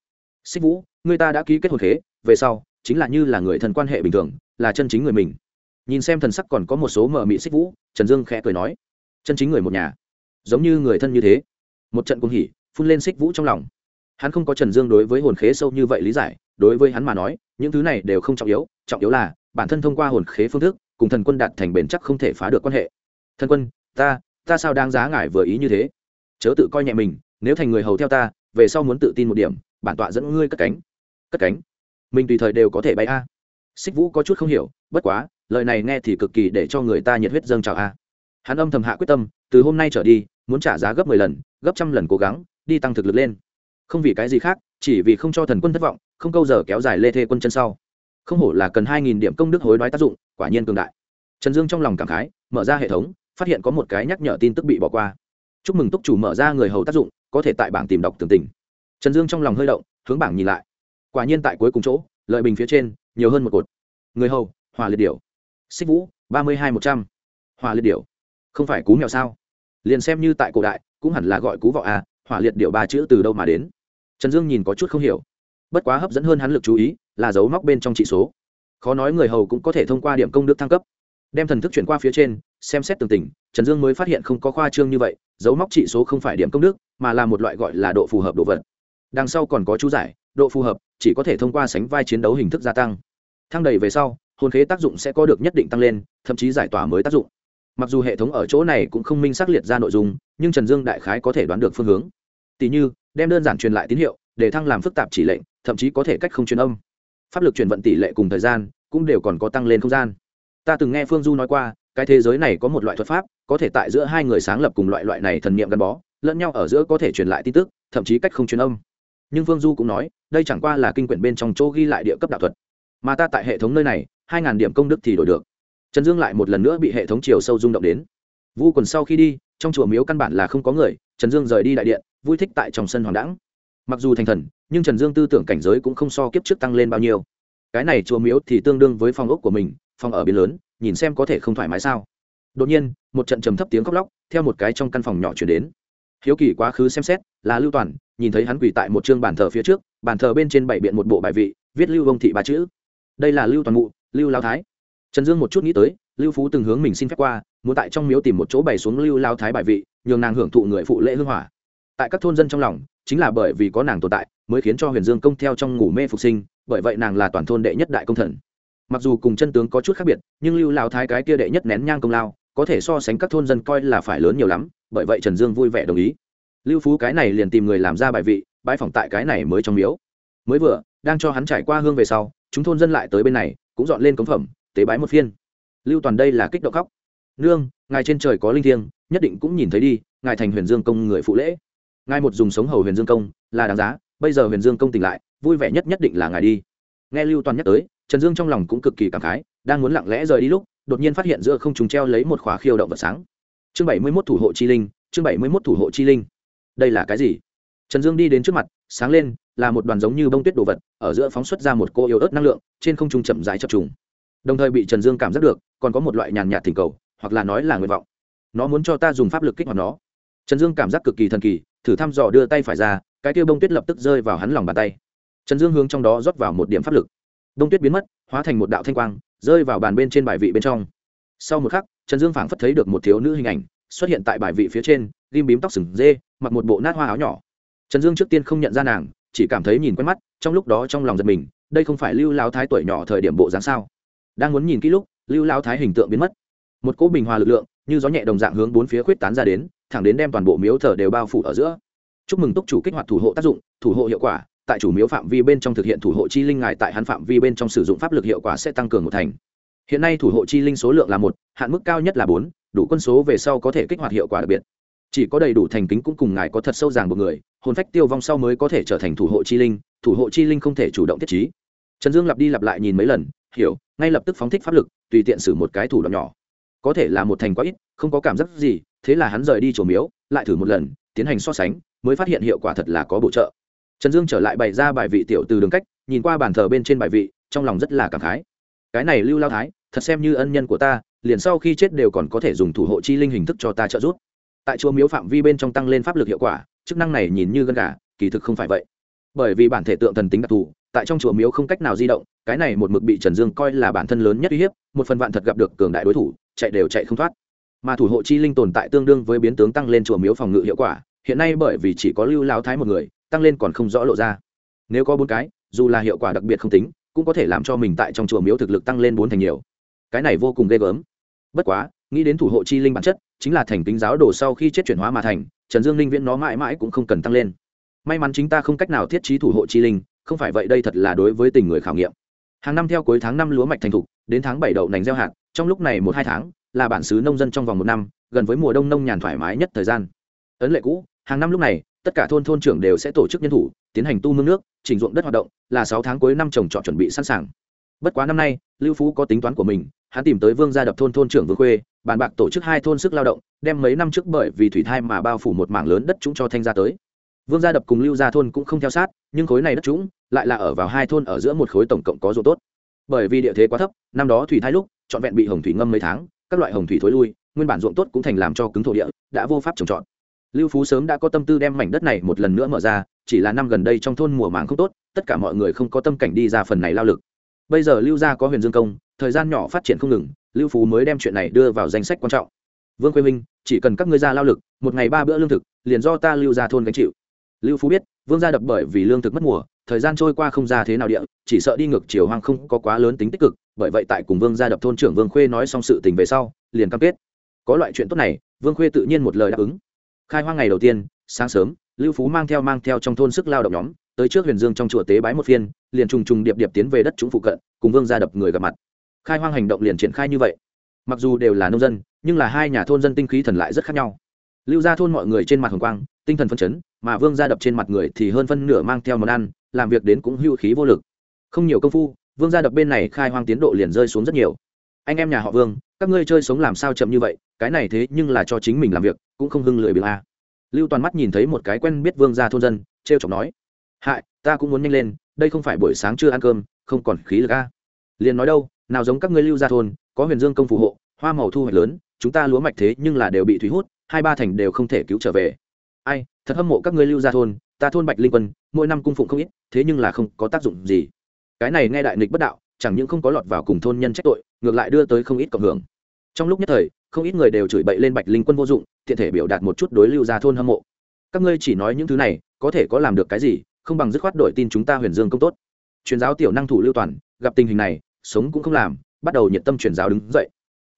Xích vũ, người ta đã ký kết hồn khế, về sau, chính là như là người thân quan hệ bình thường, là chân chính người mình. Nhìn xem thần sắc còn có một số mờ mị xích vũ, trần dương khẽ cười nói, chân chính người một nhà, giống như người thân như thế một trận cung hỉ, phun lên xích vũ trong lòng. Hắn không có trần dương đối với hồn khế sâu như vậy lý giải, đối với hắn mà nói, những thứ này đều không trọng yếu trọng yếu là, bản thân thông qua hồn khế phương thức, cùng thần quân đạt thành bền chắc không thể phá được quan hệ. Thần quân, ta ta sao đang giá ngại vừa ý như thế? Chớ tự coi nhẹ mình, nếu thành người hầu theo ta, về sau muốn tự tin một điểm, bản tọa dẫn ngươi cất cánh. Cất cánh? Mình tùy thời đều có thể bay a. Xích vũ có chút không hiểu, bất quá, lời này nghe thì cực kỳ để cho người ta nhiệt huyết dâng trào a. Hắn âm thầm hạ quyết tâm, từ hôm nay trở đi, muốn trả giá gấp mười lần gấp trăm lần cố gắng, đi tăng thực lực lên. Không vì cái gì khác, chỉ vì không cho thần quân thất vọng, không câu giờ kéo dài lê thê quân chân sau. Không hổ là cần hai nghìn điểm công đức hối đoái tác dụng, quả nhiên cường đại. Trần dương trong lòng cảm khái, mở ra hệ thống, phát hiện có một cái nhắc nhở tin tức bị bỏ qua. Chúc mừng túc chủ mở ra người hầu tác dụng, có thể tại bảng tìm đọc tường tình. Trần dương trong lòng hơi động, hướng bảng nhìn lại. Quả nhiên tại cuối cùng chỗ, lợi bình phía trên, nhiều hơn một cột. Người hầu, hòa liệt điểu. Xích vũ, ba mươi hai một trăm. Hòa liệt điểu. Không phải cú mèo sao? Liền xem như tại cổ đại cũng hẳn là gọi cú vọ à hỏa liệt điệu ba chữ từ đâu mà đến. Trần dương nhìn có chút không hiểu. Bất quá hấp dẫn hơn hắn lực chú ý là dấu móc bên trong trị số. Khó nói người hầu cũng có thể thông qua điểm công đức thăng cấp. Đem thần thức chuyển qua phía trên, xem xét tường tình trần dương mới phát hiện không có khoa trương như vậy, dấu móc trị số không phải điểm công đức, mà là một loại gọi là độ phù hợp đồ vật. Đằng sau còn có chú giải, độ phù hợp chỉ có thể thông qua sánh vai chiến đấu hình thức gia tăng. Thăng đầy về sau, hồn khế tác dụng sẽ có được nhất định tăng lên, thậm chí giải tỏa mới tác dụng mặc dù hệ thống ở chỗ này cũng không minh xác liệt ra nội dung, nhưng trần dương đại khái có thể đoán được phương hướng. Tỉ như, đem đơn giản truyền lại tín hiệu, để thăng làm phức tạp chỉ lệnh, thậm chí có thể cách không truyền âm. Pháp lực truyền vận tỷ lệ cùng thời gian cũng đều còn có tăng lên không gian. Ta từng nghe phương du nói qua, cái thế giới này có một loại thuật pháp, có thể tại giữa hai người sáng lập cùng loại loại này thần niệm gắn bó, lẫn nhau ở giữa có thể truyền lại tin tức, thậm chí cách không truyền âm. Nhưng phương du cũng nói, đây chẳng qua là kinh quyển bên trong chỗ ghi lại địa cấp đạo thuật. Mà ta tại hệ thống nơi này, hai ngàn điểm công đức thì đổi được trần dương lại một lần nữa bị hệ thống chiều sâu rung động đến. Vu quần sau khi đi, trong chùa miếu căn bản là không có người, trần dương rời đi đại điện, vui thích tại trong sân hoàng đẳng mặc dù thành thần, nhưng trần dương tư tưởng cảnh giới cũng không so kiếp trước tăng lên bao nhiêu. Cái này chùa miếu thì tương đương với phòng ốc của mình, phòng ở biển lớn, nhìn xem có thể không thoải mái sao. Đột nhiên, một trận trầm thấp tiếng khóc lóc, theo một cái trong căn phòng nhỏ chuyển đến. Hiếu kỳ quá khứ xem xét, là lưu toàn, nhìn thấy hắn quỳ tại một chương bàn thờ phía trước, bàn thờ bên trên bảy biện một bộ bài vị, viết lưu vông thị ba chữ. Đây là lưu toàn mụ, lưu lao thái trần dương một chút nghĩ tới, lưu phú từng hướng mình xin phép qua, muốn tại trong miếu tìm một chỗ bày xuống lưu lao thái bài vị, nhường nàng hưởng thụ người phụ lễ hương hỏa. Tại các thôn dân trong lòng, chính là bởi vì có nàng tồn tại, mới khiến cho huyền dương công theo trong ngủ mê phục sinh, bởi vậy nàng là toàn thôn đệ nhất đại công thần. Mặc dù cùng chân tướng có chút khác biệt, nhưng lưu lao thái cái kia đệ nhất nén nhang công lao, có thể so sánh các thôn dân coi là phải lớn nhiều lắm, bởi vậy trần dương vui vẻ đồng ý. Lưu phú cái này liền tìm người làm ra bài vị bãi phỏng tại cái này mới trong miếu. Mới vừa, đang cho hắn trải qua hương về sau, chúng thôn dân lại tới bên này, cũng dọn lên cống phẩm tế bái một phiên. Lưu toàn đây là kích động khóc. Nương, ngài trên trời có linh thiêng, nhất định cũng nhìn thấy đi, ngài thành huyền dương công người phụ lễ. Ngài một dùng sống hầu huyền dương công, là đáng giá, bây giờ huyền dương công tỉnh lại, vui vẻ nhất nhất định là ngài đi. Nghe lưu toàn nhắc tới, trần dương trong lòng cũng cực kỳ cảm khái, đang muốn lặng lẽ rời đi lúc, đột nhiên phát hiện giữa không trùng treo lấy một khóa khiêu động vật sáng. Chương bảy mươi mốt thủ hộ chi linh, chương bảy mươi mốt thủ hộ chi linh. Đây là cái gì? Trần dương đi đến trước mặt, sáng lên, là một đoàn giống như bông tuyết đồ vật, ở giữa phóng xuất ra một cô yếu ớt năng lượng, trên không trung chậm rãi chập trùng đồng thời bị trần dương cảm giác được, còn có một loại nhàn nhạt thỉnh cầu, hoặc là nói là nguyện vọng. Nó muốn cho ta dùng pháp lực kích hoạt nó. Trần dương cảm giác cực kỳ thần kỳ, thử thăm dò đưa tay phải ra, cái tiêu bông tuyết lập tức rơi vào hắn lòng bàn tay. Trần dương hướng trong đó rót vào một điểm pháp lực. Bông tuyết biến mất, hóa thành một đạo thanh quang, rơi vào bàn bên trên bài vị bên trong. Sau một khắc, trần dương phảng phất thấy được một thiếu nữ hình ảnh, xuất hiện tại bài vị phía trên ghim bím tóc sừng dê, mặc một bộ nát hoa áo nhỏ. Trần dương trước tiên không nhận ra nàng, chỉ cảm thấy nhìn quen mắt, trong lúc đó trong lòng giật mình, đây không phải lưu lao thái tuổi nhỏ thời điểm bộ dáng sao? Đang muốn nhìn kỹ lúc, lưu lao thái hình tượng biến mất. Một cỗ bình hòa lực lượng, như gió nhẹ đồng dạng hướng bốn phía khuyết tán ra đến, thẳng đến đem toàn bộ miếu thờ đều bao phủ ở giữa. Chúc mừng túc chủ kích hoạt thủ hộ tác dụng, thủ hộ hiệu quả, tại chủ miếu phạm vi bên trong thực hiện thủ hộ chi linh ngài, tại hắn phạm vi bên trong sử dụng pháp lực hiệu quả sẽ tăng cường một thành. Hiện nay thủ hộ chi linh số lượng là một, hạn mức cao nhất là bốn, đủ quân số về sau có thể kích hoạt hiệu quả đặc biệt. Chỉ có đầy đủ thành kính cũng cùng ngài có thật sâu ràng một người, hồn phách tiêu vong sau mới có thể trở thành thủ hộ chi linh, thủ hộ chi linh không thể chủ động tiết trí. Trần dương lặp đi lặp lại nhìn mấy lần, hiểu ngay lập tức phóng thích pháp lực, tùy tiện xử một cái thủ đoạn nhỏ. Có thể là một thành quá ít, không có cảm giác gì, thế là hắn rời đi chỗ miếu, lại thử một lần, tiến hành so sánh, mới phát hiện hiệu quả thật là có bổ trợ. Trần dương trở lại bày ra bài vị tiểu từ đường cách, nhìn qua bàn thờ bên trên bài vị, trong lòng rất là cảm khái. Cái này lưu lao thái, thật xem như ân nhân của ta, liền sau khi chết đều còn có thể dùng thủ hộ chi linh hình thức cho ta trợ giúp. Tại chùa miếu phạm vi bên trong tăng lên pháp lực hiệu quả, chức năng này nhìn như gân gà, kỳ thực không phải vậy. Bởi vì bản thể tượng thần tính đặc thù, tại trong chùa miếu không cách nào di động cái này một mực bị trần dương coi là bản thân lớn nhất uy hiếp, một phần vạn thật gặp được cường đại đối thủ, chạy đều chạy không thoát. Mà thủ hộ chi linh tồn tại tương đương với biến tướng tăng lên chùa miếu phòng ngự hiệu quả, hiện nay bởi vì chỉ có lưu lao thái một người, tăng lên còn không rõ lộ ra. Nếu có bốn cái, dù là hiệu quả đặc biệt không tính, cũng có thể làm cho mình tại trong chùa miếu thực lực tăng lên bốn thành nhiều. Cái này vô cùng ghê gớm. Bất quá, nghĩ đến thủ hộ chi linh bản chất, chính là thành kính giáo đồ sau khi chết chuyển hóa mà thành, trần dương linh viễn nó mãi mãi cũng không cần tăng lên. May mắn chính ta không cách nào thiết trí thủ hộ chi linh, không phải vậy đây thật là đối với tình người khảo nghiệm hàng năm theo cuối tháng năm lúa mạch thành thục, đến tháng bảy đậu nành gieo hạt, trong lúc này một hai tháng, là bản xứ nông dân trong vòng một năm, gần với mùa đông nông nhàn thoải mái nhất thời gian. Ấn lệ cũ, hàng năm lúc này, tất cả thôn thôn trưởng đều sẽ tổ chức nhân thủ, tiến hành tu mương nước, chỉnh ruộng đất hoạt động, là sáu tháng cuối năm trồng trọt chuẩn bị sẵn sàng. Bất quá năm nay, lưu phú có tính toán của mình, hắn tìm tới vương gia đập thôn thôn trưởng vương khuê, bàn bạc tổ chức hai thôn sức lao động, đem mấy năm trước bởi vì thủy thai mà bao phủ một mảng lớn đất chúng cho thanh gia tới. Vương gia đập cùng lưu gia thôn cũng không theo sát, nhưng khối này đất chúng lại là ở vào hai thôn ở giữa một khối tổng cộng có ruộng tốt. Bởi vì địa thế quá thấp, năm đó thủy thai lúc, trọn vẹn bị hồng thủy ngâm mấy tháng, các loại hồng thủy thối lui, nguyên bản ruộng tốt cũng thành làm cho cứng thổ địa, đã vô pháp trồng trọt. Lưu phú sớm đã có tâm tư đem mảnh đất này một lần nữa mở ra, chỉ là năm gần đây trong thôn mùa màng không tốt, tất cả mọi người không có tâm cảnh đi ra phần này lao lực. Bây giờ lưu gia có huyền dương công, thời gian nhỏ phát triển không ngừng, lưu phú mới đem chuyện này đưa vào danh sách quan trọng. Vương quê minh chỉ cần các ngươi ra lao lực, một ngày ba bữa lương thực, liền do ta lưu ra thôn gánh chịu lưu phú biết, vương gia đập bởi vì lương thực mất mùa, thời gian trôi qua không ra thế nào địa, chỉ sợ đi ngược chiều hoang không có quá lớn tính tích cực, bởi vậy tại cùng vương gia đập thôn trưởng vương khuê nói xong sự tình về sau, liền cam kết. Có loại chuyện tốt này, vương khuê tự nhiên một lời đáp ứng. Khai hoang ngày đầu tiên, sáng sớm, lưu phú mang theo mang theo trong thôn sức lao động nhóm, tới trước huyền dương trong chùa tế bái một phiên, liền trùng trùng điệp điệp tiến về đất chúng phụ cận, cùng vương gia đập người gặp mặt. Khai hoang hành động liền triển khai như vậy. Mặc dù đều là nông dân, nhưng là hai nhà thôn dân tinh khí thần lại rất khác nhau lưu ra thôn mọi người trên mặt hồng quang, tinh thần phân chấn, mà vương gia đập trên mặt người thì hơn phân nửa mang theo món ăn, làm việc đến cũng hưu khí vô lực. Không nhiều công phu, vương gia đập bên này khai hoang tiến độ liền rơi xuống rất nhiều. Anh em nhà họ vương, các ngươi chơi sống làm sao chậm như vậy, cái này thế nhưng là cho chính mình làm việc, cũng không hưng lười biếng a. Lưu toàn mắt nhìn thấy một cái quen biết vương gia thôn dân t r e o chọc nói, hại, ta cũng muốn nhanh lên, đây không phải buổi sáng chưa ăn cơm, không còn khí lực a. Liền nói đâu, nào giống các ngươi lưu gia thôn, có huyền dương công phù hộ, hoa màu thu hoạch lớn, chúng ta lúa mạch thế nhưng là đều bị thủy hút hai ba thành đều không thể cứu trở về. Ai, thật hâm mộ các ngươi lưu gia thôn, ta thôn bạch linh quân, mỗi năm cung phụng không ít, thế nhưng là không có tác dụng gì. Cái này nghe đại nghịch bất đạo, chẳng những không có lọt vào cùng thôn nhân trách tội, ngược lại đưa tới không ít cộng hưởng. Trong lúc nhất thời, không ít người đều chửi bậy lên bạch linh quân vô dụng, tiện thể biểu đạt một chút đối lưu gia thôn hâm mộ. Các ngươi chỉ nói những thứ này, có thể có làm được cái gì, không bằng dứt khoát đổi tin chúng ta huyền dương công tốt. Truyền giáo tiểu năng thủ lưu toàn, gặp tình hình này, sống cũng không làm, bắt đầu nhiệt tâm truyền giáo đứng dậy.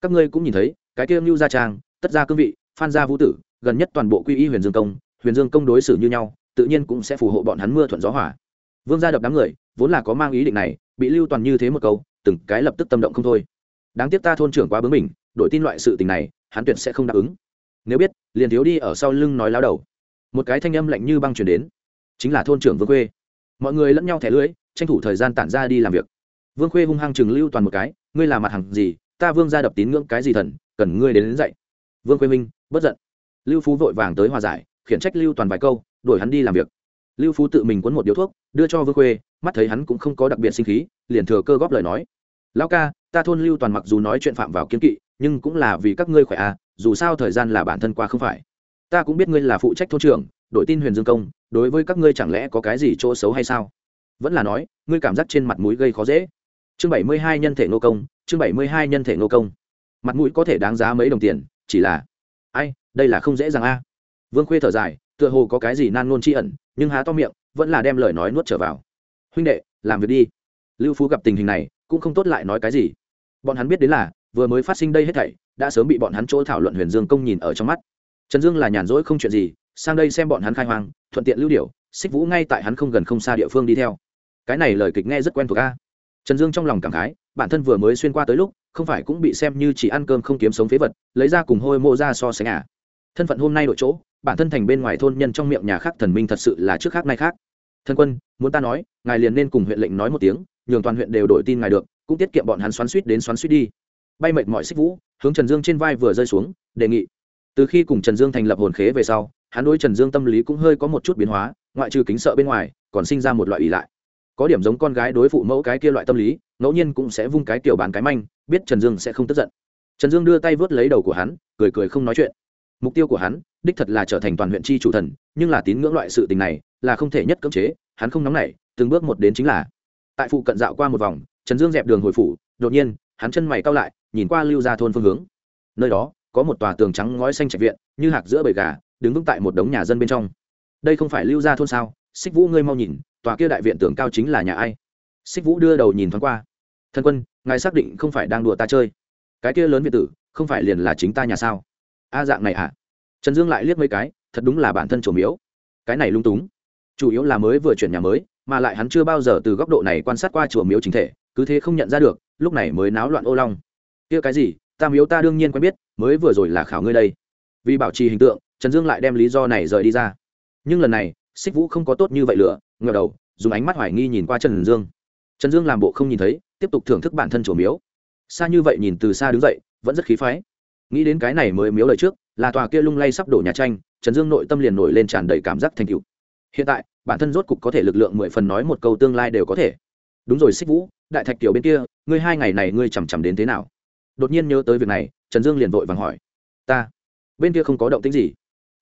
Các ngươi cũng nhìn thấy, cái kia lưu gia trang, tất gia cương vị phan gia vũ tử gần nhất toàn bộ quy y huyền dương công huyền dương công đối xử như nhau tự nhiên cũng sẽ phù hộ bọn hắn mưa thuận gió hỏa vương gia đập đám người vốn là có mang ý định này bị lưu toàn như thế một câu từng cái lập tức tâm động không thôi. Đáng tiếc ta thôn trưởng quá bướng mình đổi tin loại sự tình này hắn tuyệt sẽ không đáp ứng. Nếu biết liền thiếu đi ở sau lưng nói láo đầu. Một cái thanh âm lạnh như băng chuyển đến. Chính là thôn trưởng vương khuê. Mọi người lẫn nhau thẻ lưỡi tranh thủ thời gian tản ra đi làm việc. Vương khuê hung hăng chừng lưu toàn một cái ngươi là mặt hàng gì? Ta vương ra đập tín ngưỡng cái gì thần cần ngươi đến, đến dậy vương quê minh, bất giận. Lưu phú vội vàng tới hòa giải, khiển trách lưu toàn vài câu, đuổi hắn đi làm việc. Lưu phú tự mình quấn một điếu thuốc, đưa cho vương khuê, mắt thấy hắn cũng không có đặc biệt sinh khí, liền thừa cơ góp lời nói. Lão ca, ta thôn lưu toàn mặc dù nói chuyện phạm vào kiến kỵ, nhưng cũng là vì các ngươi khỏe à dù sao thời gian là bản thân qua không phải. Ta cũng biết ngươi là phụ trách thôn trưởng, đội tin huyền dương công, đối với các ngươi chẳng lẽ có cái gì chỗ xấu hay sao? Vẫn là nói, ngươi cảm giác trên mặt mũi gây khó dễ. Chương bảy mươi hai nhân thể nô công, chương bảy mươi hai nhân thể nô công. Mặt mũi có thể đáng giá mấy đồng tiền chỉ là, ai, đây là không dễ dàng a. Vương khuê thở dài, tựa hồ có cái gì nan nôn tri ẩn, nhưng há to miệng, vẫn là đem lời nói nuốt trở vào. Huynh đệ, làm việc đi. Lưu phú gặp tình hình này, cũng không tốt lại nói cái gì. Bọn hắn biết đến là, vừa mới phát sinh đây hết thảy, đã sớm bị bọn hắn chỗ thảo luận huyền dương công nhìn ở trong mắt. Trần dương là nhàn rỗi không chuyện gì, sang đây xem bọn hắn khai hoang, thuận tiện lưu điều, xích vũ ngay tại hắn không gần không xa địa phương đi theo. Cái này lời kịch nghe rất quen thuộc a. Trần dương trong lòng cảm khái, bản thân vừa mới xuyên qua tới lúc không phải cũng bị xem như chỉ ăn cơm không kiếm sống phế vật, lấy ra cùng hôi mô ra so sánh à. Thân phận hôm nay đội chỗ, bản thân thành bên ngoài thôn nhân trong miệng nhà khác thần minh thật sự là trước khác nay khác. Thân quân, muốn ta nói, ngài liền nên cùng huyện lệnh nói một tiếng, nhường toàn huyện đều đổi tin ngài được, cũng tiết kiệm bọn hắn xoắn suýt đến xoắn suýt đi. Bay mệt mọi xích vũ, hướng trần dương trên vai vừa rơi xuống, đề nghị. Từ khi cùng trần dương thành lập hồn khế về sau, hắn đối trần dương tâm lý cũng hơi có một chút biến hóa, ngoại trừ kính sợ bên ngoài, còn sinh ra một loại ỷ lại. Có điểm giống con gái đối phụ mẫu cái kia loại tâm lý, ngẫu nhiên cũng sẽ vung cái kiểu bán cái manh biết trần dương sẽ không tức giận. Trần dương đưa tay vớt lấy đầu của hắn, cười cười không nói chuyện. Mục tiêu của hắn, đích thật là trở thành toàn huyện chi chủ thần, nhưng là tín ngưỡng loại sự tình này là không thể nhất cưỡng chế, hắn không nóng nảy, từng bước một đến chính là. Tại phụ cận dạo qua một vòng, trần dương dẹp đường hồi phủ, đột nhiên, hắn chân mày cao lại, nhìn qua lưu ra thôn phương hướng. Nơi đó, có một tòa tường trắng ngói xanh trạch viện, như hạc giữa bầy gà, đứng vững tại một đống nhà dân bên trong. Đây không phải lưu ra thôn sao? Xích vũ ngươi mau nhìn, tòa kia đại viện tường cao chính là nhà ai? Xích vũ đưa đầu nhìn thoáng qua. Thân quân ngài xác định không phải đang đùa ta chơi. Cái kia lớn việt tử, không phải liền là chính ta nhà sao? A dạng này à trần dương lại liếc mấy cái, thật đúng là bản thân trổ miếu. Cái này lung túng. Chủ yếu là mới vừa chuyển nhà mới, mà lại hắn chưa bao giờ từ góc độ này quan sát qua chùa miếu chính thể, cứ thế không nhận ra được, lúc này mới náo loạn ô long. Kia cái gì? Ta miếu ta đương nhiên quen biết, mới vừa rồi là khảo ngươi đây. Vì bảo trì hình tượng, trần dương lại đem lý do này rời đi ra. Nhưng lần này, xích vũ không có tốt như vậy lửa ngờ đầu, dùng ánh mắt hoài nghi nhìn qua trần dương. Trần dương làm bộ không nhìn thấy tiếp tục thưởng thức bản thân chùa miếu. Xa như vậy nhìn từ xa đứng dậy, vẫn rất khí phái. Nghĩ đến cái này mới miếu lời trước, là tòa kia lung lay sắp đổ nhà tranh, trần dương nội tâm liền nổi lên tràn đầy cảm giác thành cựu hiện tại, bản thân rốt cục có thể lực lượng mười phần nói một câu tương lai đều có thể. Đúng rồi xích vũ, đại thạch tiểu bên kia, ngươi hai ngày này ngươi chằm chằm đến thế nào? Đột nhiên nhớ tới việc này, trần dương liền vội vàng hỏi. Ta, bên kia không có động tính gì.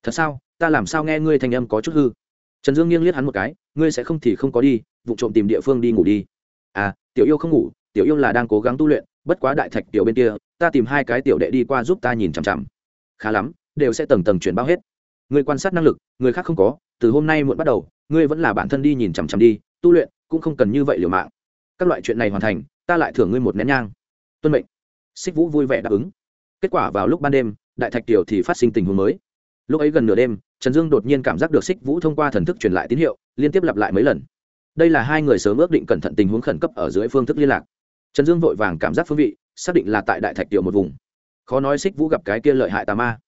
Thật sao? Ta làm sao nghe ngươi thành âm có chút hư? Trần dương nghiêng liếc hắn một cái, ngươi sẽ không thì không có đi, vụ trộm tìm địa phương đi ngủ đi. À tiểu yêu không ngủ, tiểu yêu là đang cố gắng tu luyện, bất quá đại thạch tiểu bên kia, ta tìm hai cái tiểu đệ đi qua giúp ta nhìn chằm chằm. Khá lắm, đều sẽ tầng tầng chuyển bao hết. Người quan sát năng lực, người khác không có, từ hôm nay muộn bắt đầu, ngươi vẫn là bản thân đi nhìn chằm chằm đi, tu luyện cũng không cần như vậy liều mạng. Các loại chuyện này hoàn thành, ta lại thưởng ngươi một nén nhang. Tuân mệnh. Xích vũ vui vẻ đáp ứng. Kết quả vào lúc ban đêm, đại thạch tiểu thì phát sinh tình huống mới. Lúc ấy gần nửa đêm, trần dương đột nhiên cảm giác được xích vũ thông qua thần thức truyền lại tín hiệu, liên tiếp lặp lại mấy lần đây là hai người sớm ước định cẩn thận tình huống khẩn cấp ở dưới phương thức liên lạc. Trần dương vội vàng cảm giác phương vị, xác định là tại đại thạch tiểu một vùng. Khó nói xích vũ gặp cái kia lợi hại tà ma.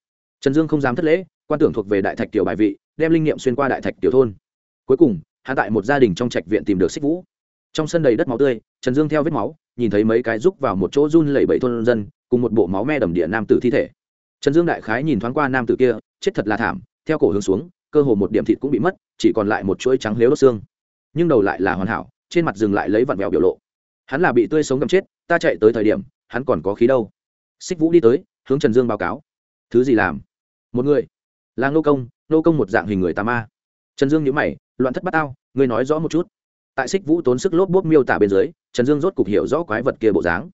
Trần dương không dám thất lễ, quan tưởng thuộc về đại thạch tiểu bài vị, đem linh nghiệm xuyên qua đại thạch tiểu thôn. Cuối cùng hạ tại một gia đình trong trạch viện tìm được xích vũ. Trong sân đầy đất máu tươi, trần dương theo vết máu, nhìn thấy mấy cái rúc vào một chỗ run lẩy bẩy thôn dân, cùng một bộ máu me đầm địa nam tử thi thể. Trần dương đại khái nhìn thoáng qua nam tử kia, chết thật là thảm, theo cổ hướng xuống, cơ hồ một điểm thịt cũng bị mất, chỉ còn lại một chuỗi trắng lếu đốt xương nhưng đầu lại là hoàn hảo, trên mặt dừng lại lấy vặn vẹo biểu lộ. Hắn là bị tươi sống gầm chết, ta chạy tới thời điểm, hắn còn có khí đâu. Xích vũ đi tới, hướng trần dương báo cáo. Thứ gì làm? Một người. Là nô công nô công một dạng hình người tà ma. Trần dương nhữ mày, loạn thất bát ao ngươi nói rõ một chút. Tại xích vũ tốn sức lốp bốp miêu tả bên dưới, trần dương rốt cục hiểu rõ quái vật kia bộ dáng.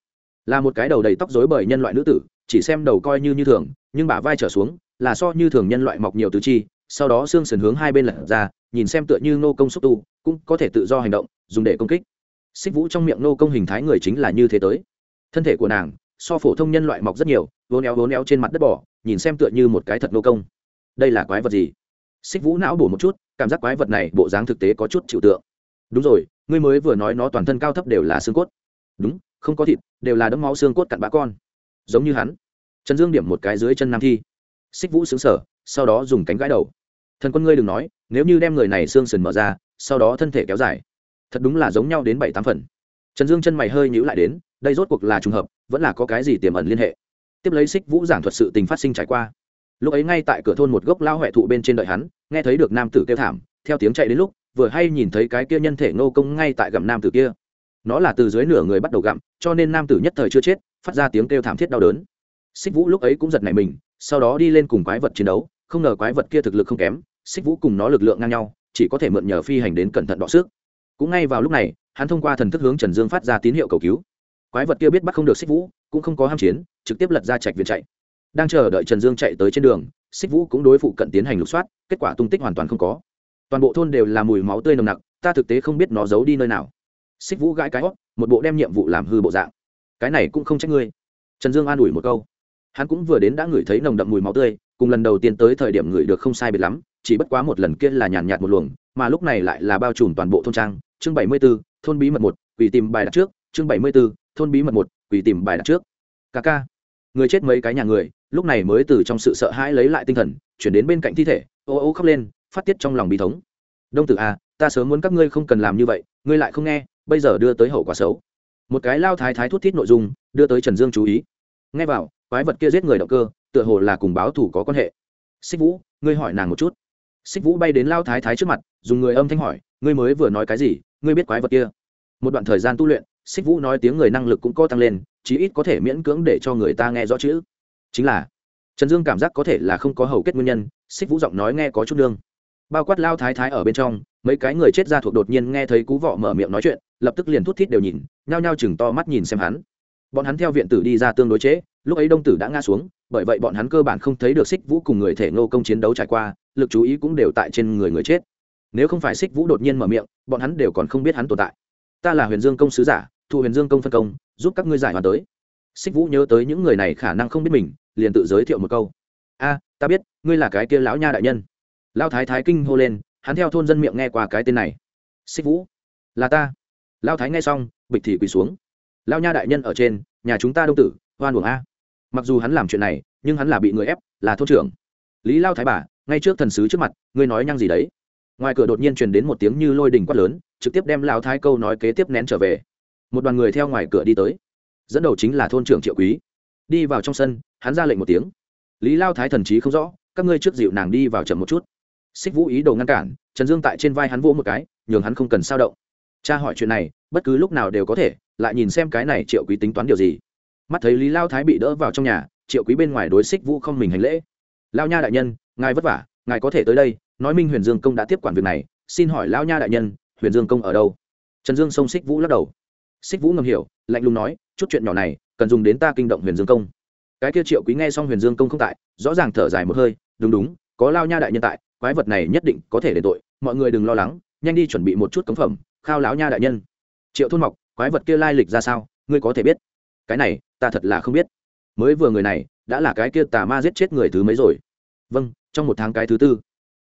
Là một cái đầu đầy tóc dối bởi nhân loại nữ tử, chỉ xem đầu coi như như thường, nhưng bả vai trở xuống, là so như thường nhân loại mọc nhiều tứ chi, sau đó xương sườn hướng hai bên lật ra nhìn xem tựa như nô công xúc tu, cũng có thể tự do hành động, dùng để công kích. Xích vũ trong miệng nô công hình thái người chính là như thế tới. Thân thể của nàng, so phổ thông nhân loại mọc rất nhiều vốn éo vốn éo trên mặt đất bỏ nhìn xem tựa như một cái thật nô công. Đây là quái vật gì? Xích vũ não bổ một chút, cảm giác quái vật này bộ dáng thực tế có chút chịu tượng. Đúng rồi, ngươi mới vừa nói nó toàn thân cao thấp đều là xương cốt. Đúng, không có thịt, đều là đấm máu xương cốt cặn bã con. Giống như hắn. Trần dương điểm một cái dưới chân nam thi. Xích vũ xứng sở sau đó dùng cánh gãi đầu thần quân ngươi đừng nói, nếu như đem người này xương sườn mở ra, sau đó thân thể kéo dài, thật đúng là giống nhau đến bảy tám phần. Trần dương chân mày hơi nhữ lại đến, đây rốt cuộc là trùng hợp, vẫn là có cái gì tiềm ẩn liên hệ. Tiếp lấy xích vũ giảng thuật sự tình phát sinh trải qua. Lúc ấy ngay tại cửa thôn một gốc lao huệ thụ bên trên đợi hắn, nghe thấy được nam tử kêu thảm, theo tiếng chạy đến lúc, vừa hay nhìn thấy cái kia nhân thể ngô công ngay tại gặm nam tử kia. Nó là từ dưới nửa người bắt đầu gặm, cho nên nam tử nhất thời chưa chết, phát ra tiếng kêu thảm thiết đau đớn. Xích vũ lúc ấy cũng giật nảy mình, sau đó đi lên cùng quái vật chiến đấu không ngờ quái vật kia thực lực không kém, xích vũ cùng nó lực lượng ngang nhau, chỉ có thể mượn nhờ phi hành đến cẩn thận đọ sức. Cũng ngay vào lúc này, hắn thông qua thần thức hướng trần dương phát ra tín hiệu cầu cứu. Quái vật kia biết bắt không được xích vũ, cũng không có ham chiến, trực tiếp lật ra trạch viện chạy. Đang chờ đợi trần dương chạy tới trên đường, xích vũ cũng đối phụ cận tiến hành lục soát, kết quả tung tích hoàn toàn không có. Toàn bộ thôn đều là mùi máu tươi nồng nặc, ta thực tế không biết nó giấu đi nơi nào. Xích vũ gãi cái hót, một bộ đem nhiệm vụ làm hư bộ dạng. Cái này cũng không trách ngươi. Trần dương an ủi một câu. Hắn cũng vừa đến đã ngửi thấy nồng đậm mùi máu tươi cùng lần đầu tiên tới thời điểm ngửi được không sai biệt lắm chỉ bất quá một lần kia là nhàn nhạt một luồng mà lúc này lại là bao trùm toàn bộ thôn trang. Chương bảy mươi b ố thôn bí mật một quỷ tìm bài đặt trước. Chương bảy mươi b ố thôn bí mật một quỷ tìm bài đặt trước. Ca ca. Người chết mấy cái nhà người lúc này mới từ trong sự sợ hãi lấy lại tinh thần chuyển đến bên cạnh thi thể ô ô khóc lên phát tiết trong lòng bí thống. Đông tử a à, ta sớm muốn các ngươi không cần làm như vậy ngươi lại không nghe bây giờ đưa tới hậu quả xấu. Một cái lao thái thái thút thít nội dung đưa tới trần dương chú ý. Nghe vào quái vật kia giết người động cơ, tựa hồ là cùng báo thủ có quan hệ. Xích vũ, ngươi hỏi nàng một chút. Xích vũ bay đến lao thái thái trước mặt, dùng người âm thanh hỏi, ngươi mới vừa nói cái gì? Ngươi biết quái vật kia? Một đoạn thời gian tu luyện, xích vũ nói tiếng người năng lực cũng có tăng lên, chí ít có thể miễn cưỡng để cho người ta nghe rõ chữ. Chính là, trần dương cảm giác có thể là không có hầu kết nguyên nhân, xích vũ giọng nói nghe có chút đương bao quát lao thái thái ở bên trong, mấy cái người chết ra thuộc đột nhiên nghe thấy cú vọ mở miệng nói chuyện, lập tức liền thút thít đều nhìn, nhao nhao chừng to mắt nhìn xem hắn bọn hắn theo viện tử đi ra tương đối chế, lúc ấy đông tử đã ngã xuống bởi vậy bọn hắn cơ bản không thấy được xích vũ cùng người thể ngô công chiến đấu trải qua lực chú ý cũng đều tại trên người người chết. Nếu không phải xích vũ đột nhiên mở miệng bọn hắn đều còn không biết hắn tồn tại. Ta là huyền dương công sứ giả thu huyền dương công phân công giúp các ngươi giải hoàn tới. Xích vũ nhớ tới những người này khả năng không biết mình liền tự giới thiệu một câu. A ta biết ngươi là cái kia lão nha đại nhân. Lao thái thái kinh hô lên hắn theo thôn dân miệng nghe qua cái tên này. Xích vũ là ta. Lao thái nghe xong bịch thì quỳ xuống lao nha đại nhân ở trên, nhà chúng ta đông tử, hoan uổng a. Mặc dù hắn làm chuyện này, nhưng hắn là bị người ép, là thôn trưởng. Lý lao thái bà, ngay trước thần sứ trước mặt, ngươi nói nhăng gì đấy? Ngoài cửa đột nhiên truyền đến một tiếng như lôi đình quát lớn, trực tiếp đem lao thái câu nói kế tiếp nén trở về. Một đoàn người theo ngoài cửa đi tới. Dẫn đầu chính là thôn trưởng triệu quý. Đi vào trong sân, hắn ra lệnh một tiếng. Lý lao thái thần trí không rõ, các ngươi trước dịu nàng đi vào chậm một chút. Xích vũ ý đồ ngăn cản, trần dương tại trên vai hắn vỗ một cái, nhường hắn không cần sao động. Cha hỏi chuyện này, bất cứ lúc nào đều có thể lại nhìn xem cái này triệu quý tính toán điều gì. Mắt thấy lý lao thái bị đỡ vào trong nhà, triệu quý bên ngoài đối xích vũ không mình hành lễ. Lao nha đại nhân, ngài vất vả, ngài có thể tới đây, nói minh huyền dương công đã tiếp quản việc này, xin hỏi lao nha đại nhân, huyền dương công ở đâu? Trần dương xông xích vũ lắc đầu. Xích vũ ngầm hiểu, lạnh lùng nói, chút chuyện nhỏ này, cần dùng đến ta kinh động huyền dương công. Cái kia triệu quý nghe xong huyền dương công không tại, rõ ràng thở dài một hơi, đúng đúng, có lao nha đại nhân tại, quái vật này nhất định có thể để tội, mọi người đừng lo lắng, nhanh đi chuẩn bị một chút cống phẩm, khao láo nha đại nhân. Triệu thôn mọc quái vật kia lai lịch ra sao, ngươi có thể biết. Cái này, ta thật là không biết. Mới vừa người này, đã là cái kia tà ma giết chết người thứ mấy rồi. Vâng trong một tháng cái thứ tư.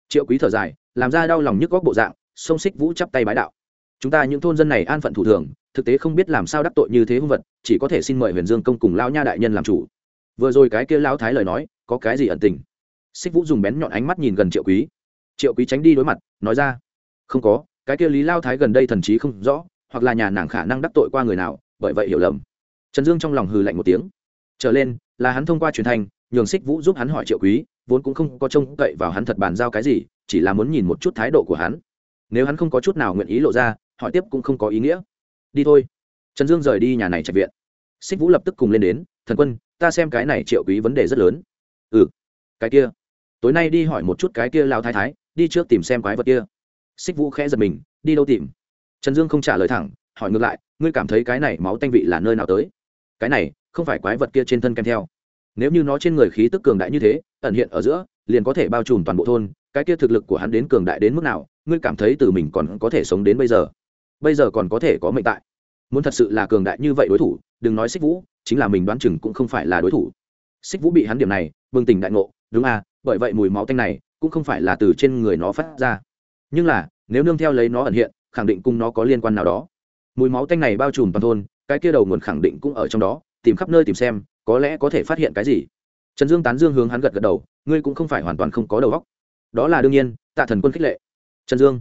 Triệu quý thở dài, làm ra đau lòng nhức góc bộ dạng, sông xích vũ chắp tay bái đạo. Chúng ta những thôn dân này an phận thủ thường, thực tế không biết làm sao đắc tội như thế hung vật, chỉ có thể xin mời huyền dương công cùng lao nha đại nhân làm chủ. Vừa rồi cái kia lao thái lời nói, có cái gì ẩn tình? Xích vũ dùng bén nhọn ánh mắt nhìn gần triệu quý. Triệu quý tránh đi đối mặt, nói ra, không có, cái kia lý lao thái gần đây thần trí không rõ hoặc là nhà nàng khả năng đắc tội qua người nào, bởi vậy hiểu lầm. Trần dương trong lòng hừ lạnh một tiếng. Trở lên, là hắn thông qua truyền thanh, nhường xích vũ giúp hắn hỏi triệu quý, vốn cũng không có trông cậy vào hắn thật bàn giao cái gì, chỉ là muốn nhìn một chút thái độ của hắn. Nếu hắn không có chút nào nguyện ý lộ ra, hỏi tiếp cũng không có ý nghĩa. Đi thôi. Trần dương rời đi nhà này trạch viện. Xích vũ lập tức cùng lên đến, thần quân, ta xem cái này triệu quý vấn đề rất lớn. Ừ. Cái kia. Tối nay đi hỏi một chút cái kia lao thái thái, đi trước tìm xem quái vật kia. Xích vũ khẽ giật mình, đi đâu tìm? Trần dương không trả lời thẳng, hỏi ngược lại, ngươi cảm thấy cái này máu tanh vị là nơi nào tới? Cái này, không phải quái vật kia trên thân kèm theo. Nếu như nó trên người khí tức cường đại như thế, ẩn hiện ở giữa, liền có thể bao trùm toàn bộ thôn, cái kia thực lực của hắn đến cường đại đến mức nào, ngươi cảm thấy từ mình còn có thể sống đến bây giờ? Bây giờ còn có thể có mệnh tại. Muốn thật sự là cường đại như vậy đối thủ, đừng nói xích vũ, chính là mình đoán chừng cũng không phải là đối thủ. Xích vũ bị hắn điểm này, bừng tỉnh đại ngộ, đúng à bởi vậy mùi máu tanh này cũng không phải là từ trên người nó phát ra. Nhưng là, nếu nương theo lấy nó ẩn hiện khẳng định cùng nó có liên quan nào đó. Mùi máu tanh này bao trùm toàn thôn cái kia đầu nguồn khẳng định cũng ở trong đó tìm khắp nơi tìm xem có lẽ có thể phát hiện cái gì. Trần dương tán dương hướng hắn gật gật đầu ngươi cũng không phải hoàn toàn không có đầu óc. Đó là đương nhiên tạ thần quân khích lệ. Trần dương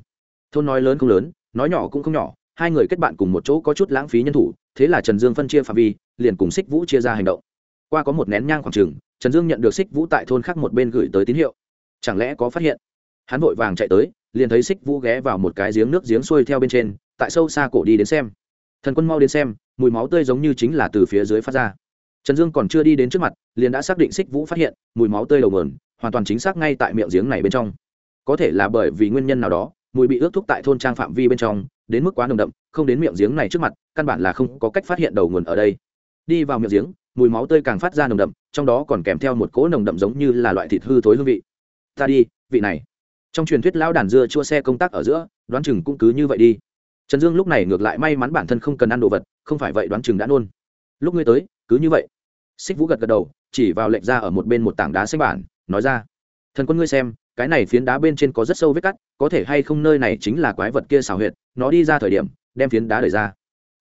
thôn nói lớn không lớn nói nhỏ cũng không nhỏ hai người kết bạn cùng một chỗ có chút lãng phí nhân thủ thế là trần dương phân chia phạm vi liền cùng xích vũ chia ra hành động. Qua có một nén nhang khoảng trường, trần dương nhận được xích vũ tại thôn khác một bên gửi tới tín hiệu. Chẳng lẽ có phát hiện? Hắn vội vàng chạy tới liền thấy xích vũ ghé vào một cái giếng nước giếng xuôi theo bên trên, tại sâu xa cổ đi đến xem. Thần quân mau đến xem, mùi máu tươi giống như chính là từ phía dưới phát ra. Trần dương còn chưa đi đến trước mặt, liền đã xác định xích vũ phát hiện, mùi máu tươi đầu nguồn, hoàn toàn chính xác ngay tại miệng giếng này bên trong. Có thể là bởi vì nguyên nhân nào đó, mùi bị ướt thuốc tại thôn trang phạm vi bên trong, đến mức quá nồng đậm, không đến miệng giếng này trước mặt, căn bản là không có cách phát hiện đầu nguồn ở đây. Đi vào miệng giếng, mùi máu tươi càng phát ra nồng đậm, trong đó còn kèm theo một cỗ nồng đậm giống như là loại thịt hư thối hương vị. Ta đi, vị này trong truyền thuyết lão đàn dưa chua xe công tác ở giữa, đoán chừng cũng cứ như vậy đi. Trần dương lúc này ngược lại may mắn bản thân không cần ăn đồ vật, không phải vậy đoán chừng đã nôn. Lúc ngươi tới, cứ như vậy. Xích vũ gật gật đầu, chỉ vào lệnh ra ở một bên một tảng đá xanh bản, nói ra. Thần quân ngươi xem, cái này phiến đá bên trên có rất sâu vết cắt, có thể hay không nơi này chính là quái vật kia xào huyệt, nó đi ra thời điểm, đem phiến đá đẩy ra.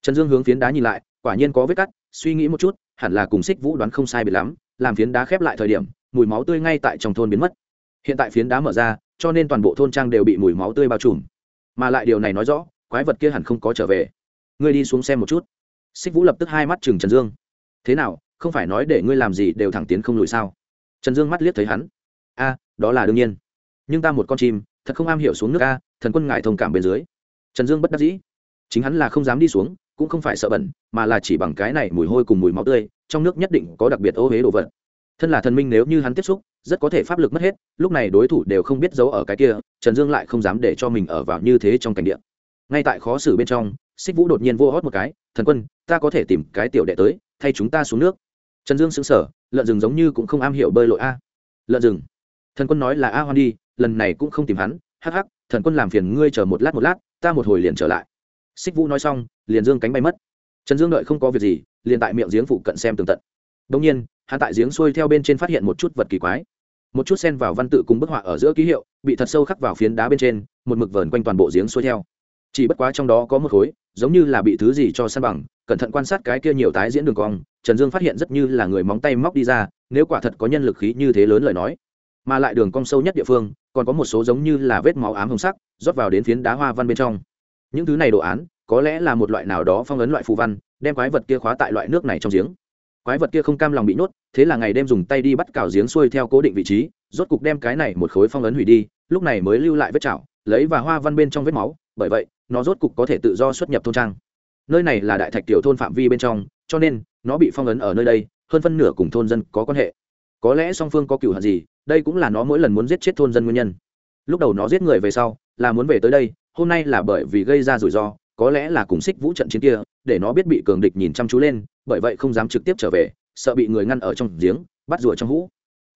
Trần dương hướng phiến đá nhìn lại, quả nhiên có vết cắt, suy nghĩ một chút, hẳn là cùng xích vũ đoán không sai bị lắm, làm phiến đá khép lại thời điểm, mùi máu tươi ngay tại trong thôn biến mất. Hiện tại phiến đá mở ra cho nên toàn bộ thôn trang đều bị mùi máu tươi bao trùm. Mà lại điều này nói rõ, quái vật kia hẳn không có trở về. Ngươi đi xuống xem một chút. Xích vũ lập tức hai mắt chừng trần dương. Thế nào, không phải nói để ngươi làm gì đều thẳng tiến không lùi sao? Trần dương mắt liếc thấy hắn. A, đó là đương nhiên. Nhưng ta một con chim, thật không am hiểu xuống nước a, thần quân ngại thông cảm bên dưới. Trần dương bất đắc dĩ. Chính hắn là không dám đi xuống, cũng không phải sợ bẩn, mà là chỉ bằng cái này mùi hôi cùng mùi máu tươi, trong nước nhất định có đặc biệt ô huế đồ vật thân là thần minh nếu như hắn tiếp xúc, rất có thể pháp lực mất hết, lúc này đối thủ đều không biết giấu ở cái kia, trần dương lại không dám để cho mình ở vào như thế trong cảnh điện ngay tại khó xử bên trong, xích vũ đột nhiên vô hót một cái, thần quân, ta có thể tìm cái tiểu đệ tới, thay chúng ta xuống nước. Trần dương xứng sở lợn rừng giống như cũng không am hiểu bơi lội a. Lợn rừng? Thần quân nói là, a hoan đi, lần này cũng không tìm hắn. Hắc hắc, thần quân làm phiền ngươi chờ một lát một lát, ta một hồi liền trở lại. Xích vũ nói xong, liền dương cánh bay mất. Trần dương đợi không có việc gì, liền tại miệng giếng phụ cận xem tường tận. Đông nhiên hắn tại giếng xuôi theo bên trên phát hiện một chút vật kỳ quái. Một chút sen vào văn tự cùng bức họa ở giữa ký hiệu, bị thật sâu khắc vào phiến đá bên trên, một mực vờn quanh toàn bộ giếng xuôi theo. Chỉ bất quá trong đó có một khối, giống như là bị thứ gì cho san bằng, cẩn thận quan sát cái kia nhiều tái diễn đường cong, trần dương phát hiện rất như là người móng tay móc đi ra, nếu quả thật có nhân lực khí như thế lớn lời nói. Mà lại đường cong sâu nhất địa phương, còn có một số giống như là vết máu ám hồng sắc, rót vào đến phiến đá hoa văn bên trong. Những thứ này đồ án, có lẽ là một loại nào đó phong ấn loại phù văn, đem quái vật kia khóa tại loại nước này trong giếng quái vật kia không cam lòng bị nhốt, thế là ngày đêm dùng tay đi bắt cào giếng xuôi theo cố định vị trí, rốt cục đem cái này một khối phong ấn hủy đi, lúc này mới lưu lại vết chảo, lấy và hoa văn bên trong vết máu, bởi vậy, nó rốt cục có thể tự do xuất nhập thôn trang. Nơi này là đại thạch tiểu thôn phạm vi bên trong, cho nên, nó bị phong ấn ở nơi đây, hơn phân nửa cùng thôn dân có quan hệ. Có lẽ song phương có cựu hận gì, đây cũng là nó mỗi lần muốn giết chết thôn dân nguyên nhân. Lúc đầu nó giết người về sau, là muốn về tới đây, hôm nay là bởi vì gây ra rủi ro có lẽ là cùng xích vũ trận chiến kia, để nó biết bị cường địch nhìn chăm chú lên, bởi vậy không dám trực tiếp trở về, sợ bị người ngăn ở trong giếng, bắt rùa trong hũ.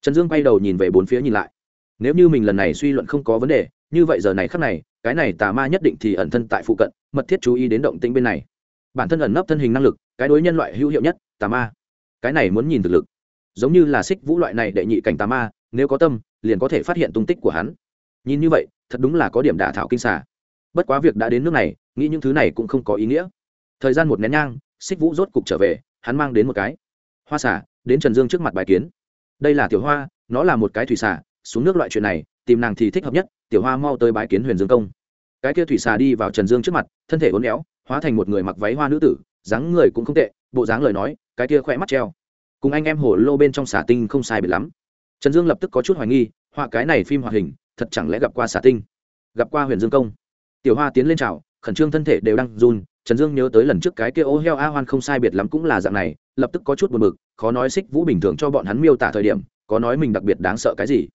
Trần dương quay đầu nhìn về bốn phía nhìn lại. Nếu như mình lần này suy luận không có vấn đề, như vậy giờ này khắc này, cái này tà ma nhất định thì ẩn thân tại phụ cận, mật thiết chú ý đến động tĩnh bên này. Bản thân ẩn nấp thân hình năng lực, cái đối nhân loại hữu hiệu nhất, tà ma. Cái này muốn nhìn thực lực. Giống như là xích vũ loại này đệ nhị cảnh tà ma, nếu có tâm, liền có thể phát hiện tung tích của hắn. Nhìn như vậy, thật đúng là có điểm đả thảo kinh xả bất quá việc đã đến nước này nghĩ những thứ này cũng không có ý nghĩa. Thời gian một nén nhang, xích vũ rốt cục trở về, hắn mang đến một cái. Hoa xả đến trần dương trước mặt bài kiến. Đây là tiểu hoa, nó là một cái thủy xả xuống nước loại chuyện này, tìm nàng thì thích hợp nhất, tiểu hoa mau tới bái kiến huyền dương công. Cái kia thủy xà đi vào trần dương trước mặt, thân thể uốn éo, hóa thành một người mặc váy hoa nữ tử, dáng người cũng không tệ, bộ dáng lời nói, cái kia khỏe mắt treo. Cùng anh em hồ lô bên trong xả tinh không sai biệt lắm. Trần dương lập tức có chút hoài nghi, họa cái này phim hoạt hình, thật chẳng lẽ gặp qua xả tinh? Gặp qua huyền dương công. Tiểu hoa tiến lên chào khẩn trương thân thể đều đang run, trần dương nhớ tới lần trước cái kia ô heo a hoan không sai biệt lắm cũng là dạng này, lập tức có chút buồn b ự c khó nói xích vũ bình thường cho bọn hắn miêu tả thời điểm, có nói mình đặc biệt đáng sợ cái gì.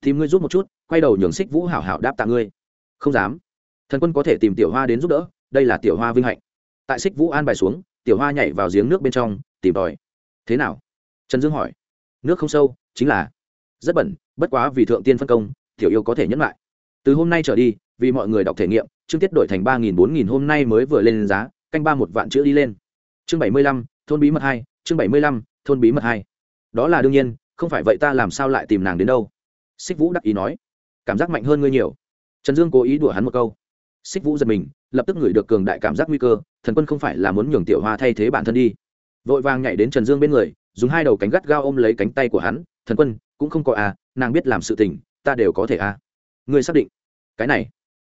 Thì ngươi giúp một chút, quay đầu nhường xích vũ hảo hảo đáp tạ ngươi. Không dám. Thần quân có thể tìm tiểu hoa đến giúp đỡ, đây là tiểu hoa vinh hạnh. Tại xích vũ an bài xuống, tiểu hoa nhảy vào giếng nước bên trong, tìm tòi. Thế nào? Trần dương hỏi. Nước không sâu, chính là. Rất bẩn, bất quá vì thượng tiên phân công, tiểu yêu có thể nhẫn lại. Từ hôm nay trở đi vì mọi người đọc thể nghiệm, chương tiết đổi thành ba nghìn, bốn nghìn hôm nay mới vừa lên giá, canh ba một vạn chữ đi lên. Chương bảy mươi lăm, thôn bí mật hai, chương bảy mươi lăm, thôn bí mật hai. Đó là đương nhiên, không phải vậy ta làm sao lại tìm nàng đến đâu? Xích vũ đắc ý nói. Cảm giác mạnh hơn ngươi nhiều. Trần dương cố ý đùa hắn một câu. Xích vũ giật mình, lập tức ngửi được cường đại cảm giác nguy cơ, thần quân không phải là muốn nhường tiểu hoa thay thế bản thân đi. Vội vàng nhảy đến trần dương bên người, dùng hai đầu cánh gắt gao ôm lấy cánh tay của hắn, thần quân, cũng không có à nàng biết làm sự tình, ta đều có thể à. Ngươi xác định. Cái này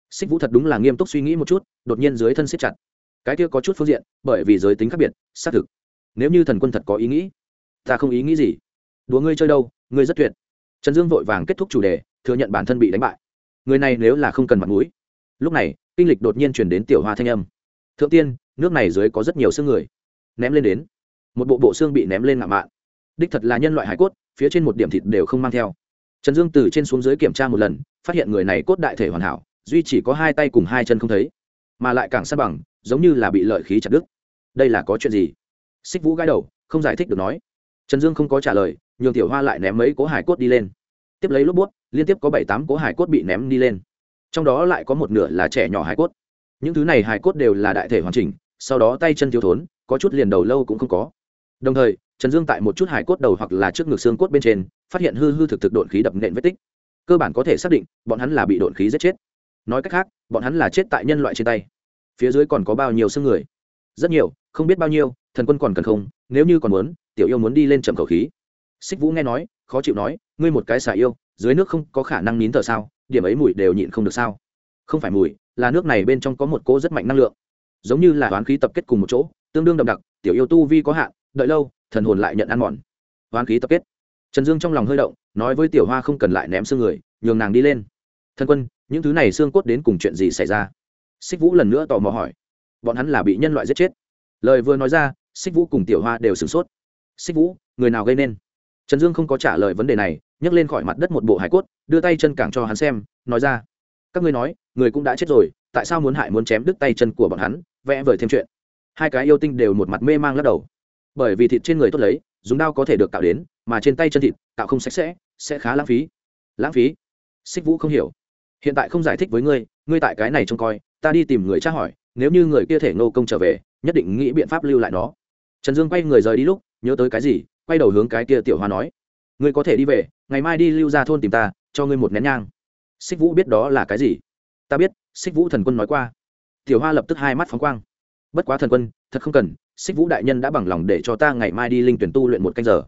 xích vũ thật đúng là nghiêm túc suy nghĩ một chút, đột nhiên dưới thân siết chặt. Cái kia có chút phương diện, bởi vì giới tính khác biệt, xác thực. Nếu như thần quân thật có ý nghĩ, ta không ý nghĩ gì. Đùa ngươi chơi đâu, ngươi rất tuyệt. Trần dương vội vàng kết thúc chủ đề, thừa nhận bản thân bị đánh bại. Người này nếu là không cần mặt mũi. Lúc này, kinh lịch đột nhiên chuyển đến tiểu hoa thanh âm. Thượng tiên, nước này dưới có rất nhiều xương người. Ném lên đến. Một bộ bộ xương bị ném lên ngạo mạn. Đích thật là nhân loại hải cốt, phía trên một điểm thịt đều không mang theo. Trần dương từ trên xuống dưới kiểm tra một lần, phát hiện người này cốt đại thể hoàn hảo duy chỉ có hai tay cùng hai chân không thấy, mà lại càng sát bằng, giống như là bị lợi khí chặt đứt. Đây là có chuyện gì? Xích vũ gãi đầu, không giải thích được nói. Trần dương không có trả lời, nhường tiểu hoa lại ném mấy cố hải cốt đi lên. Tiếp lấy lốp bút, liên tiếp có bảy tám cố hải cốt bị ném đi lên. Trong đó lại có một nửa là trẻ nhỏ hải cốt. Những thứ này hải cốt đều là đại thể hoàn chỉnh, sau đó tay chân thiếu thốn, có chút liền đầu lâu cũng không có. Đồng thời, trần dương tại một chút hải cốt đầu hoặc là trước ngực xương cốt bên trên, phát hiện hư hư thực thực đột khí đập nện vết tích. Cơ bản có thể xác định, bọn hắn là bị đột khí giết chết nói cách khác, bọn hắn là chết tại nhân loại trên tay. Phía dưới còn có bao nhiêu xương người? Rất nhiều, không biết bao nhiêu, thần quân còn cần không, nếu như còn muốn, tiểu yêu muốn đi lên trầm khẩu khí. Xích vũ nghe nói, khó chịu nói, ngươi một cái xà yêu, dưới nước không có khả năng nín thở sao, điểm ấy mùi đều nhịn không được sao? Không phải mùi, là nước này bên trong có một cỗ rất mạnh năng lượng. Giống như là hoán khí tập kết cùng một chỗ, tương đương đậm đặc, tiểu yêu tu vi có hạn, đợi lâu, thần hồn lại nhận ăn mòn. Hoán khí tập kết. Trần dương trong lòng hơi động, nói với tiểu hoa không cần lại ném xương người, nhường nàng đi lên. Thần quân những thứ này xương cốt đến cùng chuyện gì xảy ra? Xích vũ lần nữa tò mò hỏi. Bọn hắn là bị nhân loại giết chết. Lời vừa nói ra, xích vũ cùng tiểu hoa đều sửng sốt. Xích vũ, người nào gây nên? Trần dương không có trả lời vấn đề này, nhấc lên khỏi mặt đất một bộ hải cốt, đưa tay chân cảng cho hắn xem, nói ra. Các ngươi nói, người cũng đã chết rồi, tại sao muốn hại muốn chém đứt tay chân của bọn hắn, vẽ vời thêm chuyện. Hai cái yêu tinh đều một mặt mê mang lắc đầu. Bởi vì thịt trên người tốt lấy, dùng đao có thể được tạo đến, mà trên tay chân thịt, tạo không sạch sẽ sẽ khá lãng phí. Lãng phí? Xích vũ không hiểu hiện tại không giải thích với ngươi ngươi tại cái này trông coi, ta đi tìm người tra hỏi, nếu như người kia thể ngô công trở về, nhất định nghĩ biện pháp lưu lại nó. Trần dương quay người rời đi lúc, nhớ tới cái gì, quay đầu hướng cái kia tiểu hoa nói, ngươi có thể đi về, ngày mai đi lưu ra thôn tìm ta, cho ngươi một nén nhang. Xích vũ biết đó là cái gì? Ta biết, xích vũ thần quân nói qua. Tiểu hoa lập tức hai mắt phóng quang. Bất quá thần quân, thật không cần, xích vũ đại nhân đã bằng lòng để cho ta ngày mai đi linh tuyển tu luyện một canh giờ.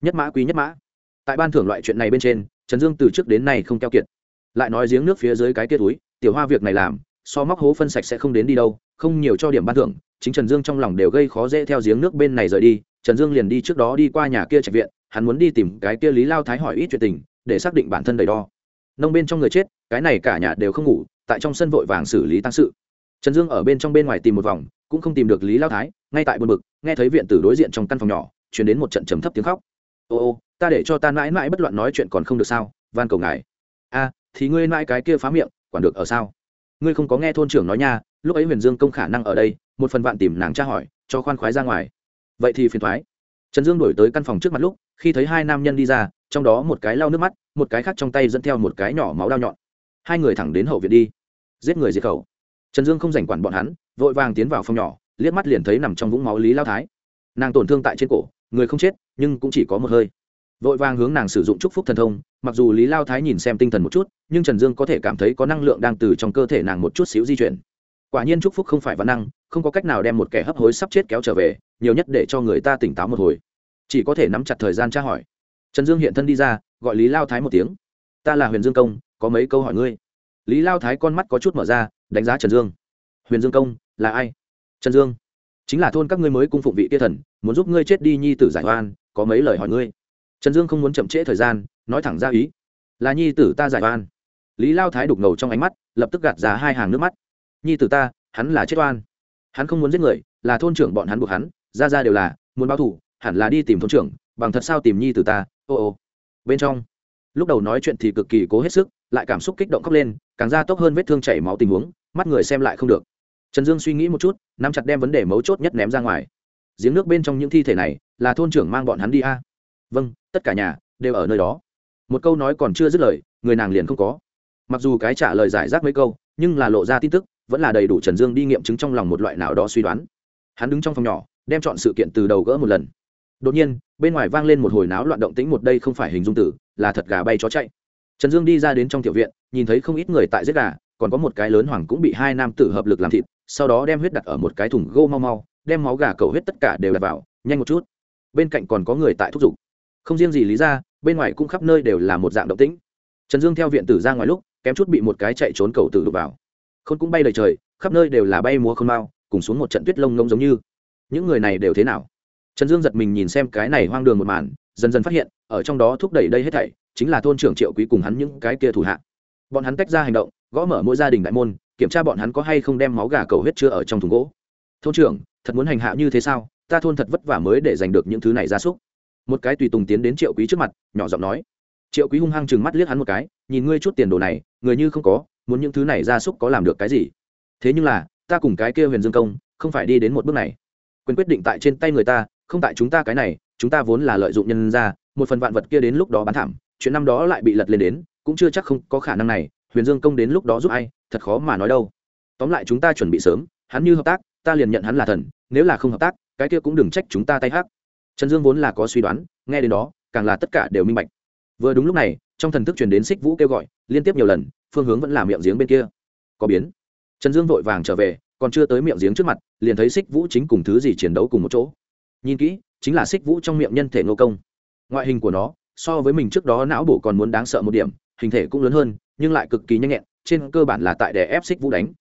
Nhất mã quý nhất mã. Tại ban thưởng loại chuyện này bên trên, trần dương từ trước đến nay không keo kiệt lại nói giếng nước phía dưới cái kia túi, tiểu hoa việc này làm, so móc hố phân sạch sẽ không đến đi đâu, không nhiều cho điểm ban thưởng, chính trần dương trong lòng đều gây khó dễ theo giếng nước bên này rời đi, trần dương liền đi trước đó đi qua nhà kia trạch viện, hắn muốn đi tìm cái kia lý lao thái hỏi ít chuyện tình, để xác định bản thân đầy đo. Nông bên trong người chết, cái này cả nhà đều không ngủ, tại trong sân vội vàng xử lý tăng sự. Trần dương ở bên trong bên ngoài tìm một vòng, cũng không tìm được lý lao thái, ngay tại buồn bực, nghe thấy viện tử đối diện trong căn phòng nhỏ chuyển đến một trận trầm thấp tiếng khóc. Ô ô, ta để cho ta mãi mãi bất loạn nói chuyện còn không được sao, van cầu ngài. A thì ngươi mãi cái kia phá miệng, quản được ở sao? Ngươi không có nghe thôn trưởng nói nha, lúc ấy huyền dương công khả năng ở đây, một phần vạn tìm nàng tra hỏi, cho khoan khoái ra ngoài. Vậy thì phiền thoái. Trần dương đổi tới căn phòng trước mặt lúc, khi thấy hai nam nhân đi ra, trong đó một cái lau nước mắt, một cái khác trong tay dẫn theo một cái nhỏ máu đao nhọn. Hai người thẳng đến hậu viện đi. Giết người diệt khẩu. Trần dương không giành quản bọn hắn, vội vàng tiến vào phòng nhỏ, liếc mắt liền thấy nằm trong vũng máu lý lao thái. Nàng tổn thương tại trên cổ, người không chết, nhưng cũng chỉ có một hơi vội vàng hướng nàng sử dụng chúc phúc thần thông, mặc dù lý lao thái nhìn xem tinh thần một chút, nhưng trần dương có thể cảm thấy có năng lượng đang từ trong cơ thể nàng một chút xíu di chuyển. Quả nhiên chúc phúc không phải văn năng, không có cách nào đem một kẻ hấp hối sắp chết kéo trở về, nhiều nhất để cho người ta tỉnh táo một hồi. Chỉ có thể nắm chặt thời gian tra hỏi. Trần dương hiện thân đi ra, gọi lý lao thái một tiếng. Ta là huyền dương công, có mấy câu hỏi ngươi? Lý lao thái con mắt có chút mở ra, đánh giá trần dương. Huyền dương công, là ai? Trần dương, chính là thôn các ngươi mới cung phụng vị kia thần, muốn giúp ngươi chết đi nhi tử giải oan, có mấy lời hỏi ngươi? Trần dương không muốn chậm trễ thời gian, nói thẳng ra ý. Là nhi tử ta giải oan. Lý lao thái đục ngầu trong ánh mắt, lập tức gạt ra hai hàng nước mắt. Nhi tử ta, hắn là chết oan. Hắn không muốn giết người, là thôn trưởng bọn hắn buộc hắn, ra ra đều là, muốn báo thù, hẳn là đi tìm thôn trưởng, bằng thật sao tìm nhi tử ta, ô ô. Bên trong, lúc đầu nói chuyện thì cực kỳ cố hết sức, lại cảm xúc kích động khóc lên, càng ra tốc hơn vết thương chảy máu tình huống, mắt người xem lại không được. Trần dương suy nghĩ một chút, nắm chặt đem vấn đề mấu chốt nhất ném ra ngoài. Giếng nước bên trong những thi thể này, là thôn trưởng mang bọn hắn đi a. À? vâng tất cả nhà đều ở nơi đó. Một câu nói còn chưa dứt lời, người nàng liền không có. Mặc dù cái trả lời giải rác mấy câu, nhưng là lộ ra tin tức, vẫn là đầy đủ trần dương đi nghiệm chứng trong lòng một loại nào đó suy đoán. Hắn đứng trong phòng nhỏ, đem chọn sự kiện từ đầu gỡ một lần. Đột nhiên, bên ngoài vang lên một hồi náo loạn động tĩnh một đây không phải hình dung tử, là thật gà bay chó chạy. Trần dương đi ra đến trong tiểu viện, nhìn thấy không ít người tại giết gà, còn có một cái lớn hoàng cũng bị hai nam tử hợp lực làm thịt, sau đó đem huyết đặt ở một cái thùng gô mau mau, đem máu gà cầu huyết tất cả đều đặt vào, nhanh một chút. Bên cạnh còn có người tại thúc giục không riêng gì lý ra, bên ngoài cũng khắp nơi đều là một dạng động tĩnh. Trần dương theo viện tử ra ngoài lúc, kém chút bị một cái chạy trốn cầu tử đục vào. Không cũng bay lời trời, khắp nơi đều là bay múa không mau, cùng xuống một trận tuyết lông ngông giống như. Những người này đều thế nào? Trần dương giật mình nhìn xem cái này hoang đường một màn, dần dần phát hiện, ở trong đó thúc đẩy đây hết thảy, chính là thôn trưởng triệu quý cùng hắn những cái kia thủ hạ. Bọn hắn tách ra hành động, gõ mở mỗi gia đình đại môn, kiểm tra bọn hắn có hay không đem máu gà cầu huyết chưa ở trong thùng gỗ. Thôn trưởng, thật muốn hành hạ như thế sao? Ta thôn thật vất vả mới để giành được những thứ này ra súc một cái tùy tùng tiến đến triệu quý trước mặt, nhỏ giọng nói. Triệu quý hung hăng chừng mắt liếc hắn một cái, nhìn ngươi chút tiền đồ này, người như không có, muốn những thứ này ra súc có làm được cái gì? Thế nhưng là, ta cùng cái kia huyền dương công, không phải đi đến một bước này. Quyền quyết định tại trên tay người ta, không tại chúng ta cái này, chúng ta vốn là lợi dụng nhân ra một phần vạn vật kia đến lúc đó bán thảm, chuyện năm đó lại bị lật lên đến, cũng chưa chắc không có khả năng này, huyền dương công đến lúc đó giúp ai, thật khó mà nói đâu. Tóm lại chúng ta chuẩn bị sớm, hắn như hợp tác, ta liền nhận hắn là thần, nếu là không hợp tác, cái kia cũng đừng trách chúng ta tay hát trần dương vốn là có suy đoán, nghe đến đó, càng là tất cả đều minh bạch. Vừa đúng lúc này, trong thần thức truyền đến xích vũ kêu gọi, liên tiếp nhiều lần, phương hướng vẫn là miệng giếng bên kia. Có biến. Trần dương vội vàng trở về, còn chưa tới miệng giếng trước mặt, liền thấy xích vũ chính cùng thứ gì chiến đấu cùng một chỗ. Nhìn kỹ, chính là xích vũ trong miệng nhân thể ngô công. Ngoại hình của nó, so với mình trước đó não bộ còn muốn đáng sợ một điểm, hình thể cũng lớn hơn, nhưng lại cực kỳ nhanh nhẹn, trên cơ bản là tại đè ép xích vũ đánh.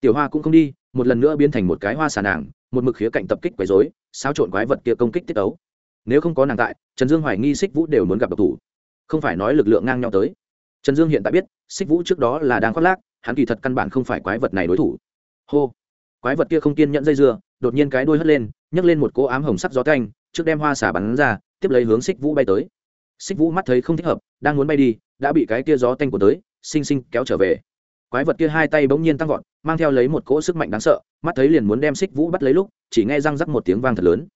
Tiểu hoa cũng không đi, một lần nữa biến thành một cái hoa xà nàng, một mực khía cạnh tập kích quấy dối xáo trộn quái vật kia công kích tiết ấu nếu không có nàng tại, trần dương hoài nghi xích vũ đều muốn gặp độc thủ. Không phải nói lực lượng ngang nhau tới. Trần dương hiện tại biết xích vũ trước đó là đang khoác lác, hắn kỳ thật căn bản không phải quái vật này đối thủ. Hô! Quái vật kia không kiên nhẫn dây dưa, đột nhiên cái đuôi hất lên, nhấc lên một cỗ ám hồng sắc gió canh trước đem hoa xả bắn ra, tiếp lấy hướng xích vũ bay tới. Xích vũ mắt thấy không thích hợp, đang muốn bay đi, đã bị cái kia gió tanh của tới, xinh xinh kéo trở về. Quái vật kia hai tay bỗng nhiên tăng vọt mang theo lấy một cỗ sức mạnh đáng sợ, mắt thấy liền muốn đem xích vũ bắt lấy lúc, chỉ nghe răng rắc một tiếng vang thật lớn.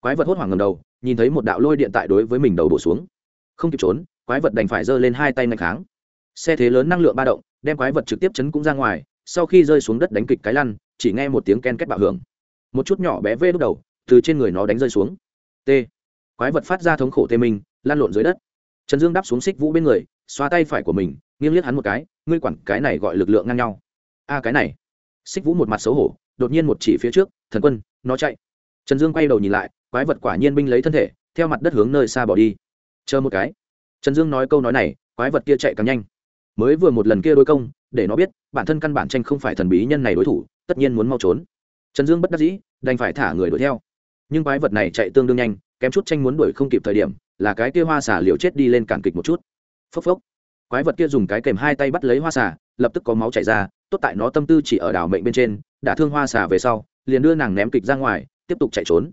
Quái vật hốt hoảng ngầm đầu, nhìn thấy một đạo lôi điện tại đối với mình đầu bổ xuống. Không kịp trốn, quái vật đành phải giơ lên hai tay ngày kháng. Xe thế lớn năng lượng ba động, đem quái vật trực tiếp chấn cũng ra ngoài, sau khi rơi xuống đất đánh kịch cái lăn, chỉ nghe một tiếng ken két bạo hưởng. Một chút nhỏ bé vê đúc đầu, từ trên người nó đánh rơi xuống. T. Quái vật phát ra thống khổ tê minh lan lộn dưới đất. Trần dương đáp xuống xích vũ bên người, xoa tay phải của mình, nghiêng liếc hắn một cái, ngươi quản cái này gọi lực lượng ngang nhau a cái này. Xích vũ một mặt xấu hổ, đột nhiên một chỉ phía trước, thần quân, nó chạy. Trần dương quay đầu nhìn lại, quái vật quả nhiên binh lấy thân thể, theo mặt đất hướng nơi xa bỏ đi. Chờ một cái. Trần dương nói câu nói này, quái vật kia chạy càng nhanh. Mới vừa một lần kia đối công, để nó biết, bản thân căn bản tranh không phải thần bí nhân này đối thủ, tất nhiên muốn mau trốn. Trần dương bất đắc dĩ, đành phải thả người đuổi theo. Nhưng quái vật này chạy tương đương nhanh, kém chút tranh muốn đuổi không kịp thời điểm, là cái kia hoa xả liều chết đi lên cản kịch một chút. Phốc phốc. Quái vật kia dùng cái kèm hai tay bắt lấy hoa xả lập tức có máu chảy ra, tốt tại nó tâm tư chỉ ở đảo mệnh bên trên, đã thương hoa xả về sau, liền đưa nàng ném kịch ra ngoài, tiếp tục chạy trốn.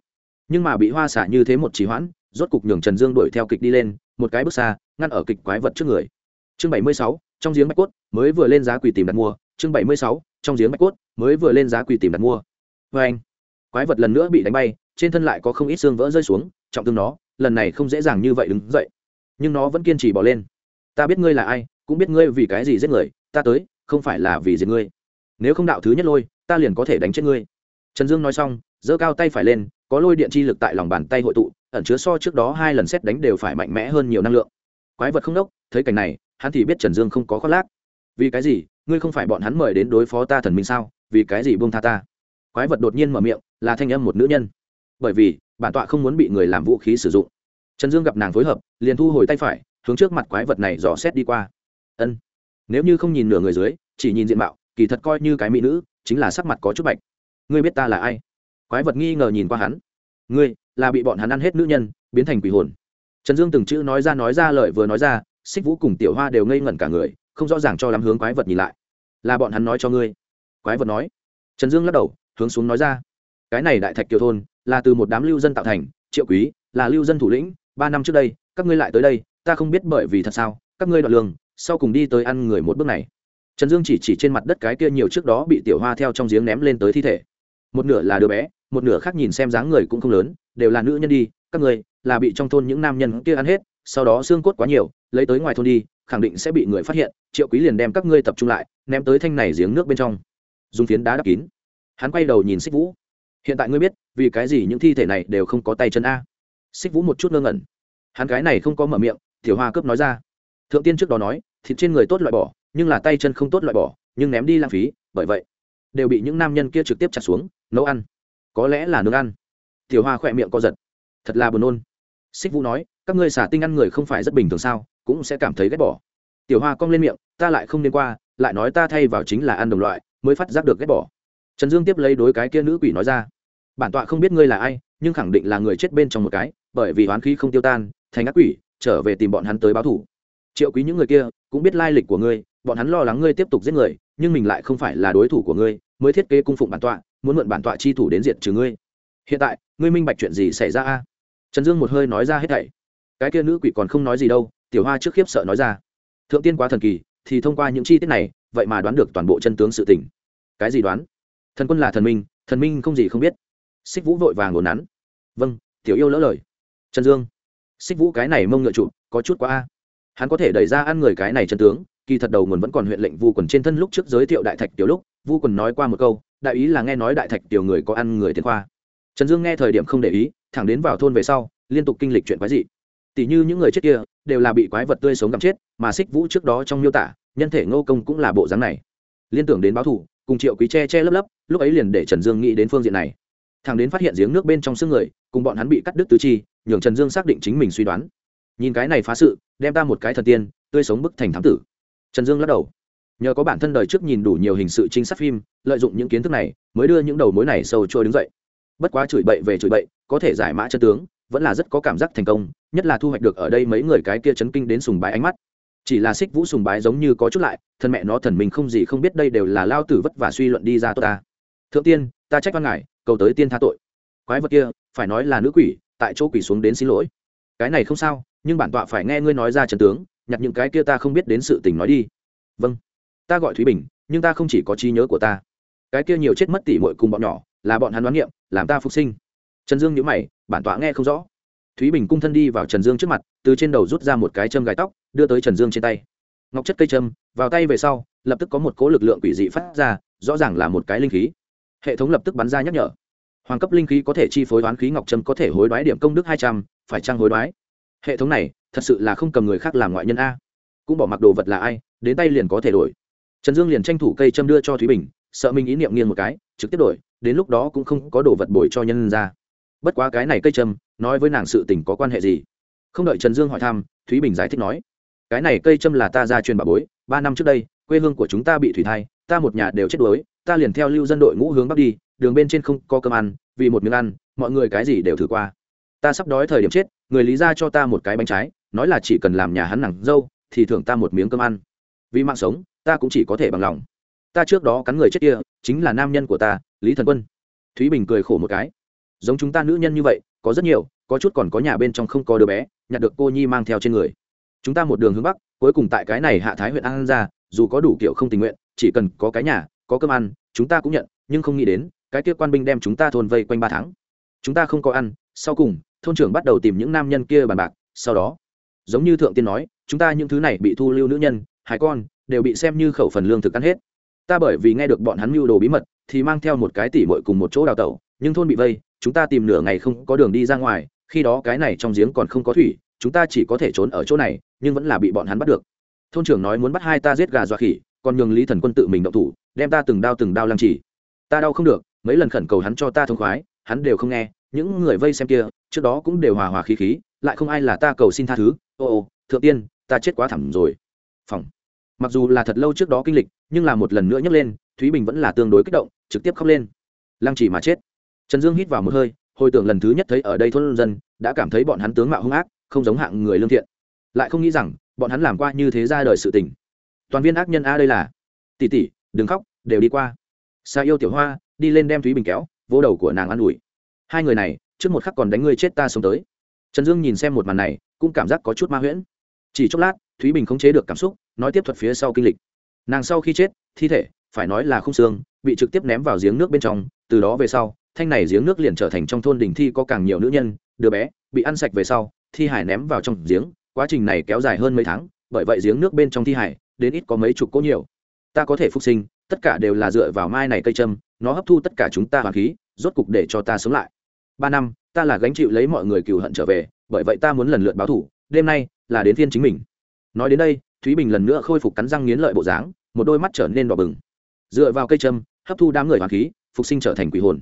Nhưng mà bị hoa xả như thế một trì hoãn, rốt cục nhường trần dương đuổi theo kịch đi lên, một cái bước xa, ngăn ở kịch quái vật trước người. Chương bảy mươi sáu, trong giếng bạch cốt, mới vừa lên giá quỳ tìm đặt mua. Chương bảy mươi sáu, trong giếng bạch cốt, mới vừa lên giá quỳ tìm đặt mua. Vê anh, quái vật lần nữa bị đánh bay, trên thân lại có không ít xương vỡ rơi xuống, trọng thương nó, lần này không dễ dàng như vậy đứng dậy. Nhưng nó vẫn kiên trì bỏ lên. Ta biết ngươi là ai, cũng biết ngươi vì cái gì giết người ta tới, không phải là vì giết ngươi. Nếu không đạo thứ nhất lôi, ta liền có thể đánh chết ngươi. Trần dương nói xong, giơ cao tay phải lên, có lôi điện chi lực tại lòng bàn tay hội tụ, ẩn chứa so trước đó hai lần xét đánh đều phải mạnh mẽ hơn nhiều năng lượng. Quái vật không đốc, thấy cảnh này, hắn thì biết trần dương không có khoác lác. Vì cái gì? Ngươi không phải bọn hắn mời đến đối phó ta thần minh sao? Vì cái gì buông tha ta? Quái vật đột nhiên mở miệng, là thanh âm một nữ nhân. Bởi vì, bản tọa không muốn bị người làm vũ khí sử dụng. Trần dương gặp nàng phối hợp, liền thu hồi tay phải, hướng trước mặt quái vật này dò xét đi qua. Ân nếu như không nhìn nửa người dưới, chỉ nhìn diện mạo, kỳ thật coi như cái mỹ nữ, chính là sắc mặt có chút bạch. Ngươi biết ta là ai? Quái vật nghi ngờ nhìn qua hắn. Ngươi, là bị bọn hắn ăn hết nữ nhân, biến thành quỷ hồn. Trần dương từng chữ nói ra nói ra lời vừa nói ra, xích vũ cùng tiểu hoa đều ngây ngẩn cả người, không rõ ràng cho lắm hướng quái vật nhìn lại. Là bọn hắn nói cho ngươi. Quái vật nói. Trần dương lắc đầu, hướng xuống nói ra. Cái này đại thạch kiều thôn, là từ một đám lưu dân tạo thành, triệu quý, là lưu dân thủ lĩnh, ba năm trước đây, các ngươi lại tới đây, ta không biết bởi vì thật sao, các ngươi đoạt lương sau cùng đi tới ăn người một bước này. Trần dương chỉ chỉ trên mặt đất cái kia nhiều trước đó bị tiểu hoa theo trong giếng ném lên tới thi thể. Một nửa là đứa bé, một nửa khác nhìn xem dáng người cũng không lớn, đều là nữ nhân đi, các người là bị trong thôn những nam nhân kia ăn hết, sau đó xương cốt quá nhiều, lấy tới ngoài thôn đi, khẳng định sẽ bị người phát hiện, triệu quý liền đem các ngươi tập trung lại, ném tới thanh này giếng nước bên trong. Dùng phiến đá đắp kín. Hắn quay đầu nhìn xích vũ. Hiện tại ngươi biết, vì cái gì những thi thể này đều không có tay chân a. Xích vũ một chút ngơ ngẩn. Hắn cái này không có mở miệng, tiểu hoa cướp nói ra. Thượng tiên trước đó nói thịt trên người tốt loại bỏ, nhưng là tay chân không tốt loại bỏ, nhưng ném đi lãng phí, bởi vậy, đều bị những nam nhân kia trực tiếp chặt xuống, nấu ăn. Có lẽ là nướng ăn. Tiểu hoa khỏe miệng co giật. Thật là buồn nôn. Xích vũ nói, các ngươi xả tinh ăn người không phải rất bình thường sao, cũng sẽ cảm thấy ghét bỏ. Tiểu hoa cong lên miệng, ta lại không nên qua, lại nói ta thay vào chính là ăn đồng loại, mới phát giác được ghét bỏ. Trần dương tiếp lấy đối cái kia nữ quỷ nói ra, bản tọa không biết ngươi là ai, nhưng khẳng định là người chết bên trong một cái, bởi vì oán khí không tiêu tan, thành ác quỷ, trở về tìm bọn hắn tới báo thủ triệu quý những người kia cũng biết lai lịch của ngươi, bọn hắn lo lắng ngươi tiếp tục giết người, nhưng mình lại không phải là đối thủ của ngươi, mới thiết kế cung phụng bản tọa, muốn mượn bản tọa chi thủ đến diệt trừ ngươi. Hiện tại, ngươi minh bạch chuyện gì xảy ra a? Trần dương một hơi nói ra hết thảy. Cái kia nữ quỷ còn không nói gì đâu, tiểu hoa trước khiếp sợ nói ra. Thượng tiên quá thần kỳ, thì thông qua những chi tiết này, vậy mà đoán được toàn bộ chân tướng sự tình. Cái gì đoán? Thần quân là thần minh thần minh không gì không biết. Xích vũ vội vàng ngồn nắn. Vâng tiểu yêu lỡ lời. Trần dương. Xích vũ cái này mông ngựa trụ, có chút quá a hắn có thể đẩy ra ăn người cái này chân tướng, kỳ thật đầu nguồn vẫn còn huyện lệnh vu quần trên thân lúc trước giới thiệu đại thạch tiểu lúc, vu quần nói qua một câu, đại ý là nghe nói đại thạch tiểu người có ăn người thiên khoa. Trần dương nghe thời điểm không để ý, thẳng đến vào thôn về sau, liên tục kinh lịch chuyện quái dị. Tỷ như những người chết kia, đều là bị quái vật tươi sống gặm chết, mà xích vũ trước đó trong miêu tả, nhân thể ngô công cũng là bộ dáng này. Liên tưởng đến báo thủ cùng triệu quý che che lấp lấp, lúc ấy liền để trần dương nghĩ đến phương diện này. Thằng đến phát hiện giếng nước bên trong xương người, cùng bọn hắn bị cắt đứt tứ chi, nhường trần dương xác định chính mình suy đoán nhìn cái này phá sự, đem ta một cái thần tiên, tươi sống bức thành thám tử. Trần dương lắc đầu. Nhờ có bản thân đời trước nhìn đủ nhiều hình sự trinh sát phim, lợi dụng những kiến thức này, mới đưa những đầu mối này sâu trôi đứng dậy. Bất quá chửi bậy về chửi bậy, có thể giải mã chân tướng, vẫn là rất có cảm giác thành công, nhất là thu hoạch được ở đây mấy người cái kia chấn kinh đến sùng bái ánh mắt. Chỉ là xích vũ sùng bái giống như có chút lại, thân mẹ nó thần mình không gì không biết đây đều là lao tử vất và suy luận đi ra tốt ta. Thượng tiên, ta trách văn ngài, cầu tới tiên tha tội. Quái vật kia, phải nói là nữ quỷ, tại chỗ quỷ xuống đến xin lỗi. Cái này không sao nhưng bản tọa phải nghe ngươi nói ra trần tướng, nhặt những cái kia ta không biết đến sự tình nói đi. Vâng. Ta gọi thúy bình, nhưng ta không chỉ có trí nhớ của ta. Cái kia nhiều chết mất tỉ mội cùng bọn nhỏ, là bọn hắn đoán niệm làm ta phục sinh. Trần dương nhữ mày, bản tọa nghe không rõ. Thúy bình cung thân đi vào trần dương trước mặt, từ trên đầu rút ra một cái châm gài tóc, đưa tới trần dương trên tay. Ngọc chất cây châm, vào tay về sau, lập tức có một cố lực lượng quỷ dị phát ra, rõ ràng là một cái linh khí. Hệ thống lập tức bắn ra nhắc nhở. Hoàng cấp linh khí có thể chi phối đoán khí ngọc trâm có thể hối đoái điểm công đức hai trăm, phải trăng hối đoái? Hệ thống này, thật sự là không cầm người khác làm ngoại nhân a. Cũng bỏ mặc đồ vật là ai, đến tay liền có thể đổi. Trần dương liền tranh thủ cây châm đưa cho thúy bình, sợ mình ý niệm nghiêng một cái, trực tiếp đổi, đến lúc đó cũng không có đồ vật bồi cho nhân ra. Bất quá cái này cây châm, nói với nàng sự tình có quan hệ gì? Không đợi trần dương hỏi thăm, thúy bình giải thích nói, cái này cây châm là ta ra truyền bà bối, ba năm trước đây, quê hương của chúng ta bị thủy thai, ta một nhà đều chết đuối, ta liền theo lưu dân đội ngũ hướng bắc đi, đường bên trên không có cơm ăn, vì một miếng ăn, mọi người cái gì đều thử qua ta sắp đói thời điểm chết, người lý ra cho ta một cái bánh trái, nói là chỉ cần làm nhà hắn nặng dâu, thì thưởng ta một miếng cơm ăn. Vì mạng sống, ta cũng chỉ có thể bằng lòng. Ta trước đó cắn người chết kia, chính là nam nhân của ta, lý thần quân. Thúy bình cười khổ một cái. Giống chúng ta nữ nhân như vậy, có rất nhiều, có chút còn có nhà bên trong không có đứa bé, nhặt được cô nhi mang theo trên người. Chúng ta một đường hướng bắc, cuối cùng tại cái này hạ thái huyện an ra dù có đủ kiểu không tình nguyện, chỉ cần có cái nhà, có cơm ăn, chúng ta cũng nhận, nhưng không nghĩ đến, cái kia quan binh đem chúng ta thôn vây quanh ba tháng. Chúng ta không có ăn, sau cùng thôn trưởng bắt đầu tìm những nam nhân kia bàn bạc, sau đó, giống như thượng tiên nói, chúng ta những thứ này bị thu lưu nữ nhân hai con, đều bị xem như khẩu phần lương thực ăn hết. Ta bởi vì nghe được bọn hắn mưu đồ bí mật, thì mang theo một cái tỉ mội cùng một chỗ đào tẩu, nhưng thôn bị vây, chúng ta tìm nửa ngày không có đường đi ra ngoài, khi đó cái này trong giếng còn không có thủy, chúng ta chỉ có thể trốn ở chỗ này, nhưng vẫn là bị bọn hắn bắt được. Thôn trưởng nói muốn bắt hai ta giết gà dọa khỉ, còn nhường lý thần quân tự mình động thủ, đem ta từng đao từng đao lăng trì. Ta đau không được, mấy lần khẩn cầu hắn cho ta thông khoái, hắn đều không nghe những người vây xem kia, trước đó cũng đều hòa hòa khí khí, lại không ai là ta cầu xin tha thứ, ô ô, thượng tiên, ta chết quá thẳm rồi. Phòng mặc dù là thật lâu trước đó kinh lịch, nhưng là một lần nữa nhấc lên, thúy bình vẫn là tương đối kích động, trực tiếp khóc lên. Lăng chỉ mà chết. Trần dương hít vào một hơi, hồi tưởng lần thứ nhất thấy ở đây thôn dân, đã cảm thấy bọn hắn tướng mạo hung ác, không giống hạng người lương thiện. Lại không nghĩ rằng, bọn hắn làm qua như thế ra đời sự tình. Toàn viên ác nhân a đây là. Tỷ tỷ, đừng khóc, đều đi qua. Xa yêu tiểu hoa, đi lên đem thúy bình kéo, vỗ đầu của nàng an ủi hai người này, trước một khắc còn đánh ngươi chết ta sống tới. Trần dương nhìn xem một màn này, cũng cảm giác có chút ma huyễn. Chỉ chốc lát, thúy bình không chế được cảm xúc, nói tiếp thuật phía sau kinh lịch. Nàng sau khi chết, thi thể, phải nói là không xương, bị trực tiếp ném vào giếng nước bên trong, từ đó về sau, thanh này giếng nước liền trở thành trong thôn đình thi có càng nhiều nữ nhân, đứa bé, bị ăn sạch về sau, thi hải ném vào trong giếng, quá trình này kéo dài hơn mấy tháng, bởi vậy giếng nước bên trong thi hải, đến ít có mấy chục cỗ nhiều. Ta có thể phục sinh, tất cả đều là dựa vào mai này cây châm, nó hấp thu tất cả chúng ta hoàng khí, rốt cục để cho ta sống lại ba năm, ta là gánh chịu lấy mọi người cừu hận trở về, bởi vậy ta muốn lần lượt báo thủ, đêm nay là đến phiên chính mình. Nói đến đây, thúy bình lần nữa khôi phục cắn răng nghiến lợi bộ dáng, một đôi mắt trở nên đỏ bừng. Dựa vào cây châm, hấp thu đám người hoàn khí, phục sinh trở thành quỷ hồn.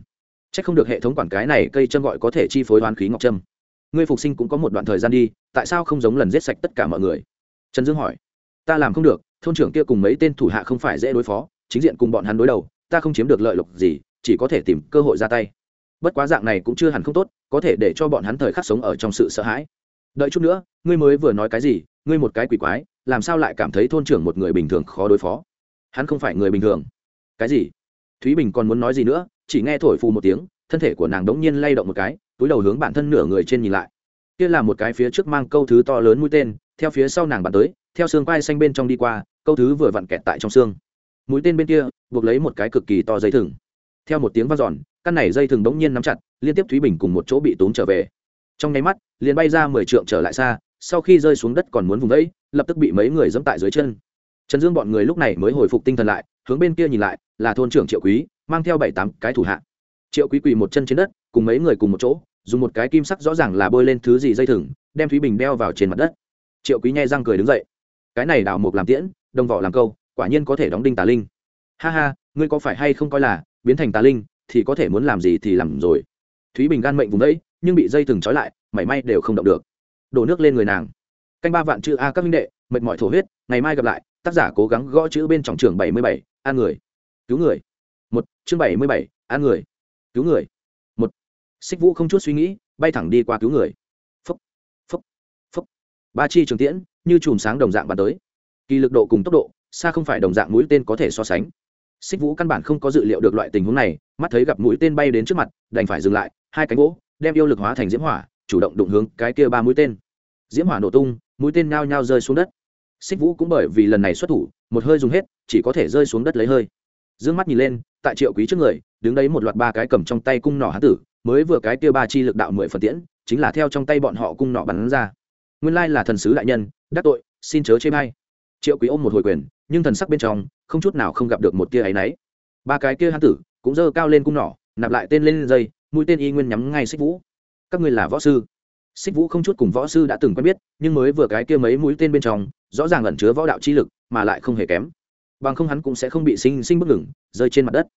C h ắ c không được hệ thống quản cái này cây châm gọi có thể chi phối hoàn khí ngọc trâm ngươi phục sinh cũng có một đoạn thời gian đi, tại sao không giống lần giết sạch tất cả mọi người? Trần dương hỏi. Ta làm không được, thôn trưởng kia cùng mấy tên thủ hạ không phải dễ đối phó, chính diện cùng bọn hắn đối đầu, ta không chiếm được lợi lộc gì, chỉ có thể tìm cơ hội ra tay bất quá dạng này cũng chưa hẳn không tốt, có thể để cho bọn hắn thời khắc sống ở trong sự sợ hãi. Đợi chút nữa, ngươi mới vừa nói cái gì, ngươi một cái quỷ quái, làm sao lại cảm thấy thôn trưởng một người bình thường khó đối phó? Hắn không phải người bình thường. Cái gì? Thúy bình còn muốn nói gì nữa, chỉ nghe thổi phù một tiếng, thân thể của nàng đống nhiên lay động một cái, túi đầu hướng bản thân nửa người trên nhìn lại. Kia là một cái phía trước mang câu thứ to lớn mũi tên, theo phía sau nàng bắn tới, theo xương quai xanh bên trong đi qua, câu thứ vừa vặn kẹt tại trong xương. Mũi tên bên kia, buộc lấy một cái cực kỳ to dây thừng. Theo một tiếng v a n giòn căn này dây thừng đống nhiên nắm chặt, liên tiếp thúy bình cùng một chỗ bị tốn trở về. Trong nháy mắt, liền bay ra mười trượng trở lại xa, sau khi rơi xuống đất còn muốn vùng đấy lập tức bị mấy người dẫm tại dưới chân. Trần dương bọn người lúc này mới hồi phục tinh thần lại, hướng bên kia nhìn lại, là thôn trưởng triệu quý, mang theo bảy tám cái thủ hạ. Triệu quý quỳ một chân trên đất, cùng mấy người cùng một chỗ, dùng một cái kim sắc rõ ràng là bôi lên thứ gì dây thừng, đem thúy bình đeo vào trên mặt đất. Triệu quý nhai răng cười đứng dậy. Cái này đào mục làm tiễn, đồng vỏ làm câu, quả nhiên có thể đóng đinh tà linh. Ha ha, ngươi có phải hay không coi là biến thành tà linh thì có thể muốn làm gì thì làm rồi. Thúy bình gan mệnh vùng đấy, nhưng bị dây thừng trói lại, mảy may đều không động được. Đổ nước lên người nàng. Canh ba vạn chữ a các minh đệ, mệt mỏi thổ huyết, ngày mai gặp lại, tác giả cố gắng gõ chữ bên trọng trường bảy mươi bảy, an người. Cứu người. Một, chương bảy mươi bảy, an người. Cứu người. Một, xích vũ không chút suy nghĩ, bay thẳng đi qua cứu người. Phúc phúc phúc. Ba chi trường tiễn, như chùm sáng đồng dạng bàn tới. Kỳ lực độ cùng tốc độ, xa không phải đồng dạng mũi tên có thể so sánh xích vũ căn bản không có dự liệu được loại tình huống này, mắt thấy gặp mũi tên bay đến trước mặt, đành phải dừng lại, hai cánh gỗ, đem yêu lực hóa thành diễm hỏa, chủ động đụng hướng cái kia ba mũi tên. Diễm hỏa nổ tung, mũi tên nhao nhao rơi xuống đất. Xích vũ cũng bởi vì lần này xuất thủ, một hơi dùng hết, chỉ có thể rơi xuống đất lấy hơi. D ư ơ n g mắt nhìn lên, tại triệu quý trước người, đứng đấy một loạt ba cái cầm trong tay cung nỏ hán tử, mới vừa cái kia ba chi lực đạo mười phần tiễn, chính là theo trong tay bọn họ cung nỏ bắn ra. Nguyên lai là thần sứ đại nhân, đắc tội, xin chớ chê may triệu quý ôm một hồi quyền nhưng thần sắc bên trong không chút nào không gặp được một tia áy náy. Ba cái kia hán tử cũng giơ cao lên cung nỏ, nạp lại tên lên dây, mũi tên y nguyên nhắm ngay xích vũ. Các ngươi là võ sư. Xích vũ không chút cùng võ sư đã từng quen biết, nhưng mới vừa cái kia mấy mũi tên bên trong, rõ ràng ẩn chứa võ đạo chi lực, mà lại không hề kém. Bằng không hắn cũng sẽ không bị sinh sinh bất ngừng, rơi trên mặt đất.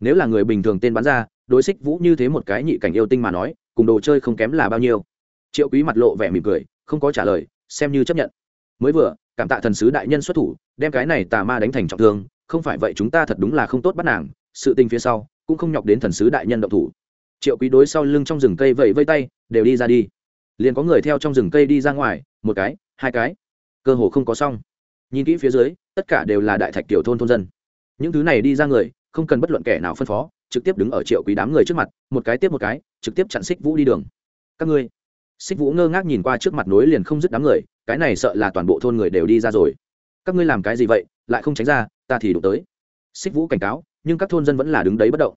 Nếu là người bình thường tên bắn ra, đối xích vũ như thế một cái nhị cảnh yêu tinh mà nói, cùng đồ chơi không kém là bao nhiêu. Triệu quý mặt lộ vẻ mỉm cười, không có trả lời, xem như chấp nhận. Mới vừa cảm tạ thần sứ đại nhân xuất thủ, đem cái này tà ma đánh thành trọng thương, không phải vậy chúng ta thật đúng là không tốt bắt nàng, sự tình phía sau cũng không nhọc đến thần sứ đại nhân động thủ. Triệu quý đối sau lưng trong rừng cây vẫy vây tay, đều đi ra đi. Liền có người theo trong rừng cây đi ra ngoài, một cái, hai cái. Cơ hồ không có xong. Nhìn kỹ phía dưới, tất cả đều là đại thạch tiểu thôn thôn dân. Những thứ này đi ra người, không cần bất luận kẻ nào phân phó, trực tiếp đứng ở triệu quý đám người trước mặt, một cái tiếp một cái, trực tiếp chặn xích vũ đi đường. Các ngươi. Xích vũ ngơ ngác nhìn qua trước mặt nối liền không dứt đám người cái này sợ là toàn bộ thôn người đều đi ra rồi. Các ngươi làm cái gì vậy? Lại không tránh ra, ta thì đụng tới. Xích vũ cảnh cáo, nhưng các thôn dân vẫn là đứng đấy bất động.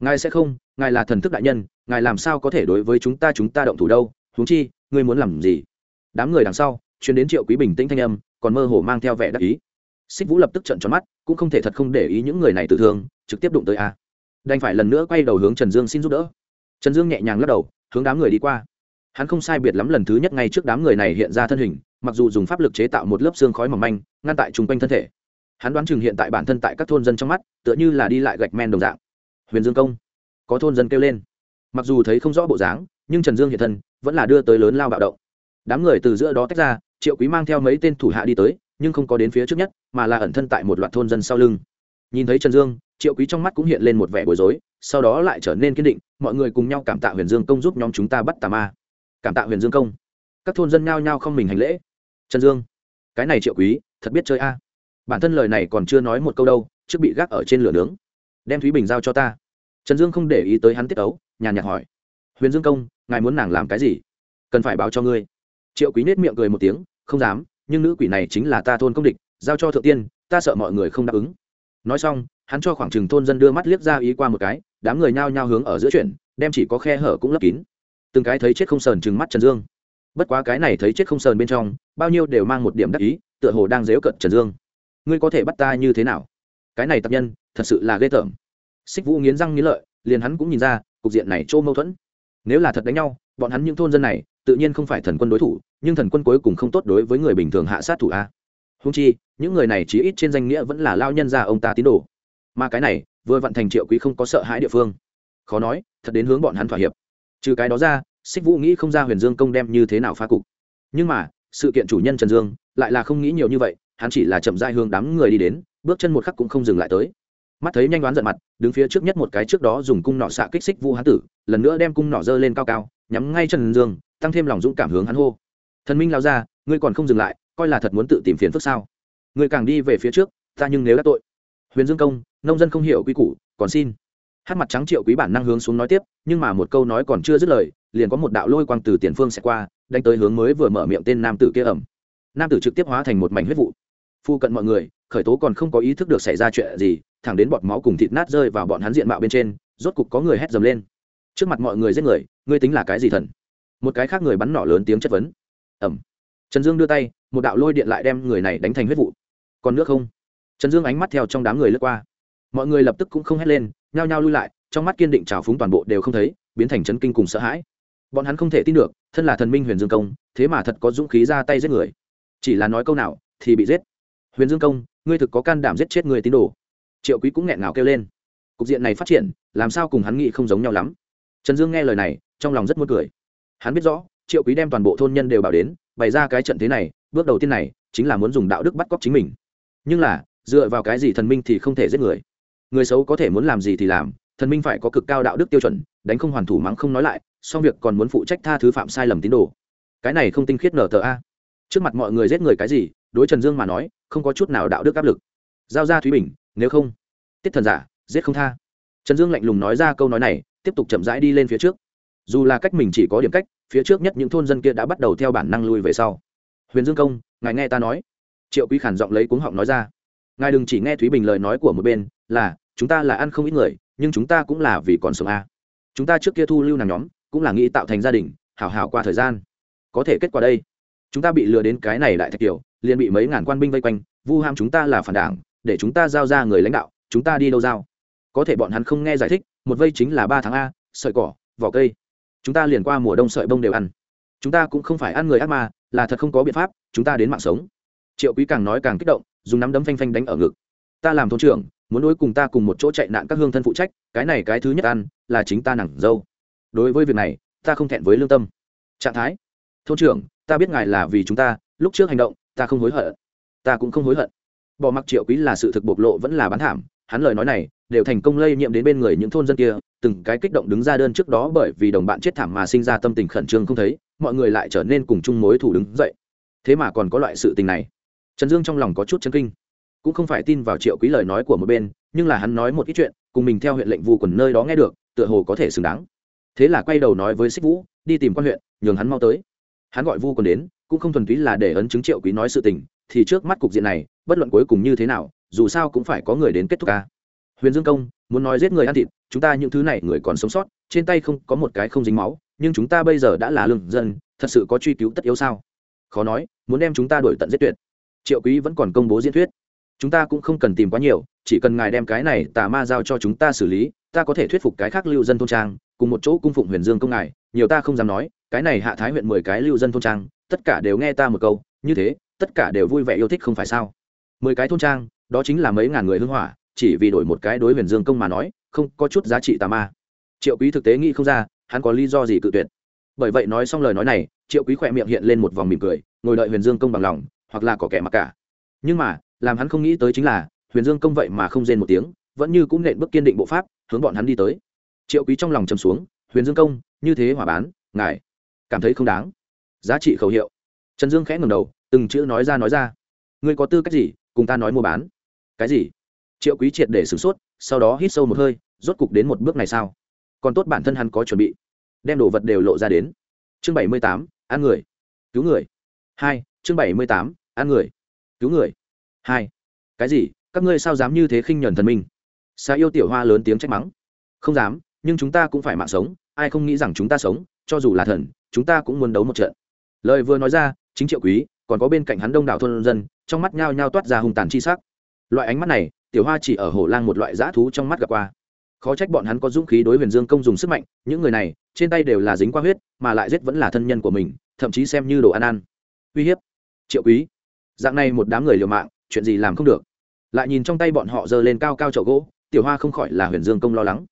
Ngài sẽ không, ngài là thần thức đại nhân, ngài làm sao có thể đối với chúng ta chúng ta động thủ đâu? Huống chi, ngươi muốn làm gì? Đám người đằng sau chuyến đến triệu quý bình tĩnh thanh âm, còn mơ hồ mang theo vẻ đắc ý. Xích vũ lập tức trận tròn mắt, cũng không thể thật không để ý những người này tự thương, trực tiếp đụng tới a. Đành phải lần nữa quay đầu hướng trần dương xin giúp đỡ. Trần dương nhẹ nhàng lắc đầu, hướng đám người đi qua. Hắn không sai biệt lắm lần thứ nhất ngay trước đám người này hiện ra thân hình mặc dù dùng pháp lực chế tạo một lớp xương khói mỏng manh, ngăn tại chung quanh thân thể. Hắn đoán chừng hiện tại bản thân tại các thôn dân trong mắt, tựa như là đi lại gạch men đồng dạng. Huyền dương công, có thôn dân kêu lên. Mặc dù thấy không rõ bộ dáng, nhưng trần dương hiện thân, vẫn là đưa tới lớn lao bạo động. Đám người từ giữa đó tách ra, triệu quý mang theo mấy tên thủ hạ đi tới, nhưng không có đến phía trước nhất, mà là ẩn thân tại một loạt thôn dân sau lưng. Nhìn thấy trần dương, triệu quý trong mắt cũng hiện lên một vẻ bối rối, sau đó lại trở nên kiên định, mọi người cùng nhau cảm tạ huyền dương công giúp nhóm chúng ta bắt tà ma. Cảm tạ huyền dương công. Các thôn dân nhao nhao không mình hành lễ trần dương cái này triệu quý thật biết chơi a. Bản thân lời này còn chưa nói một câu đâu trước bị gác ở trên lửa nướng. Đem thúy bình giao cho ta. Trần dương không để ý tới hắn tiết ấu nhàn nhạt hỏi. Huyền dương công ngài muốn nàng làm cái gì? Cần phải báo cho ngươi. Triệu quý nết miệng cười một tiếng không dám nhưng nữ quỷ này chính là ta thôn công địch giao cho thượng tiên ta sợ mọi người không đáp ứng. Nói xong hắn cho khoảng chừng thôn dân đưa mắt liếc ra ý qua một cái đám người nhao nhao hướng ở giữa chuyện, đem chỉ có khe hở cũng lấp kín. Từng cái thấy chết không sờn chừng mắt trần dương bất quá cái này thấy chết không sờn bên trong, bao nhiêu đều mang một điểm đắc ý, tựa hồ đang dếu cận trần dương. Ngươi có thể bắt ta như thế nào? Cái này tập nhân, thật sự là ghê tởm. Xích vũ nghiến răng nghiến lợi, liền hắn cũng nhìn ra, cục diện này trô mâu thuẫn. Nếu là thật đánh nhau, bọn hắn những thôn dân này, tự nhiên không phải thần quân đối thủ, nhưng thần quân cuối cùng không tốt đối với người bình thường hạ sát thủ a. Húng chi, những người này chí ít trên danh nghĩa vẫn là lao nhân ra ông ta tín đồ. Mà cái này, vừa vặn thành triệu quý không có sợ hãi địa phương. Khó nói, thật đến hướng bọn hắn thỏa hiệp. Trừ cái đó ra xích vũ nghĩ không ra huyền dương công đem như thế nào phá cục. Nhưng mà, sự kiện chủ nhân trần dương lại là không nghĩ nhiều như vậy, hắn chỉ là chậm dai hướng đám người đi đến, bước chân một khắc cũng không dừng lại tới. Mắt thấy nhanh đoán giận mặt, đứng phía trước nhất một cái trước đó dùng cung nọ xạ kích xích vũ hán tử, lần nữa đem cung nọ dơ lên cao cao, nhắm ngay trần dương, tăng thêm lòng dũng cảm hướng hắn hô. Thần minh lao ra ngươi còn không dừng lại, coi là thật muốn tự tìm phiền phức sao? Ngươi càng đi về phía trước, ta nhưng nếu đã tội. Huyền dương công, nông dân không hiểu quy củ, còn xin. Hát mặt trắng triệu quý bản năng hướng xuống nói tiếp, nhưng mà một câu nói còn chưa dứt lời liền có một đạo lôi quang từ tiền phương sẽ qua, đánh tới hướng mới vừa mở miệng tên nam tử kia ẩm. Nam tử trực tiếp hóa thành một mảnh huyết vụ. Phu cận mọi người, khởi tố còn không có ý thức được xảy ra chuyện gì, thẳng đến bọt máu cùng thịt nát rơi vào bọn hắn diện mạo bên trên, rốt cục có người hét dầm lên. Trước mặt mọi người giết người, ngươi tính là cái gì thần? Một cái khác người bắn nỏ lớn tiếng chất vấn. Ẩm. Trần dương đưa tay, một đạo lôi điện lại đem người này đánh thành huyết vụ. Còn nước không? Trần dương ánh mắt theo trong đám người lướt qua. Mọi người lập tức cũng không hét lên, nhao nhao lui lại, trong mắt kiên định trào phúng toàn bộ đều không thấy, biến thành chấn kinh cùng sợ hãi bọn hắn không thể tin được, thân là thần minh huyền dương công, thế mà thật có dũng khí ra tay giết người. Chỉ là nói câu nào thì bị giết. Huyền dương công, ngươi thực có can đảm giết chết người tín đồ. Triệu quý cũng nghẹn ngào kêu lên. Cục diện này phát triển, làm sao cùng hắn nghĩ không giống nhau lắm. Trần dương nghe lời này, trong lòng rất muốn cười. Hắn biết rõ, triệu quý đem toàn bộ thôn nhân đều bảo đến, bày ra cái trận thế này, bước đầu tiên này, chính là muốn dùng đạo đức bắt cóc chính mình. Nhưng là, dựa vào cái gì thần minh thì không thể giết người? Người xấu có thể muốn làm gì thì làm, thần minh phải có cực cao đạo đức tiêu chuẩn, đánh không hoàn thủ mắng không nói lại xong việc còn muốn phụ trách tha thứ phạm sai lầm tín đồ. Cái này không tinh khiết nở tờ a. Trước mặt mọi người giết người cái gì, đối trần dương mà nói, không có chút nào đạo đức áp lực. Giao ra thúy bình, nếu không, tiết thần giả, giết không tha. Trần dương lạnh lùng nói ra câu nói này, tiếp tục chậm rãi đi lên phía trước. Dù là cách mình chỉ có điểm cách, phía trước nhất những thôn dân kia đã bắt đầu theo bản năng lui về sau. Huyền dương công, ngài nghe ta nói. Triệu quý khản giọng lấy cuống họng nói ra. Ngài đừng chỉ nghe thúy bình lời nói của một bên, là, chúng ta là ăn không ít người, nhưng chúng ta cũng là vì còn sống a. Chúng ta trước kia thu lưu nàng nhóm cũng là nghĩ tạo thành gia đình, hảo hảo qua thời gian. Có thể kết quả đây, chúng ta bị lừa đến cái này đại thạch kiểu liền bị mấy ngàn quan binh vây quanh, vu ham chúng ta là phản đảng, để chúng ta giao ra người lãnh đạo, chúng ta đi đâu giao? Có thể bọn hắn không nghe giải thích, một vây chính là ba tháng a, sợi cỏ, vỏ cây. Chúng ta liền qua mùa đông sợi bông đều ăn. Chúng ta cũng không phải ăn người ác mà là thật không có biện pháp, chúng ta đến mạng sống. Triệu quý càng nói càng kích động, dùng nắm đấm phanh phanh đánh ở ngực. Ta làm thôn trưởng, muốn đối cùng ta cùng một chỗ chạy nạn các hương thân phụ trách, cái này cái thứ nhất ăn, là chính ta nặng dâu đối với việc này, ta không thẹn với lương tâm. Trạng thái. Thôn trưởng, ta biết ngài là vì chúng ta, lúc trước hành động, ta không hối hận. Ta cũng không hối hận. Bỏ mặc triệu quý là sự thực bộc lộ vẫn là bán thảm, hắn lời nói này đều thành công lây nhiễm đến bên người những thôn dân kia, từng cái kích động đứng ra đơn trước đó bởi vì đồng bạn chết thảm mà sinh ra tâm tình khẩn trương không thấy, mọi người lại trở nên cùng chung mối thủ đứng dậy. Thế mà còn có loại sự tình này. Trần dương trong lòng có chút chân kinh. Cũng không phải tin vào triệu quý lời nói của một bên, nhưng là hắn nói một ít chuyện, cùng mình theo huyện lệnh vu quần nơi đó nghe được, tựa hồ có thể xứng đáng thế là quay đầu nói với xích vũ, đi tìm quan huyện, nhường hắn mau tới. Hắn gọi vu còn đến, cũng không thuần túy là để ấn chứng triệu quý nói sự tình, thì trước mắt cục diện này, bất luận cuối cùng như thế nào, dù sao cũng phải có người đến kết thúc ca. Huyền dương công, muốn nói giết người ăn thịt, chúng ta những thứ này người còn sống sót, trên tay không có một cái không dính máu, nhưng chúng ta bây giờ đã là lương dân, thật sự có truy cứu tất yếu sao? Khó nói, muốn đem chúng ta đổi tận giết tuyệt. Triệu quý vẫn còn công bố diễn thuyết. Chúng ta cũng không cần tìm quá nhiều, chỉ cần ngài đem cái này tà ma giao cho chúng ta xử lý, ta có thể thuyết phục cái khác lưu dân thôn trang cùng một chỗ cung phụng huyền dương công ngài, nhiều ta không dám nói, cái này hạ thái huyện mười cái lưu dân thôn trang, tất cả đều nghe ta một câu, như thế, tất cả đều vui vẻ yêu thích không phải sao? Mười cái thôn trang, đó chính là mấy ngàn người hưng hỏa, chỉ vì đổi một cái đối huyền dương công mà nói, không có chút giá trị tà ma. Triệu quý thực tế nghĩ không ra, hắn có lý do gì cự tuyệt. Bởi vậy nói xong lời nói này, triệu quý khỏe miệng hiện lên một vòng mỉm cười, ngồi đợi huyền dương công bằng lòng, hoặc là có kẻ mặc cả. Nhưng mà, làm hắn không nghĩ tới chính là, huyền dương công vậy mà không rên một tiếng, vẫn như cũng nện bước kiên định bộ pháp, hướng bọn hắn đi tới triệu quý trong lòng trầm xuống, huyền dương công, như thế hỏa bán, ngài cảm thấy không đáng. Giá trị khẩu hiệu. Trần dương khẽ ngầm đầu, từng chữ nói ra nói ra. Ngươi có tư cách gì cùng ta nói mua bán? Cái gì? Triệu quý triệt để sửng sốt, sau đó hít sâu một hơi, rốt cục đến một bước này sao? Còn tốt bản thân hắn có chuẩn bị. Đem đồ vật đều lộ ra đến. Chương bảy mươi tám, ăn người. Cứu người. Hai, chương bảy mươi tám, ăn người. Cứu người. Hai, cái gì? Các ngươi sao dám như thế khinh nhuần thần minh? Xa yêu tiểu hoa lớn tiếng trách mắng. Không dám nhưng chúng ta cũng phải mạng sống, ai không nghĩ rằng chúng ta sống, cho dù là thần, chúng ta cũng muốn đấu một trận. Lời vừa nói ra, chính triệu quý, còn có bên cạnh hắn đông đảo thôn dân, trong mắt nhao nhao toát ra hung tàn chi sắc. Loại ánh mắt này, tiểu hoa chỉ ở hồ lang một loại dã thú trong mắt gặp qua. Khó trách bọn hắn có dũng khí đối huyền dương công dùng sức mạnh, những người này, trên tay đều là dính qua huyết, mà lại giết vẫn là thân nhân của mình, thậm chí xem như đồ ăn ăn. Uy hiếp. Triệu quý. Dạng này một đám người liều mạng, chuyện gì làm không được. Lại nhìn trong tay bọn họ giơ lên cao cao chậu gỗ, tiểu hoa không khỏi là huyền dương công lo lắng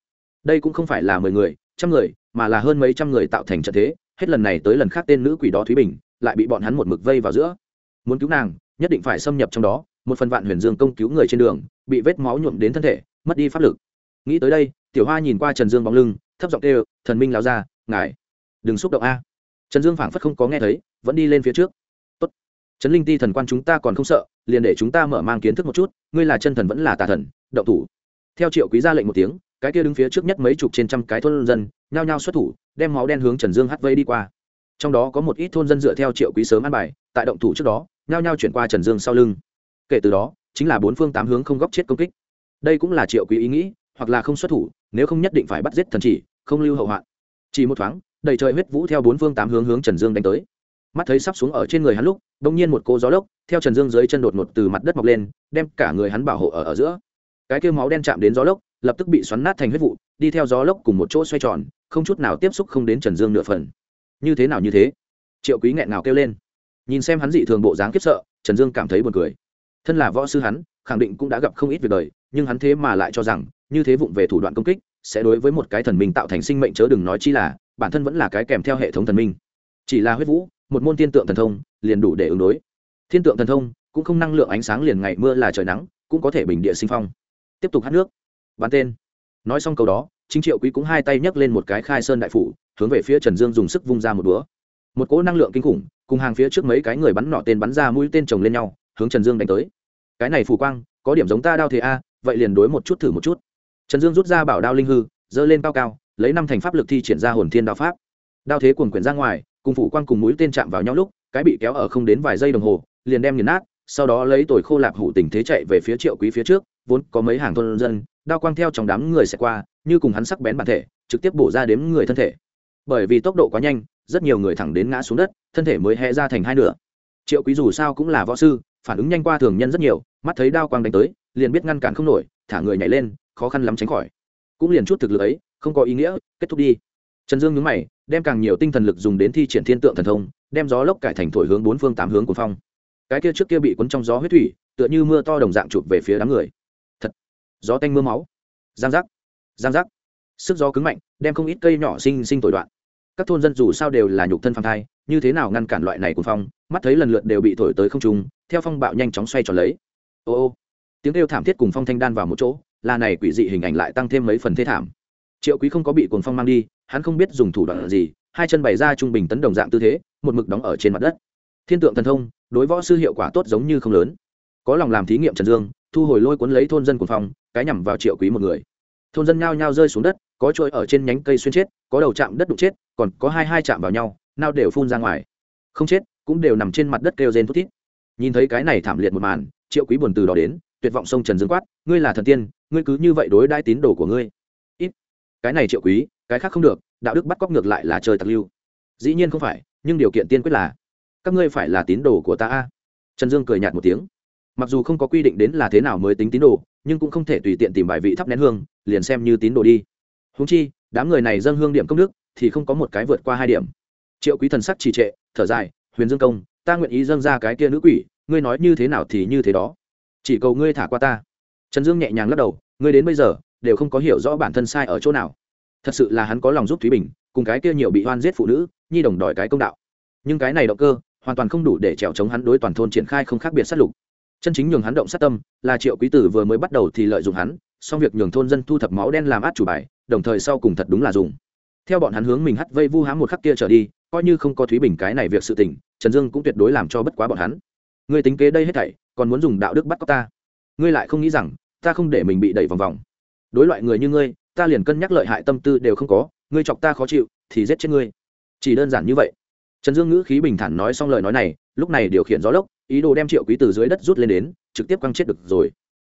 đây cũng không phải là mười người, trăm người, mà là hơn mấy trăm người tạo thành trận thế. Hết lần này tới lần khác tên nữ quỷ đó thúy bình lại bị bọn hắn một mực vây vào giữa. Muốn cứu nàng, nhất định phải xâm nhập trong đó, một phần vạn huyền dương công cứu người trên đường, bị vết máu nhuộm đến thân thể, mất đi pháp lực. Nghĩ tới đây, tiểu hoa nhìn qua trần dương bóng lưng, thấp giọng kêu, thần minh lao ra ngài đừng xúc động a. Trần dương phảng phất không có nghe thấy, vẫn đi lên phía trước. Tốt. trấn linh ti thần quan chúng ta còn không sợ, liền để chúng ta mở mang kiến thức một chút, ngươi là chân thần vẫn là tà thần, động thủ. Theo triệu quý ra lệnh một tiếng cái kia đứng phía trước nhất mấy chục trên trăm cái thôn dân nhao nhao xuất thủ đem máu đen hướng trần dương hắt vây đi qua. Trong đó có một ít thôn dân dựa theo triệu quý sớm ăn bài tại động thủ trước đó nhao nhao chuyển qua trần dương sau lưng. Kể từ đó chính là bốn phương tám hướng không góc chết công kích. Đây cũng là triệu quý ý nghĩ hoặc là không xuất thủ nếu không nhất định phải bắt giết thần chỉ không lưu hậu hoạn. Chỉ một thoáng đầy trời huyết vũ theo bốn phương tám hướng hướng trần dương đánh tới. Mắt thấy sắp xuống ở trên người hắn lúc đ ỗ n g nhiên một cô gió lốc theo trần dương dưới chân đột ngột từ mặt đất mọc lên đem cả người hắn bảo hộ ở, ở giữa. Cái kêu máu đen chạm đến gió lốc lập tức bị xoắn nát thành huyết vụ, đi theo gió lốc cùng một chỗ xoay tròn, không chút nào tiếp xúc không đến trần dương nửa phần. Như thế nào như thế? Triệu quý nghẹn nào kêu lên. Nhìn xem hắn dị thường bộ dáng kiếp sợ, trần dương cảm thấy buồn cười. Thân là võ sư hắn, khẳng định cũng đã gặp không ít việc đời, nhưng hắn thế mà lại cho rằng, như thế vụng về thủ đoạn công kích, sẽ đối với một cái thần minh tạo thành sinh mệnh chớ đừng nói chi là, bản thân vẫn là cái kèm theo hệ thống thần minh. Chỉ là huyết vũ, một môn thiên tượng thần thông, liền đủ để ứng đối. Thiên tượng thần thông cũng không năng lượng ánh sáng liền ngày mưa là trời nắng, cũng có thể bình địa sinh phong. Tiếp tục hát nước bán tên. Nói xong câu đó chính triệu quý cũng hai tay nhấc lên một cái khai sơn đại phủ, hướng về phía trần dương dùng sức vung ra một búa. Một cỗ năng lượng kinh khủng, cùng hàng phía trước mấy cái người bắn nọ tên bắn ra mũi tên chồng lên nhau, hướng trần dương đánh tới. Cái này phủ quang, có điểm giống ta đao thế a, vậy liền đối một chút thử một chút. Trần dương rút ra bảo đao linh hư, giơ lên cao cao, lấy năm thành pháp lực thi triển ra hồn thiên đao pháp. Đao thế cuồng quyển ra ngoài, cùng phủ quang cùng mũi tên chạm vào nhau lúc, cái bị kéo ở không đến vài giây đồng hồ, liền đem nghiền nát, sau đó lấy tồi khô lạp hủ tình thế chạy về phía triệu quý phía trước vốn có mấy hàng thôn dân, đao quang theo trong đám người sẽ qua, như cùng hắn sắc bén bản thể, trực tiếp bổ ra đếm người thân thể. Bởi vì tốc độ quá nhanh, rất nhiều người thẳng đến ngã xuống đất, thân thể mới hẹ ra thành hai nửa. Triệu quý dù sao cũng là võ sư, phản ứng nhanh qua thường nhân rất nhiều, mắt thấy đao quang đánh tới, liền biết ngăn cản không nổi, thả người nhảy lên, khó khăn lắm tránh khỏi. Cũng liền chút thực lực ấy, không có ý nghĩa, kết thúc đi. Trần dương nhúng mày, đem càng nhiều tinh thần lực dùng đến thi triển thiên tượng thần thông, đem gió lốc cải thành thổi hướng bốn phương tám hướng của phong. Cái kia trước kia bị cuốn trong gió huyết thủy, tựa như mưa to đồng dạng chụp về phía đám người gió tanh mưa máu. Giang giác giang giác. Sức gió cứng mạnh, đem không ít cây nhỏ sinh sinh tội đoạn. Các thôn dân dù sao đều là nhục thân phang thai, như thế nào ngăn cản loại này của phong, mắt thấy lần lượt đều bị thổi tới không trung, theo phong bạo nhanh chóng xoay tròn lấy. Ô ô, tiếng kêu thảm thiết cùng phong thanh đan vào một chỗ, là này quỷ dị hình ảnh lại tăng thêm mấy phần thế thảm. Triệu quý không có bị cuồng phong mang đi, hắn không biết dùng thủ đoạn gì, hai chân bày ra trung bình tấn đồng dạng tư thế, một mực đóng ở trên mặt đất. Thiên tượng thần thông, đối võ sư hiệu quả tốt giống như không lớn. Có lòng làm thí nghiệm trần dương thu hồi lôi cuốn lấy thôn dân cuồng phong, cái nhằm vào triệu quý một người. Thôn dân nhao nhao rơi xuống đất, có trôi ở trên nhánh cây xuyên chết, có đầu chạm đất đụng chết, còn có hai hai chạm vào nhau nao đều phun ra ngoài. Không chết, cũng đều nằm trên mặt đất kêu rên thút thít. Nhìn thấy cái này thảm liệt một màn, triệu quý buồn từ đó đến, tuyệt vọng sông trần dương quát, ngươi là thần tiên, ngươi cứ như vậy đối đãi tín đồ của ngươi. Ít. Cái này triệu quý, cái khác không được, đạo đức bắt cóc ngược lại là trời tặc lưu. Dĩ nhiên không phải, nhưng điều kiện tiên quyết là, các ngươi phải là tín đồ của ta a. Trần dương cười nhạt một tiếng mặc dù không có quy định đến là thế nào mới tính tín đồ, nhưng cũng không thể tùy tiện tìm bài vị thắp nén hương, liền xem như tín đồ đi. Húng chi, đám người này dâng hương điểm công đức, thì không có một cái vượt qua hai điểm. Triệu quý thần sắc trì trệ, thở dài, huyền dương công, ta nguyện ý dâng ra cái kia nữ quỷ, ngươi nói như thế nào thì như thế đó. Chỉ cầu ngươi thả qua ta. Trần dương nhẹ nhàng lắc đầu, ngươi đến bây giờ, đều không có hiểu rõ bản thân sai ở chỗ nào. Thật sự là hắn có lòng giúp thúy bình, cùng cái kia nhiều bị oan giết phụ nữ, nhi đồng đòi cái công đạo. Nhưng cái này động cơ, hoàn toàn không đủ để trèo chống hắn đối toàn thôn triển khai không khác biệt sát lục chân chính nhường hắn động sát tâm, là triệu quý tử vừa mới bắt đầu thì lợi dụng hắn song việc nhường thôn dân thu thập máu đen làm át chủ bài, đồng thời sau cùng thật đúng là dùng. Theo bọn hắn hướng mình hắt vây vu hãm một khắc kia trở đi, coi như không có thúy bình cái này việc sự tình, trần dương cũng tuyệt đối làm cho bất quá bọn hắn. Ngươi tính kế đây hết thảy, còn muốn dùng đạo đức bắt cóc ta? Ngươi lại không nghĩ rằng, ta không để mình bị đẩy vòng vòng. Đối loại người như ngươi, ta liền cân nhắc lợi hại tâm tư đều không có, ngươi chọc ta khó chịu, thì giết chết ngươi. Chỉ đơn giản như vậy. Trần dương ngữ khí bình thản nói xong lời nói này, lúc này điều khiển gió lốc ý đồ đem triệu quý từ dưới đất rút lên đến, trực tiếp quăng chết được rồi.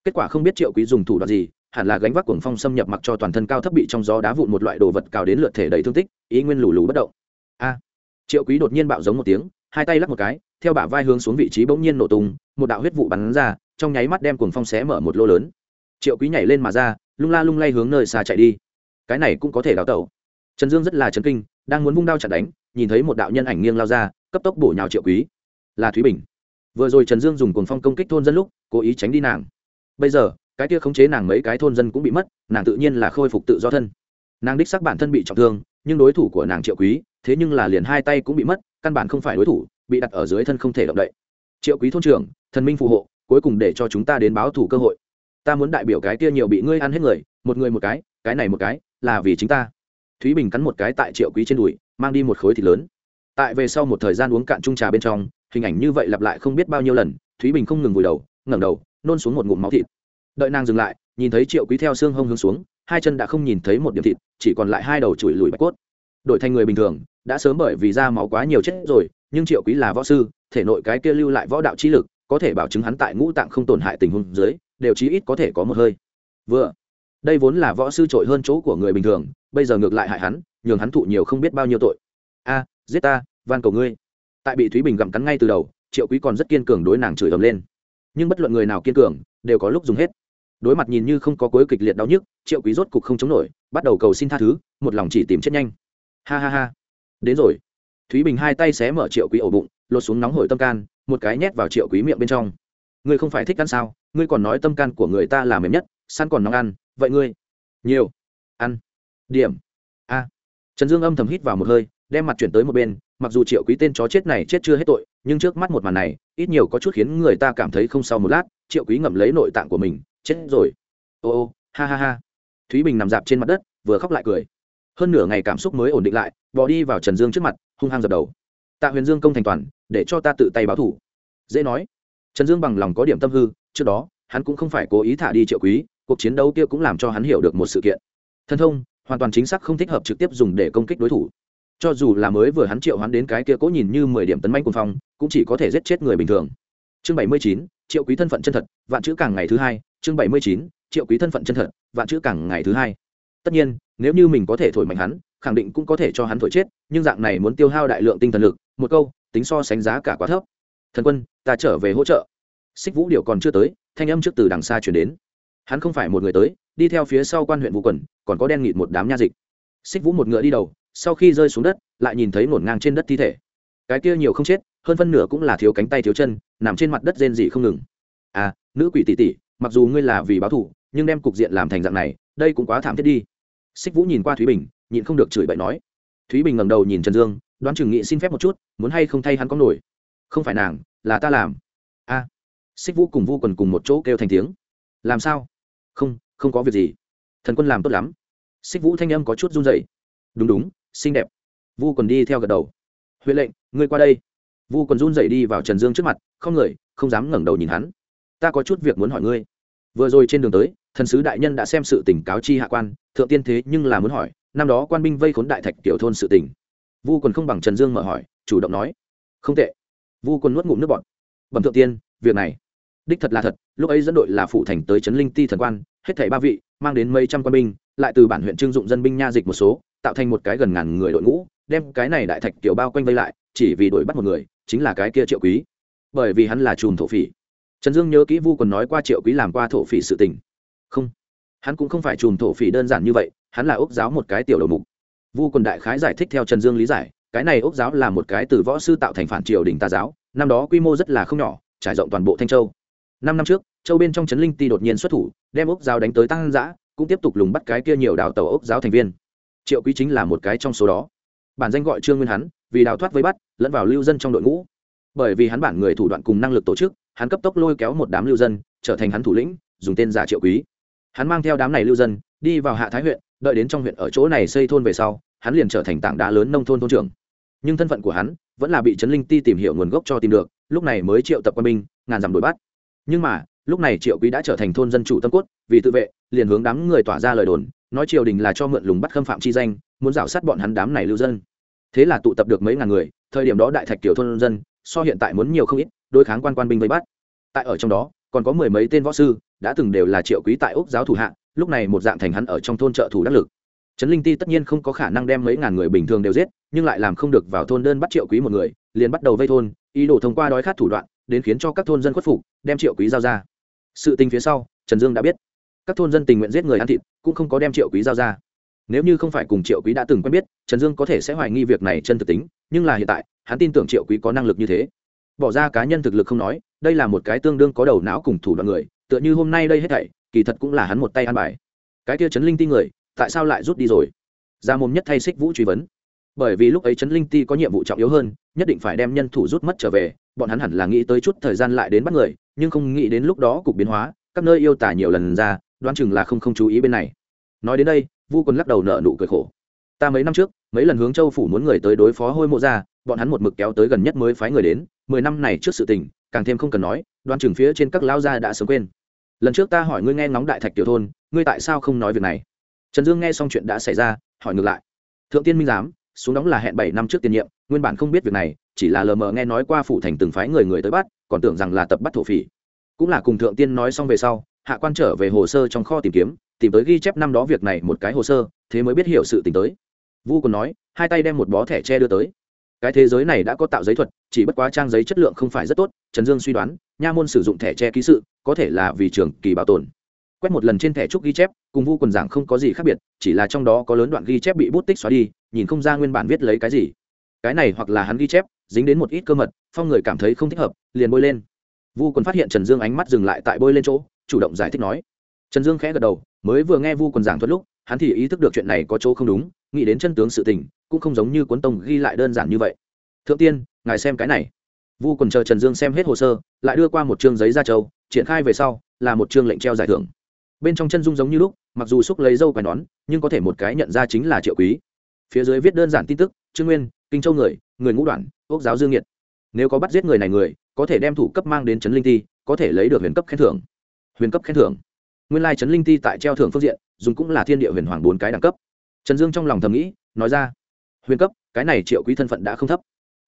Kết quả không biết triệu quý dùng thủ đoạn gì, hẳn là gánh vác cuồng phong xâm nhập mặc cho toàn thân cao thấp bị trong gió đá vụn một loại đồ vật cào đến lượt thể đầy thương tích, ý nguyên lù lù bất động. A! À, triệu quý đột nhiên bạo giống một tiếng, hai tay lắc một cái, theo bả vai hướng xuống vị trí bỗng nhiên nổ tung, một đạo huyết vụ bắn ra, trong nháy mắt đem cuồng phong xé mở một lô lớn. Triệu quý nhảy lên mà ra, lung la lung lay hướng nơi xa chạy đi. Cái này cũng có thể đào tẩu. Trần dương rất là chấn kinh, đang muốn vung đao chặt đánh, nhìn thấy một đạo nhân ảnh nghiêng lao ra, cấp tốc bổ nhào triệu quý. Là thúy bình vừa rồi trần dương dùng cồn phong công kích thôn dân lúc, cố ý tránh đi nàng. Bây giờ, cái kia khống chế nàng mấy cái thôn dân cũng bị mất, nàng tự nhiên là khôi phục tự do thân. Nàng đích sắc bản thân bị trọng thương, nhưng đối thủ của nàng triệu quý, thế nhưng là liền hai tay cũng bị mất, căn bản không phải đối thủ, bị đặt ở dưới thân không thể động đậy. Triệu quý thôn trưởng, thần minh phù hộ, cuối cùng để cho chúng ta đến báo thủ cơ hội. Ta muốn đại biểu cái kia nhiều bị ngươi ăn hết người, một người một cái cái này một cái, là vì chính ta. Thúy bình cắn một cái tại triệu quý trên đùi, mang đi một khối thịt lớn. Tại về sau một thời gian uống cạn chung trà bên trong hình ảnh như vậy lặp lại không biết bao nhiêu lần, thúy bình không ngừng vùi đầu, ngẩng đầu, nôn xuống một ngụm máu thịt. Đợi nàng dừng lại, nhìn thấy triệu quý theo xương hông hướng xuống, hai chân đã không nhìn thấy một điểm thịt, chỉ còn lại hai đầu chùi lùi bạch cốt. Đổi thành người bình thường, đã sớm bởi vì da máu quá nhiều chết rồi, nhưng triệu quý là võ sư, thể nội cái kia lưu lại võ đạo trí lực, có thể bảo chứng hắn tại ngũ tạng không tổn hại tình huống dưới, đều chí ít có thể có một hơi. Vừa, đây vốn là võ sư trội hơn chỗ của người bình thường, bây giờ ngược lại hại hắn, nhường hắn thụ nhiều không biết bao nhiêu tội. A, giết ta, van cầu ngươi tại bị thúy bình gặm cắn ngay từ đầu triệu quý còn rất kiên cường đối nàng chửi ầm lên nhưng bất luận người nào kiên cường đều có lúc dùng hết đối mặt nhìn như không có cuối kịch liệt đau nhức triệu quý rốt cục không chống nổi bắt đầu cầu xin tha thứ một lòng chỉ tìm chết nhanh ha ha ha đến rồi thúy bình hai tay xé mở triệu quý ổ bụng lột xuống nóng hổi tâm can một cái nhét vào triệu quý miệng bên trong ngươi không phải thích ăn sao ngươi còn nói tâm can của người ta là mềm nhất săn còn nóng ăn vậy ngươi nhiều ăn điểm a trần dương âm thầm hít vào một hơi đem mặt chuyển tới một bên, mặc dù triệu quý tên chó chết này chết chưa hết tội, nhưng trước mắt một màn này, ít nhiều có chút khiến người ta cảm thấy không sau một lát, triệu quý ngậm lấy nội tạng của mình, chết rồi. Ô ô, ha ha ha. Thúy bình nằm dạp trên mặt đất, vừa khóc lại cười. Hơn nửa ngày cảm xúc mới ổn định lại bỏ đi vào trần dương trước mặt, hung hăng dập đầu. Tạ huyền dương công thành toàn, để cho ta tự tay báo thủ. Dễ nói. Trần dương bằng lòng có điểm tâm hư, trước đó, hắn cũng không phải cố ý thả đi triệu quý, cuộc chiến đấu kia cũng làm cho hắn hiểu được một sự kiện. Thân thông, hoàn toàn chính xác không thích hợp trực tiếp dùng để công kích đối thủ cho dù là mới vừa hắn triệu hắn đến cái kia cố nhìn như mười điểm tấn manh quân phong, cũng chỉ có thể giết chết người bình thường. Chương bảy mươi chín, triệu quý thân phận chân thật, vạn chữ càng ngày thứ hai. Chương bảy mươi chín, triệu quý thân phận chân thật, vạn chữ càng ngày thứ hai. Tất nhiên, nếu như mình có thể thổi mạnh hắn, khẳng định cũng có thể cho hắn thổi chết, nhưng dạng này muốn tiêu hao đại lượng tinh thần lực, một câu, tính so sánh giá cả quá thấp. Thần quân, ta trở về hỗ trợ. Xích vũ điệu còn chưa tới, thanh âm trước từ đằng xa chuyển đến. Hắn không phải một người tới, đi theo phía sau quan huyện vũ quần còn có đen nghịt một đám nha dịch. Xích vũ một ngựa đi đầu sau khi rơi xuống đất, lại nhìn thấy ngổn ngang trên đất thi thể. Cái kia nhiều không chết, hơn phân nửa cũng là thiếu cánh tay thiếu chân, nằm trên mặt đất rên dị không ngừng. À nữ quỷ tỷ tỷ, mặc dù ngươi là vì báo thù, nhưng đem cục diện làm thành dạng này, đây cũng quá thảm thiết đi. Xích vũ nhìn qua thúy bình, nhịn không được chửi bậy nói. Thúy bình ngẩng đầu nhìn trần dương, đoán chừng nghị xin phép một chút, muốn hay không thay hắn có nổi. Không phải nàng, là ta làm. A xích vũ cùng vu quần cùng một chỗ kêu thành tiếng. Làm sao? Không không có việc gì. Thần quân làm tốt lắm. Xích vũ thanh âm có chút run dậy đúng đúng xinh đẹp. Vu còn đi theo gật đầu. Huệ lệnh, ngươi qua đây. Vu còn run dậy đi vào trần dương trước mặt, không người, không dám ngẩng đầu nhìn hắn. Ta có chút việc muốn hỏi ngươi. Vừa rồi trên đường tới, thần sứ đại nhân đã xem sự tỉnh cáo chi hạ quan, thượng tiên thế nhưng là muốn hỏi, năm đó quan binh vây khốn đại thạch tiểu thôn sự tỉnh vu còn không bằng trần dương mở hỏi, chủ động nói. Không tệ. Vu còn nuốt ngụm nước bọt. Bẩm thượng tiên, việc này, đích thật là thật, lúc ấy dẫn đội là phụ thành tới trấn linh ti thần quan, hết thảy ba vị, mang đến mấy trăm quan binh, lại từ bản huyện trưng dụng dân binh nha dịch một số tạo thành một cái gần ngàn người đội ngũ, đem cái này đại thạch tiểu bao quanh vây lại, chỉ vì đuổi bắt một người, chính là cái kia triệu quý. Bởi vì hắn là chùm thổ phỉ. Trần dương nhớ kỹ vu còn nói qua triệu quý làm qua thổ phỉ sự tình. Không, hắn cũng không phải chùm thổ phỉ đơn giản như vậy, hắn là ốc giáo một cái tiểu đầu mục. Vu còn đại khái giải thích theo trần dương lý giải, cái này ốc giáo là một cái từ võ sư tạo thành phản triều đình tà giáo, năm đó quy mô rất là không nhỏ, trải rộng toàn bộ thanh châu. Năm năm trước, châu bên trong trấn linh ti đột nhiên xuất thủ, đem ốc giáo đánh tới tăng giã cũng tiếp tục lùng bắt cái kia nhiều đào tàu ốc giáo thành viên triệu quý chính là một cái trong số đó. Bản danh gọi trương nguyên hắn, vì đào thoát với bắt, lẫn vào lưu dân trong đội ngũ. Bởi vì hắn bản người thủ đoạn cùng năng lực tổ chức, hắn cấp tốc lôi kéo một đám lưu dân, trở thành hắn thủ lĩnh, dùng tên giả triệu quý. Hắn mang theo đám này lưu dân, đi vào hạ thái huyện, đợi đến trong huyện ở chỗ này xây thôn về sau, hắn liền trở thành tảng đá lớn nông thôn thôn trưởng. Nhưng thân phận của hắn vẫn là bị trấn linh ti tìm hiểu nguồn gốc cho tìm được, lúc này mới triệu tập quân binh, ngàn dặm đuổi bắt. Nhưng mà, lúc này triệu quý đã trở thành thôn dân chủ tâm cốt, vì tự vệ, liền hướng đám người tỏa ra lời đồn nói triều đình là cho mượn lùng bắt khâm phạm chi danh, muốn rảo sát bọn hắn đám này lưu dân. Thế là tụ tập được mấy ngàn người, thời điểm đó đại thạch kiểu thôn dân, so hiện tại muốn nhiều không ít, đối kháng quan quan binh vây bắt. Tại ở trong đó, còn có mười mấy tên võ sư, đã từng đều là triệu quý tại úc giáo thủ hạng. lúc này một dạng thành hắn ở trong thôn trợ thủ đắc lực. Trấn linh ti tất nhiên không có khả năng đem mấy ngàn người bình thường đều giết, nhưng lại làm không được vào thôn đơn bắt triệu quý một người, liền bắt đầu vây thôn, ý đồ thông qua đói khát thủ đoạn, đến khiến cho các thôn dân khuất phục, đem triệu quý giao ra. Sự tình phía sau, trần dương đã biết các thôn dân tình nguyện giết người ăn thịt cũng không có đem triệu quý giao ra. Nếu như không phải cùng triệu quý đã từng quen biết, trần dương có thể sẽ hoài nghi việc này chân thực tính, nhưng là hiện tại, hắn tin tưởng triệu quý có năng lực như thế. Bỏ ra cá nhân thực lực không nói, đây là một cái tương đương có đầu não cùng thủ đoạn người, tựa như hôm nay đây hết thảy, kỳ thật cũng là hắn một tay ăn bài. Cái kia trấn linh ti người, tại sao lại rút đi rồi? Ra mồm nhất thay xích vũ truy vấn. Bởi vì lúc ấy trấn linh ti có nhiệm vụ trọng yếu hơn, nhất định phải đem nhân thủ rút mất trở về, bọn hắn hẳn là nghĩ tới chút thời gian lại đến bắt người, nhưng không nghĩ đến lúc đó cục biến hóa, các nơi yêu tả nhiều lần ra đoán chừng là không không chú ý bên này. Nói đến đây, vu quân lắc đầu nợ nụ cười khổ. Ta mấy năm trước, mấy lần hướng châu phủ muốn người tới đối phó hôi mộ ra bọn hắn một mực kéo tới gần nhất mới phái người đến, mười năm này trước sự tình, càng thêm không cần nói đoan chừng phía trên các lao gia đã sớm quên. Lần trước ta hỏi ngươi nghe ngóng đại thạch tiểu thôn, ngươi tại sao không nói việc này? Trần dương nghe xong chuyện đã xảy ra, hỏi ngược lại. Thượng tiên minh giám, xuống đóng là hẹn bảy năm trước tiền nhiệm, nguyên bản không biết việc này, chỉ là lờ mờ nghe nói qua phủ thành từng phái người người tới bắt, còn tưởng rằng là tập bắt thổ phỉ. Cũng là cùng thượng tiên nói xong về sau hạ quan trở về hồ sơ trong kho tìm kiếm, tìm tới ghi chép năm đó việc này một cái hồ sơ, thế mới biết hiểu sự tình tới. Vu còn nói, hai tay đem một bó thẻ tre đưa tới. Cái thế giới này đã có tạo giấy thuật, chỉ bất quá trang giấy chất lượng không phải rất tốt, trần dương suy đoán, nha môn sử dụng thẻ tre ký sự, có thể là vì trường kỳ bảo tồn. Quét một lần trên thẻ trúc ghi chép, cùng vu quần giảng không có gì khác biệt, chỉ là trong đó có lớn đoạn ghi chép bị bút tích xóa đi, nhìn không ra nguyên bản viết lấy cái gì. Cái này hoặc là hắn ghi chép, dính đến một ít cơ mật, phong người cảm thấy không thích hợp, liền bôi lên. Vu còn phát hiện trần dương ánh mắt dừng lại tại bôi lên chỗ chủ động giải thích nói. Trần dương khẽ gật đầu, mới vừa nghe vu quần giảng thuật lúc, hắn thì ý thức được chuyện này có chỗ không đúng, nghĩ đến chân tướng sự tình, cũng không giống như cuốn tông ghi lại đơn giản như vậy. Thượng tiên, ngài xem cái này. Vu quần chờ trần dương xem hết hồ sơ, lại đưa qua một chương giấy ra châu triển khai về sau, là một chương lệnh treo giải thưởng. Bên trong chân dung giống như lúc, mặc dù xúc lấy dâu quai nón, nhưng có thể một cái nhận ra chính là triệu quý. Phía dưới viết đơn giản tin tức, trương nguyên, kinh châu người người ngũ đoạn ốc giáo dương nhiệt. Nếu có bắt giết người này người, có thể đem thủ cấp mang đến trấn linh ti, có thể lấy được huyền cấp khen thưởng huyền cấp khen thưởng. Nguyên lai trấn linh ti tại treo thưởng phương diện, dùng cũng là thiên địa huyền hoàng bốn cái đẳng cấp. Trần dương trong lòng thầm nghĩ, nói ra, huyền cấp, cái này triệu quý thân phận đã không thấp.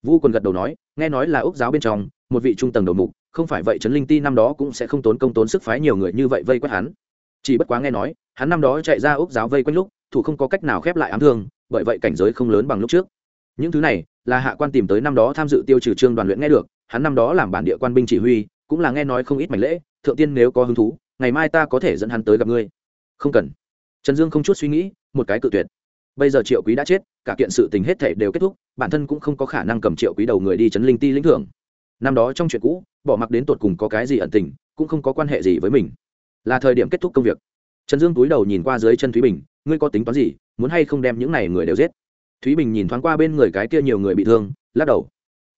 Vu còn gật đầu nói, nghe nói là ốc giáo bên trong, một vị trung tầng đầu mục, không phải vậy trấn linh ti năm đó cũng sẽ không tốn công tốn sức phái nhiều người như vậy vây quét hắn. Chỉ bất quá nghe nói, hắn năm đó chạy ra ốc giáo vây quanh lúc, thủ không có cách nào khép lại ám thương, bởi vậy cảnh giới không lớn bằng lúc trước. Những thứ này, là hạ quan tìm tới năm đó tham dự tiêu trừ trương đoàn luyện nghe được, hắn năm đó làm bản địa quan binh chỉ huy cũng là nghe nói không ít mảnh lễ, thượng tiên nếu có hứng thú, ngày mai ta có thể dẫn hắn tới gặp ngươi. Không cần. Trần dương không chút suy nghĩ, một cái cự tuyệt. Bây giờ triệu quý đã chết, cả kiện sự tình hết thể đều kết thúc, bản thân cũng không có khả năng cầm triệu quý đầu người đi chấn linh ti lĩnh thưởng. Năm đó trong chuyện cũ, bỏ mặc đến tột cùng có cái gì ẩn tình, cũng không có quan hệ gì với mình. Là thời điểm kết thúc công việc. Trần dương túi đầu nhìn qua dưới chân thúy bình, ngươi có tính toán gì? Muốn hay không đem những này người đều giết? Thúy bình nhìn thoáng qua bên người cái kia nhiều người bị thương, lắc đầu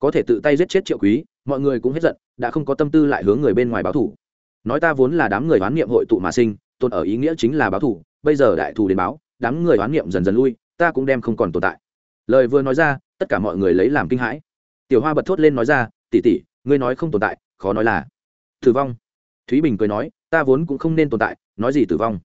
có thể tự tay giết chết triệu quý, mọi người cũng hết giận, đã không có tâm tư lại hướng người bên ngoài báo thủ. Nói ta vốn là đám người oán niệm hội tụ mà sinh, tồn ở ý nghĩa chính là báo thủ, bây giờ đại thù đến báo, đám người oán niệm dần dần lui, ta cũng đem không còn tồn tại. Lời vừa nói ra, tất cả mọi người lấy làm kinh hãi. Tiểu hoa bật thốt lên nói ra tỉ tỉ ngươi nói không tồn tại, khó nói là tử vong. Thúy bình cười nói, ta vốn cũng không nên tồn tại, nói gì tử vong?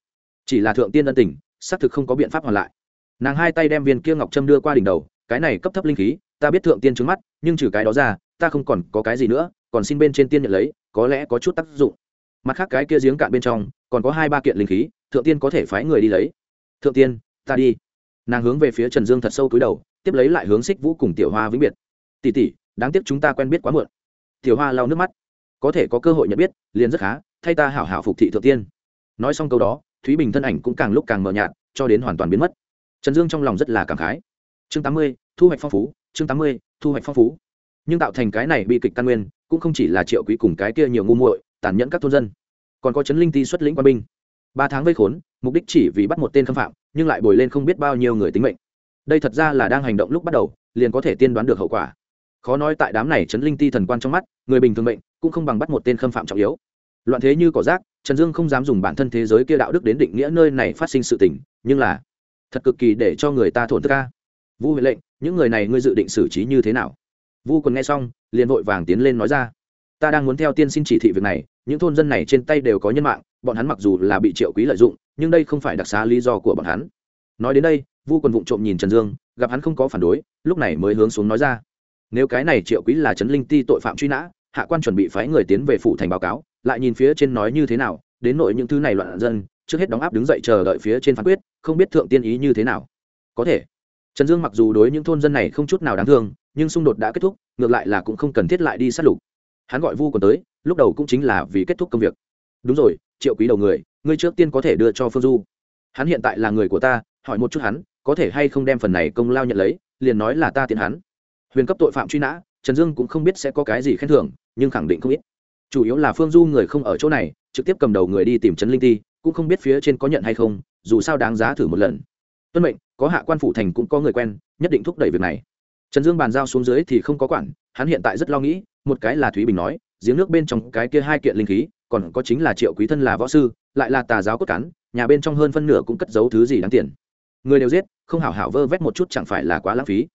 Chỉ là thượng tiên ân tình, xác thực không có biện pháp hoàn lại. Nàng hai tay đem viên kia ngọc trâm đưa qua đỉnh đầu, cái này cấp thấp linh khí ta biết thượng tiên trứng mắt, nhưng trừ cái đó ra, ta không còn có cái gì nữa, còn xin bên trên tiên nhận lấy, có lẽ có chút tác dụng. Mặt khác cái kia giếng cạn bên trong, còn có hai ba kiện linh khí, thượng tiên có thể phái người đi lấy. Thượng tiên, ta đi. Nàng hướng về phía trần dương thật sâu cúi đầu, tiếp lấy lại hướng xích vũ cùng tiểu hoa vĩnh biệt. Tỉ tỉ đáng tiếc chúng ta quen biết quá muộn. Tiểu hoa lau nước mắt. Có thể có cơ hội nhận biết, liền rất khá, thay ta hảo hảo phục thị thượng tiên. Nói xong câu đó, thúy bình thân ảnh cũng càng lúc càng mờ nhạt, cho đến hoàn toàn biến mất. Trần dương trong lòng rất là cảm khái chương tám mươi, thu hoạch phong phú, chương tám mươi, thu hoạch phong phú. Nhưng tạo thành cái này bi kịch căn nguyên, cũng không chỉ là triệu quý cùng cái kia nhiều ngu muội, tàn nhẫn các thôn dân. Còn có chấn linh ti xuất lĩnh quân binh. Ba tháng vây khốn, mục đích chỉ vì bắt một tên khâm phạm, nhưng lại bồi lên không biết bao nhiêu người tính mệnh. Đây thật ra là đang hành động lúc bắt đầu, liền có thể tiên đoán được hậu quả. Khó nói tại đám này chấn linh ti thần quan trong mắt, người bình thường mệnh, cũng không bằng bắt một tên khâm phạm trọng yếu. Loạn thế như cỏ rác, trần dương không dám dùng bản thân thế giới kia đạo đức đến định nghĩa nơi này phát sinh sự tình, nhưng là thật cực kỳ để cho người ta thổn thức ca vu huệ lệnh, những người này ngươi dự định xử trí như thế nào? Vu còn nghe xong, liền vội vàng tiến lên nói ra. Ta đang muốn theo tiên xin chỉ thị việc này, những thôn dân này trên tay đều có nhân mạng, bọn hắn mặc dù là bị triệu quý lợi dụng, nhưng đây không phải đặc xá lý do của bọn hắn. Nói đến đây, vu còn vụng trộm nhìn trần dương, gặp hắn không có phản đối, lúc này mới hướng xuống nói ra. Nếu cái này triệu quý là trấn linh ti tội phạm truy nã, hạ quan chuẩn bị phái người tiến về phủ thành báo cáo, lại nhìn phía trên nói như thế nào, đến nội những thứ này loạn dân, trước hết đóng áp đứng dậy chờ đợi phía trên phán quyết, không biết thượng tiên ý như thế nào. Có thể trần dương mặc dù đối những thôn dân này không chút nào đáng thương, nhưng xung đột đã kết thúc, ngược lại là cũng không cần thiết lại đi sát lục. Hắn gọi vu còn tới, lúc đầu cũng chính là vì kết thúc công việc. Đúng rồi, triệu quý đầu người, ngươi trước tiên có thể đưa cho phương du. Hắn hiện tại là người của ta, hỏi một chút hắn, có thể hay không đem phần này công lao nhận lấy, liền nói là ta tiến hắn. Huyền cấp tội phạm truy nã, trần dương cũng không biết sẽ có cái gì khen thưởng, nhưng khẳng định không biết chủ yếu là phương du người không ở chỗ này, trực tiếp cầm đầu người đi tìm trấn linh ti, cũng không biết phía trên có nhận hay không, dù sao đáng giá thử một lần tuân mệnh, có hạ quan phủ thành cũng có người quen, nhất định thúc đẩy việc này. Trần dương bàn giao xuống dưới thì không có quản, hắn hiện tại rất lo nghĩ, một cái là thúy bình nói, giếng nước bên trong cái kia hai kiện linh khí, còn có chính là triệu quý thân là võ sư, lại là tà giáo cốt cán, nhà bên trong hơn phân nửa cũng cất giấu thứ gì đáng tiền. Người đều giết, không hảo hảo vơ vét một chút chẳng phải là quá lãng phí.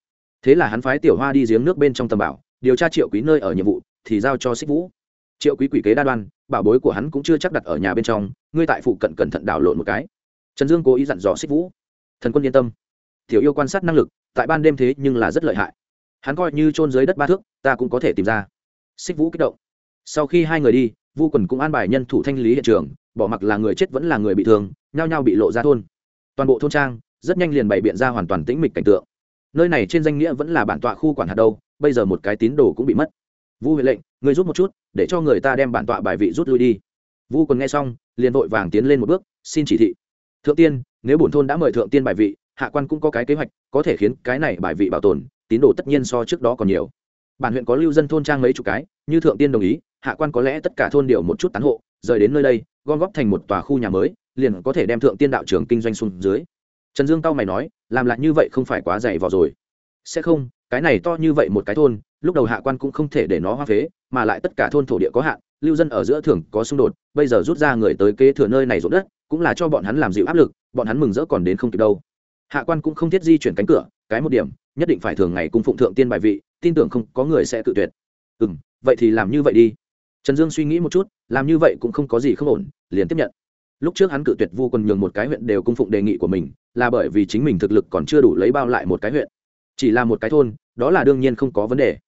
Thế là hắn phái tiểu hoa đi giếng nước bên trong tầm bảo, điều tra triệu quý nơi ở nhiệm vụ, thì giao cho xích vũ. Triệu quý quỷ kế đa đoan, bảo bối của hắn cũng chưa chắc đặt ở nhà bên trong, ngươi tại phụ cận cẩn thận đảo lộn một cái. Trần dương cố ý dặn dò xích vũ thần quân yên tâm. Tiểu yêu quan sát năng lực, tại ban đêm thế nhưng là rất lợi hại. Hắn coi như trôn dưới đất ba thước, ta cũng có thể tìm ra. Xích vũ kích động. Sau khi hai người đi, vu quần cũng an bài nhân thủ thanh lý hiện trường, bỏ mặc là người chết vẫn là người bị thương, nhao nhao bị lộ ra thôn. Toàn bộ thôn trang, rất nhanh liền bày biện ra hoàn toàn tĩnh mịch cảnh tượng. Nơi này trên danh nghĩa vẫn là bản tọa khu quản hạt đâu, bây giờ một cái tín đồ cũng bị mất. Vu huệ lệnh người rút một chút, để cho người ta đem bản tọa bài vị rút lui đi. Vu còn nghe xong, liền vội vàng tiến lên một bước, xin chỉ thị. Thượng tiên nếu bổn thôn đã mời thượng tiên bài vị, hạ quan cũng có cái kế hoạch, có thể khiến cái này bài vị bảo tồn, tín đồ tất nhiên so trước đó còn nhiều. Bản huyện có lưu dân thôn trang mấy chục cái, như thượng tiên đồng ý, hạ quan có lẽ tất cả thôn điều một chút tán hộ, rời đến nơi đây, gom góp thành một tòa khu nhà mới, liền có thể đem thượng tiên đạo trường kinh doanh xuống dưới. Trần dương tao mày nói, làm lại như vậy không phải quá dày vào rồi. Sẽ không, cái này to như vậy một cái thôn, lúc đầu hạ quan cũng không thể để nó hoa phế, mà lại tất cả thôn thổ địa có hạn lưu dân ở giữa thường có xung đột, bây giờ rút ra người tới kế thừa nơi này ruộng đất, cũng là cho bọn hắn làm dịu áp lực, bọn hắn mừng rỡ còn đến không kịp đâu. Hạ quan cũng không thiết di chuyển cánh cửa, cái một điểm, nhất định phải thường ngày cung phụng thượng tiên bài vị, tin tưởng không có người sẽ tự tuyệt. Ừ m vậy thì làm như vậy đi. Trần dương suy nghĩ một chút, làm như vậy cũng không có gì không ổn, liền tiếp nhận. Lúc trước hắn cự tuyệt vu quân nhường một cái huyện đều cung phụng đề nghị của mình, là bởi vì chính mình thực lực còn chưa đủ lấy bao lại một cái huyện. Chỉ là một cái thôn, đó là đương nhiên không có vấn đề.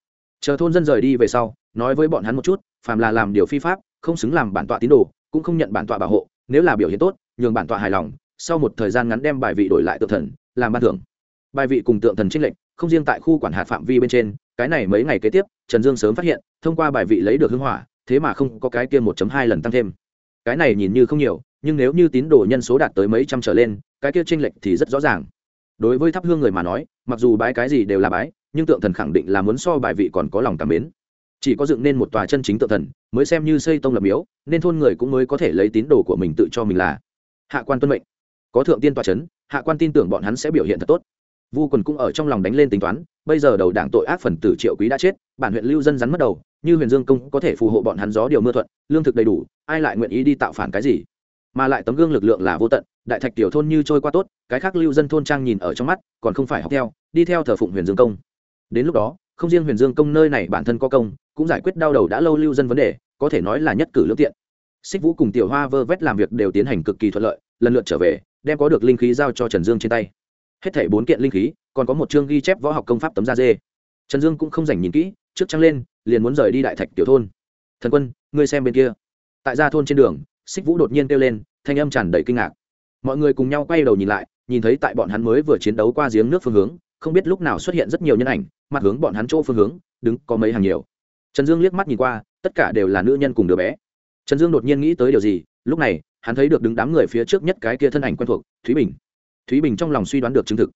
Chờ thôn dân rời đi về sau, nói với bọn hắn một chút phàm là làm điều phi pháp, không xứng làm bản tọa tín đồ, cũng không nhận bản tọa bảo hộ, nếu là biểu hiện tốt, nhường bản tọa hài lòng, sau một thời gian ngắn đem bài vị đổi lại tượng thần, làm ban thưởng. Bài vị cùng tượng thần trinh lệnh không riêng tại khu quản hạt phạm vi bên trên, cái này mấy ngày kế tiếp, trần dương sớm phát hiện, thông qua bài vị lấy được hưng hỏa, thế mà không có cái kia một hai lần tăng thêm. Cái này nhìn như không nhiều, nhưng nếu như tín đồ nhân số đạt tới mấy trăm trở lên, cái kia trinh lệnh thì rất rõ ràng. Đối với thắp hương người mà nói, mặc dù bái cái gì đều là bái, nhưng tượng thần khẳng định là muốn so bài vị còn có lòng cảm mến chỉ có dựng nên một tòa chân chính tự thần, mới xem như xây tông lập miếu, nên thôn người cũng mới có thể lấy tín đồ của mình tự cho mình là. Hạ quan tuân mệnh. Có thượng tiên tòa c h ấ n hạ quan tin tưởng bọn hắn sẽ biểu hiện thật tốt. Vu quần cũng ở trong lòng đánh lên tính toán, bây giờ đầu đảng tội ác phần tử triệu quý đã chết, bản huyện lưu dân rắn mất đầu, như huyền dương công có thể phù hộ bọn hắn gió điều mưa thuận, lương thực đầy đủ, ai lại nguyện ý đi tạo phản cái gì? Mà lại tấm gương lực lượng là vô tận, đại thạch tiểu thôn như trôi qua tốt, cái khác lưu dân thôn trang nhìn ở trong mắt, còn không phải học theo, đi theo thờ phụng huyền dương công. Đến lúc đó không riêng huyền dương công nơi này bản thân có công, cũng giải quyết đau đầu đã lâu lưu dân vấn đề, có thể nói là nhất cử lương tiện. Xích vũ cùng tiểu hoa vơ vét làm việc đều tiến hành cực kỳ thuận lợi, lần lượt trở về, đem có được linh khí giao cho trần dương trên tay. Hết thảy bốn kiện linh khí, còn có một chương ghi chép võ học công pháp tấm da dê. Trần dương cũng không dành nhìn kỹ, trước trăng lên, liền muốn rời đi đại thạch tiểu thôn. Thần quân, ngươi xem bên kia. Tại gia thôn trên đường, xích vũ đột nhiên kêu lên, thanh âm tràn đầy kinh ngạc. Mọi người cùng nhau quay đầu nhìn lại, nhìn thấy tại bọn hắn mới vừa chiến đấu qua giếng nước phương hướng không biết lúc nào xuất hiện rất nhiều nhân ảnh, mặt hướng bọn hắn chỗ phương hướng, đứng có mấy hàng nhiều. Trần dương liếc mắt nhìn qua, tất cả đều là nữ nhân cùng đứa bé. Trần dương đột nhiên nghĩ tới điều gì, lúc này, hắn thấy được đứng đám người phía trước nhất cái kia thân ảnh quen thuộc, thúy bình. Thúy bình trong lòng suy đoán được chứng thực.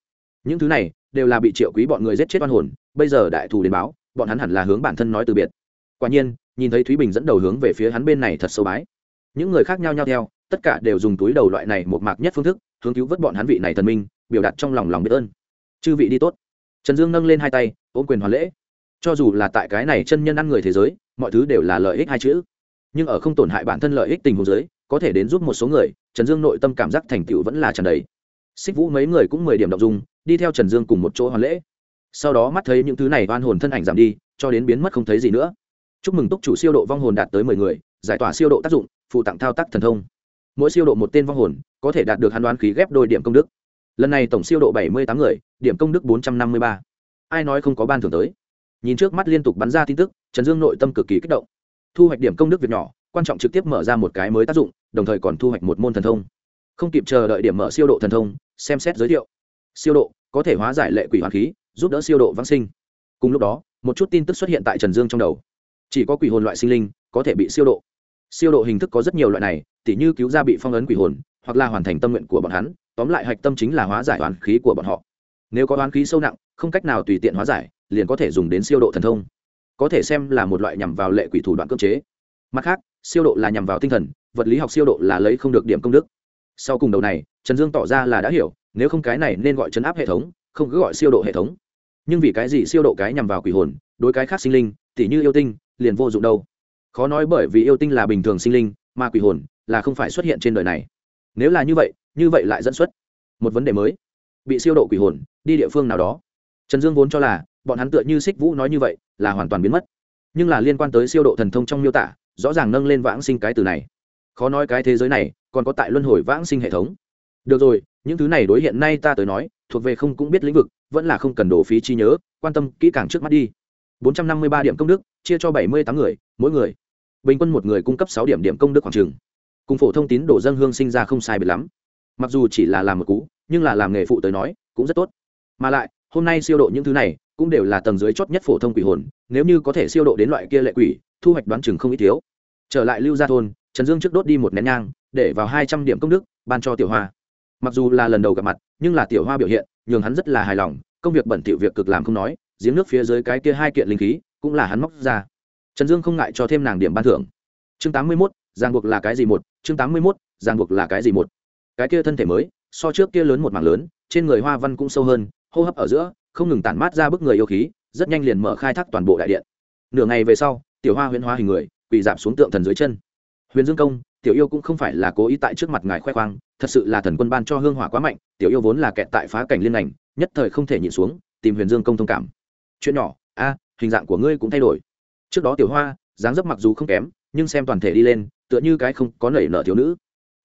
Những thứ này đều là bị triệu quý bọn người giết chết oan hồn, bây giờ đại thù đến báo, bọn hắn hẳn là hướng bản thân nói từ biệt. Quả nhiên, nhìn thấy thúy bình dẫn đầu hướng về phía hắn bên này thật sâu bái. Những người khác nhau nhau theo, tất cả đều dùng túi đầu loại này một mạc nhất phương thức, hướng cứu vớt bọn hắn vị này thần minh, biểu đạt trong lòng lòng biết ơn chư vị đi tốt. Trần dương nâng lên hai tay, ôm quyền hoàn lễ. Cho dù là tại cái này chân nhân ăn người thế giới, mọi thứ đều là lợi ích hai chữ. Nhưng ở không tổn hại bản thân lợi ích tình huống giới có thể đến giúp một số người, trần dương nội tâm cảm giác thành tựu vẫn là trần đấy xích vũ mấy người cũng mười điểm đọc dùng đi theo trần dương cùng một chỗ hoàn lễ. Sau đó mắt thấy những thứ này oan hồn thân ảnh giảm đi, cho đến biến mất không thấy gì nữa. Chúc mừng túc chủ siêu độ vong hồn đạt tới mười người, giải tỏa siêu độ tác dụng, phụ tặng thao tác thần thông. Mỗi siêu độ một tên vong hồn, có thể đạt được hàn đoán khí ghép đôi điểm công đức lần này tổng siêu độ bảy mươi tám người, điểm công đức bốn trăm năm mươi ba. Ai nói không có ban thưởng tới? Nhìn trước mắt liên tục bắn ra tin tức, trần dương nội tâm cực kỳ kích động. Thu hoạch điểm công đức việc nhỏ, quan trọng trực tiếp mở ra một cái mới tác dụng, đồng thời còn thu hoạch một môn thần thông. Không kịp chờ đợi điểm mở siêu độ thần thông, xem xét giới thiệu. Siêu độ có thể hóa giải lệ quỷ hoàng khí, giúp đỡ siêu độ vãng sinh. Cùng lúc đó, một chút tin tức xuất hiện tại trần dương trong đầu. Chỉ có quỷ hồn loại sinh linh có thể bị siêu độ. Siêu độ hình thức có rất nhiều loại này, tỉ như cứu ra bị phong ấn quỷ hồn, hoặc là hoàn thành tâm nguyện của bọn hắn tóm lại hạch tâm chính là hóa giải oán khí của bọn họ. Nếu có oán khí sâu nặng, không cách nào tùy tiện hóa giải, liền có thể dùng đến siêu độ thần thông. Có thể xem là một loại nhằm vào lệ quỷ thủ đoạn cơ chế. Mặt khác, siêu độ là nhằm vào tinh thần, vật lý học siêu độ là lấy không được điểm công đức. Sau cùng đầu này, trần dương tỏ ra là đã hiểu, nếu không cái này nên gọi chấn áp hệ thống, không cứ gọi siêu độ hệ thống. Nhưng vì cái gì siêu độ cái nhằm vào quỷ hồn, đối cái khác sinh linh, tỉ như yêu tinh, liền vô dụng đâu. Khó nói bởi vì yêu tinh là bình thường sinh linh, mà quỷ hồn là không phải xuất hiện trên đời này nếu là như vậy như vậy lại dẫn xuất một vấn đề mới. Bị siêu độ quỷ hồn, đi địa phương nào đó. Trần dương vốn cho là, bọn hắn tựa như xích vũ nói như vậy, là hoàn toàn biến mất. Nhưng là liên quan tới siêu độ thần thông trong miêu tả, rõ ràng nâng lên vãng sinh cái từ này. Khó nói cái thế giới này, còn có tại luân hồi vãng sinh hệ thống. Được rồi, những thứ này đối hiện nay ta tới nói, thuộc về không cũng biết lĩnh vực, vẫn là không cần đổ phí chi nhớ, quan tâm kỹ càng trước mắt đi. 453 điểm công đức, chia cho 78 người, mỗi người. Bình quân một người cung cấp 6 điểm điểm công đức khoảng trường cùng phổ thông tín đồ dân hương sinh ra không sai biệt lắm. Mặc dù chỉ là làm một cú, nhưng là làm nghề phụ tới nói, cũng rất tốt. Mà lại, hôm nay siêu độ những thứ này, cũng đều là tầng dưới chót nhất phổ thông quỷ hồn, nếu như có thể siêu độ đến loại kia lệ quỷ, thu hoạch đoán chừng không ít thiếu. Trở lại lưu gia thôn, trần dương trước đốt đi một nén nhang, để vào hai trăm điểm công đức, ban cho tiểu hoa. Mặc dù là lần đầu gặp mặt, nhưng là tiểu hoa biểu hiện, nhường hắn rất là hài lòng, công việc bẩn thỉu việc cực làm không nói, giếng nước phía dưới cái kia hai kiện linh khí, cũng là hắn móc ra. Trần dương không ngại cho thêm nàng điểm ban thưởng. Chương tám mươi mốt giang buộc là cái gì một chương tám mươi mốt giang buộc là cái gì một? Cái kia thân thể mới, so trước kia lớn một mảng lớn, trên người hoa văn cũng sâu hơn, hô hấp ở giữa, không ngừng tản mát ra bức người yêu khí, rất nhanh liền mở khai thác toàn bộ đại điện. Nửa ngày về sau, tiểu hoa huyễn hoa hình người, quỳ giảm xuống tượng thần dưới chân. Huyền dương công, tiểu yêu cũng không phải là cố ý tại trước mặt ngài khoe khoang, thật sự là thần quân ban cho hương hỏa quá mạnh, tiểu yêu vốn là kẹt tại phá cảnh liên ngành, nhất thời không thể nhịn xuống, tìm huyền dương công thông cảm. Chuyện nhỏ, a, hình dạng của ngươi cũng thay đổi. Trước đó tiểu hoa, dáng dấp mặc dù không kém, nhưng xem toàn thể đi lên tựa như cái không có nảy nở thiếu nữ.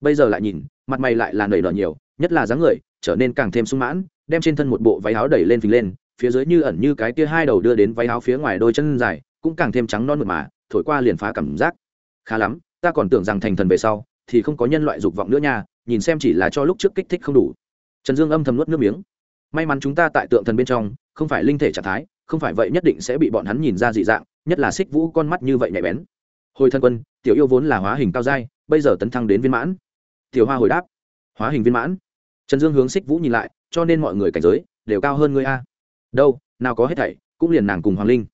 Bây giờ lại nhìn, mặt mày lại là nảy nở nhiều, nhất là dáng người, trở nên càng thêm sung mãn, đem trên thân một bộ váy áo đẩy lên phình lên, phía dưới như ẩn như cái kia hai đầu đưa đến váy áo phía ngoài đôi chân dài, cũng càng thêm trắng non mượt mà, thổi qua liền phá cảm giác. Khá lắm, ta còn tưởng rằng thành thần về sau, thì không có nhân loại dục vọng nữa nha, nhìn xem chỉ là cho lúc trước kích thích không đủ. Trần dương âm thầm nuốt nước miếng. May mắn chúng ta tại tượng thần bên trong, không phải linh thể trạng thái, không phải vậy nhất định sẽ bị bọn hắn nhìn ra dị dạng, nhất là xích vũ con mắt như vậy nhạy bén hồi thân quân, tiểu yêu vốn là hóa hình cao dai bây giờ tấn thăng đến viên mãn. Tiểu hoa hồi đáp, hóa hình viên mãn. Trần dương hướng xích vũ nhìn lại, cho nên mọi người cảnh giới đều cao hơn ngươi a. Đâu, nào có hết thảy, cũng liền nàng cùng hoàng linh.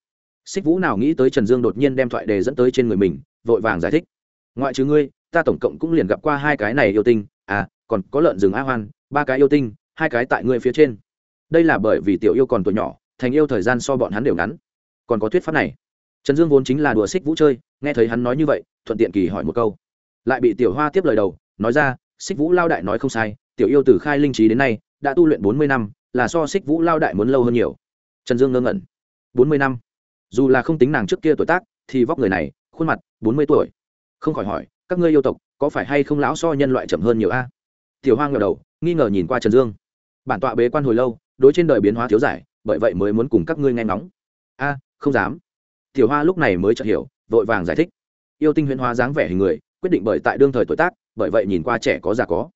Xích vũ nào nghĩ tới trần dương đột nhiên đem thoại đề dẫn tới trên người mình, vội vàng giải thích. Ngoại trừ ngươi, ta tổng cộng cũng liền gặp qua hai cái này yêu tinh à còn có lợn rừng a hoan, ba cái yêu tinh, hai cái tại ngươi phía trên. Đây là bởi vì tiểu yêu còn tuổi nhỏ, thành yêu thời gian so bọn hắn đều ngắn. Còn có thuyết pháp này trần dương vốn chính là đùa xích vũ chơi, nghe thấy hắn nói như vậy, thuận tiện kỳ hỏi một câu. Lại bị tiểu hoa tiếp lời đầu, nói ra, xích vũ lao đại nói không sai, tiểu yêu từ khai linh trí đến nay, đã tu luyện bốn mươi năm, là so xích vũ lao đại muốn lâu hơn nhiều. Trần dương ngơ ngẩn. Bốn mươi năm? Dù là không tính nàng trước kia tuổi tác, thì vóc người này, khuôn mặt, bốn mươi tuổi. Không khỏi hỏi, các ngươi yêu tộc, có phải hay không lão so nhân loại chậm hơn nhiều a? Tiểu hoa ngờ đầu, nghi ngờ nhìn qua trần dương. Bản tọa bế quan hồi lâu, đối trên đời biến hóa thiếu giải, bởi vậy mới muốn cùng các ngươi nghe ngóng. A, không dám tiểu hoa lúc này mới chợt hiểu, vội vàng giải thích. Yêu tinh huyễn hóa dáng vẻ hình người, quyết định bởi tại đương thời tuổi tác, bởi vậy nhìn qua trẻ có già có.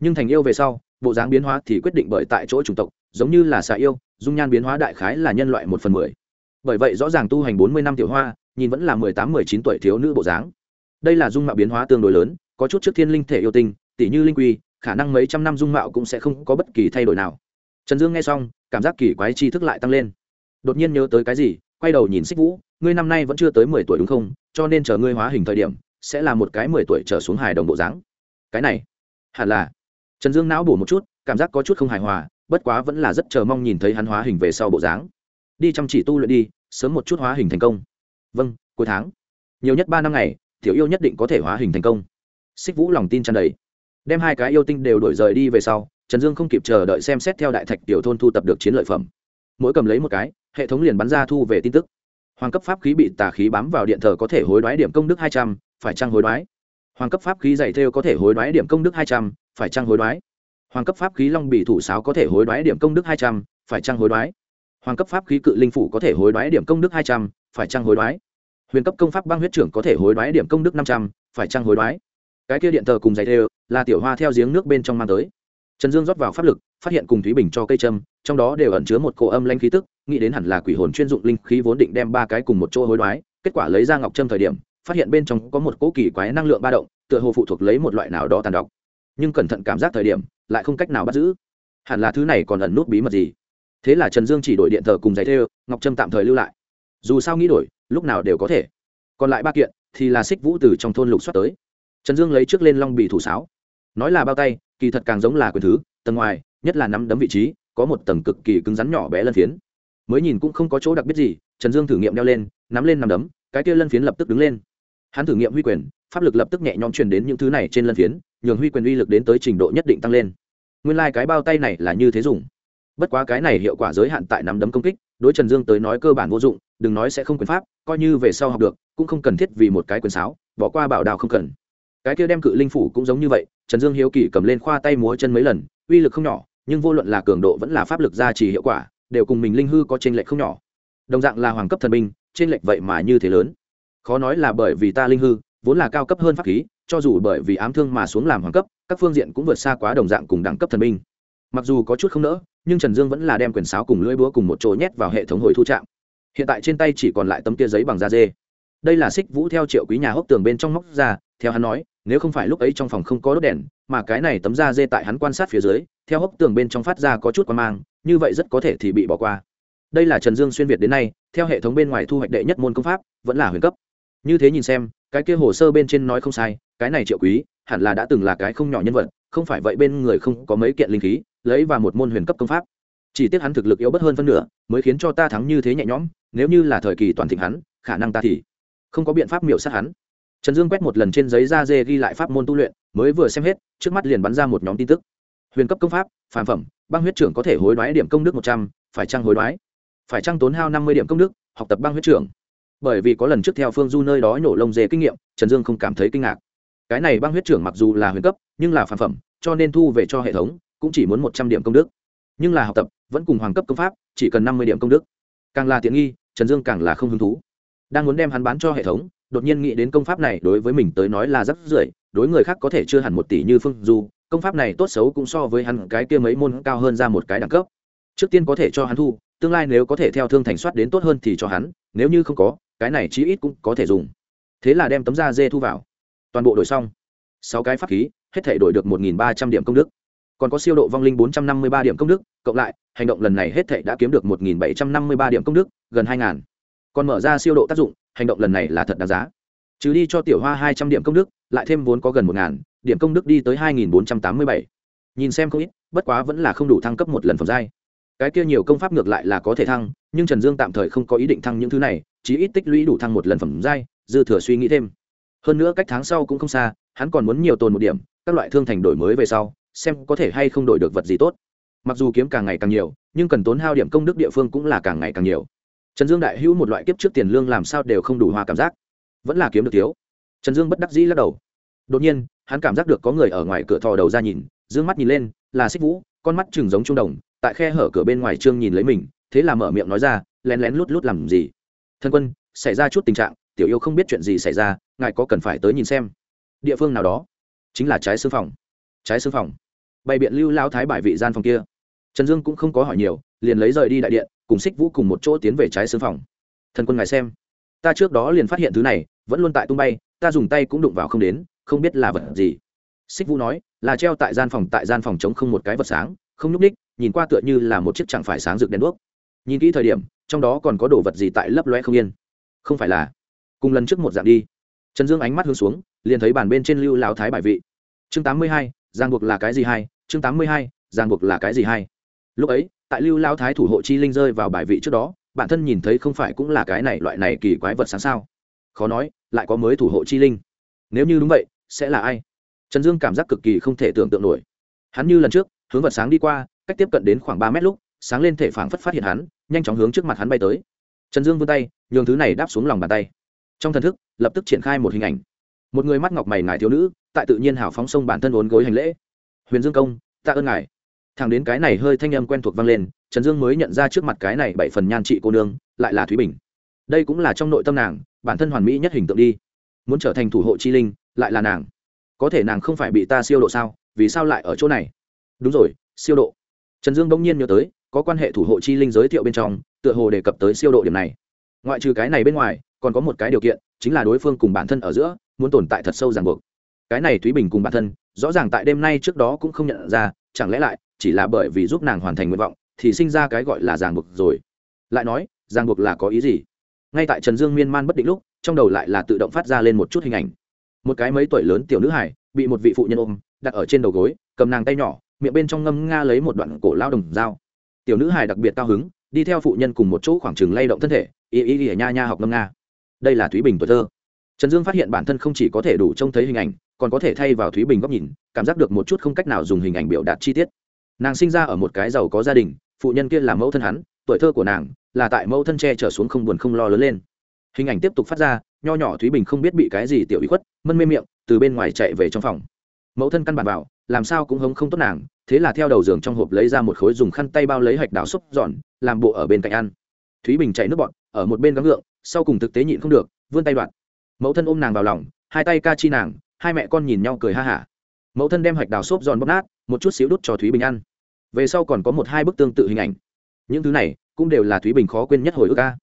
Nhưng thành yêu về sau, bộ dáng biến hóa thì quyết định bởi tại chỗ chủng tộc, giống như là xà yêu, dung nhan biến hóa đại khái là nhân loại một phần mười. Bởi vậy rõ ràng tu hành bốn mươi năm tiểu hoa, nhìn vẫn là mười tám, mười chín tuổi thiếu nữ bộ dáng. Đây là dung mạo biến hóa tương đối lớn, có chút trước thiên linh thể yêu tinh, tỷ như linh quy, khả năng mấy trăm năm dung mạo cũng sẽ không có bất kỳ thay đổi nào. Trần dương nghe xong, cảm giác kỳ quái tri thức lại tăng lên. Đột nhiên nhớ tới cái gì quay đầu nhìn xích vũ, ngươi năm nay vẫn chưa tới mười tuổi đúng không? Cho nên chờ ngươi hóa hình thời điểm, sẽ là một cái mười tuổi trở xuống hài đồng bộ dáng. Cái này, hẳn là. Trần dương não bổ một chút, cảm giác có chút không hài hòa, bất quá vẫn là rất chờ mong nhìn thấy hắn hóa hình về sau bộ dáng. Đi chăm chỉ tu luyện đi, sớm một chút hóa hình thành công. Vâng cuối tháng. Nhiều nhất ba năm ngày, tiểu yêu nhất định có thể hóa hình thành công. Xích vũ lòng tin tràn đầy. Đem hai cái yêu tinh đều đổi rời đi về sau, trần dương không kịp chờ đợi xem xét theo đại thạch tiểu thôn thu tập được chiến lợi phẩm. Mỗi cầm lấy một cái hệ thống liền bắn ra thu về tin tức. Hoàng cấp pháp khí bị tà khí bám vào điện thờ có thể hối đoái điểm công đức hai trăm, phải trăng hối đoái? Hoàng cấp pháp khí dày thêu có thể hối đoái điểm công đức hai trăm, phải trăng hối đoái? Hoàng cấp pháp khí long bị thủ sáo có thể hối đoái điểm công đức hai trăm, phải trăng hối đoái? Hoàng cấp pháp khí cự linh phủ có thể hối đoái điểm công đức hai trăm, phải trăng hối đoái? Huyền cấp công pháp băng huyết trưởng có thể hối đoái điểm công đức năm trăm, phải trăng hối đoái? Cái kia điện thờ cùng dày thêu là tiểu hoa theo giếng nước bên trong mang tới. Trần dương rót vào pháp lực, phát hiện cùng thúy bình cho cây trâm trong đó đều ẩn chứa một cỗ âm lanh khí tức, nghĩ đến hẳn là quỷ hồn chuyên dụng linh khí vốn định đem ba cái cùng một chỗ hối đoái, kết quả lấy ra ngọc trâm thời điểm, phát hiện bên trong có một cỗ kỳ quái năng lượng ba động, tựa hồ phụ thuộc lấy một loại nào đó tàn độc. Nhưng cẩn thận cảm giác thời điểm, lại không cách nào bắt giữ. Hẳn là thứ này còn ẩn nút bí mật gì? Thế là trần dương chỉ đổi điện thờ cùng giấy thêu, ngọc trâm tạm thời lưu lại. Dù sao nghĩ đổi, lúc nào đều có thể. Còn lại ba kiện thì là xích vũ từ trong thôn lục xuất tới. Trần dương lấy trước lên long bì thủ sáo. Nói là bao tay, kỳ thật càng giống là quyền thứ, tầng ngoài, nhất là nắm đấm vị trí có một tầng cực kỳ cứng rắn nhỏ bé lân phiến. Mới nhìn cũng không có chỗ đặc biệt gì, trần dương thử nghiệm đeo lên, nắm lên nắm đấm, cái kia lân phiến lập tức đứng lên. Hắn thử nghiệm huy quyền, pháp lực lập tức nhẹ nhõm truyền đến những thứ này trên lân phiến, nhường huy quyền uy lực đến tới trình độ nhất định tăng lên. Nguyên lai、like、cái bao tay này là như thế dùng. Bất quá cái này hiệu quả giới hạn tại nắm đấm công kích, đối trần dương tới nói cơ bản vô dụng, đừng nói sẽ không quyền pháp, coi như về sau học được, cũng không cần thiết vì một cái quyền sáo, bỏ qua bảo đào không cần. Cái kia đem cự linh phủ cũng giống như vậy, trần dương hiếu kỳ cầm lên khoa tay múa chân mấy lần, uy lực không nhỏ nhưng vô luận là cường độ vẫn là pháp lực gia trì hiệu quả, đều cùng mình linh hư có trên lệch không nhỏ. Đồng dạng là hoàng cấp thần binh trên lệch vậy mà như thế lớn. Khó nói là bởi vì ta linh hư, vốn là cao cấp hơn pháp khí, cho dù bởi vì ám thương mà xuống làm hoàng cấp, các phương diện cũng vượt xa quá đồng dạng cùng đẳng cấp thần binh. Mặc dù có chút không nỡ, nhưng trần dương vẫn là đem quyền sáo cùng lưỡi búa cùng một chỗ nhét vào hệ thống hồi thu trạm. Hiện tại trên tay chỉ còn lại tấm kia giấy bằng da dê. Đây là xích vũ theo triệu quý nhà hốc tường bên trong móc ra, theo hắn nói, nếu không phải lúc ấy trong phòng không có đốt đèn mà cái này tấm da dê tại hắn quan sát phía dưới, theo hốc tường bên trong phát ra có chút quan mang, như vậy rất có thể thì bị bỏ qua. Đây là trần dương xuyên việt đến nay, theo hệ thống bên ngoài thu hoạch đệ nhất môn công pháp, vẫn là huyền cấp. Như thế nhìn xem, cái kia hồ sơ bên trên nói không sai, cái này triệu quý, hẳn là đã từng là cái không nhỏ nhân vật, không phải vậy bên người không có mấy kiện linh khí, lấy vào một môn huyền cấp công pháp. Chỉ tiếc hắn thực lực yếu bất hơn phân nửa, mới khiến cho ta thắng như thế nhẹ nhõm, nếu như là thời kỳ toàn thịnh hắn, khả năng ta thì không có biện pháp miểu sát hắn. Trần dương quét một lần trên giấy da dê ghi lại pháp môn tu luyện mới vừa xem hết, trước mắt liền bắn ra một nhóm tin tức. Huyền cấp công pháp phản phẩm, băng huyết trưởng có thể hối đoái điểm công đức một trăm, phải trăng hối đoái? Phải trăng tốn hao năm mươi điểm công đức, học tập băng huyết trưởng? Bởi vì có lần trước theo phương du nơi đó nhổ lông dê kinh nghiệm, trần dương không cảm thấy kinh ngạc. Cái này băng huyết trưởng mặc dù là huyền cấp, nhưng là phản phẩm, cho nên thu về cho hệ thống, cũng chỉ muốn một trăm điểm công đức. Nhưng là học tập, vẫn cùng hoàng cấp công pháp, chỉ cần năm mươi điểm công đức. Càng là tiện nghi, trần dương càng là không hứng thú. Đang muốn đem hắn bán cho hệ thống đột nhiên nghĩ đến công pháp này đối với mình tới nói là rất rưởi, đối người khác có thể chưa hẳn một tỷ như phương du, công pháp này tốt xấu cũng so với hắn cái kia mấy môn cao hơn ra một cái đẳng cấp. Trước tiên có thể cho hắn thu, tương lai nếu có thể theo thương thành soát đến tốt hơn thì cho hắn, nếu như không có, cái này chí ít cũng có thể dùng. Thế là đem tấm da dê thu vào. Toàn bộ đổi xong. Sáu cái pháp khí, hết thể đổi được một nghìn ba trăm điểm công đức. Còn có siêu độ vong linh bốn trăm năm mươi ba điểm công đức, cộng lại, hành động lần này hết thể đã kiếm được một nghìn bảy trăm năm mươi ba điểm công đức, gần hai ngàn còn mở ra siêu độ tác dụng, hành động lần này là thật đáng giá. Trừ đi cho tiểu hoa hai trăm điểm công đức, lại thêm vốn có gần một ngàn, điểm công đức đi tới hai nghìn bốn trăm tám mươi bảy. Nhìn xem không ít, bất quá vẫn là không đủ thăng cấp một lần phẩm giai. Cái kia nhiều công pháp ngược lại là có thể thăng, nhưng trần dương tạm thời không có ý định thăng những thứ này chỉ ít tích lũy đủ thăng một lần phẩm giai, dư thừa suy nghĩ thêm. Hơn nữa cách tháng sau cũng không xa, hắn còn muốn nhiều tồn một điểm, các loại thương thành đổi mới về sau, xem có thể hay không đổi được vật gì tốt. Mặc dù kiếm càng ngày càng nhiều, nhưng cần tốn hao điểm công đức địa phương cũng là càng ngày càng nhiều trần dương đại hữu một loại kiếp trước tiền lương làm sao đều không đủ hòa cảm giác. Vẫn là kiếm được thiếu. Trần dương bất đắc dĩ lắc đầu. Đột nhiên, hắn cảm giác được có người ở ngoài cửa thò đầu ra nhìn d ư ơ n g mắt nhìn lên, là xích vũ, con mắt chừng giống trung đồng, tại khe hở cửa bên ngoài trương nhìn lấy mình, thế là mở miệng nói ra, lén lén lút lút làm gì? Thân quân, xảy ra chút tình trạng, tiểu yêu không biết chuyện gì xảy ra, ngài có cần phải tới nhìn xem. Địa phương nào đó? Chính là trái xương phòng. Trái xương phòng. Bày biện lưu lao thái bài vị gian phòng kia. Trần dương cũng không có hỏi nhiều, liền lấy rời đi đại điện cùng xích vũ cùng một chỗ tiến về trái xương phòng. Thần quân ngài xem. Ta trước đó liền phát hiện thứ này, vẫn luôn tại tung bay, ta dùng tay cũng đụng vào không đến, không biết là vật gì. Xích vũ nói, là treo tại gian phòng, tại gian phòng chống không một cái vật sáng, không nhúc ních nhìn qua tựa như là một chiếc chẳng phải sáng rực đèn đuốc. Nhìn kỹ thời điểm, trong đó còn có đồ vật gì tại lấp loe không yên. Không phải là, cùng lần trước một dạng đi. Trần dương ánh mắt hướng xuống, liền thấy bàn bên trên lưu lao thái bài vị. Chương tám mươi hai giang buộc là cái gì hay? Chương tám mươi hai giang buộc là cái gì hay? Lúc ấy tại lưu lao thái thủ hộ chi linh rơi vào bài vị trước đó, bản thân nhìn thấy không phải cũng là cái này loại này kỳ quái vật sáng sao. Khó nói, lại có mới thủ hộ chi linh. Nếu như đúng vậy, sẽ là ai? Trần dương cảm giác cực kỳ không thể tưởng tượng nổi. Hắn như lần trước, hướng vật sáng đi qua, cách tiếp cận đến khoảng ba mét lúc, sáng lên thể phảng phất phát hiện hắn, nhanh chóng hướng trước mặt hắn bay tới. Trần dương vươn tay, nhường thứ này đáp xuống lòng bàn tay. Trong thần thức, lập tức triển khai một hình ảnh. Một người mắt ngọc mày ngài thiếu nữ, tại tự nhiên hào phóng sông bản thân vốn gối hành lễ. Huyền dương công, tạ ơn ngài thằng đến cái này hơi thanh âm quen thuộc vang lên, trần dương mới nhận ra trước mặt cái này bảy phần nhan trị cô nương, lại là thúy bình. Đây cũng là trong nội tâm nàng, bản thân hoàn mỹ nhất hình tượng đi. Muốn trở thành thủ hộ chi linh, lại là nàng. Có thể nàng không phải bị ta siêu độ sao, vì sao lại ở chỗ này? Đúng rồi, siêu độ. Trần dương bỗng nhiên nhớ tới, có quan hệ thủ hộ chi linh giới thiệu bên trong, tựa hồ đề cập tới siêu độ điểm này. Ngoại trừ cái này bên ngoài, còn có một cái điều kiện, chính là đối phương cùng bản thân ở giữa, muốn tồn tại thật sâu ràng buộc. Cái này thúy bình cùng bản thân, rõ ràng tại đêm nay trước đó cũng không nhận ra, chẳng lẽ lại chỉ là bởi vì giúp nàng hoàn thành nguyện vọng, thì sinh ra cái gọi là ràng buộc rồi. Lại nói, ràng buộc là có ý gì? Ngay tại trần dương miên man bất định lúc, trong đầu lại là tự động phát ra lên một chút hình ảnh. Một cái mấy tuổi lớn tiểu nữ hải bị một vị phụ nhân ôm, đặt ở trên đầu gối, cầm nàng tay nhỏ, miệng bên trong ngâm nga lấy một đoạn cổ lao đồng dao. Tiểu nữ hải đặc biệt cao hứng, đi theo phụ nhân cùng một chỗ khoảng trừng lay động thân thể, y y y nha nha học ngâm nga. Đây là thúy bình tuổi thơ. Trần dương phát hiện bản thân không chỉ có thể đủ trông thấy hình ảnh, còn có thể thay vào thúy bình góc nhìn, cảm giác được một chút không cách nào dùng hình ảnh biểu đạt chi tiết nàng sinh ra ở một cái giàu có gia đình phụ nhân kia là mẫu thân hắn tuổi thơ của nàng là tại mẫu thân che trở xuống không buồn không lo lớn lên. Hình ảnh tiếp tục phát ra nho nhỏ thúy bình không biết bị cái gì tiểu ý khuất mân mê miệng từ bên ngoài chạy về trong phòng. Mẫu thân căn bản bảo, làm sao cũng hống không tốt nàng thế là theo đầu giường trong hộp lấy ra một khối dùng khăn tay bao lấy hạch đào xúc giòn làm bộ ở bên cạnh ăn. Thúy bình chạy nước bọt ở một bên gắng ngượng sau cùng thực tế nhịn không được vươn tay đoạn mẫu thân ôm nàng vào lòng hai tay ca chi nàng hai mẹ con nhìn nhau cười ha hả. Mẫu thân đem hạch đào xốp giòn bóp nát một chút xíu đút cho thúy bình ăn về sau còn có một hai bức tương tự hình ảnh. Những thứ này cũng đều là thúy bình khó quên nhất hồi ức ca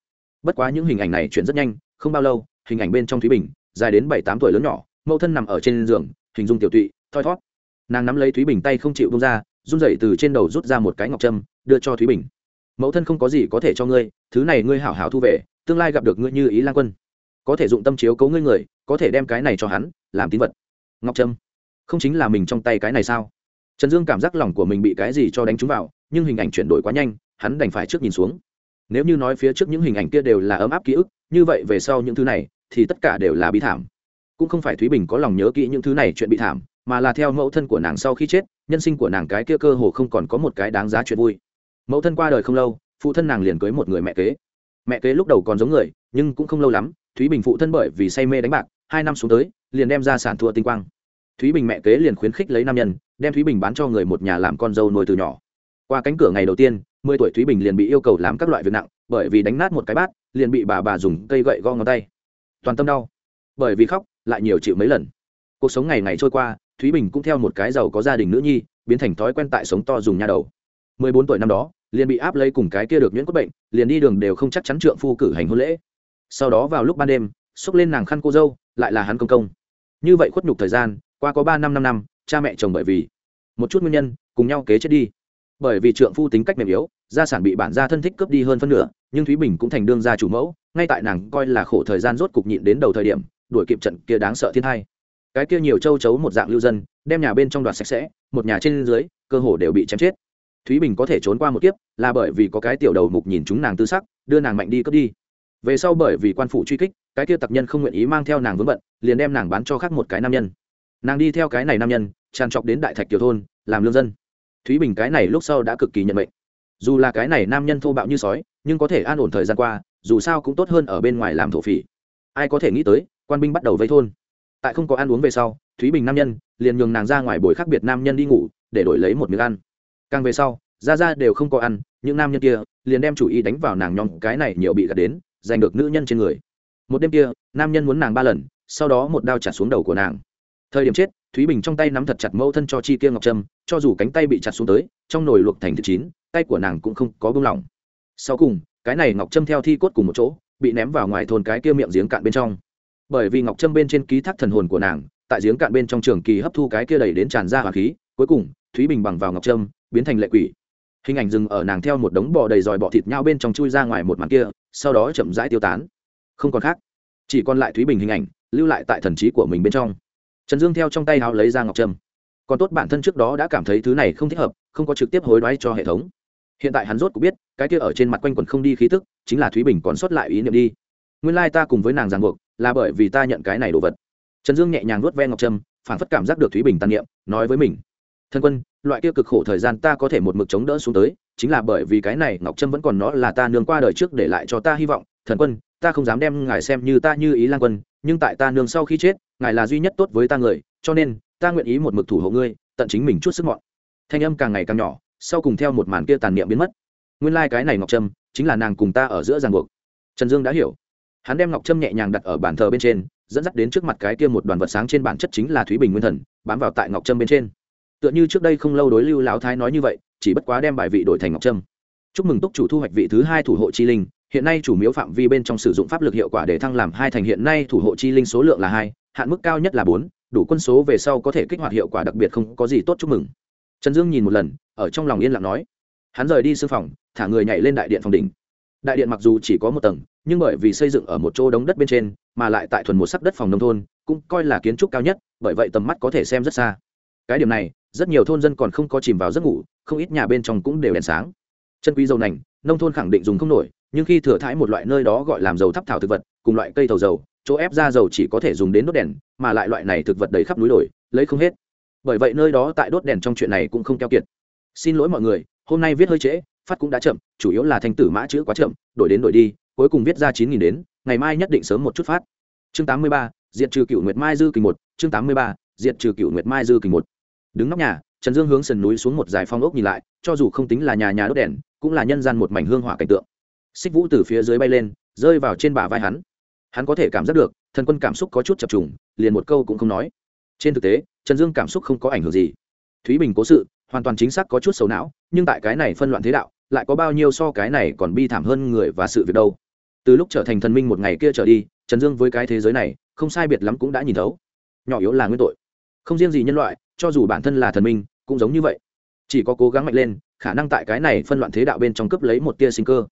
bất quá những hình ảnh này chuyển rất nhanh, không bao lâu, hình ảnh bên trong thúy bình, dài đến bảy tám tuổi lớn nhỏ, mẫu thân nằm ở trên giường, hình dung tiểu tụy, thoi thót. Nàng nắm lấy thúy bình tay không chịu bông ra, run dậy từ trên đầu rút ra một cái ngọc trâm, đưa cho thúy bình. Mẫu thân không có gì có thể cho ngươi, thứ này ngươi hảo hảo thu về, tương lai gặp được ngươi như ý lan quân. Có thể dụng tâm chiếu cấu ngươi người, có thể đem cái này cho hắn, làm tín vật. Ngọc trâm. Không chính là mình trong tay cái này sao? Trần dương cảm giác lòng của mình bị cái gì cho đánh trúng vào, nhưng hình ảnh chuyển đổi quá nhanh, hắn đành phải trước nhìn xuống. Nếu như nói phía trước những hình ảnh kia đều là ấm áp ký ức, như vậy về sau những thứ này, thì tất cả đều là bi thảm. Cũng không phải thúy bình có lòng nhớ kỹ những thứ này chuyện bị thảm, mà là theo mẫu thân của nàng sau khi chết, nhân sinh của nàng cái kia cơ hồ không còn có một cái đáng giá chuyện vui. Mẫu thân qua đời không lâu, phụ thân nàng liền cưới một người mẹ kế. Mẹ kế lúc đầu còn giống người, nhưng cũng không lâu lắm, thúy bình phụ thân bởi vì say mê đánh bạc, hai năm xuống tới, liền đem ra sản thua tinh quang. Thúy bình mẹ kế liền khuyến khích lấy nam nhân đem thúy bình bán cho người một nhà làm con dâu nuôi từ nhỏ qua cánh cửa ngày đầu tiên mười tuổi thúy bình liền bị yêu cầu làm các loại việc nặng bởi vì đánh nát một cái bát liền bị bà bà dùng cây gậy gõ ngón tay toàn tâm đau bởi vì khóc lại nhiều chịu mấy lần cuộc sống ngày ngày trôi qua thúy bình cũng theo một cái giàu có gia đình nữ nhi biến thành thói quen tại sống to dùng nha đầu mười bốn tuổi năm đó liền bị áp lấy cùng cái kia được nhuyễn cốt bệnh liền đi đường đều không chắc chắn trượng phu cử hành hôn lễ sau đó vào lúc ban đêm xúc lên nàng khăn cô dâu lại là hắn công công như vậy khuất nhục thời gian qua có ba năm năm năm cha mẹ chồng bởi vì một chút nguyên nhân, cùng nhau kế chết đi. Bởi vì trượng phu tính cách mềm yếu, gia sản bị bản gia thân thích cướp đi hơn phân nửa, nhưng thúy bình cũng thành đương gia chủ mẫu, ngay tại nàng coi là khổ thời gian rốt cục nhịn đến đầu thời điểm, đuổi kịp trận kia đáng sợ thiên thai. Cái kia nhiều châu chấu một dạng lưu dân, đem nhà bên trong đoạt sạch sẽ, một nhà trên dưới, cơ hồ đều bị chém chết. Thúy bình có thể trốn qua một kiếp, là bởi vì có cái tiểu đầu mục nhìn chúng nàng tư sắc, đưa nàng mạnh đi cướp đi. Về sau bởi vì quan phủ truy kích, cái kia tặc nhân không nguyện ý mang theo nàng vướng bận, liền đem nàng bán cho khác một cái nam nhân nàng đi theo cái này nam nhân, tràn trọc đến đại thạch tiểu thôn, làm lương dân. Thúy bình cái này lúc sau đã cực kỳ nhận mệnh. Dù là cái này nam nhân thô bạo như sói, nhưng có thể an ổn thời gian qua, dù sao cũng tốt hơn ở bên ngoài làm thổ phỉ. Ai có thể nghĩ tới, quan binh bắt đầu vây thôn. Tại không có ăn uống về sau, thúy bình nam nhân liền nhường nàng ra ngoài buổi khác biệt nam nhân đi ngủ, để đổi lấy một miếng ăn. Càng về sau ra ra đều không có ăn, những nam nhân kia liền đem chủ ý đánh vào nàng nhong cái này nhiều bị gạt đến, giành được nữ nhân trên người. Một đêm kia, nam nhân muốn nàng ba lần, sau đó một đao trả xuống đầu của nàng thời điểm chết, thúy bình trong tay nắm thật chặt mẫu thân cho chi kia ngọc trâm, cho dù cánh tay bị chặt xuống tới, trong nồi luộc thành thịt chín, tay của nàng cũng không có bông lỏng. Sau cùng, cái này ngọc trâm theo thi cốt cùng một chỗ, bị ném vào ngoài thôn cái kia miệng giếng cạn bên trong. Bởi vì ngọc trâm bên trên ký thác thần hồn của nàng, tại giếng cạn bên trong trường kỳ hấp thu cái kia đầy đến tràn ra hỏa khí, cuối cùng, thúy bình bằng vào ngọc trâm, biến thành lệ quỷ. Hình ảnh dừng ở nàng theo một đống bò đầy dòi bọ thịt nhau bên trong chui ra ngoài một màn kia, sau đó chậm rãi tiêu tán. Không còn khác. Chỉ còn lại thúy bình hình ảnh, lưu lại tại thần trí của mình bên trong trần dương theo trong tay háo lấy ra ngọc trâm. Còn tốt bản thân trước đó đã cảm thấy thứ này không thích hợp, không có trực tiếp hối đoái cho hệ thống. Hiện tại hắn rốt cũng biết, cái kia ở trên mặt quanh quần không đi khí tức, chính là thúy bình còn sót lại ý niệm đi. Nguyên lai ta cùng với nàng ràng buộc, là bởi vì ta nhận cái này đồ vật. Trần dương nhẹ nhàng nuốt ve ngọc trâm phản phất cảm giác được thúy bình tàn niệm, nói với mình. Thân quân, loại kia cực khổ thời gian ta có thể một mực chống đỡ xuống tới, chính là bởi vì cái này ngọc trâm vẫn còn nó là ta nương qua đời trước để lại cho ta hy vọng. Thần quân, ta không dám đem ngài xem như ta như ý lan quân nhưng tại ta nương sau khi chết, ngài là duy nhất tốt với ta người, cho nên, ta nguyện ý một mực thủ hộ ngươi, tận chính mình chút sức mọn. Thanh âm càng ngày càng nhỏ, sau cùng theo một màn kia tàn niệm biến mất. Nguyên lai、like、cái này ngọc trâm, chính là nàng cùng ta ở giữa ràng buộc. Trần dương đã hiểu. Hắn đem ngọc trâm nhẹ nhàng đặt ở bàn thờ bên trên, dẫn dắt đến trước mặt cái kia một đoàn vật sáng trên bản chất chính là thúy bình nguyên thần, bám vào tại ngọc trâm bên trên. Tựa như trước đây không lâu đối lưu lão thái nói như vậy, chỉ bất quá đem bài vị đổi thành ngọc trâm. Chúc mừng túc chủ thu hoạch vị thứ hai thủ hộ chi linh hiện nay chủ miếu phạm vi bên trong sử dụng pháp lực hiệu quả để thăng làm hai thành hiện nay thủ hộ chi linh số lượng là hai, hạn mức cao nhất là bốn, đủ quân số về sau có thể kích hoạt hiệu quả đặc biệt không có gì tốt chúc mừng. Trần dương nhìn một lần, ở trong lòng yên lặng nói, hắn rời đi sư phòng, thả người nhảy lên đại điện phòng đỉnh. Đại điện mặc dù chỉ có một tầng, nhưng bởi vì xây dựng ở một chỗ đống đất bên trên, mà lại tại thuần một sắc đất phòng nông thôn, cũng coi là kiến trúc cao nhất, bởi vậy tầm mắt có thể xem rất xa. Cái điểm này, rất nhiều thôn dân còn không có chìm vào giấc ngủ, không ít nhà bên trong cũng đều đèn sáng. Chân quý dầu nành, nông thôn khẳng định dùng không nổi nhưng khi thừa thãi một loại nơi đó gọi làm dầu thắp thảo thực vật, cùng loại cây thầu dầu, chỗ ép ra dầu chỉ có thể dùng đến đốt đèn, mà lại loại này thực vật đầy khắp núi đồi, lấy không hết. Bởi vậy nơi đó tại đốt đèn trong chuyện này cũng không keo kiệt. Xin lỗi mọi người, hôm nay viết hơi trễ, phát cũng đã chậm, chủ yếu là thanh tử mã chữ quá chậm, đổi đến đổi đi, cuối cùng viết ra chín nghìn đến, ngày mai nhất định sớm một chút phát. Chương tám mươi ba, diệt trừ cựu nguyệt mai dư kình một, chương tám mươi ba, diệt trừ cựu nguyệt mai dư kình một. Đứng nóc nhà, trần dương hướng sườn núi xuống một dài phong ốc nhìn lại, cho dù không tính là nhà nhà đốt đèn, cũng là nhân gian một mảnh hương hỏa cảnh tượng xích vũ từ phía dưới bay lên, rơi vào trên bả vai hắn. Hắn có thể cảm giác được, thần quân cảm xúc có chút chập trùng, liền một câu cũng không nói. Trên thực tế, trần dương cảm xúc không có ảnh hưởng gì. Thúy bình cố sự, hoàn toàn chính xác có chút xấu não, nhưng tại cái này phân loạn thế đạo, lại có bao nhiêu so cái này còn bi thảm hơn người và sự việc đâu. Từ lúc trở thành thần minh một ngày kia trở đi, trần dương với cái thế giới này, không sai biệt lắm cũng đã nhìn thấu. Nhỏ yếu là nguyên tội. Không riêng gì nhân loại, cho dù bản thân là thần minh, cũng giống như vậy. Chỉ có cố gắng mạnh lên, khả năng tại cái này phân loạn thế đạo bên trong cấp lấy một tia sinh cơ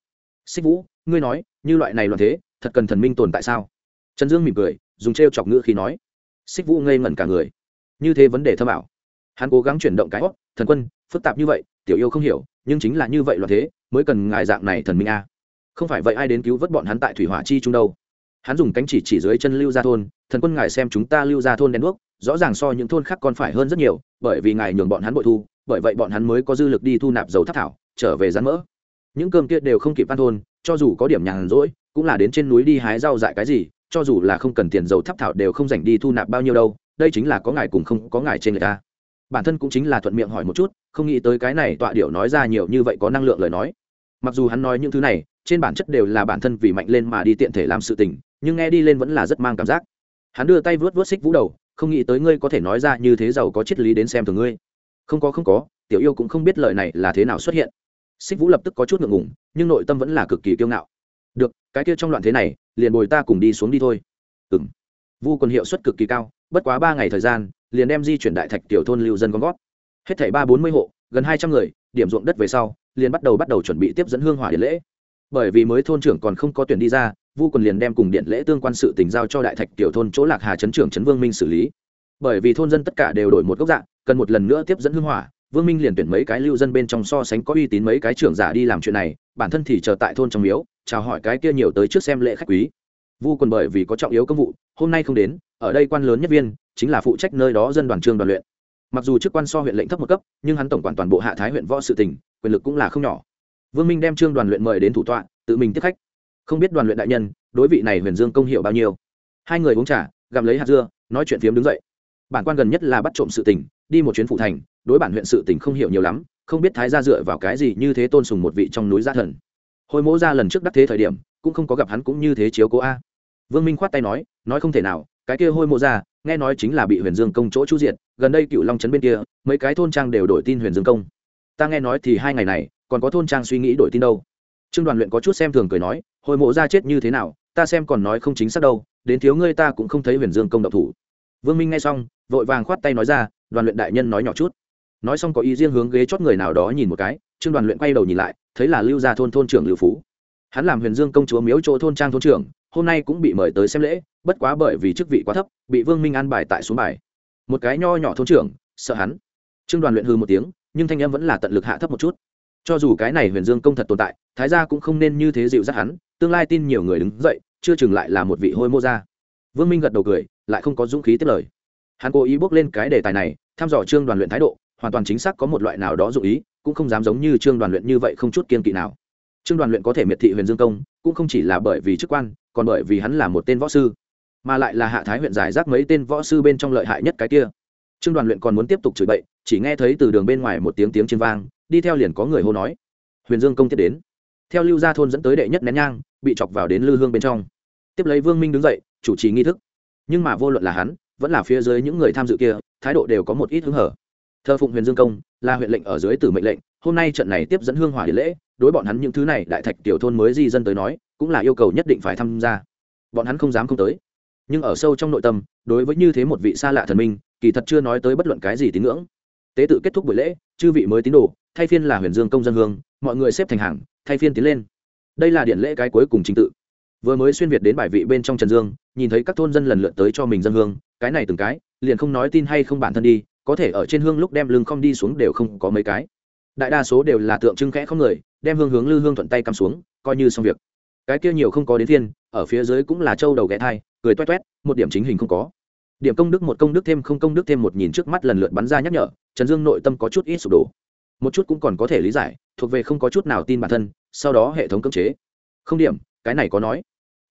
xích vũ, ngươi nói, như loại này loạn thế, thật cần thần minh tồn tại sao? Trần dương mỉm cười, dùng t r e o chọc ngữ khi nói. Xích vũ ngây ngẩn cả người. Như thế vấn đề thâm ảo. Hắn cố gắng chuyển động cái hót thần quân, phức tạp như vậy, tiểu yêu không hiểu, nhưng chính là như vậy loạn thế, mới cần ngài dạng này thần minh a. Không phải vậy ai đến cứu vớt bọn hắn tại thủy hỏa chi trung đâu. Hắn dùng cánh chỉ chỉ dưới chân lưu gia thôn, thần quân ngài xem chúng ta lưu gia thôn đen đuốc, rõ ràng so những thôn khác còn phải hơn rất nhiều, bởi vì ngài nhường bọn hắn bội thu, bởi vậy bọn hắn mới có dư lực đi thu nạp dầu tháp thảo, trở về rán mỡ những cơm kia đều không kịp ăn thôn, cho dù có điểm nhàn rỗi, cũng là đến trên núi đi hái rau dại cái gì, cho dù là không cần tiền dầu thắp thảo đều không dành đi thu nạp bao nhiêu đâu, đây chính là có ngài cùng không có ngài trên người ta. Bản thân cũng chính là thuận miệng hỏi một chút, không nghĩ tới cái này tọa điệu nói ra nhiều như vậy có năng lượng lời nói. Mặc dù hắn nói những thứ này, trên bản chất đều là bản thân vì mạnh lên mà đi tiện thể làm sự tình, nhưng nghe đi lên vẫn là rất mang cảm giác. Hắn đưa tay vớt vớt xích vũ đầu, không nghĩ tới ngươi có thể nói ra như thế giàu có triết lý đến xem thường ngươi. Không có không có, tiểu yêu cũng không biết lời này là thế nào xuất hiện xích vũ lập tức có chút ngượng ngùng, nhưng nội tâm vẫn là cực kỳ kiêu ngạo. Được, cái kia trong loạn thế này, liền bồi ta cùng đi xuống đi thôi. Ừ m vu còn hiệu suất cực kỳ cao, bất quá ba ngày thời gian, liền đem di chuyển đại thạch tiểu thôn lưu dân con gót hết thảy ba bốn mươi hộ, gần hai trăm người, điểm ruộng đất về sau, liền bắt đầu bắt đầu chuẩn bị tiếp dẫn hương hỏa điện lễ. Bởi vì mới thôn trưởng còn không có tuyển đi ra, vu còn liền đem cùng điện lễ tương quan sự tình giao cho đại thạch tiểu thôn chỗ lạc hà trấn trưởng trấn vương minh xử lý. Bởi vì thôn dân tất cả đều đổi một gốc dạng, cần một lần nữa tiếp dẫn hương hỏa vương minh liền tuyển mấy cái lưu dân bên trong so sánh có uy tín mấy cái trưởng giả đi làm chuyện này, bản thân thì chờ tại thôn trong miếu, chào hỏi cái kia nhiều tới trước xem lễ khách quý. Vu còn bởi vì có trọng yếu công vụ, hôm nay không đến, ở đây quan lớn nhất viên, chính là phụ trách nơi đó dân đoàn trương đoàn luyện. Mặc dù chức quan so huyện lệnh thấp một cấp, nhưng hắn tổng quản toàn bộ hạ thái huyện võ sự tỉnh, quyền lực cũng là không nhỏ. Vương minh đem trương đoàn luyện mời đến thủ tọa, tự mình tiếp khách. Không biết đoàn luyện đại nhân, đối vị này huyền dương công hiệu bao nhiêu? Hai người uống trà gặm lấy hạt dưa, nói chuyện phiếm đứng dậy bản quan gần nhất là bắt trộm sự tình, đi một chuyến phụ thành, đối bản huyện sự tình không hiểu nhiều lắm, không biết thái gia dựa vào cái gì như thế tôn sùng một vị trong núi gia thần. Hồi mỗ ra lần trước đắc thế thời điểm, cũng không có gặp hắn cũng như thế chiếu cố a. Vương minh khoát tay nói nói không thể nào, cái kia hôi mộ ra nghe nói chính là bị huyền dương công chỗ chu diệt, gần đây cựu long trấn bên kia, mấy cái thôn trang đều đổi tin huyền dương công. Ta nghe nói thì hai ngày này, còn có thôn trang suy nghĩ đổi tin đâu. Trương đoàn luyện có chút xem thường cười nói hồi mộ ra chết như thế nào, ta xem còn nói không chính xác đâu, đến thiếu ngươi ta cũng không thấy huyền dương công độc thủ. Vương minh nghe xong vội vàng khoát tay nói ra, đoàn luyện đại nhân nói nhỏ chút. Nói xong có ý riêng hướng ghế chót người nào đó nhìn một cái, trương đoàn luyện quay đầu nhìn lại, thấy là lưu gia thôn thôn trưởng lưu phú. Hắn làm huyền dương công chúa miếu chỗ thôn trang thôn trưởng, hôm nay cũng bị mời tới xem lễ, bất quá bởi vì chức vị quá thấp, bị vương minh an bài tại xuống bài. Một cái nho nhỏ thôn trưởng, sợ hắn. Trương đoàn luyện hư một tiếng, nhưng thanh em vẫn là tận lực hạ thấp một chút. Cho dù cái này huyền dương công thật tồn tại, thái gia cũng không nên như thế dịu dắt hắn, tương lai tin nhiều người đứng dậy, chưa chừng lại là một vị hôi mô gia. Vương minh gật đầu cười, lại không có dũng khí tiếp lời hắn cố ý bước lên cái đề tài này, thăm dò trương đoàn luyện thái độ, hoàn toàn chính xác có một loại nào đó dụ ý, cũng không dám giống như trương đoàn luyện như vậy không chút kiên kỵ nào. Trương đoàn luyện có thể miệt thị huyền dương công, cũng không chỉ là bởi vì chức quan, còn bởi vì hắn là một tên võ sư, mà lại là hạ thái huyện giải rác mấy tên võ sư bên trong lợi hại nhất cái kia. Trương đoàn luyện còn muốn tiếp tục chửi bậy, chỉ nghe thấy từ đường bên ngoài một tiếng tiếng trên vang, đi theo liền có người hô nói. Huyền dương công tiếp đến. Theo lưu gia thôn dẫn tới đệ nhất nén nhang, bị chọc vào đến lư hương bên trong. Tiếp lấy vương minh đứng dậy, chủ trì nghi thức. Nhưng mà vô luận là hắn vẫn là phía dưới những người tham dự kia, thái độ đều có một ít hứng hở. Thờ phụng huyền dương công, là huyện lệnh ở dưới tử mệnh lệnh, hôm nay trận này tiếp dẫn hương hỏa điện lễ, đối bọn hắn những thứ này đại thạch tiểu thôn mới di dân tới nói, cũng là yêu cầu nhất định phải tham gia. Bọn hắn không dám không tới. Nhưng ở sâu trong nội tâm, đối với như thế một vị xa lạ thần minh, kỳ thật chưa nói tới bất luận cái gì tín ngưỡng. Tế tự kết thúc buổi lễ, chư vị mới tín đồ, thay phiên là huyền dương công dân hương, mọi người xếp thành hàng, thay phiên tiến lên. Đây là điện lễ cái cuối cùng trình tự. Vừa mới xuyên việt đến bài vị bên trong trần dương, nhìn thấy các thôn dân lần lượt tới cho mình dân hương cái này từng cái, liền không nói tin hay không bản thân đi, có thể ở trên hương lúc đem lưng không đi xuống đều không có mấy cái. Đại đa số đều là tượng trưng khẽ không người, đem hương hướng lư hương thuận tay cắm xuống, coi như xong việc. Cái kia nhiều không có đến thiên ở phía dưới cũng là trâu đầu ghé thai, cười toét toét, một điểm chính hình không có. Điểm công đức một công đức thêm không công đức thêm một nhìn trước mắt lần lượt bắn ra nhắc nhở, trần dương nội tâm có chút ít sụp đổ. Một chút cũng còn có thể lý giải, thuộc về không có chút nào tin bản thân, sau đó hệ thống cưỡng chế. Không điểm, cái này có nói.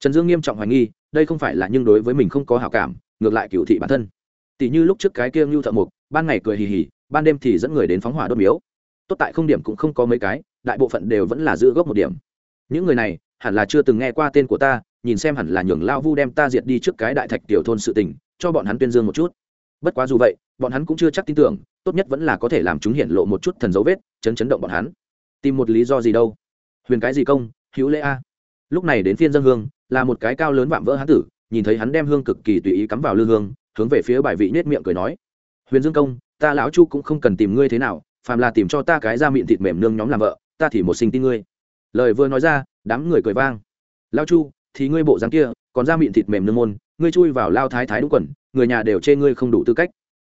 Trần dương nghiêm trọng hoài nghi, đây không phải là nhưng đối với mình không có hảo cảm ngược lại cựu thị bản thân. Tỷ như lúc trước cái kia ngưu thợ mục ban ngày cười hì hì, ban đêm thì dẫn người đến phóng hỏa đốt miếu. Tốt tại không điểm cũng không có mấy cái, đại bộ phận đều vẫn là giữ gốc một điểm. Những người này, hẳn là chưa từng nghe qua tên của ta, nhìn xem hẳn là nhường lao vu đem ta diệt đi trước cái đại thạch tiểu thôn sự tình, cho bọn hắn tuyên dương một chút. Bất quá dù vậy, bọn hắn cũng chưa chắc tin tưởng, tốt nhất vẫn là có thể làm chúng hiện lộ một chút thần dấu vết, chấn chấn động bọn hắn. Tìm một lý do gì đâu? Huyền cái gì công? Hữu lễ a. Lúc này đến phiên dân hương, là một cái cao lớn vạm vỡ hán tử nhìn thấy hắn đem hương cực kỳ tùy ý cắm vào lư hương, hướng về phía bài vị nết miệng cười nói, huyền dương công, ta lão chu cũng không cần tìm ngươi thế nào, phàm là tìm cho ta cái da miệng thịt mềm nương nhóm làm vợ, ta thì một sinh tin ngươi. Lời vừa nói ra, đám người cười vang. Lão chu, thì ngươi bộ dáng kia, còn da miệng thịt mềm nương môn, ngươi chui vào lao thái thái đúng quần, người nhà đều chê ngươi không đủ tư cách.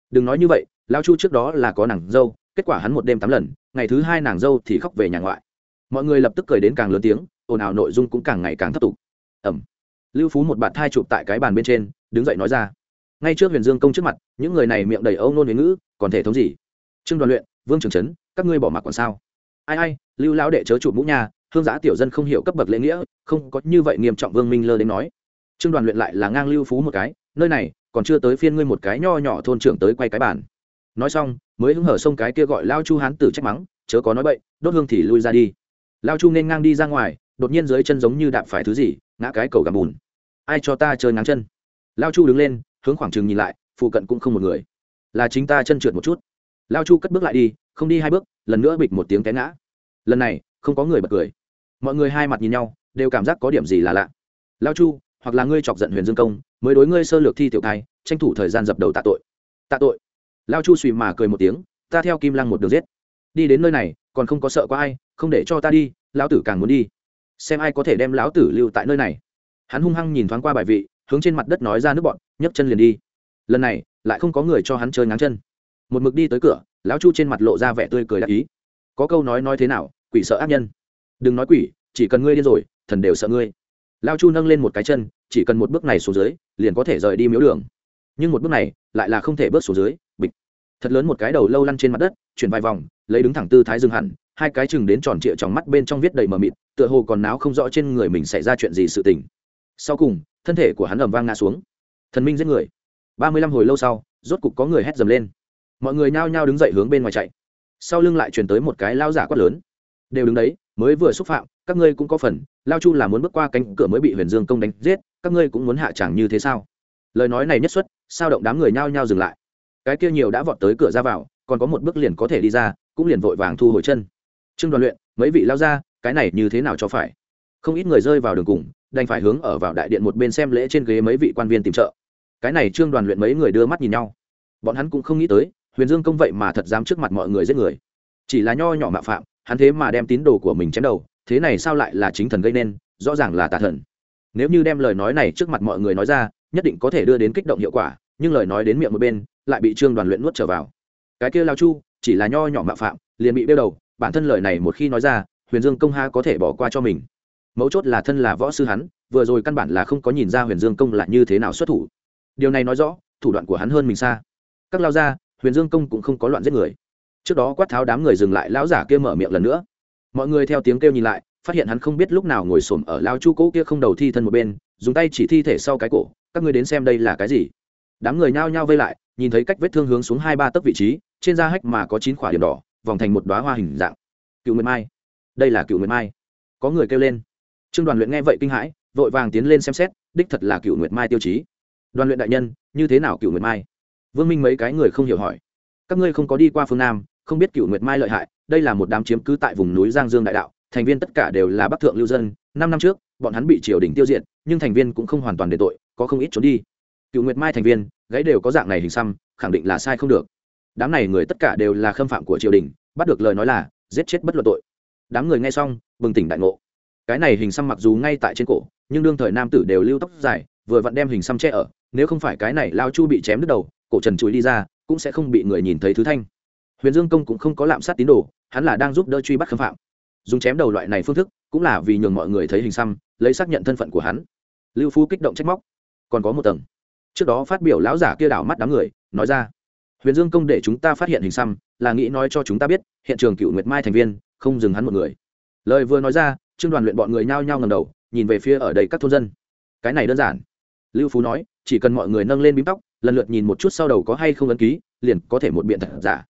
Đừng nói như vậy, lão chu trước đó là có nàng dâu, kết quả hắn một đêm tám lần, ngày thứ hai nàng dâu thì khóc về nhà ngoại. Mọi người lập tức cười đến càng lớn tiếng, ồn ào nội dung cũng càng ngày càng thấp tục. Ẩm lưu phú một bạt thai chụp tại cái bàn bên trên, đứng dậy nói ra. Ngay trước huyền dương công trước mặt, những người này miệng đầy âu nôn huế ngữ, còn thể thống gì? Trương đoàn luyện, vương trường trấn các ngươi bỏ mặc còn sao? Ai ai, lưu lão đệ chớ chụp mũ nhà hương giã tiểu dân không hiểu cấp bậc lễ nghĩa, không có như vậy nghiêm trọng vương minh lơ đến nói. Trương đoàn luyện lại là ngang lưu phú một cái, nơi này, còn chưa tới phiên ngươi một cái nho nhỏ thôn trưởng tới quay cái bàn. nói xong, mới hứng hở sông cái kia gọi lao chu hán tử trách mắng, chớ có nói bậy, đốt hương thì lui ra đi. Lao chu nên ngang đi ra ngoài, đột nhiên dưới chân giống như đạp phải thứ gì ngã cái cầu gặm bùn. Ai cho ta chơi ngáng chân? Lao chu đứng lên, hướng khoảng trừng nhìn lại, phụ cận cũng không một người. Là chính ta chân trượt một chút. Lao chu cất bước lại đi, không đi hai bước, lần nữa bịch một tiếng té ngã. Lần này, không có người bật cười. Mọi người hai mặt nhìn nhau, đều cảm giác có điểm gì là lạ. Lao chu, hoặc là ngươi chọc giận huyền dương công, mới đối ngươi sơ lược thi tiểu thai, tranh thủ thời gian dập đầu tạ tội. Tạ tội. Lao chu suy mà cười một tiếng, ta theo kim lăng một đường giết. Đi đến nơi này, còn không có sợ có ai, không để cho ta đi, lão tử càng muốn đi xem ai có thể đem lão tử lưu tại nơi này. Hắn hung hăng nhìn thoáng qua bài vị, hướng trên mặt đất nói ra nước bọn, nhấc chân liền đi. Lần này, lại không có người cho hắn chơi ngáng chân. Một mực đi tới cửa, lão chu trên mặt lộ ra vẻ tươi cười đắc ý. Có câu nói nói thế nào, quỷ sợ ác nhân. Đừng nói quỷ, chỉ cần ngươi điên rồi, thần đều sợ ngươi. Lao chu nâng lên một cái chân, chỉ cần một bước này xuống dưới, liền có thể rời đi miếu đường. Nhưng một bước này, lại là không thể bước xuống dưới, bịch. Thật lớn một cái đầu lâu lăn trên mặt đất, chuyển vài vòng, lấy đứng thẳng tư thái dừng hẳn hai cái chừng đến tròn trịa trong mắt bên trong viết đầy mờ mịt, tựa hồ còn náo không rõ trên người mình xảy ra chuyện gì sự tình. Sau cùng, thân thể của hắn ầm vang ngã xuống. Thần minh giết người. Ba mươi lăm hồi lâu sau, rốt cục có người hét dầm lên. Mọi người nhao nhao đứng dậy hướng bên ngoài chạy. Sau lưng lại truyền tới một cái lao giả quát lớn. Đều đứng đấy, mới vừa xúc phạm, các ngươi cũng có phần, lao chu là muốn bước qua cánh cửa mới bị huyền dương công đánh giết, các ngươi cũng muốn hạ chẳng như thế sao? Lời nói này nhất xuất, sao động đám người nhao nhao dừng lại. Cái kia nhiều đã vọt tới cửa ra vào, còn có một bước liền có thể đi ra, cũng liền vội vàng thu hồi chân trương đoàn luyện, mấy vị lao ra, cái này như thế nào cho phải? Không ít người rơi vào đường cùng, đành phải hướng ở vào đại điện một bên xem lễ trên ghế mấy vị quan viên tìm trợ. Cái này trương đoàn luyện mấy người đưa mắt nhìn nhau. Bọn hắn cũng không nghĩ tới, huyền dương công vậy mà thật dám trước mặt mọi người giết người. Chỉ là nho nhỏ mạ phạm, hắn thế mà đem tín đồ của mình chém đầu, thế này sao lại là chính thần gây nên, rõ ràng là tà thần. Nếu như đem lời nói này trước mặt mọi người nói ra, nhất định có thể đưa đến kích động hiệu quả, nhưng lời nói đến miệng một bên, lại bị trương đoàn luyện nuốt trở vào. Cái kia lao chu, chỉ là nho nhỏ mạ phạm, liền bị bêu đầu bản thân lời này một khi nói ra, huyền dương công ha có thể bỏ qua cho mình. Mấu chốt là thân là võ sư hắn, vừa rồi căn bản là không có nhìn ra huyền dương công là như thế nào xuất thủ. Điều này nói rõ, thủ đoạn của hắn hơn mình xa. Các lao gia, huyền dương công cũng không có loạn giết người. Trước đó quát tháo đám người dừng lại, lão giả kia mở miệng lần nữa. Mọi người theo tiếng kêu nhìn lại, phát hiện hắn không biết lúc nào ngồi xổm ở lao chu cỗ kia không đầu thi thân một bên, dùng tay chỉ thi thể sau cái cổ, các người đến xem đây là cái gì? Đám người nhao nhao vây lại, nhìn thấy cách vết thương hướng xuống hai ba tấc vị trí, trên da hách mà có chín khỏa điểm đỏ vòng thành một đoá hoa hình dạng. Cựu nguyệt mai. Đây là cựu nguyệt mai. Có người kêu lên. Trương đoàn luyện nghe vậy kinh hãi, vội vàng tiến lên xem xét, đích thật là cựu nguyệt mai tiêu chí. Đoàn luyện đại nhân, như thế nào cựu nguyệt mai? Vương minh mấy cái người không hiểu hỏi. Các ngươi không có đi qua phương nam, không biết cựu nguyệt mai lợi hại, đây là một đám chiếm cứ tại vùng núi giang dương đại đạo, thành viên tất cả đều là bắc thượng lưu dân. Năm năm trước, bọn hắn bị triều đình tiêu diệt, nhưng thành viên cũng không hoàn toàn để tội, có không ít trốn đi. Cựu nguyệt mai thành viên, gãy đều có dạng này hình xăm, khẳng định là sai không được đám này người tất cả đều là khâm phạm của triều đình, bắt được lời nói là, giết chết bất luận tội. Đám người nghe xong, bừng tỉnh đại ngộ. Cái này hình xăm mặc dù ngay tại trên cổ, nhưng đương thời nam tử đều lưu tóc dài, vừa vặn đem hình xăm che ở, nếu không phải cái này lao chu bị chém đứt đầu, cổ trần chuối đi ra, cũng sẽ không bị người nhìn thấy thứ thanh. Huyền dương công cũng không có lạm sát tín đồ, hắn là đang giúp đỡ truy bắt khâm phạm. Dùng chém đầu loại này phương thức, cũng là vì nhường mọi người thấy hình xăm, lấy xác nhận thân phận của hắn. Lưu phú kích động trách móc. Còn có một tầng. Trước đó phát biểu lão giả kia đảo mắt đám người, nói ra huyền dương công để chúng ta phát hiện hình xăm, là nghĩ nói cho chúng ta biết, hiện trường cựu nguyệt mai thành viên, không dừng hắn một người. Lời vừa nói ra, trương đoàn luyện bọn người nhao nhao ngầm đầu, nhìn về phía ở đây các thôn dân. Cái này đơn giản. Lưu phú nói, chỉ cần mọi người nâng lên bím tóc, lần lượt nhìn một chút sau đầu có hay không ấn ký, liền có thể một biện thật giả.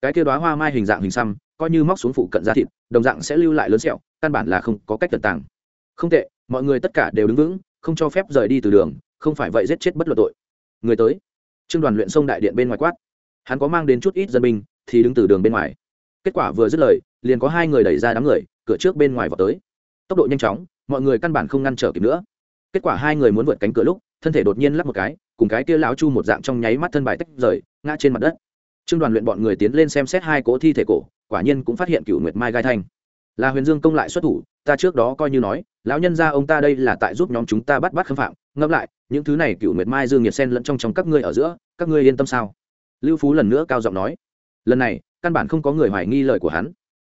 Cái kia đoá hoa mai hình dạng hình xăm, coi như móc xuống phụ cận da thịt, đồng dạng sẽ lưu lại lớn sẹo, căn bản là không có cách tận tàng. Không tệ, mọi người tất cả đều đứng vững, không cho phép rời đi từ đường, không phải vậy giết chết bất luận tội. Người tới. Trương đoàn luyện sông đại điện bên ngoài quát hắn có mang đến chút ít dân binh, thì đứng từ đường bên ngoài. Kết quả vừa dứt lời, liền có hai người đẩy ra đám người, cửa trước bên ngoài vào tới. Tốc độ nhanh chóng, mọi người căn bản không ngăn trở kịp nữa. Kết quả hai người muốn vượt cánh cửa lúc, thân thể đột nhiên lắp một cái, cùng cái kia lão chu một dạng trong nháy mắt thân bài tách rời, ngã trên mặt đất. Trương đoàn luyện bọn người tiến lên xem xét hai cỗ thi thể cổ, quả nhiên cũng phát hiện cựu nguyệt mai gai thanh. Là huyền dương công lại xuất thủ, ta trước đó coi như nói, lão nhân gia ông ta đây là tại giúp nhóm chúng ta bắt bắt khâm phạm, ngẫm lại, những thứ này cựu nguyệt mai dương nhiệt sen lẫn trong trong các ngươi ở giữa, các ngươi yên tâm sao? Lưu phú lần nữa cao giọng nói, lần này, căn bản không có người hoài nghi lời của hắn.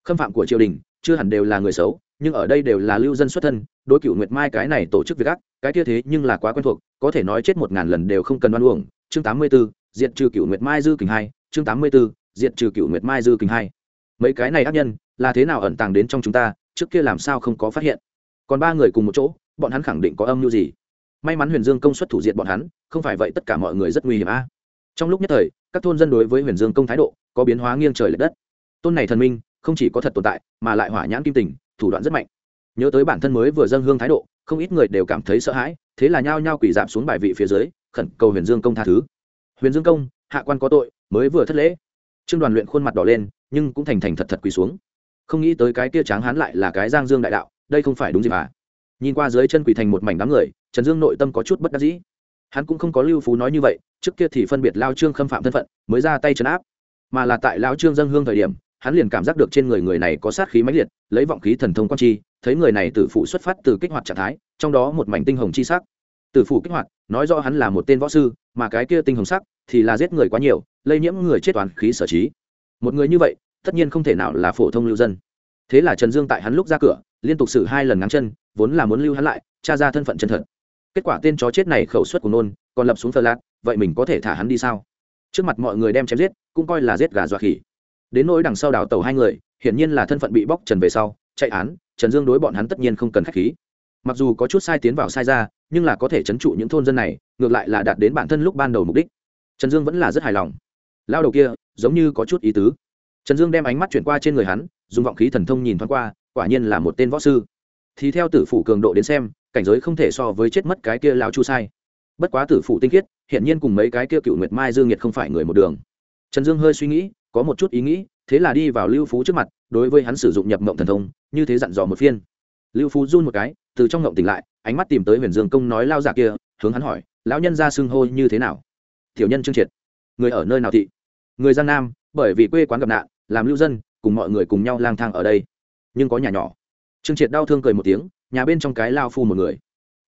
Khâm phạm của triều đình, chưa hẳn đều là người xấu, nhưng ở đây đều là lưu dân xuất thân, đối cựu nguyệt mai cái này tổ chức việc ác, cái kia thế nhưng là quá quen thuộc, có thể nói chết một ngàn lần đều không cần đoan uổng. Chương tám mươi b ố diện trừ cựu nguyệt mai dư kình hai. Chương tám mươi b ố diện trừ cựu nguyệt mai dư kình hai. Mấy cái này ác nhân, là thế nào ẩn tàng đến trong chúng ta, trước kia làm sao không có phát hiện? Còn ba người cùng một chỗ, bọn hắn khẳng định có âm mưu gì? May mắn huyền dương công suất thủ diện bọn hắn, không phải vậy tất cả mọi người rất nguy hiểm a. Trong lúc nhất thời các thôn dân đối với huyền dương công thái độ có biến hóa nghiêng trời l ệ đất. Tôn này thần minh, không chỉ có thật tồn tại, mà lại hỏa nhãn kim tình, thủ đoạn rất mạnh. Nhớ tới bản thân mới vừa dâng hương thái độ, không ít người đều cảm thấy sợ hãi, thế là nhao nhao quỷ giảm xuống bài vị phía dưới, khẩn cầu huyền dương công tha thứ. Huyền dương công, hạ quan có tội, mới vừa thất lễ. Trương đoàn luyện khuôn mặt đỏ lên, nhưng cũng thành thành thật thật quỳ xuống. Không nghĩ tới cái kia tráng hán lại là cái giang dương đại đạo, đây không phải đúng gì mà. Nhìn qua dưới chân quỳ thành một mảnh đám người, trần dương nội tâm có chút bất đắc dĩ hắn cũng không có lưu phú nói như vậy, trước kia thì phân biệt lao trương khâm phạm thân phận, mới ra tay chấn áp. Mà là tại lao trương dân hương thời điểm, hắn liền cảm giác được trên người người này có sát khí mãnh liệt, lấy vọng khí thần thông quan chi, thấy người này tử phụ xuất phát từ kích hoạt trạng thái, trong đó một mảnh tinh hồng chi sắc. Tử phụ kích hoạt, nói rõ hắn là một tên võ sư, mà cái kia tinh hồng sắc thì là giết người quá nhiều, lây nhiễm người chết toàn khí sở trí. Một người như vậy, tất nhiên không thể nào là phổ thông lưu dân. Thế là trần dương tại hắn lúc ra cửa, liên tục xử hai lần ngắn chân, vốn là muốn lưu hắn lại, tra ra thân phận chân thật kết quả tên chó chết này khẩu suất của nôn còn lập xuống phờ lạt, vậy mình có thể thả hắn đi sao? Trước mặt mọi người đem chém giết, cũng coi là giết gà dọa khỉ. Đến nỗi đằng sau đào tàu hai người, hiển nhiên là thân phận bị bóc trần về sau, chạy án, trần dương đối bọn hắn tất nhiên không cần k h á c h khí. Mặc dù có chút sai tiến vào sai ra, nhưng là có thể trấn trụ những thôn dân này, ngược lại là đạt đến bản thân lúc ban đầu mục đích. Trần dương vẫn là rất hài lòng. Lao đầu kia, giống như có chút ý tứ. Trần dương đem ánh mắt chuyển qua trên người hắn, dùng vọng khí thần thông nhìn thoáng qua, quả nhiên là một tên võ sư. Thì theo tử phủ cường độ đến xem cảnh giới không thể so với chết mất cái kia lão chu sai. Bất quá tử phụ tinh khiết hiện nhiên cùng mấy cái kia cựu nguyệt mai dương nhiệt không phải người một đường. Trần dương hơi suy nghĩ, có một chút ý nghĩ, thế là đi vào lưu phú trước mặt, đối với hắn sử dụng nhập mộng thần thông, như thế dặn dò một phiên. Lưu phú run một cái, từ trong ngộng tỉnh lại, ánh mắt tìm tới huyền dương công nói lao giả kia, hướng hắn hỏi, lão nhân ra xưng hô như thế nào? Tiểu nhân trương triệt. Người ở nơi nào thị? Người giang nam, bởi vì quê quán gặp nạn, làm lưu dân, cùng mọi người cùng nhau lang thang ở đây. Nhưng có nhà nhỏ. Trương triệt đau thương cười một tiếng nhà bên trong cái lao phu một người.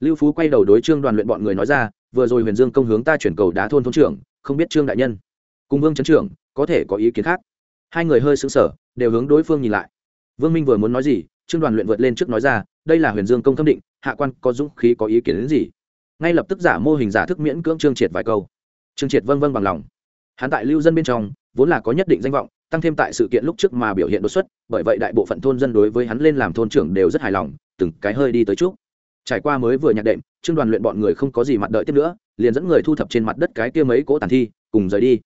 Lưu phú quay đầu đối trương đoàn luyện bọn người nói ra, vừa rồi huyền dương công hướng ta chuyển cầu đá thôn thôn trưởng, không biết trương đại nhân, cùng vương trấn trưởng, có thể có ý kiến khác? Hai người hơi sững sờ, đều hướng đối phương nhìn lại. Vương minh vừa muốn nói gì, trương đoàn luyện vượt lên trước nói ra, đây là huyền dương công thâm định, hạ quan có dũng khí có ý kiến đến gì? Ngay lập tức giả mô hình giả thức miễn cưỡng trương triệt vài câu. Trương triệt vâng vâng bằng lòng. Hắn tại lưu dân bên trong, vốn là có nhất định danh vọng tăng thêm tại sự kiện lúc trước mà biểu hiện đột xuất, bởi vậy đại bộ phận thôn dân đối với hắn lên làm thôn trưởng đều rất hài lòng, từng cái hơi đi tới trước trải qua mới vừa nhạc đệm, trương đoàn luyện bọn người không có gì mặt đợi tiếp nữa, liền dẫn người thu thập trên mặt đất cái kia mấy cỗ tàn thi, cùng rời đi.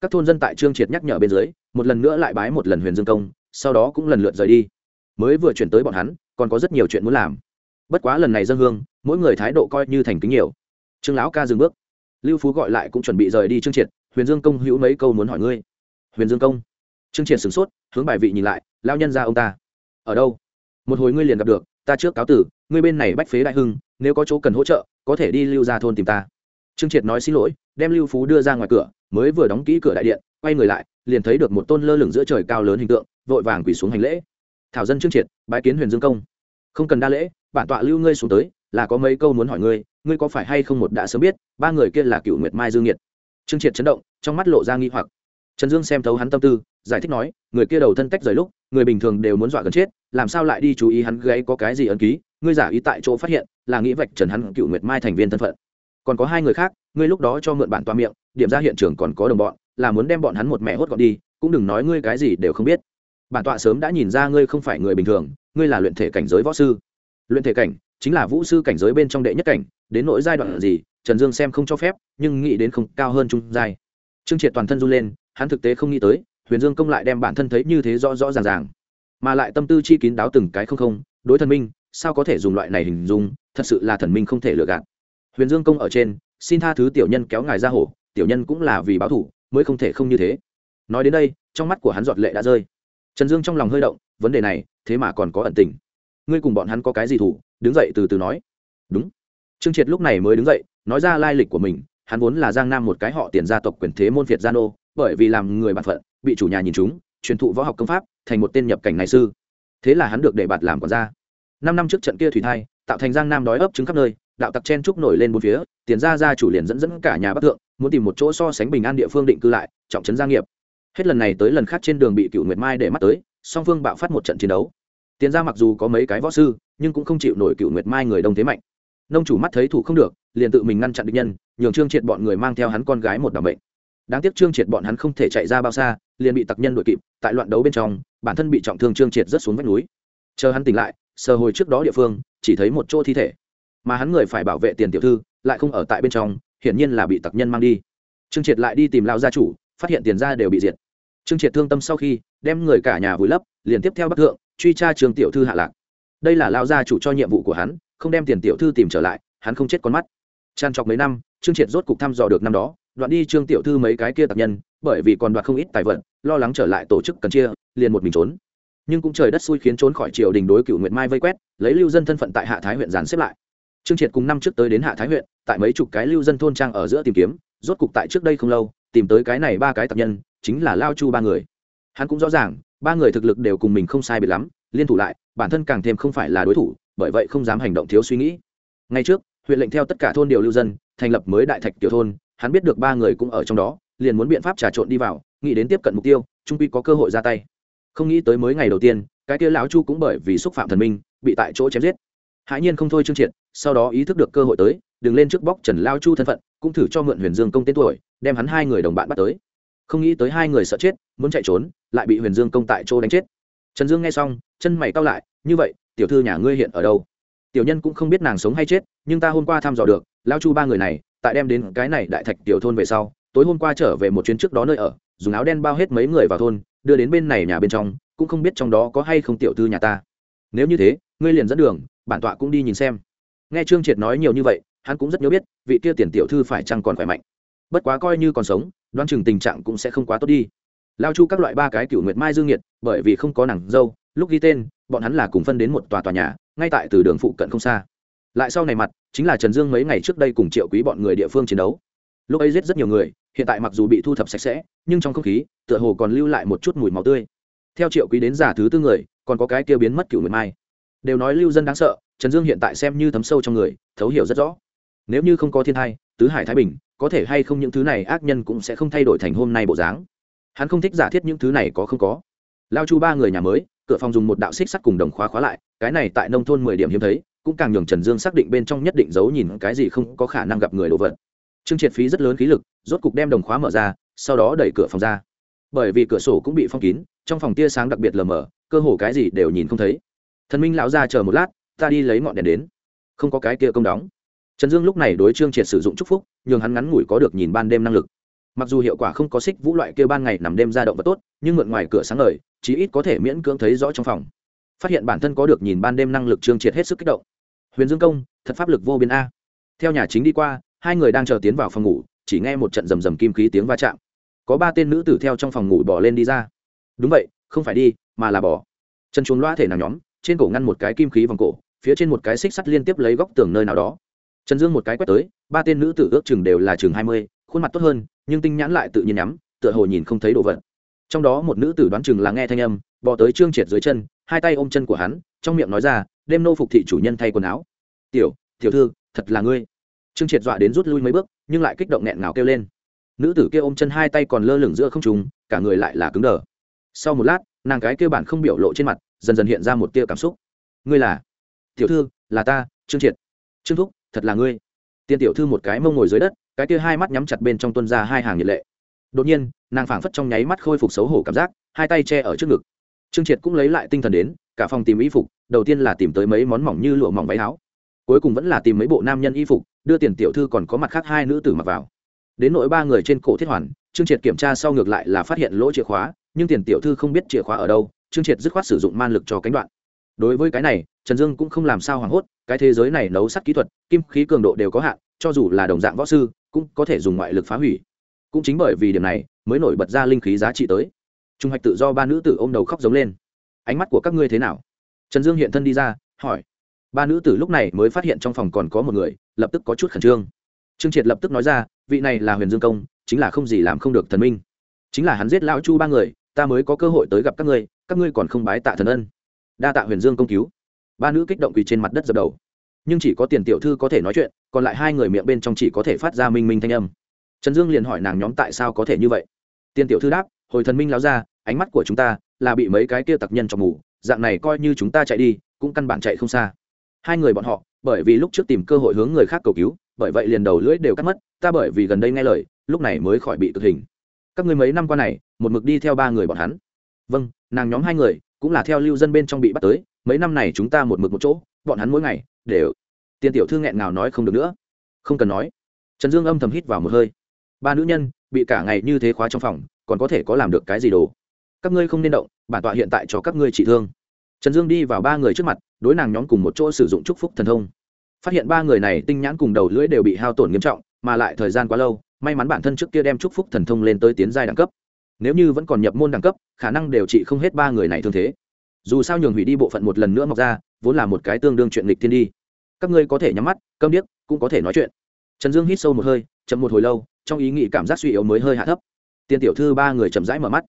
Các thôn dân tại trương triệt nhắc nhở bên dưới, một lần nữa lại bái một lần huyền dương công, sau đó cũng lần lượt rời đi. Mới vừa chuyển tới bọn hắn, còn có rất nhiều chuyện muốn làm. Bất quá lần này dân hương, mỗi người thái độ coi như thành kính nhiều. Trương lão ca dừng bước. Lưu phú gọi lại cũng chuẩn bị rời đi trương triệt, huyền dương công hữu mấy câu muốn hỏi ngươi? Huyền dương công? Trương triệt sửng sốt, hướng bài vị nhìn lại lao nhân ra ông ta. Ở đâu? Một hồi ngươi liền gặp được, ta trước cáo tử, ngươi bên này bách phế đại hưng, nếu có chỗ cần hỗ trợ, có thể đi lưu ra thôn tìm ta. Trương triệt nói xin lỗi, đem lưu phú đưa ra ngoài cửa, mới vừa đóng kỹ cửa đại điện, quay người lại, liền thấy được một tôn lơ lửng giữa trời cao lớn hình tượng, vội vàng quỳ xuống hành lễ. Thảo dân trương triệt, bái kiến huyền dương công. Không cần đa lễ, bản tọa lưu ngươi xuống tới, là có mấy câu muốn hỏi ngươi ngươi có phải hay không một đã sớm biết, ba người kia là cựu nguyệt mai dương nhiệt. Trương triệt chấn động, trong mắt lộ ra nghi hoặc trần dương xem thấu hắn tâm tư, giải thích nói, người kia đầu thân tách rời lúc, người bình thường đều muốn dọa gần chết, làm sao lại đi chú ý hắn gáy có cái gì ấn ký, ngươi giả ý tại chỗ phát hiện, là nghĩ vạch trần hắn cựu nguyệt mai thành viên thân phận. Còn có hai người khác, ngươi lúc đó cho mượn bản toa miệng, điểm ra hiện trường còn có đồng bọn, là muốn đem bọn hắn một mẹ hốt gọn đi, cũng đừng nói ngươi cái gì đều không biết. Bản tọa sớm đã nhìn ra ngươi không phải người bình thường, ngươi là luyện thể cảnh giới võ sư. Luyện thể cảnh, chính là vũ sư cảnh giới bên trong đệ nhất cảnh, đến nỗi giai đoạn gì, trần dương xem không cho phép, nhưng nghĩ đến không cao hơn trung giai. Trương triệt toàn thân run lên hắn thực tế không nghĩ tới, huyền dương công lại đem bản thân thấy như thế rõ rõ ràng ràng. Mà lại tâm tư chi kín đáo từng cái không không, đối thần minh, sao có thể dùng loại này hình dung, thật sự là thần minh không thể lừa gạt. Huyền dương công ở trên, xin tha thứ tiểu nhân kéo ngài ra hổ, tiểu nhân cũng là vì báo thủ mới không thể không như thế. Nói đến đây, trong mắt của hắn giọt lệ đã rơi. Trần dương trong lòng hơi động, vấn đề này, thế mà còn có ẩn tình. Ngươi cùng bọn hắn có cái gì thủ đứng dậy từ từ nói. Đúng. Trương triệt lúc này mới đứng dậy, nói ra lai lịch của mình, hắn vốn là giang nam một cái họ tiền gia tộc quyền thế môn việt gia nô bởi vì làm người bản phận, bị chủ nhà nhìn chúng truyền thụ võ học công pháp, thành một tên nhập cảnh này sư. Thế là hắn được để bạt làm quản gia. Năm năm trước trận kia thủy thai, tạo thành giang nam đói ấp trứng khắp nơi, đạo tặc chen trúc nổi lên bốn phía, tiền gia gia chủ liền dẫn dẫn cả nhà bắc thượng, muốn tìm một chỗ so sánh bình an địa phương định cư lại, trọng trấn gia nghiệp. Hết lần này tới lần khác trên đường bị cựu nguyệt mai để mắt tới, song phương bạo phát một trận chiến đấu. Tiền gia mặc dù có mấy cái võ sư, nhưng cũng không chịu nổi cựu nguyệt mai người đông thế mạnh. Nông chủ mắt thấy thủ không được, liền tự mình ngăn chặn địch nhân, nhường trương triệt bọn người mang theo hắn con gái một đảm bệnh đáng tiếc trương triệt bọn hắn không thể chạy ra bao xa, liền bị tặc nhân đuổi kịp, tại loạn đấu bên trong, bản thân bị trọng thương trương triệt rất xuống vách núi. Chờ hắn tỉnh lại, sờ hồi trước đó địa phương, chỉ thấy một chỗ thi thể. Mà hắn người phải bảo vệ tiền tiểu thư, lại không ở tại bên trong, hiển nhiên là bị tặc nhân mang đi. Trương triệt lại đi tìm lao gia chủ, phát hiện tiền gia đều bị diệt. Trương triệt thương tâm sau khi, đem người cả nhà vùi lấp, liền tiếp theo bắc thượng, truy tra trường tiểu thư hạ lạc. Đây là lao gia chủ cho nhiệm vụ của hắn, không đem tiền tiểu thư tìm trở lại, hắn không chết con mắt. Tràn trọc mấy năm, trương triệt rốt cục thăm dò được năm đó đoạn đi trương tiểu thư mấy cái kia tập nhân, bởi vì còn đoạt không ít tài vận lo lắng trở lại tổ chức cần chia, liền một mình trốn. Nhưng cũng trời đất xui khiến trốn khỏi triều đình đối cựu nguyệt mai vây quét, lấy lưu dân thân phận tại hạ thái huyện dàn xếp lại. Trương triệt cùng năm trước tới đến hạ thái huyện, tại mấy chục cái lưu dân thôn trang ở giữa tìm kiếm, rốt cục tại trước đây không lâu, tìm tới cái này ba cái tập nhân, chính là lao chu ba người. Hắn cũng rõ ràng, ba người thực lực đều cùng mình không sai biệt lắm, liên thủ lại, bản thân càng thêm không phải là đối thủ, bởi vậy không dám hành động thiếu suy nghĩ. Ngay trước, huyện lệnh theo tất cả thôn điều lưu dân, thành lập mới đại thạch tiểu thôn hắn biết được ba người cũng ở trong đó, liền muốn biện pháp trà trộn đi vào, nghĩ đến tiếp cận mục tiêu, trung quy có cơ hội ra tay. Không nghĩ tới mới ngày đầu tiên, cái kia lão chu cũng bởi vì xúc phạm thần minh, bị tại chỗ chém giết. Hãi nhiên không thôi trương triệt, sau đó ý thức được cơ hội tới, đừng lên trước bóc trần lao chu thân phận, cũng thử cho mượn huyền dương công tên tuổi, đem hắn hai người đồng bạn bắt tới. Không nghĩ tới hai người sợ chết, muốn chạy trốn, lại bị huyền dương công tại chỗ đánh chết. Trần dương nghe xong, chân mày cao lại, như vậy, tiểu thư nhà ngươi hiện ở đâu? Tiểu nhân cũng không biết nàng sống hay chết, nhưng ta hôm qua thăm dò được lao chu ba người này tại đem đến cái này đại thạch tiểu thôn về sau, tối hôm qua trở về một chuyến trước đó nơi ở, dùng áo đen bao hết mấy người vào thôn, đưa đến bên này nhà bên trong, cũng không biết trong đó có hay không tiểu thư nhà ta. Nếu như thế, ngươi liền dẫn đường, bản tọa cũng đi nhìn xem. Nghe trương triệt nói nhiều như vậy, hắn cũng rất nhớ biết, vị kia tiền tiểu thư phải chăng còn khỏe mạnh. Bất quá coi như còn sống đoan chừng tình trạng cũng sẽ không quá tốt đi. Lao chu các loại ba cái cựu nguyệt mai dương nhiệt, bởi vì không có nàng dâu, lúc ghi tên, bọn hắn là cùng phân đến một tòa tòa nhà, ngay tại từ đường phụ cận không xa lại sau này mặt, chính là trần dương mấy ngày trước đây cùng triệu quý bọn người địa phương chiến đấu. Lúc ấy giết rất nhiều người, hiện tại mặc dù bị thu thập sạch sẽ, nhưng trong không khí, tựa hồ còn lưu lại một chút mùi máu tươi. Theo triệu quý đến giả thứ tư người, còn có cái kia biến mất cựu người mai. Đều nói lưu dân đáng sợ, trần dương hiện tại xem như thấm sâu trong người, thấu hiểu rất rõ. Nếu như không có thiên thai, tứ hải thái bình, có thể hay không những thứ này ác nhân cũng sẽ không thay đổi thành hôm nay bộ dáng. Hắn không thích giả thiết những thứ này có không có. Lao chu ba người nhà mới, cửa phòng dùng một đạo xích sắt cùng đồng khóa khóa lại, cái này tại nông thôn mười điểm hiếm thấy cũng càng nhường trần dương xác định bên trong nhất định giấu nhìn cái gì không có khả năng gặp người đồ vật. Trương triệt phí rất lớn khí lực, rốt cục đem đồng khóa mở ra, sau đó đẩy cửa phòng ra. Bởi vì cửa sổ cũng bị phong kín, trong phòng tia sáng đặc biệt lờ mờ, cơ hồ cái gì đều nhìn không thấy. Thần minh lão ra chờ một lát, ta đi lấy ngọn đèn đến. Không có cái kia công đóng. Trần dương lúc này đối trương triệt sử dụng chúc phúc, nhường hắn ngắn ngủi có được nhìn ban đêm năng lực. Mặc dù hiệu quả không có xích vũ loại kia ban ngày nằm đêm ra động vật tốt, nhưng mượn ngoài cửa sáng ngời, chí ít có thể miễn cưỡng thấy rõ trong phòng. Phát hiện bản thân có được nhìn ban đêm năng lực trương triệt hết sức kích động huyền dương công, thật pháp lực vô biên a. Theo nhà chính đi qua, hai người đang chờ tiến vào phòng ngủ, chỉ nghe một trận rầm rầm kim khí tiếng va chạm. Có ba tên nữ tử theo trong phòng ngủ bỏ lên đi ra. Đúng vậy, không phải đi, mà là bỏ chân chuồng loa thể nào nhóm, trên cổ ngăn một cái kim khí vòng cổ, phía trên một cái xích sắt liên tiếp lấy góc tường nơi nào đó. Trần dương một cái quét tới, ba tên nữ tử ước chừng đều là chừng hai mươi, khuôn mặt tốt hơn, nhưng tinh nhãn lại tự nhiên nhắm, tựa hồ nhìn không thấy đồ vật. Trong đó một nữ tử đoán chừng là nghe thanh âm bỏ tới trương triệt dưới chân, hai tay ôm chân của hắn trong miệng nói ra, đêm nô phục thị chủ nhân thay quần áo. Tiểu tiểu thư, thật là ngươi. Trương triệt dọa đến rút lui mấy bước, nhưng lại kích động nghẹn ngào kêu lên. Nữ tử kia ôm chân hai tay còn lơ lửng giữa không trùng cả người lại là cứng đờ. Sau một lát, nàng cái kêu bản không biểu lộ trên mặt, dần dần hiện ra một tia cảm xúc. Ngươi là? Tiểu thư, là ta, trương triệt. Trương thúc, thật là ngươi. Tiên tiểu thư một cái mông ngồi dưới đất, cái kia hai mắt nhắm chặt bên trong tuân ra hai hàng nhiệt lệ. Đột nhiên, nàng phảng phất trong nháy mắt khôi phục xấu hổ cảm giác, hai tay che ở trước ngực. Trương triệt cũng lấy lại tinh thần đến cả phòng tìm y phục, đầu tiên là tìm tới mấy món mỏng như lụa mỏng váy áo. Cuối cùng vẫn là tìm mấy bộ nam nhân y phục, đưa tiền tiểu thư còn có mặt khác hai nữ tử mặc vào. Đến nỗi ba người trên cổ thiết hoàn, trương triệt kiểm tra sau ngược lại là phát hiện lỗ chìa khóa, nhưng tiền tiểu thư không biết chìa khóa ở đâu, trương triệt dứt khoát sử dụng man lực cho cánh đoạn. Đối với cái này, trần dương cũng không làm sao hoảng hốt, cái thế giới này nấu sắt kỹ thuật, kim khí cường độ đều có hạn, cho dù là đồng dạng võ sư, cũng có thể dùng ngoại lực phá hủy. Cũng chính bởi vì điểm này, mới nổi bật ra linh khí giá trị tới. Trung hoạch tự do ba nữ tử ôm đầu khóc giống lên ánh mắt của các ngươi thế nào? Trần dương hiện thân đi ra, hỏi. Ba nữ tử lúc này mới phát hiện trong phòng còn có một người, lập tức có chút khẩn trương. Trương triệt lập tức nói ra, vị này là huyền dương công, chính là không gì làm không được thần minh. Chính là hắn giết lão chu ba người, ta mới có cơ hội tới gặp các ngươi các ngươi còn không bái tạ thần ân. Đa tạ huyền dương công cứu. Ba nữ kích động quỳ trên mặt đất dập đầu. Nhưng chỉ có tiền tiểu thư có thể nói chuyện, còn lại hai người miệng bên trong chỉ có thể phát ra minh minh thanh âm. Trần dương liền hỏi nàng nhóm tại sao có thể như vậy. Tiền tiểu thư đáp, hồi thần minh lao ra ánh mắt của chúng ta là bị mấy cái kia tặc nhân trong ngủ dạng này coi như chúng ta chạy đi, cũng căn bản chạy không xa. Hai người bọn họ, bởi vì lúc trước tìm cơ hội hướng người khác cầu cứu, bởi vậy liền đầu lưỡi đều cắt mất, ta bởi vì gần đây nghe lời, lúc này mới khỏi bị cực hình. Các người mấy năm qua này, một mực đi theo ba người bọn hắn. Vâng nàng nhóm hai người, cũng là theo lưu dân bên trong bị bắt tới, mấy năm này chúng ta một mực một chỗ, bọn hắn mỗi ngày, đều. Tiền tiểu thư nghẹn ngào nói không được nữa. Không cần nói. Trần dương âm thầm hít vào một hơi. Ba nữ nhân, bị cả ngày như thế khóa trong phòng, còn có thể có làm được cái gì đồ? Các ngươi không nên động, bản tọa hiện tại cho các ngươi trị thương. Trần dương đi vào ba người trước mặt, đối nàng nhóm cùng một chỗ sử dụng chúc phúc thần thông. Phát hiện ba người này tinh nhãn cùng đầu lưỡi đều bị hao tổn nghiêm trọng, mà lại thời gian quá lâu, may mắn bản thân trước kia đem chúc phúc thần thông lên tới tiến giai đẳng cấp. Nếu như vẫn còn nhập môn đẳng cấp, khả năng đều trị không hết ba người này thương thế. Dù sao nhường hủy đi bộ phận một lần nữa mọc ra, vốn là một cái tương đương chuyện lịch thiên đi. Các ngươi có thể nhắm mắt, câm điếc, cũng có thể nói chuyện. Trần dương hít sâu một hơi, chậm một hồi lâu, trong ý nghĩ cảm giác suy yếu mới hơi hạ thấp. Tiền tiểu thư ba người chậm rãi mở mắt.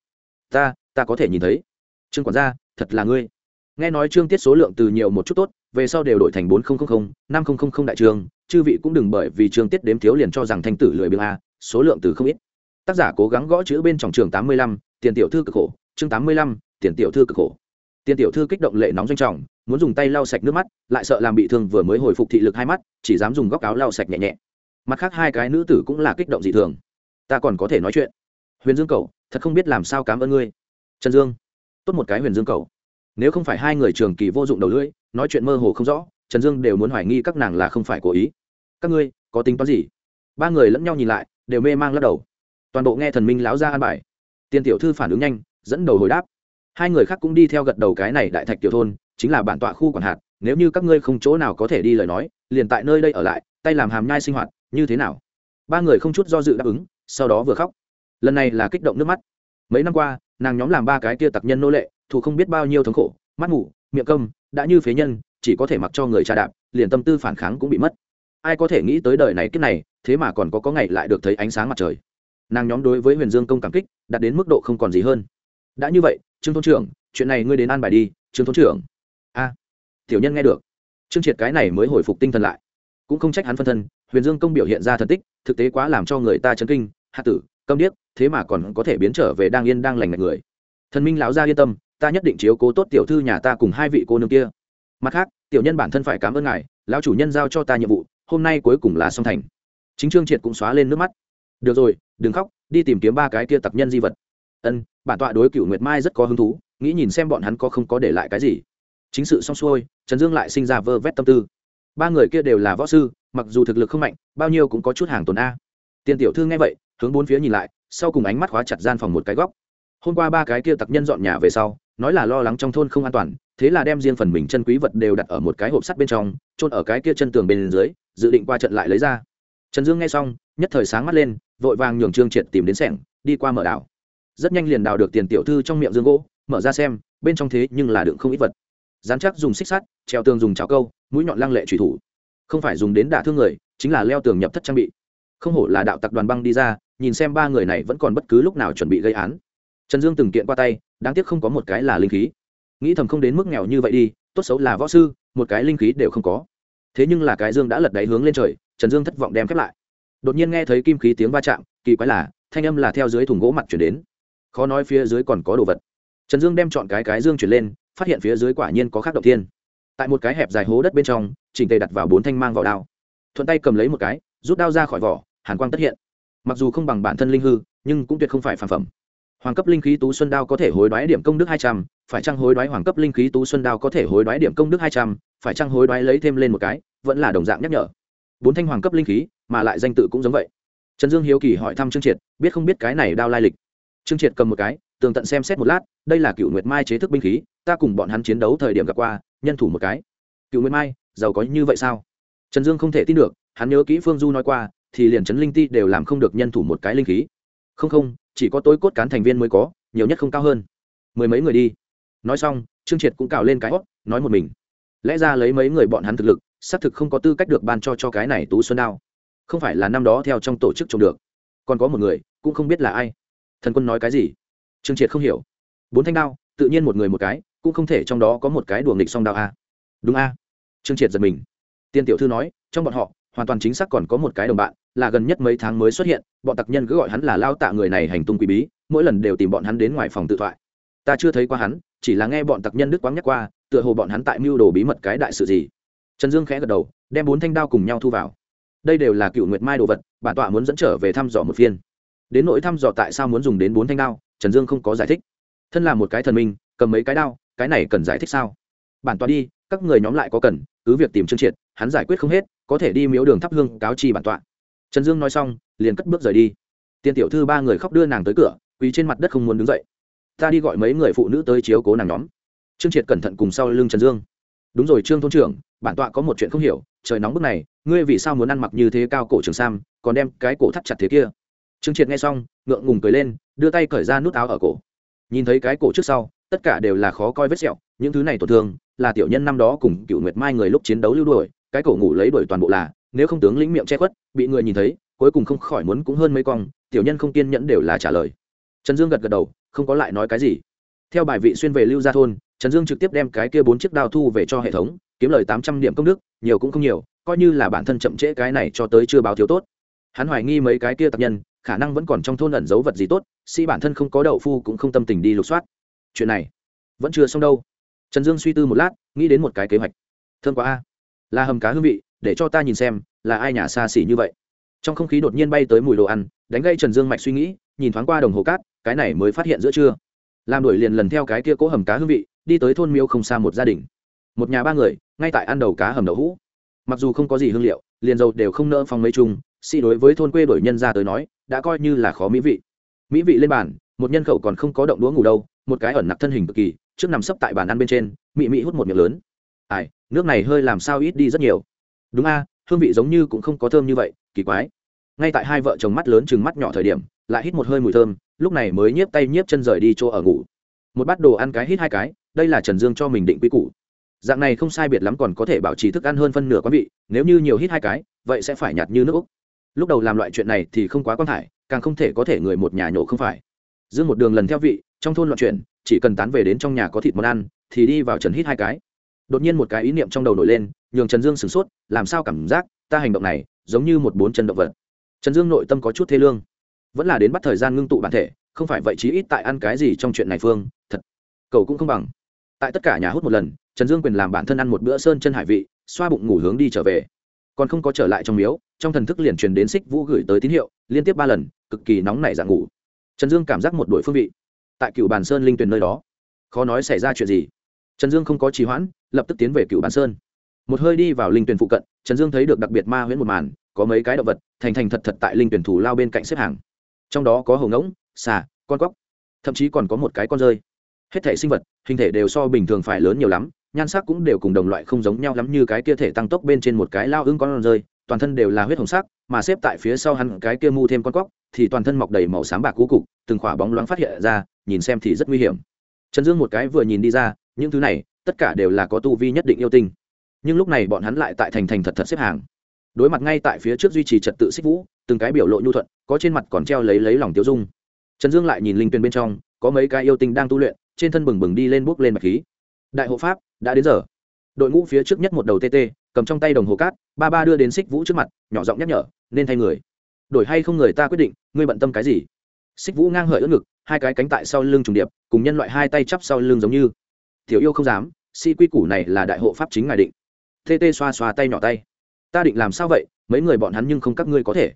Ta ta có thể nhìn thấy. Trương quản gia, thật là ngươi. Nghe nói trương tiết số lượng từ nhiều một chút tốt, về sau đều đổi thành bốn nghìn năm nghìn đại trường chư vị cũng đừng bởi vì trương tiết đếm thiếu liền cho rằng thanh tử lười biếng a, số lượng từ không ít. Tác giả cố gắng gõ chữ bên trong trường tám mươi lăm, tiền tiểu thư cực khổ, chương tám mươi lăm, tiền tiểu thư cực khổ. Tiền tiểu thư kích động lệ nóng doanh trọng, muốn dùng tay lau sạch nước mắt, lại sợ làm bị thương vừa mới hồi phục thị lực hai mắt, chỉ dám dùng góc áo lau sạch nhẹ nhẹ. Mặt khác hai cái nữ tử cũng là kích động dị thường. Ta còn có thể nói chuyện. Huyền dương cầu thật không biết làm sao cảm ơn ngươi trần dương, tốt một cái huyền dương cầu. Nếu không phải hai người trường kỳ vô dụng đầu lưỡi, nói chuyện mơ hồ không rõ, trần dương đều muốn hoài nghi các nàng là không phải cố ý. Các ngươi, có tính toán gì? Ba người lẫn nhau nhìn lại, đều mê mang lắc đầu. Toàn bộ nghe thần minh láo ra an bài. Tiền tiểu thư phản ứng nhanh, dẫn đầu hồi đáp. Hai người khác cũng đi theo gật đầu cái này đại thạch tiểu thôn, chính là bản tọa khu quản hạt, nếu như các ngươi không chỗ nào có thể đi lời nói, liền tại nơi đây ở lại, tay làm hàm nhai sinh hoạt, như thế nào? Ba người không chút do dự đáp ứng, sau đó vừa khóc. Lần này là kích động nước mắt. Mấy năm qua nàng nhóm làm ba cái kia tặc nhân nô lệ, thù không biết bao nhiêu thống khổ, mắt ngủ, miệng câm, đã như phế nhân, chỉ có thể mặc cho người trà đạp, liền tâm tư phản kháng cũng bị mất. Ai có thể nghĩ tới đời này kiếp này, thế mà còn có có ngày lại được thấy ánh sáng mặt trời. Nàng nhóm đối với huyền dương công cảm kích, đạt đến mức độ không còn gì hơn. Đã như vậy, trương thôn trưởng, chuyện này ngươi đến an bài đi, trương thôn trưởng. A, tiểu nhân nghe được. Trương triệt cái này mới hồi phục tinh thần lại. Cũng không trách hắn phân thân, huyền dương công biểu hiện ra thần tích, thực tế quá làm cho người ta chấn kinh, hạ tử câm điếc, thế mà còn có thể biến trở về đang yên đang lành mạnh người. Thần minh lão gia yên tâm, ta ta nhất định chiếu cố tốt tiểu thư nhà ta cùng hai vị cô nương kia. Mặt khác, tiểu nhân bản thân phải cảm ơn ngài, lão chủ nhân giao cho ta nhiệm vụ, hôm nay cuối cùng là xong thành. Chính trương triệt cũng xóa lên nước mắt. Được rồi, đừng khóc, đi tìm kiếm ba cái kia tặc nhân di vật. Ân, bản tọa đối cựu nguyệt mai rất có hứng thú, nghĩ nhìn xem bọn hắn có không có để lại cái gì. Chính sự xong xuôi, trần dương lại sinh ra vơ vét tâm tư. Ba người kia đều là võ sư, mặc dù thực lực không mạnh, bao nhiêu cũng có chút hàng tồn a. Tiền tiểu thư nghe vậy hướng bốn phía nhìn lại, sau cùng ánh mắt khóa chặt gian phòng một cái góc. Hôm qua ba cái kia tặc nhân dọn nhà về sau, nói là lo lắng trong thôn không an toàn, thế là đem riêng phần mình chân quý vật đều đặt ở một cái hộp sắt bên trong trôn ở cái kia chân tường bên dưới, dự định qua trận lại lấy ra. Trần dương nghe xong, nhất thời sáng mắt lên, vội vàng nhường trương triệt tìm đến sẻng, đi qua mở đảo. Rất nhanh liền đào được tiền tiểu thư trong miệng dương gỗ, mở ra xem, bên trong thế nhưng là đựng không ít vật. Dán chắc dùng xích sắt, treo tường dùng cháo câu, mũi nhọn lăng lệ trùy thủ. Không phải dùng đến đả thương người, chính là leo tường nhập thất trang bị. Không hổ là đạo tặc đoàn băng đi ra nhìn xem ba người này vẫn còn bất cứ lúc nào chuẩn bị gây án. Trần dương từng kiện qua tay, đáng tiếc không có một cái là linh khí. Nghĩ thầm không đến mức nghèo như vậy đi, tốt xấu là võ sư, một cái linh khí đều không có. Thế nhưng là cái dương đã lật đáy hướng lên trời, trần dương thất vọng đem khép lại. Đột nhiên nghe thấy kim khí tiếng va chạm, kỳ quái là, thanh âm là theo dưới thùng gỗ mặt chuyển đến. Khó nói phía dưới còn có đồ vật. Trần dương đem chọn cái cái dương chuyển lên, phát hiện phía dưới quả nhiên có khác động thiên. Tại một cái hẹp dài hố đất bên trong, chỉnh tề đặt vào bốn thanh mang vào đao. Thuận tay cầm lấy một cái, rút đao ra khỏi vỏ, hàn quang tất hiện mặc dù không bằng bản thân linh hư, nhưng cũng tuyệt không phải phản phẩm. Hoàng cấp linh khí tú xuân đao có thể hối đoái điểm công đức hai trăm, phải trăng hối đoái hoàng cấp linh khí tú xuân đao có thể hối đoái điểm công đức hai trăm, phải trăng hối đoái lấy thêm lên một cái, vẫn là đồng dạng nhắc nhở. Bốn thanh hoàng cấp linh khí, mà lại danh tự cũng giống vậy. Trần dương hiếu kỳ hỏi thăm trương triệt, biết không biết cái này đao lai lịch. Trương triệt cầm một cái, tường tận xem xét một lát, đây là cựu nguyệt mai chế thức binh khí, ta cùng bọn hắn chiến đấu thời điểm gặp qua, nhân thủ một cái. Cựu nguyệt mai, giàu có như vậy sao? Trần dương không thể tin được, hắn nhớ kỹ phương du nói qua thì liền trấn linh ti đều làm không được nhân thủ một cái linh khí. Không không, chỉ có tối cốt cán thành viên mới có, nhiều nhất không cao hơn. Mười mấy người đi. Nói xong, trương triệt cũng cào lên cái hót nói một mình. Lẽ ra lấy mấy người bọn hắn thực lực, xác thực không có tư cách được ban cho cho cái này tú xuân đao. Không phải là năm đó theo trong tổ chức trồng được. Còn có một người, cũng không biết là ai. Thần quân nói cái gì? Trương triệt không hiểu. Bốn thanh đao, tự nhiên một người một cái, cũng không thể trong đó có một cái đùa nghịch song đao a. Đúng a. Trương triệt giật mình. Tiên tiểu thư nói, trong bọn họ hoàn toàn chính xác còn có một cái đồng bạn, là gần nhất mấy tháng mới xuất hiện, bọn tặc nhân cứ gọi hắn là lao tạ người này hành tung quý bí, mỗi lần đều tìm bọn hắn đến ngoài phòng tự thoại. Ta chưa thấy qua hắn, chỉ là nghe bọn tặc nhân đức quáng nhắc qua, tựa hồ bọn hắn tại mưu đồ bí mật cái đại sự gì. Trần dương khẽ gật đầu, đem bốn thanh đao cùng nhau thu vào. Đây đều là cựu nguyệt mai đồ vật, bản tọa muốn dẫn trở về thăm dò một phiên. Đến nỗi thăm dò tại sao muốn dùng đến bốn thanh đao, trần dương không có giải thích. Thân là một cái thần minh, cầm mấy cái đao, cái này cần giải thích sao? Bản tọa đi, các người nhóm lại có cần, cứ việc tìm trương triệt, hắn giải quyết không hết có thể đi miếu đường thắp hương cáo chi bản tọa. Trần dương nói xong, liền cất bước rời đi. Tiên tiểu thư ba người khóc đưa nàng tới cửa, quỳ trên mặt đất không muốn đứng dậy. Ta đi gọi mấy người phụ nữ tới chiếu cố nàng nhóm. Trương triệt cẩn thận cùng sau lưng trần dương. Đúng rồi trương thôn trưởng, bản tọa có một chuyện không hiểu, trời nóng bức này, ngươi vì sao muốn ăn mặc như thế cao cổ trường sam, còn đem cái cổ thắt chặt thế kia? Trương triệt nghe xong, ngượng ngùng cười lên, đưa tay cởi ra nút áo ở cổ. Nhìn thấy cái cổ trước sau, tất cả đều là khó coi vết sẹo, những thứ này tổn thương, là tiểu nhân năm đó cùng cựu nguyệt mai người lúc chiến đấu lưu đuổi cái cổ ngủ lấy đuổi toàn bộ là, nếu không tướng lĩnh miệng che khuất, bị người nhìn thấy, cuối cùng không khỏi muốn cũng hơn mấy cong, tiểu nhân không kiên nhẫn đều là trả lời. Trần dương gật gật đầu, không có lại nói cái gì. Theo bài vị xuyên về lưu gia thôn, trần dương trực tiếp đem cái kia bốn chiếc đao thu về cho hệ thống, kiếm lời tám trăm điểm công đức, nhiều cũng không nhiều, coi như là bản thân chậm trễ cái này cho tới chưa báo thiếu tốt. Hắn hoài nghi mấy cái kia tập nhân, khả năng vẫn còn trong thôn ẩn giấu vật gì tốt si bản thân không có đậu phu cũng không tâm tình đi lục soát. Chuyện này vẫn chưa xong đâu. Trần dương suy tư một lát, nghĩ đến một cái kế hoạch. Thương quá a là hầm cá hương vị, để cho ta nhìn xem, là ai nhà xa xỉ như vậy. Trong không khí đột nhiên bay tới mùi đồ ăn, đánh gây trần dương mạch suy nghĩ, nhìn thoáng qua đồng hồ cát, cái này mới phát hiện giữa trưa. Làm đuổi liền lần theo cái kia cố hầm cá hương vị, đi tới thôn miêu không xa một gia đình. Một nhà ba người, ngay tại ăn đầu cá hầm đậu hũ. Mặc dù không có gì hương liệu, liền dầu đều không nỡ phòng mấy chung si đối với thôn quê đổi nhân ra tới nói, đã coi như là khó mỹ vị. Mỹ vị lên bàn, một nhân khẩu còn không có động đũa ngủ đâu, một cái ẩn nặc thân hình cực kỳ, trước nằm sấp tại bàn ăn bên trên, mị mị hút một miệng lớn ai, nước này hơi làm sao ít đi rất nhiều. Đúng a, hương vị giống như cũng không có thơm như vậy, kỳ quái. Ngay tại hai vợ chồng mắt lớn chừng mắt nhỏ thời điểm, lại hít một hơi mùi thơm, lúc này mới nhiếp tay nhiếp chân rời đi chỗ ở ngủ. Một bát đồ ăn cái hít hai cái, đây là trần dương cho mình định quy củ. Dạng này không sai biệt lắm còn có thể bảo trì thức ăn hơn phân nửa quán vị, nếu như nhiều hít hai cái, vậy sẽ phải nhạt như nước úc. Lúc đầu làm loại chuyện này thì không quá quan thải càng không thể có thể người một nhà nhổ không phải. Dương một đường lần theo vị, trong thôn loạn chuyện chỉ cần tán về đến trong nhà có thịt món ăn, thì đi vào trần hít hai cái đột nhiên một cái ý niệm trong đầu nổi lên, nhường trần dương sửng sốt, làm sao cảm giác ta hành động này giống như một bốn chân động vật. Trần dương nội tâm có chút thế lương. Vẫn là đến bắt thời gian ngưng tụ bản thể, không phải vậy chí ít tại ăn cái gì trong chuyện này phương, thật, cầu cũng không bằng. Tại tất cả nhà hút một lần, trần dương quyền làm bản thân ăn một bữa sơn chân hải vị, xoa bụng ngủ hướng đi trở về. Còn không có trở lại trong miếu, trong thần thức liền truyền đến xích vũ gửi tới tín hiệu, liên tiếp ba lần, cực kỳ nóng nảy dạng ngủ. Trần dương cảm giác một đội phương vị. Tại cựu bàn sơn linh tuyền nơi đó, khó nói xảy ra chuyện gì trần dương không có trì hoãn, lập tức tiến về cựu bản sơn. Một hơi đi vào linh tuyển phụ cận, trần dương thấy được đặc biệt ma huyễn một màn, có mấy cái động vật, thành thành thật thật tại linh tuyển thủ lao bên cạnh xếp hàng. Trong đó có hầu ngỗng, xà, con cóc thậm chí còn có một cái con rơi. Hết thể sinh vật, hình thể đều so bình thường phải lớn nhiều lắm, nhan sắc cũng đều cùng đồng loại không giống nhau lắm như cái kia thể tăng tốc bên trên một cái lao ưng con rơi, toàn thân đều là huyết hồng sắc, mà xếp tại phía sau hắn cái kia mu thêm con cóc thì toàn thân mọc đầy màu xám bạc cú cục, từng khỏa bóng loáng phát hiện ra, nhìn xem thì rất nguy hiểm. Trần dương một cái vừa nhìn đi ra những thứ này, tất cả đều là có tu vi nhất định yêu tinh. Nhưng lúc này bọn hắn lại tại thành thành thật thật xếp hàng. Đối mặt ngay tại phía trước duy trì trật tự xích vũ, từng cái biểu lộ nhu thuận, có trên mặt còn treo lấy lấy lòng tiêu dung. Trần dương lại nhìn linh tuyền bên trong, có mấy cái yêu tinh đang tu luyện, trên thân bừng bừng đi lên bước lên mặt khí. Đại hộ pháp, đã đến giờ. Đội ngũ phía trước nhất một đầu tt cầm trong tay đồng hồ cát, ba ba đưa đến xích vũ trước mặt, nhỏ giọng nhắc nhở, nên thay người. Đổi hay không người ta quyết định, ngươi bận tâm cái gì? Xích vũ ngang hợi ớt ngực, hai cái cánh tại sau lưng trùng điệp, cùng nhân loại hai tay chắp sau lưng giống như tiểu yêu không dám, si quy củ này là đại hộ pháp chính ngài định. Tt xoa xoa tay nhỏ tay. Ta định làm sao vậy? Mấy người bọn hắn nhưng không các ngươi có thể.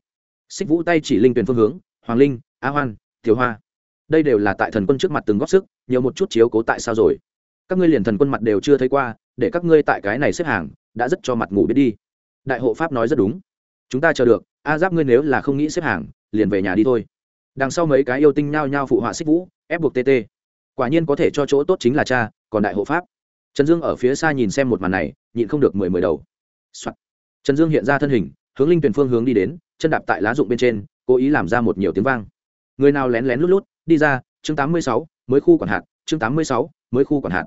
Xích vũ tay chỉ linh tuyển phương hướng, hoàng linh, a hoan thiếu hoa. Đây đều là tại thần quân trước mặt từng góp sức, nhiều một chút chiếu cố tại sao rồi. Các ngươi liền thần quân mặt đều chưa thấy qua, để các ngươi tại cái này xếp hàng, đã rất cho mặt ngủ biết đi. Đại hộ pháp nói rất đúng. Chúng ta chờ được, a giáp ngươi nếu là không nghĩ xếp hàng, liền về nhà đi thôi. Đằng sau mấy cái yêu tinh nhao nhao phụ họa xích vũ, ép buộc tt quả nhiên có thể cho chỗ tốt chính là cha, còn đại hộ pháp. Trần dương ở phía xa nhìn xem một màn này, nhịn không được mười mười đầu、Soạn. trần dương hiện ra thân hình, hướng linh tuyển phương hướng đi đến, chân đạp tại lá dụng bên trên, cố ý làm ra một nhiều tiếng vang. Người nào lén lén lút lút, đi ra, chương tám mươi sáu, mới khu quản hạt, chương tám mươi sáu, mới khu quản hạt.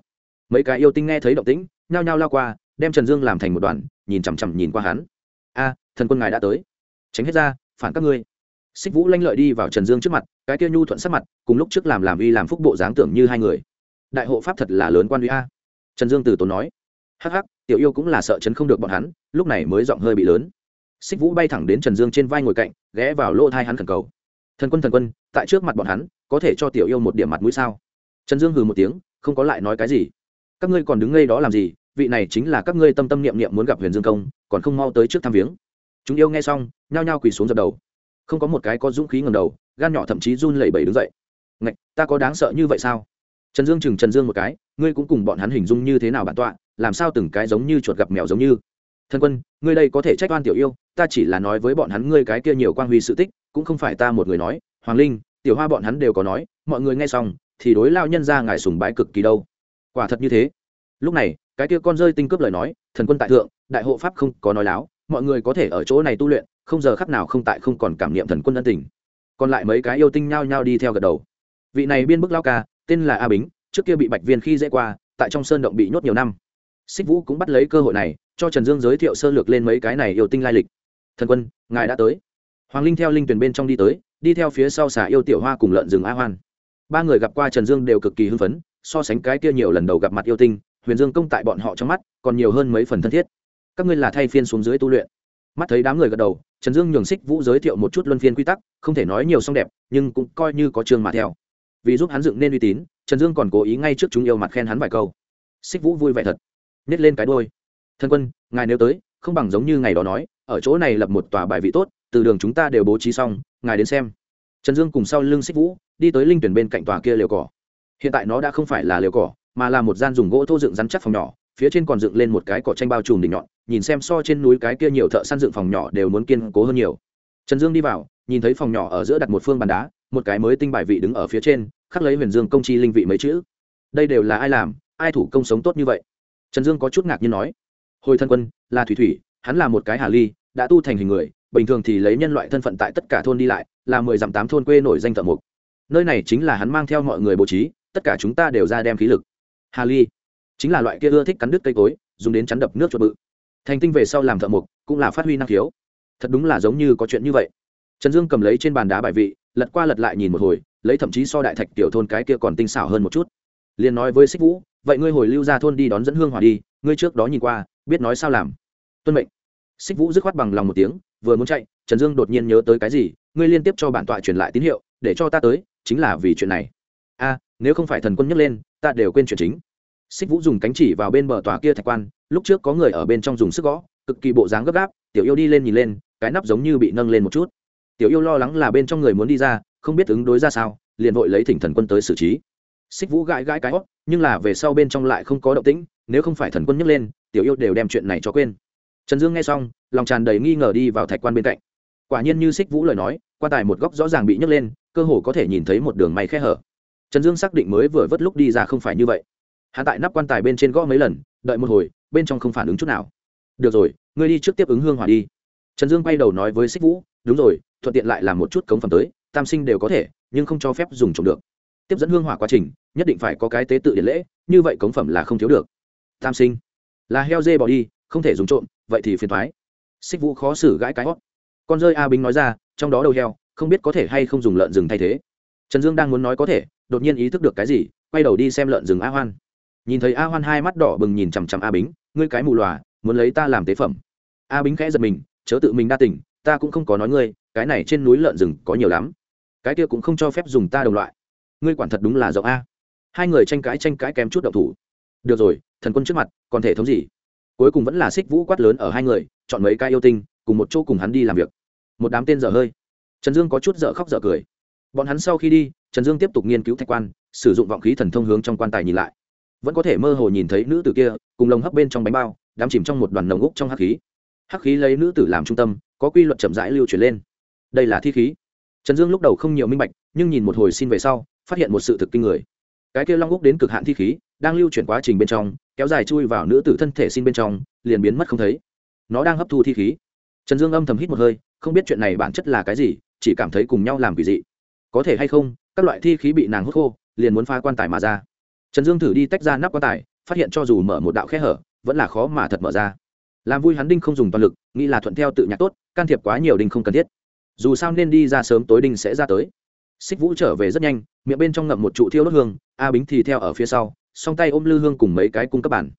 Mấy cái yêu tinh nghe thấy động tĩnh, nhao nhao lao qua, đem trần dương làm thành một đoàn, nhìn chằm chằm nhìn qua hắn. A, thần quân ngài đã tới. Tránh hết ra, phản các ngươi xích vũ lanh lợi đi vào trần dương trước mặt, cái kia nhu thuận sắc mặt, cùng lúc trước làm làm uy làm phúc bộ dáng tưởng như hai người. Đại hộ pháp thật là lớn quan uy a. Trần dương từ tốn nói, hắc hắc, tiểu yêu cũng là sợ chấn không được bọn hắn, lúc này mới giọng hơi bị lớn. Xích vũ bay thẳng đến trần dương trên vai ngồi cạnh, ghé vào lỗ thai hắn khẩn cầu. Thần quân thần quân, tại trước mặt bọn hắn, có thể cho tiểu yêu một điểm mặt mũi sao? Trần dương hừ một tiếng, không có lại nói cái gì. Các ngươi còn đứng ngây đó làm gì? Vị này chính là các ngươi tâm tâm niệm niệm muốn gặp huyền dương công, còn không mau tới trước thăm viếng. Chúng yêu nghe xong, nhao nhao quỳ xuống dập đầu không có một cái có dũng khí ngầm đầu, gan nhỏ thậm chí run lẩy bẩy đứng dậy. Ngạch, ta có đáng sợ như vậy sao? Trần dương chừng trần dương một cái, ngươi cũng cùng bọn hắn hình dung như thế nào bản tọa, làm sao từng cái giống như chuột gặp mèo giống như. Thân quân, ngươi đây có thể trách oan tiểu yêu, ta chỉ là nói với bọn hắn ngươi cái kia nhiều quan huy sự tích, cũng không phải ta một người nói. Hoàng linh, tiểu hoa bọn hắn đều có nói, mọi người nghe xong, thì đối lao nhân ra ngài sùng bái cực kỳ đâu. Quả thật như thế. Lúc này, cái kia con rơi tinh cướp lời nói, thần quân tại thượng, đại hộ pháp không có nói láo, mọi người có thể ở chỗ này tu luyện không giờ khắc nào không tại không còn cảm niệm thần quân ân tình. Còn lại mấy cái yêu tinh nhao nhao đi theo gật đầu. Vị này biên bức lao ca, tên là a bính, trước kia bị bạch viên khi dễ qua, tại trong sơn động bị nhốt nhiều năm. Xích vũ cũng bắt lấy cơ hội này, cho trần dương giới thiệu sơ lược lên mấy cái này yêu tinh lai lịch. Thần quân, ngài đã tới. Hoàng linh theo linh tuyển bên trong đi tới, đi theo phía sau xả yêu tiểu hoa cùng lợn rừng a hoan. Ba người gặp qua trần dương đều cực kỳ hưng phấn, so sánh cái kia nhiều lần đầu gặp mặt yêu tinh, huyền dương công tại bọn họ trong mắt còn nhiều hơn mấy phần thân thiết. Các ngươi là thay phiên xuống dưới tu luyện. Mắt thấy đám người gật đầu trần dương nhường xích vũ giới thiệu một chút luân phiên quy tắc, không thể nói nhiều song đẹp, nhưng cũng coi như có chương mà theo. Vì giúp hắn dựng nên uy tín, trần dương còn cố ý ngay trước chúng yêu mặt khen hắn vài câu. Xích vũ vui vẻ thật, nhét lên cái đôi thân quân, ngài nếu tới, không bằng giống như ngày đó nói, ở chỗ này lập một tòa bài vị tốt, từ đường chúng ta đều bố trí xong, ngài đến xem. Trần dương cùng sau lưng xích vũ, đi tới linh tuyển bên cạnh tòa kia liều cỏ. Hiện tại nó đã không phải là liều cỏ, mà là một gian dùng gỗ thô dựng rắn chắc phòng nhỏ phía trên còn dựng lên một cái cỏ tranh bao trùm đỉnh nhọn, nhìn xem so trên núi cái kia nhiều thợ săn dựng phòng nhỏ đều muốn kiên cố hơn nhiều. Trần dương đi vào, nhìn thấy phòng nhỏ ở giữa đặt một phương bàn đá, một cái mới tinh bài vị đứng ở phía trên, khắc lấy huyền dương công chi linh vị mấy chữ. Đây đều là ai làm, ai thủ công sống tốt như vậy? Trần dương có chút ngạc nhiên nói. Hồi thân quân, là thủy thủy, hắn là một cái hà ly, đã tu thành hình người, bình thường thì lấy nhân loại thân phận tại tất cả thôn đi lại, là mười dặm tám thôn quê nổi danh thợ mục nơi này chính là hắn mang theo mọi người bố trí, tất cả chúng ta đều ra đem khí lực. Hà ly chính là loại kia ưa thích cắn đứt cây cối, dùng đến chắn đập nước chuột bự. Thành tinh về sau làm thợ mộc, cũng là phát huy năng khiếu. Thật đúng là giống như có chuyện như vậy. Trần dương cầm lấy trên bàn đá bài vị, lật qua lật lại nhìn một hồi, lấy thậm chí so đại thạch tiểu thôn cái kia còn tinh xảo hơn một chút. Liền nói với xích vũ, vậy ngươi hồi lưu ra thôn đi đón dẫn hương hòa đi, ngươi trước đó nhìn qua, biết nói sao làm. Tuân mệnh. Xích vũ dứt khoát bằng lòng một tiếng, vừa muốn chạy, trần dương đột nhiên nhớ tới cái gì, ngươi liên tiếp cho bản tọa truyền lại tín hiệu, để cho ta tới, chính là vì chuyện này. A, nếu không phải thần quân nhấc lên, ta đều quên chuyện chính xích vũ dùng cánh chỉ vào bên bờ tòa kia thạch quan, lúc trước có người ở bên trong dùng sức gõ, cực kỳ bộ dáng gấp gáp, tiểu yêu đi lên nhìn lên, cái nắp giống như bị nâng lên một chút. Tiểu yêu lo lắng là bên trong người muốn đi ra, không biết ứng đối ra sao, liền vội lấy thỉnh thần quân tới xử trí. Xích vũ gãi gãi cái hót, nhưng là về sau bên trong lại không có động tĩnh, nếu không phải thần quân nhấc lên, tiểu yêu đều đem chuyện này cho quên. Trần dương nghe xong, lòng tràn đầy nghi ngờ đi vào thạch quan bên cạnh. Quả nhiên như xích vũ lời nói, quan tài một góc rõ ràng bị nhấc lên, cơ hồ có thể nhìn thấy một đường may khe hở. Trần dương xác định mới vừa vất lúc đi ra không phải như vậy hạ tại nắp quan tài bên trên gõ mấy lần, đợi một hồi, bên trong không phản ứng chút nào. Được rồi, ngươi đi trước tiếp ứng hương hỏa đi. Trần dương quay đầu nói với xích vũ, đúng rồi, thuận tiện lại làm một chút cống phẩm tới, tam sinh đều có thể, nhưng không cho phép dùng trồng được. Tiếp dẫn hương hỏa quá trình, nhất định phải có cái tế tự điện lễ, như vậy cống phẩm là không thiếu được. Tam sinh, là heo dê bỏ đi, không thể dùng trộm, vậy thì phiền thoái xích vũ khó xử gãi cái hót. Con rơi a bính nói ra, trong đó đầu heo, không biết có thể hay không dùng lợn rừng thay thế. Trần dương đang muốn nói có thể, đột nhiên ý thức được cái gì, quay đầu đi xem lợn rừng a hoan nhìn thấy a hoan hai mắt đỏ bừng nhìn chằm chằm a bính, ngươi cái mù lòa, muốn lấy ta làm tế phẩm. A bính khẽ giật mình, chớ tự mình đa tỉnh ta cũng không có nói ngươi, cái này trên núi lợn rừng có nhiều lắm. Cái kia cũng không cho phép dùng ta đồng loại. Ngươi quản thật đúng là rộng a. Hai người tranh cãi tranh cãi kém chút đậu thủ. Được rồi, thần quân trước mặt, còn thể thống gì? Cuối cùng vẫn là xích vũ quát lớn ở hai người, chọn mấy ca yêu tinh, cùng một chỗ cùng hắn đi làm việc. Một đám tên dở hơi. Trần dương có chút dở khóc dở cười. Bọn hắn sau khi đi, trần dương tiếp tục nghiên cứu thạch quan, sử dụng vọng khí thần thông hướng trong quan tài nhìn lại vẫn có thể mơ hồ nhìn thấy nữ tử kia cùng lồng hấp bên trong bánh bao, đám chìm trong một đoàn nồng úc trong hắc khí. Hắc khí lấy nữ tử làm trung tâm, có quy luật chậm rãi lưu chuyển lên. Đây là thi khí. Trần dương lúc đầu không nhiều minh bạch, nhưng nhìn một hồi xin về sau, phát hiện một sự thực kinh người. Cái kia long úc đến cực hạn thi khí, đang lưu chuyển quá trình bên trong, kéo dài chui vào nữ tử thân thể xin bên trong, liền biến mất không thấy. Nó đang hấp thu thi khí. Trần dương âm thầm hít một hơi, không biết chuyện này bản chất là cái gì, chỉ cảm thấy cùng nhau làm quỷ dị. Có thể hay không, các loại thi khí bị nàng hút khô, liền muốn pha quan tài mà ra trần dương thử đi tách ra nắp quan tài, phát hiện cho dù mở một đạo khe hở, vẫn là khó mà thật mở ra. Làm vui hắn đinh không dùng toàn lực, nghĩ là thuận theo tự nhạc tốt, can thiệp quá nhiều đinh không cần thiết. Dù sao nên đi ra sớm tối đinh sẽ ra tới. Xích vũ trở về rất nhanh, miệng bên trong ngậm một trụ thiêu đốt hương, a bính thì theo ở phía sau, song tay ôm lư hương cùng mấy cái cung cấp bản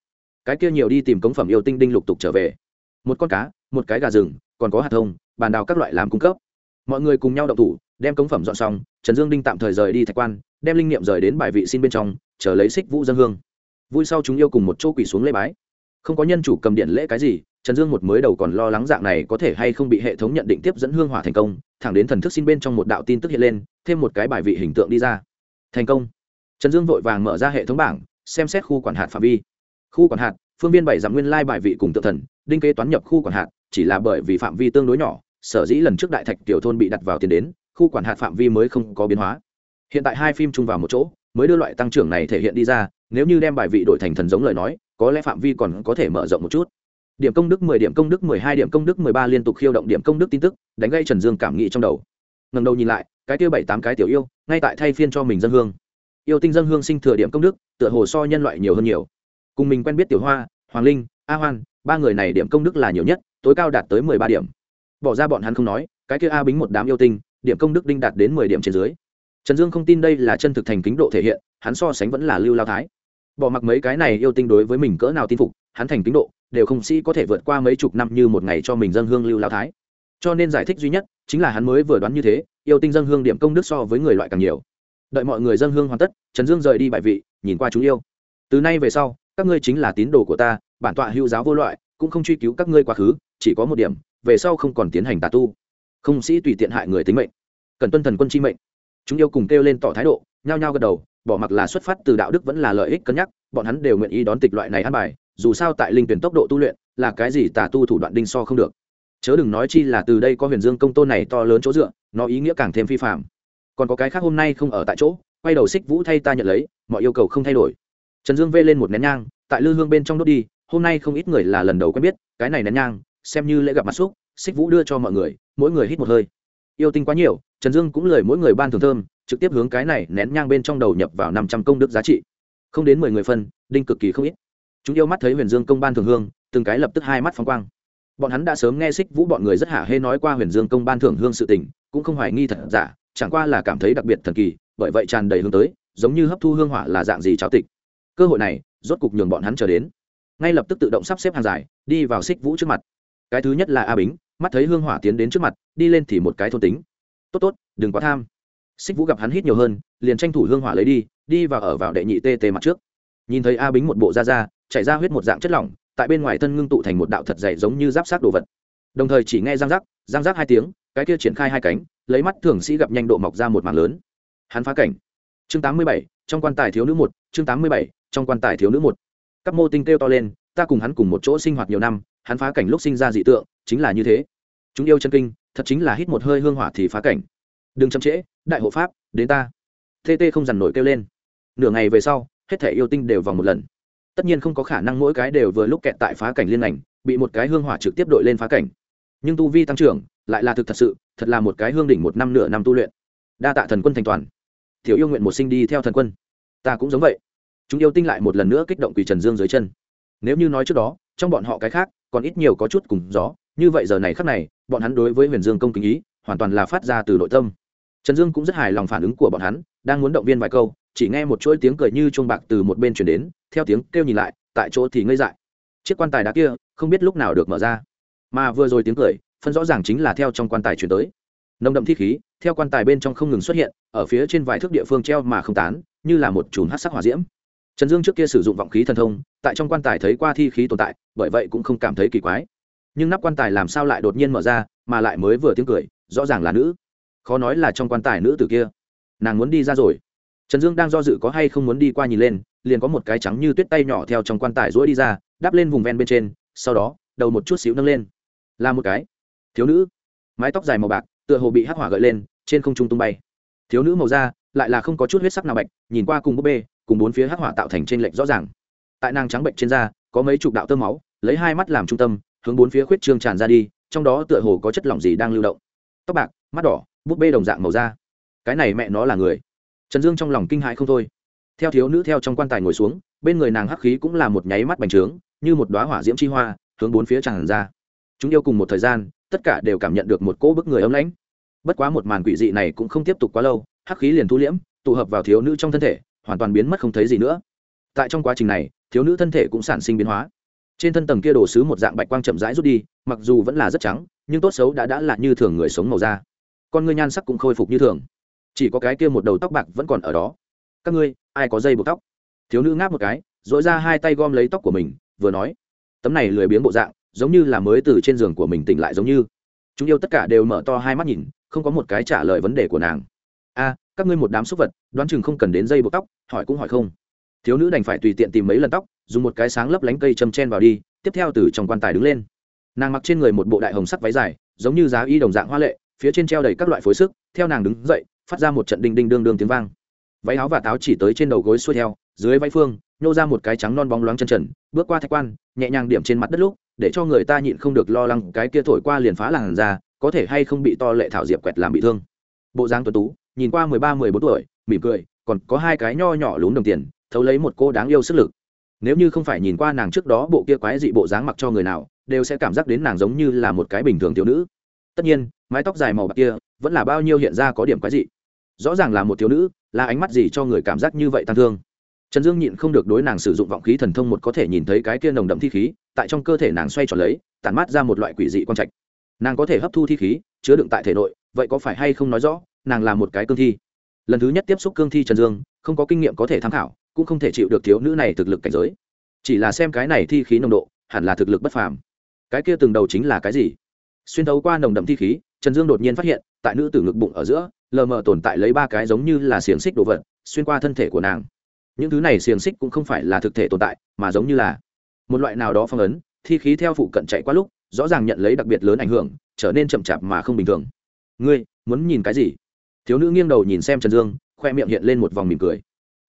cái kia nhiều đi tìm cống phẩm yêu tinh đinh lục tục trở về. Một con cá, một cái gà rừng, còn có hạt thông, bàn đào các loại làm cung cấp. Mọi người cùng nhau đậu thủ, đem cống phẩm dọn xong, trần dương đinh tạm thời rời đi thạch quan, đem linh nghiệm rời đến bài vị xin bên trong chờ lấy xích vũ dân hương. Vui sau chúng yêu cùng một chỗ quỳ xuống lễ bái. Không có nhân chủ cầm điện lễ cái gì, trần dương một mới đầu còn lo lắng dạng này có thể hay không bị hệ thống nhận định tiếp dẫn hương hỏa thành công, thẳng đến thần thức xin bên trong một đạo tin tức hiện lên, thêm một cái bài vị hình tượng đi ra. Thành công. Trần dương vội vàng mở ra hệ thống bảng, xem xét khu quản hạt phạm vi. Khu quản hạt, phương viên bảy dặm nguyên lai bài vị cùng tự thần, đinh kế toán nhập khu quản hạt, chỉ là bởi vì phạm vi tương đối nhỏ, sở dĩ lần trước đại thạch tiểu thôn bị đặt vào tiền đến, khu quản hạt phạm vi mới không có biến hóa. Hiện tại hai phim chung vào một chỗ mới đưa loại tăng trưởng này thể hiện đi ra, nếu như đem bài vị đổi thành thần giống lời nói, có lẽ phạm vi còn có thể mở rộng một chút. Điểm công đức mười, điểm công đức mười hai, điểm công đức mười ba liên tục khiêu động điểm công đức tin tức, đánh gây trần dương cảm nghĩ trong đầu. Ngần đầu nhìn lại, cái tiêu bảy tám cái tiểu yêu, ngay tại thay phiên cho mình dân hương. Yêu tinh dân hương sinh thừa điểm công đức, tựa hồ so nhân loại nhiều hơn nhiều. Cùng mình quen biết tiểu hoa, hoàng linh, a hoan, ba người này điểm công đức là nhiều nhất, tối cao đạt tới mười ba điểm. Bỏ ra bọn hắn không nói, cái kia a bính một đám yêu tinh, điểm công đức đinh đạt đến mười điểm trên dưới trần dương không tin đây là chân thực thành kính độ thể hiện, hắn so sánh vẫn là lưu lao thái. Bỏ mặc mấy cái này yêu tinh đối với mình cỡ nào tin phục, hắn thành kính độ, đều không sĩ có thể vượt qua mấy chục năm như một ngày cho mình dân hương lưu lao thái. Cho nên giải thích duy nhất, chính là hắn mới vừa đoán như thế, yêu tinh dân hương điểm công đức so với người loại càng nhiều. Đợi mọi người dân hương hoàn tất, trần dương rời đi bại vị, nhìn qua chúng yêu. Từ nay về sau, các ngươi chính là tín đồ của ta, bản tọa hữu giáo vô loại, cũng không truy cứu các ngươi quá khứ, chỉ có một điểm, về sau không còn tiến hành tà tu. Không sĩ tùy tiện hại người tính mệnh. Cần tuân thần quân chi mệnh chúng yêu cùng kêu lên tỏ thái độ, nhao nhao gật đầu, bỏ mặc là xuất phát từ đạo đức vẫn là lợi ích cân nhắc, bọn hắn đều nguyện ý đón tịch loại này ăn bài, dù sao tại linh tuyển tốc độ tu luyện, là cái gì tà tu thủ đoạn đinh so không được. Chớ đừng nói chi là từ đây có huyền dương công tôn này to lớn chỗ dựa, nó ý nghĩa càng thêm phi phạm còn có cái khác hôm nay không ở tại chỗ, quay đầu xích vũ thay ta nhận lấy, mọi yêu cầu không thay đổi. Trần dương vê lên một nén nhang, tại lư hương bên trong đốt đi, hôm nay không ít người là lần đầu quen biết, cái này nén nhang, xem như lễ gặp mặt xúc xích vũ đưa cho mọi người, mỗi người hít một hơi yêu tinh quá nhiều, trần dương cũng lời mỗi người ban thường thơm, trực tiếp hướng cái này nén nhang bên trong đầu nhập vào năm trăm công đức giá trị. Không đến mười người phân, đinh cực kỳ không ít. Chúng yêu mắt thấy huyền dương công ban thường hương, từng cái lập tức hai mắt phóng quang. Bọn hắn đã sớm nghe xích vũ bọn người rất hả hê nói qua huyền dương công ban thưởng hương sự tình, cũng không hoài nghi thật giả, chẳng qua là cảm thấy đặc biệt thần kỳ, bởi vậy tràn đầy hướng tới, giống như hấp thu hương hỏa là dạng gì cháo tịch. Cơ hội này, rốt cục nhường bọn hắn chờ đến. Ngay lập tức tự động sắp xếp hàng dài, đi vào xích vũ trước mặt. Cái thứ nhất là a bính mắt thấy hương hỏa tiến đến trước mặt, đi lên thì một cái thôn tính. Tốt tốt, đừng quá tham. Xích vũ gặp hắn hít nhiều hơn, liền tranh thủ hương hỏa lấy đi đi và ở vào đệ nhị tê tê mặt trước. Nhìn thấy a bính một bộ da da, chảy ra huyết một dạng chất lỏng, tại bên ngoài thân ngưng tụ thành một đạo thật dày giống như giáp sát đồ vật. Đồng thời chỉ nghe răng rắc răng rắc hai tiếng, cái kia triển khai hai cánh, lấy mắt thường sĩ gặp nhanh độ mọc ra một mảng lớn. Hắn phá cảnh. Chương tám mươi bảy, trong quan tài thiếu nữ một, chương tám mươi bảy, trong quan tài thiếu nữ một. Các mô tinh kêu to lên, ta cùng hắn cùng một chỗ sinh hoạt nhiều năm, hắn phá cảnh lúc sinh ra dị tượng chính là như thế. Chúng yêu chân kinh, thật chính là hít một hơi hương hỏa thì phá cảnh. Đừng chậm trễ, đại hộ pháp, đến ta. Tt không dằn nổi kêu lên. Nửa ngày về sau, hết thể yêu tinh đều vòng một lần. Tất nhiên không có khả năng mỗi cái đều vừa lúc kẹt tại phá cảnh liên ảnh bị một cái hương hỏa trực tiếp đội lên phá cảnh. Nhưng tu vi tăng trưởng, lại là thực thật sự, thật là một cái hương đỉnh một năm nửa năm tu luyện. Đa tạ thần quân thành toàn. Thiếu yêu nguyện một sinh đi theo thần quân. Ta cũng giống vậy. Chúng yêu tinh lại một lần nữa kích động quỳ trần dương dưới chân. Nếu như nói trước đó, trong bọn họ cái khác, còn ít nhiều có chút cùng gió như vậy giờ này khắc này, bọn hắn đối với huyền dương công kính ý, hoàn toàn là phát ra từ nội tâm. Trần dương cũng rất hài lòng phản ứng của bọn hắn, đang muốn động viên vài câu, chỉ nghe một chuỗi tiếng cười như chuông bạc từ một bên chuyển đến, theo tiếng kêu nhìn lại, tại chỗ thì ngây dại. Chiếc quan tài đá kia, không biết lúc nào được mở ra. Mà vừa rồi tiếng cười, phân rõ ràng chính là theo trong quan tài chuyển tới. Nồng đậm thi khí, theo quan tài bên trong không ngừng xuất hiện, ở phía trên vài thước địa phương treo mà không tán, như là một chùm hát sắc hỏa diễm. Trần dương trước kia sử dụng vọng khí thần thông, tại trong quan tài thấy qua thi khí tồn tại, bởi vậy cũng không cảm thấy kỳ quái nhưng nắp quan tài làm sao lại đột nhiên mở ra, mà lại mới vừa tiếng cười, rõ ràng là nữ. Khó nói là trong quan tài nữ tử kia. Nàng muốn đi ra rồi. Trần dương đang do dự có hay không muốn đi qua nhìn lên, liền có một cái trắng như tuyết tay nhỏ theo trong quan tài rỗi đi ra, đắp lên vùng ven bên trên, sau đó, đầu một chút xíu nâng lên. Là một cái. Thiếu nữ. Mái tóc dài màu bạc, tựa hồ bị hắc hỏa gợi lên, trên không trung tung bay. Thiếu nữ màu da, lại là không có chút huyết sắc nào bạch, nhìn qua cùng búp bê, cùng bốn phía hắc hỏa tạo thành trên lệch rõ ràng. Tại nàng trắng bệnh trên da, có mấy chục đạo tơ máu, lấy hai mắt làm trung tâm hướng bốn phía khuyết trương tràn ra đi, trong đó tựa hồ có chất lỏng gì đang lưu động. Tóc bạc, mắt đỏ, búp bê đồng dạng màu da. Cái này mẹ nó là người. Trần dương trong lòng kinh hãi không thôi. Theo thiếu nữ theo trong quan tài ngồi xuống, bên người nàng hắc khí cũng là một nháy mắt bành trướng, như một đoá hỏa diễm chi hoa, hướng bốn phía tràn ra. Chúng yêu cùng một thời gian, tất cả đều cảm nhận được một cỗ bức người ấm lãnh. Bất quá một màn quỷ dị này cũng không tiếp tục quá lâu, hắc khí liền thu liễm, tụ hợp vào thiếu nữ trong thân thể, hoàn toàn biến mất không thấy gì nữa. Tại trong quá trình này, thiếu nữ thân thể cũng sản sinh biến hóa trên thân tầng kia đổ xứ một dạng bạch quang chậm rãi rút đi, mặc dù vẫn là rất trắng, nhưng tốt xấu đã đã là như thường người sống màu da. Con ngươi nhan sắc cũng khôi phục như thường. Chỉ có cái kia một đầu tóc bạc vẫn còn ở đó. Các ngươi, ai có dây buộc tóc? Thiếu nữ ngáp một cái dội ra hai tay gom lấy tóc của mình, vừa nói, tấm này lười biếng bộ dạng, giống như là mới từ trên giường của mình tỉnh lại giống như. Chúng yêu tất cả đều mở to hai mắt nhìn, không có một cái trả lời vấn đề của nàng. A, các ngươi một đám súc vật, đoán chừng không cần đến dây buộc tóc, hỏi cũng hỏi không. Thiếu nữ đành phải tùy tiện tìm mấy lần tóc dùng một cái sáng lấp lánh cây châm chen vào đi, tiếp theo từ trong quan tài đứng lên. Nàng mặc trên người một bộ đại hồng sắc váy dài, giống như giá y đồng dạng hoa lệ, phía trên treo đầy các loại phối sức, theo nàng đứng dậy, phát ra một trận đinh đinh đương đương tiếng vang. Váy áo và táo chỉ tới trên đầu gối xuôi theo, dưới váy phương, nhô ra một cái trắng non bóng loáng chân trần, bước qua thạch quan, nhẹ nhàng điểm trên mặt đất lúc, để cho người ta nhịn không được lo lắng cái kia thổi qua liền phá làn ra có thể hay không bị to lệ thảo diệp quẹt làm bị thương. Bộ dáng tuấn tú, nhìn qua mười ba, mười bốn tuổi, mỉm cười, còn có hai cái nho nhỏ lún đồng tiền, thấu lấy một cô đáng yêu sức lực nếu như không phải nhìn qua nàng trước đó bộ kia quái dị bộ dáng mặc cho người nào, đều sẽ cảm giác đến nàng giống như là một cái bình thường thiếu nữ. Tất nhiên, mái tóc dài màu bạc kia vẫn là bao nhiêu hiện ra có điểm quái dị. Rõ ràng là một thiếu nữ, là ánh mắt gì cho người cảm giác như vậy tăng thương. Trần dương nhịn không được đối nàng sử dụng vọng khí thần thông một có thể nhìn thấy cái kia nồng đậm thi khí, tại trong cơ thể nàng xoay tròn lấy, tản mát ra một loại quỷ dị quang trạch. Nàng có thể hấp thu thi khí, chứa đựng tại thể nội, vậy có phải hay không nói rõ, nàng là một cái cương thi? Lần thứ nhất tiếp xúc cương thi trần dương, không có kinh nghiệm có thể tham khảo cũng không thể chịu được thiếu nữ này thực lực cảnh giới. Chỉ là xem cái này thi khí nồng độ, hẳn là thực lực bất phàm. Cái kia từng đầu chính là cái gì? Xuyên thấu qua nồng đậm thi khí, trần dương đột nhiên phát hiện, tại nữ tử ngực bụng ở giữa, lờ mờ tồn tại lấy ba cái giống như là xiềng xích đồ vật, xuyên qua thân thể của nàng. Những thứ này xiềng xích cũng không phải là thực thể tồn tại, mà giống như là một loại nào đó phong ấn, thi khí theo phụ cận chạy qua lúc, rõ ràng nhận lấy đặc biệt lớn ảnh hưởng, trở nên chậm chạp mà không bình thường. Ngươi muốn nhìn cái gì? Thiếu nữ nghiêng đầu nhìn xem trần dương, khoe miệng hiện lên một vòng mỉm cười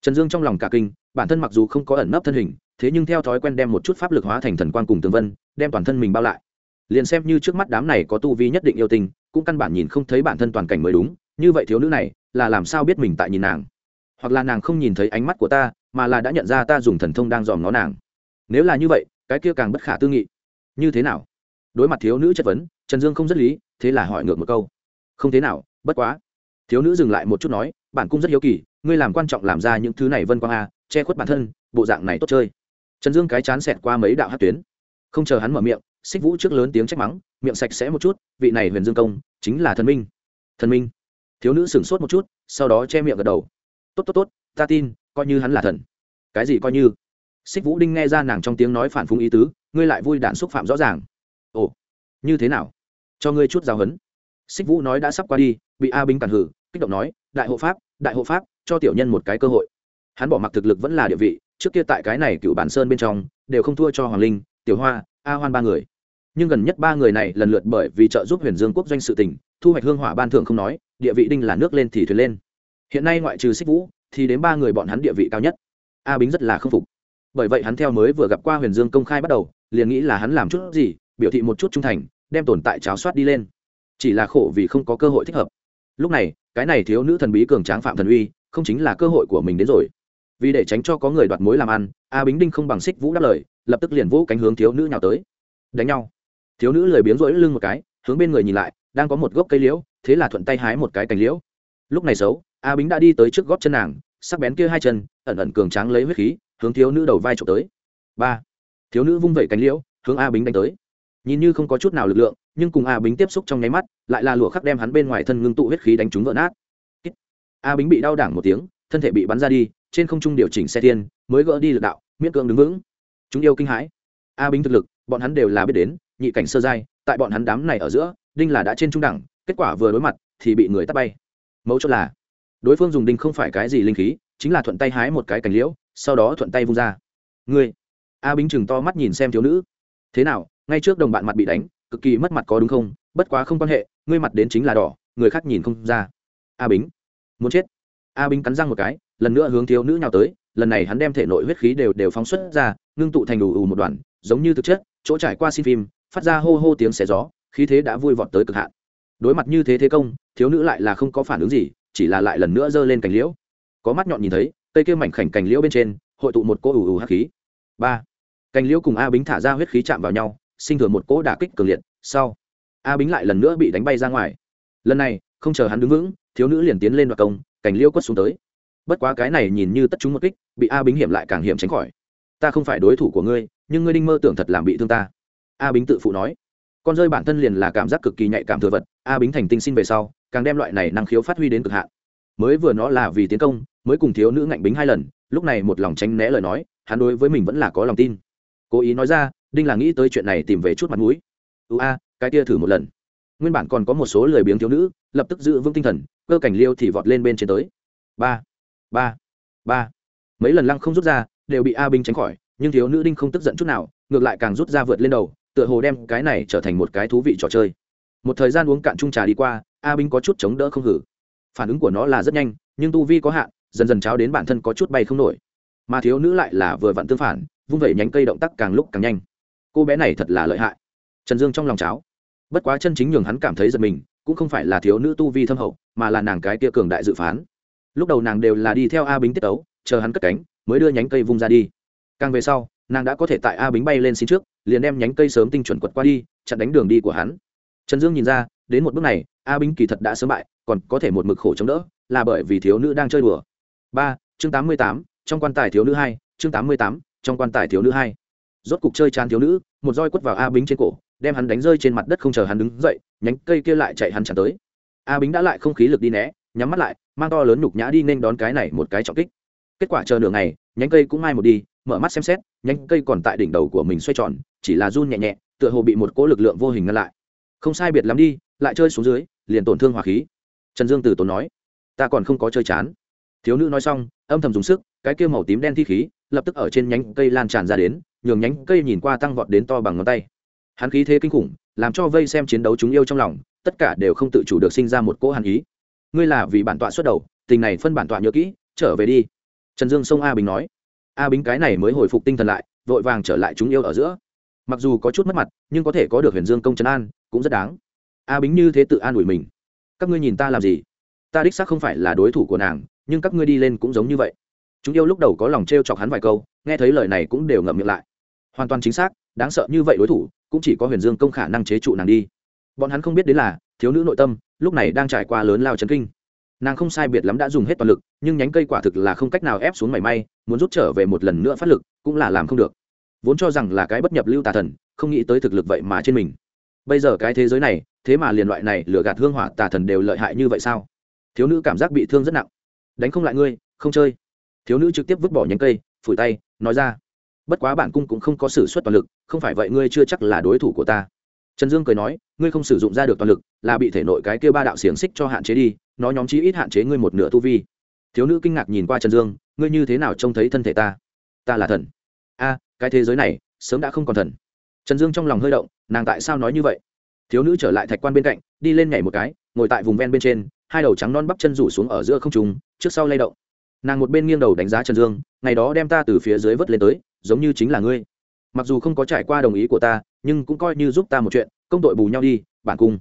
trần dương trong lòng cả kinh, bản thân mặc dù không có ẩn nấp thân hình, thế nhưng theo thói quen đem một chút pháp lực hóa thành thần quan cùng tường vân, đem toàn thân mình bao lại. Liền xem như trước mắt đám này có tu vi nhất định yêu tình cũng căn bản nhìn không thấy bản thân toàn cảnh mới đúng, như vậy thiếu nữ này, là làm sao biết mình tại nhìn nàng? Hoặc là nàng không nhìn thấy ánh mắt của ta, mà là đã nhận ra ta dùng thần thông đang dòm nó nàng. Nếu là như vậy, cái kia càng bất khả tư nghị. Như thế nào? Đối mặt thiếu nữ chất vấn, trần dương không rất lý, thế là hỏi ngược một câu. Không thế nào, bất quá. Thiếu nữ dừng lại một chút nói, bản cung rất hiếu kỳ ngươi làm quan trọng làm ra những thứ này vân quang a, che khuất bản thân, bộ dạng này tốt chơi. Trần dương cái chán xẹt qua mấy đạo hát tuyến. Không chờ hắn mở miệng, xích vũ trước lớn tiếng trách mắng, miệng sạch sẽ một chút, vị này huyền dương công, chính là thần minh. Thần minh. Thiếu nữ sửng sốt một chút, sau đó che miệng gật đầu. Tốt tốt tốt, ta tin, coi như hắn là thần. Cái gì coi như? Xích vũ đinh nghe ra nàng trong tiếng nói phản phung ý tứ, ngươi lại vui đạn xúc phạm rõ ràng. Ồ, như thế nào? Cho ngươi chút giáo huấn. Xích vũ nói đã sắp qua đi, bị a bính cản hử, kích động nói, đại hộ pháp, đại hộ pháp cho tiểu nhân một cái cơ hội. Hắn bỏ mặc thực lực vẫn là địa vị, trước kia tại cái này cựu bản sơn bên trong, đều không thua cho hoàng linh, tiểu hoa, a hoan ba người. Nhưng gần nhất ba người này lần lượt bởi vì trợ giúp huyền dương quốc doanh sự tỉnh thu hoạch hương hỏa ban thượng không nói, địa vị đinh là nước lên thì thuyền lên. Hiện nay ngoại trừ xích vũ, thì đến ba người bọn hắn địa vị cao nhất. A bính rất là k phục. Bởi vậy hắn theo mới vừa gặp qua huyền dương công khai bắt đầu, liền nghĩ là hắn làm chút gì, biểu thị một chút trung thành, đem tồn tại cháo soát đi lên. Chỉ là khổ vì không có cơ hội thích hợp. Lúc này, cái này thiếu nữ thần bí cường tráng phạm thần uy không chính là cơ hội của mình đến rồi. Vì để tránh cho có người đoạt mối làm ăn, a bính đinh không bằng xích vũ đáp lời, lập tức liền vũ cánh hướng thiếu nữ nhào tới. Đánh nhau. Thiếu nữ lười biếng rỗi lưng một cái, hướng bên người nhìn lại, đang có một gốc cây liễu, thế là thuận tay hái một cái cành liễu. Lúc này xấu, a bính đã đi tới trước gót chân nàng, sắc bén kia hai chân, ẩn ẩn cường tráng lấy huyết khí, hướng thiếu nữ đầu vai trộm tới. Ba. Thiếu nữ vung vẩy cánh liễu, hướng a bính đánh tới. Nhìn như không có chút nào lực lượng, nhưng cùng a bính tiếp xúc trong nháy mắt, lại là lụa khắc đem hắn bên ngoài thân ngưng tụ huyết khí đánh trúng vỡ nát a bính bị đau đảng một tiếng, thân thể bị bắn ra đi, trên không trung điều chỉnh xe tiên mới gỡ đi lực đạo, miễn cưỡng đứng vững. Chúng yêu kinh hãi. A bính thực lực, bọn hắn đều là biết đến, nhị cảnh sơ giai, tại bọn hắn đám này ở giữa, đinh là đã trên trung đẳng, kết quả vừa đối mặt, thì bị người tắt bay. Mấu chốt là, đối phương dùng đinh không phải cái gì linh khí, chính là thuận tay hái một cái cành liễu, sau đó thuận tay vung ra. Ngươi. A bính chừng to mắt nhìn xem thiếu nữ. Thế nào, ngay trước đồng bạn mặt bị đánh, cực kỳ mất mặt có đúng không? Bất quá không quan hệ, ngươi mặt đến chính là đỏ, người khác nhìn không ra. A bính muốn chết. A bính cắn răng một cái, lần nữa hướng thiếu nữ nhào tới, lần này hắn đem thể nội huyết khí đều đều phóng xuất ra, ngưng tụ thành đủ ù một đoàn giống như thực chất, chỗ trải qua xin phim, phát ra hô hô tiếng xé gió, khí thế đã vui vọt tới cực hạn. Đối mặt như thế thế công, thiếu nữ lại là không có phản ứng gì, chỉ là lại lần nữa giơ lên cành liễu. Có mắt nhọn nhìn thấy, cây kia mảnh khảnh cành liễu bên trên, hội tụ một cỗ ù ù hắc khí. Ba. Cành liễu cùng a bính thả ra huyết khí chạm vào nhau, sinh thường một cỗ đả kích cường liệt, sau, a bính lại lần nữa bị đánh bay ra ngoài. Lần này, không chờ hắn đứng vững thiếu nữ liền tiến lên đoạt công, cành liêu quất xuống tới. Bất quá cái này nhìn như tất chúng một kích, bị a bính hiểm lại càng hiểm tránh khỏi. Ta không phải đối thủ của ngươi, nhưng ngươi đinh mơ tưởng thật làm bị thương ta. A bính tự phụ nói. Con rơi bản thân liền là cảm giác cực kỳ nhạy cảm thừa vật, a bính thành tinh xin về sau, càng đem loại này năng khiếu phát huy đến cực hạn. Mới vừa nó là vì tiến công, mới cùng thiếu nữ ngạnh bính hai lần, lúc này một lòng tránh né lời nói, hắn đối với mình vẫn là có lòng tin. Cố ý nói ra, đinh là nghĩ tới chuyện này tìm về chút mặt mũi. Ưu a, cái kia thử một lần nguyên bản còn có một số lười biếng thiếu nữ, lập tức giữ vững tinh thần, cơ cảnh liêu thì vọt lên bên trên tới. Ba ba ba. Mấy lần lăng không rút ra, đều bị a binh tránh khỏi, nhưng thiếu nữ đinh không tức giận chút nào, ngược lại càng rút ra vượt lên đầu, tựa hồ đem cái này trở thành một cái thú vị trò chơi. Một thời gian uống cạn chung trà đi qua, a binh có chút chống đỡ không hử. Phản ứng của nó là rất nhanh, nhưng tu vi có hạn, dần dần cháo đến bản thân có chút bay không nổi. Mà thiếu nữ lại là vừa vặn tương phản, vung vẩy nhánh cây động tác càng lúc càng nhanh. Cô bé này thật là lợi hại. Trần dương trong lòng cháo bất quá chân chính nhường hắn cảm thấy giật mình, cũng không phải là thiếu nữ tu vi thâm hậu, mà là nàng cái kia cường đại dự phán. Lúc đầu nàng đều là đi theo a bính tiết tấu, chờ hắn cất cánh, mới đưa nhánh cây vung ra đi. Càng về sau, nàng đã có thể tại a bính bay lên xin trước, liền đem nhánh cây sớm tinh chuẩn quật qua đi, chặn đánh đường đi của hắn. Trần dương nhìn ra, đến một bước này, a bính kỳ thật đã sớm bại, còn có thể một mực khổ chống đỡ, là bởi vì thiếu nữ đang chơi đùa. Ba, chương tám mươi tám, trong quan tài thiếu nữ hai, chương tám mươi tám, trong quan tài thiếu nữ hai. Rốt cục chơi chán thiếu nữ, một roi quất vào a bính trên cổ đem hắn đánh rơi trên mặt đất không chờ hắn đứng dậy, nhánh cây kia lại chạy hắn chẳng tới. A bính đã lại không khí lực đi né, nhắm mắt lại, mang to lớn nhục nhã đi nên đón cái này một cái trọng kích. Kết quả chờ nửa ngày, nhánh cây cũng mai một đi, mở mắt xem xét, nhánh cây còn tại đỉnh đầu của mình xoay tròn, chỉ là run nhẹ nhẹ, tựa hồ bị một cỗ lực lượng vô hình ngăn lại. Không sai biệt lắm đi, lại chơi xuống dưới, liền tổn thương hỏa khí. Trần dương từ tốn nói, ta còn không có chơi chán. Thiếu nữ nói xong, âm thầm dùng sức, cái kia màu tím đen thi khí, lập tức ở trên nhánh cây lan tràn ra đến, nhường nhánh cây nhìn qua tăng vọt đến to bằng ngón tay hắn khí thế kinh khủng, làm cho vây xem chiến đấu chúng yêu trong lòng, tất cả đều không tự chủ được sinh ra một cỗ hàn ý. Ngươi là vì bản tọa xuất đầu, tình này phân bản tọa nhớ kỹ, trở về đi. Trần dương sông a bình nói. A bính cái này mới hồi phục tinh thần lại, vội vàng trở lại chúng yêu ở giữa. Mặc dù có chút mất mặt, nhưng có thể có được huyền dương công trấn an, cũng rất đáng. A bính như thế tự an ủi mình. Các ngươi nhìn ta làm gì? Ta đích xác không phải là đối thủ của nàng, nhưng các ngươi đi lên cũng giống như vậy. Chúng yêu lúc đầu có lòng t r e o chọc hắn vài câu, nghe thấy lời này cũng đều ngậm miệng lại. Hoàn toàn chính xác, đáng sợ như vậy đối thủ cũng chỉ có huyền dương công khả năng chế trụ nàng đi. Bọn hắn không biết đến là, thiếu nữ nội tâm, lúc này đang trải qua lớn lao trấn kinh. Nàng không sai biệt lắm đã dùng hết toàn lực, nhưng nhánh cây quả thực là không cách nào ép xuống mảy may, muốn rút trở về một lần nữa phát lực, cũng là làm không được. Vốn cho rằng là cái bất nhập lưu tà thần, không nghĩ tới thực lực vậy mà trên mình. Bây giờ cái thế giới này, thế mà liền loại này lừa gạt hương hỏa tà thần đều lợi hại như vậy sao? Thiếu nữ cảm giác bị thương rất nặng. Đánh không lại ngươi, không chơi. Thiếu nữ trực tiếp vứt bỏ nhánh cây, phủi tay, nói ra bất quá bản cung cũng không có s ử suất toàn lực, không phải vậy ngươi chưa chắc là đối thủ của ta. Trần dương cười nói, ngươi không sử dụng ra được toàn lực, là bị thể nội cái kia ba đạo xiềng xích cho hạn chế đi, nó nhóm chí ít hạn chế ngươi một nửa tu vi. Thiếu nữ kinh ngạc nhìn qua trần dương, ngươi như thế nào trông thấy thân thể ta? Ta là thần. A, cái thế giới này, sớm đã không còn thần. Trần dương trong lòng hơi động, nàng tại sao nói như vậy? Thiếu nữ trở lại thạch quan bên cạnh, đi lên nhảy một cái, ngồi tại vùng ven bên trên, hai đầu trắng non bắp chân rủ xuống ở giữa không trùng trước sau lay động. Nàng một bên nghiêng đầu đánh giá trần dương, ngày đó đem ta từ phía dưới vớt lên tới giống như chính là ngươi. Mặc dù không có trải qua đồng ý của ta, nhưng cũng coi như giúp ta một chuyện, công tội bù nhau đi, bản cung.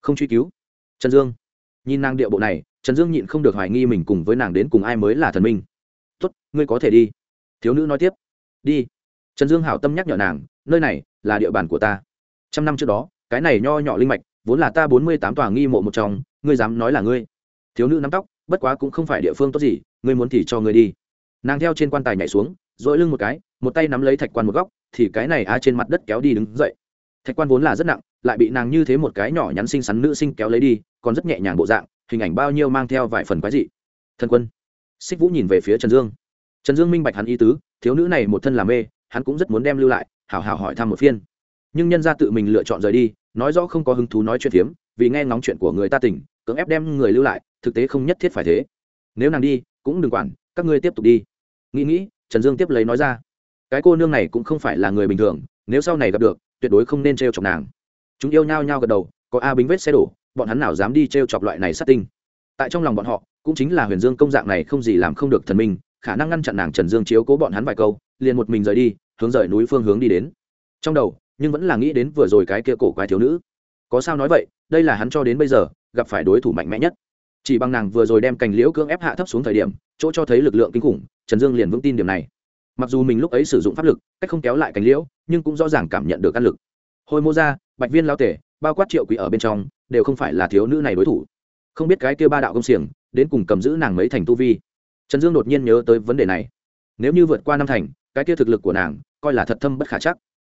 Không truy cứu. Trần dương. Nhìn nàng điệu bộ này, trần dương nhịn không được hoài nghi mình cùng với nàng đến cùng ai mới là thần minh. Tốt, ngươi có thể đi. Thiếu nữ nói tiếp. Đi. Trần dương hảo tâm nhắc nhở nàng, nơi này là địa bàn của ta. Trăm năm trước đó, cái này nho nhỏ linh mạch, vốn là ta bốn mươi tám tòa nghi mộ một trong, ngươi dám nói là ngươi? Thiếu nữ nắm tóc, bất quá cũng không phải địa phương tốt gì, ngươi muốn thì cho ngươi đi. Nàng theo trên quan tài nhảy xuống dội lưng một cái, một tay nắm lấy thạch quan một góc, thì cái này a trên mặt đất kéo đi đứng dậy. Thạch quan vốn là rất nặng, lại bị nàng như thế một cái nhỏ nhắn xinh xắn nữ sinh kéo lấy đi, còn rất nhẹ nhàng bộ dạng, hình ảnh bao nhiêu mang theo vài phần quái dị. Thần quân. Xích vũ nhìn về phía trần dương. Trần dương minh bạch hắn ý tứ, thiếu nữ này một thân làm mê, hắn cũng rất muốn đem lưu lại, hảo hảo hỏi thăm một phiên. Nhưng nhân ra tự mình lựa chọn rời đi, nói rõ không có hứng thú nói chuyện phiếm, vì nghe ngóng chuyện của người ta tỉnh, cưỡng ép đem người lưu lại, thực tế không nhất thiết phải thế. Nếu nàng đi, cũng đừng quản, các ngươi tiếp tục đi. Nghĩ nghĩ trần dương tiếp lấy nói ra, cái cô nương này cũng không phải là người bình thường, nếu sau này gặp được, tuyệt đối không nên t r e o chọc nàng. Chúng yêu nhau nhau gật đầu, có a bính vết xe đổ, bọn hắn nào dám đi t r e o chọc loại này sát tinh. Tại trong lòng bọn họ, cũng chính là huyền dương công dạng này không gì làm không được thần minh, khả năng ngăn chặn nàng trần dương chiếu cố bọn hắn vài câu, liền một mình rời đi, hướng rời núi phương hướng đi đến. Trong đầu, nhưng vẫn là nghĩ đến vừa rồi cái kia cổ quái thiếu nữ. Có sao nói vậy, đây là hắn cho đến bây giờ, gặp phải đối thủ mạnh mẽ nhất chỉ bằng nàng vừa rồi đem cành liễu cưỡng ép hạ thấp xuống thời điểm, chỗ cho thấy lực lượng kinh khủng, trần dương liền vững tin điểm này. Mặc dù mình lúc ấy sử dụng pháp lực, cách không kéo lại cành liễu, nhưng cũng rõ ràng cảm nhận được áp lực. Hồi mô ra, bạch viên lao tể, bao quát triệu quý ở bên trong, đều không phải là thiếu nữ này đối thủ. Không biết cái kia ba đạo công xiềng, đến cùng cầm giữ nàng mấy thành tu vi. Trần dương đột nhiên nhớ tới vấn đề này. Nếu như vượt qua năm thành, cái kia thực lực của nàng, coi là thật thâm bất khả chắc.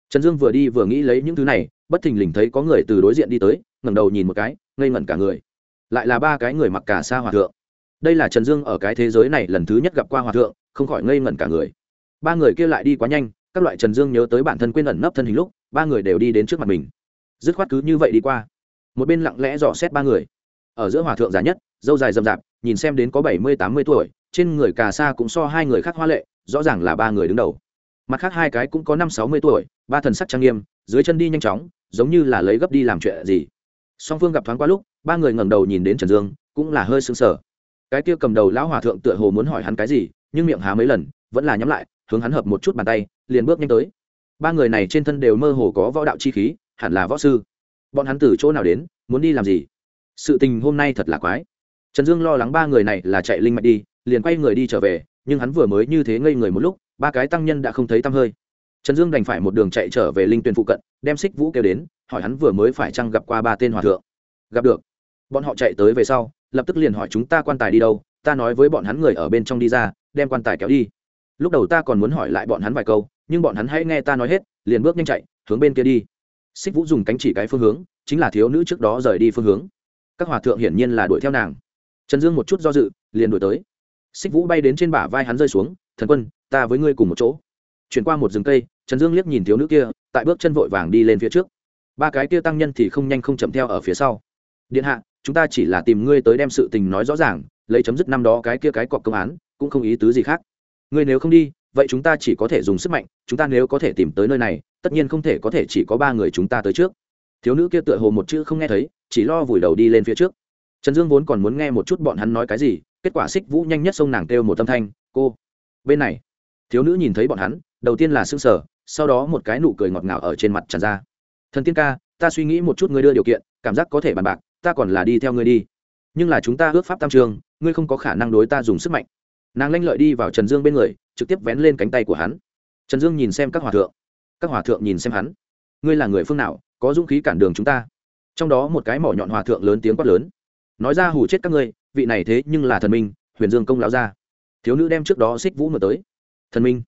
Trần dương vừa đi vừa nghĩ lấy những thứ này, bất thình lình thấy có người từ đối diện đi tới, ngẩng đầu nhìn một cái, ngây ngẩn cả người lại là ba cái người mặc cả xa hòa thượng. Đây là trần dương ở cái thế giới này lần thứ nhất gặp qua hòa thượng, không khỏi ngây ngẩn cả người. Ba người kia lại đi quá nhanh, các loại trần dương nhớ tới bản thân quên ẩn nấp thân hình lúc, ba người đều đi đến trước mặt mình. Dứt khoát cứ như vậy đi qua. Một bên lặng lẽ dò xét ba người. Ở giữa hòa thượng già nhất, dâu dài rậm rạp, nhìn xem đến có bảy mươi tám mươi tuổi, trên người cà sa cũng so hai người khác hoa lệ, rõ ràng là ba người đứng đầu. Mặt khác hai cái cũng có năm sáu mươi tuổi, ba thần sắc trang nghiêm, dưới chân đi nhanh chóng, giống như là lấy gấp đi làm chuyện gì. Song phương gặp thoáng qua lúc ba người ngẩng đầu nhìn đến trần dương, cũng là hơi sững sờ. Cái kia cầm đầu lão hòa thượng tựa hồ muốn hỏi hắn cái gì, nhưng miệng há mấy lần, vẫn là nhắm lại, hướng hắn hợp một chút bàn tay, liền bước nhanh tới. Ba người này trên thân đều mơ hồ có võ đạo chi khí, hẳn là võ sư. Bọn hắn từ chỗ nào đến, muốn đi làm gì? Sự tình hôm nay thật là quái. Trần dương lo lắng ba người này là chạy linh mạch đi, liền quay người đi trở về, nhưng hắn vừa mới như thế ngây người một lúc, ba cái tăng nhân đã không thấy tăm hơi. Trần dương đành phải một đường chạy trở về linh tuyền phụ cận, đem xích vũ kêu đến, hỏi hắn vừa mới phải chăng gặp qua ba tên hòa thượng. Gặp được bọn họ chạy tới về sau, lập tức liền hỏi chúng ta quan tài đi đâu, ta nói với bọn hắn người ở bên trong đi ra, đem quan tài kéo đi. Lúc đầu ta còn muốn hỏi lại bọn hắn vài câu, nhưng bọn hắn hãy nghe ta nói hết, liền bước nhanh chạy, hướng bên kia đi. Xích vũ dùng cánh chỉ cái phương hướng, chính là thiếu nữ trước đó rời đi phương hướng. Các hòa thượng hiển nhiên là đuổi theo nàng. Trần dương một chút do dự, liền đuổi tới. Xích vũ bay đến trên bả vai hắn rơi xuống, thần quân, ta với ngươi cùng một chỗ. Chuyển qua một rừng cây, trần dương liếc nhìn thiếu nữ kia, tại bước chân vội vàng đi lên phía trước. Ba cái kia tăng nhân thì không nhanh không chậm theo ở phía sau. Điện hạ chúng ta chỉ là tìm ngươi tới đem sự tình nói rõ ràng, lấy chấm dứt năm đó cái kia cái cọc công án, cũng không ý tứ gì khác. Ngươi nếu không đi, vậy chúng ta chỉ có thể dùng sức mạnh, chúng ta nếu có thể tìm tới nơi này, tất nhiên không thể có thể chỉ có ba người chúng ta tới trước. Thiếu nữ kia tựa hồ một chữ không nghe thấy, chỉ lo vùi đầu đi lên phía trước. Trần dương vốn còn muốn nghe một chút bọn hắn nói cái gì, kết quả xích vũ nhanh nhất xông nàng kêu một tâm thanh, cô, bên này. Thiếu nữ nhìn thấy bọn hắn, đầu tiên là s ư n g sở sau đó một cái nụ cười ngọt ngào ở trên mặt tràn ra. Thần tiên ca, ta suy nghĩ một chút ngươi đưa điều kiện, cảm giác có thể bàn bạc ta còn là đi theo ngươi đi. Nhưng là chúng ta ước pháp tam trường, ngươi không có khả năng đối ta dùng sức mạnh. Nàng lanh lợi đi vào trần dương bên người, trực tiếp vén lên cánh tay của hắn. Trần dương nhìn xem các hòa thượng. Các hòa thượng nhìn xem hắn. Ngươi là người phương nào, có dũng khí cản đường chúng ta? Trong đó một cái mỏ nhọn hòa thượng lớn tiếng quát lớn. Nói ra hù chết các ngươi, vị này thế nhưng là thần minh, huyền dương công lão ra thiếu nữ đem trước đó xích vũ mở tới. Thần minh.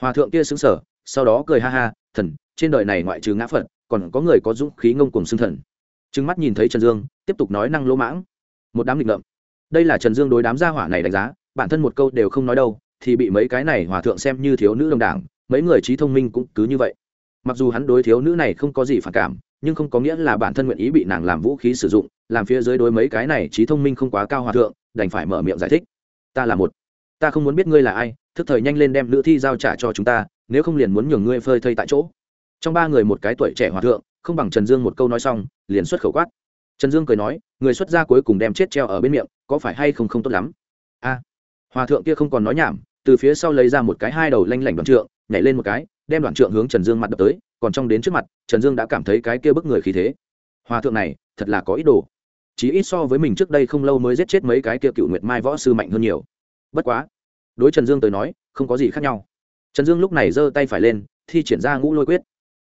Hòa thượng kia xứng sở sau đó cười ha ha, thần, trên đời này ngoại trừ ngã phật, còn có người có dũng khí ngông cùng xưng thần trừng mắt nhìn thấy trần dương, tiếp tục nói năng lỗ mãng. Một đám nghịch ngợm. Đây là trần dương đối đám gia hỏa này đánh giá, bản thân một câu đều không nói đâu, thì bị mấy cái này hòa thượng xem như thiếu nữ đồng đảng, mấy người trí thông minh cũng cứ như vậy. Mặc dù hắn đối thiếu nữ này không có gì phản cảm, nhưng không có nghĩa là bản thân nguyện ý bị nàng làm vũ khí sử dụng, làm phía dưới đối mấy cái này trí thông minh không quá cao hòa thượng, đành phải mở miệng giải thích. Ta là một. Ta không muốn biết ngươi là ai, thức thời nhanh lên đem nữ thi giao trả cho chúng ta, nếu không liền muốn nhường ngươi phơi thây tại chỗ. Trong ba người một cái tuổi trẻ hòa thượng không bằng trần dương một câu nói xong, liền xuất khẩu quát. Trần dương cười nói, người xuất gia cuối cùng đem chết treo ở bên miệng, có phải hay không không tốt lắm? A, hòa thượng kia không còn nói nhảm, từ phía sau lấy ra một cái hai đầu lanh lảnh đoạn trượng, nhảy lên một cái, đem đoạn trượng hướng trần dương mặt đập tới, còn trong đến trước mặt, trần dương đã cảm thấy cái kia bức người khí thế. Hòa thượng này, thật là có ý đồ. Chỉ ít so với mình trước đây không lâu mới giết chết mấy cái kia cựu nguyệt mai võ sư mạnh hơn nhiều. Bất quá, đối trần dương tới nói, không có gì khác nhau. Trần dương lúc này giơ tay phải lên, thi triển ra ngũ lôi quyết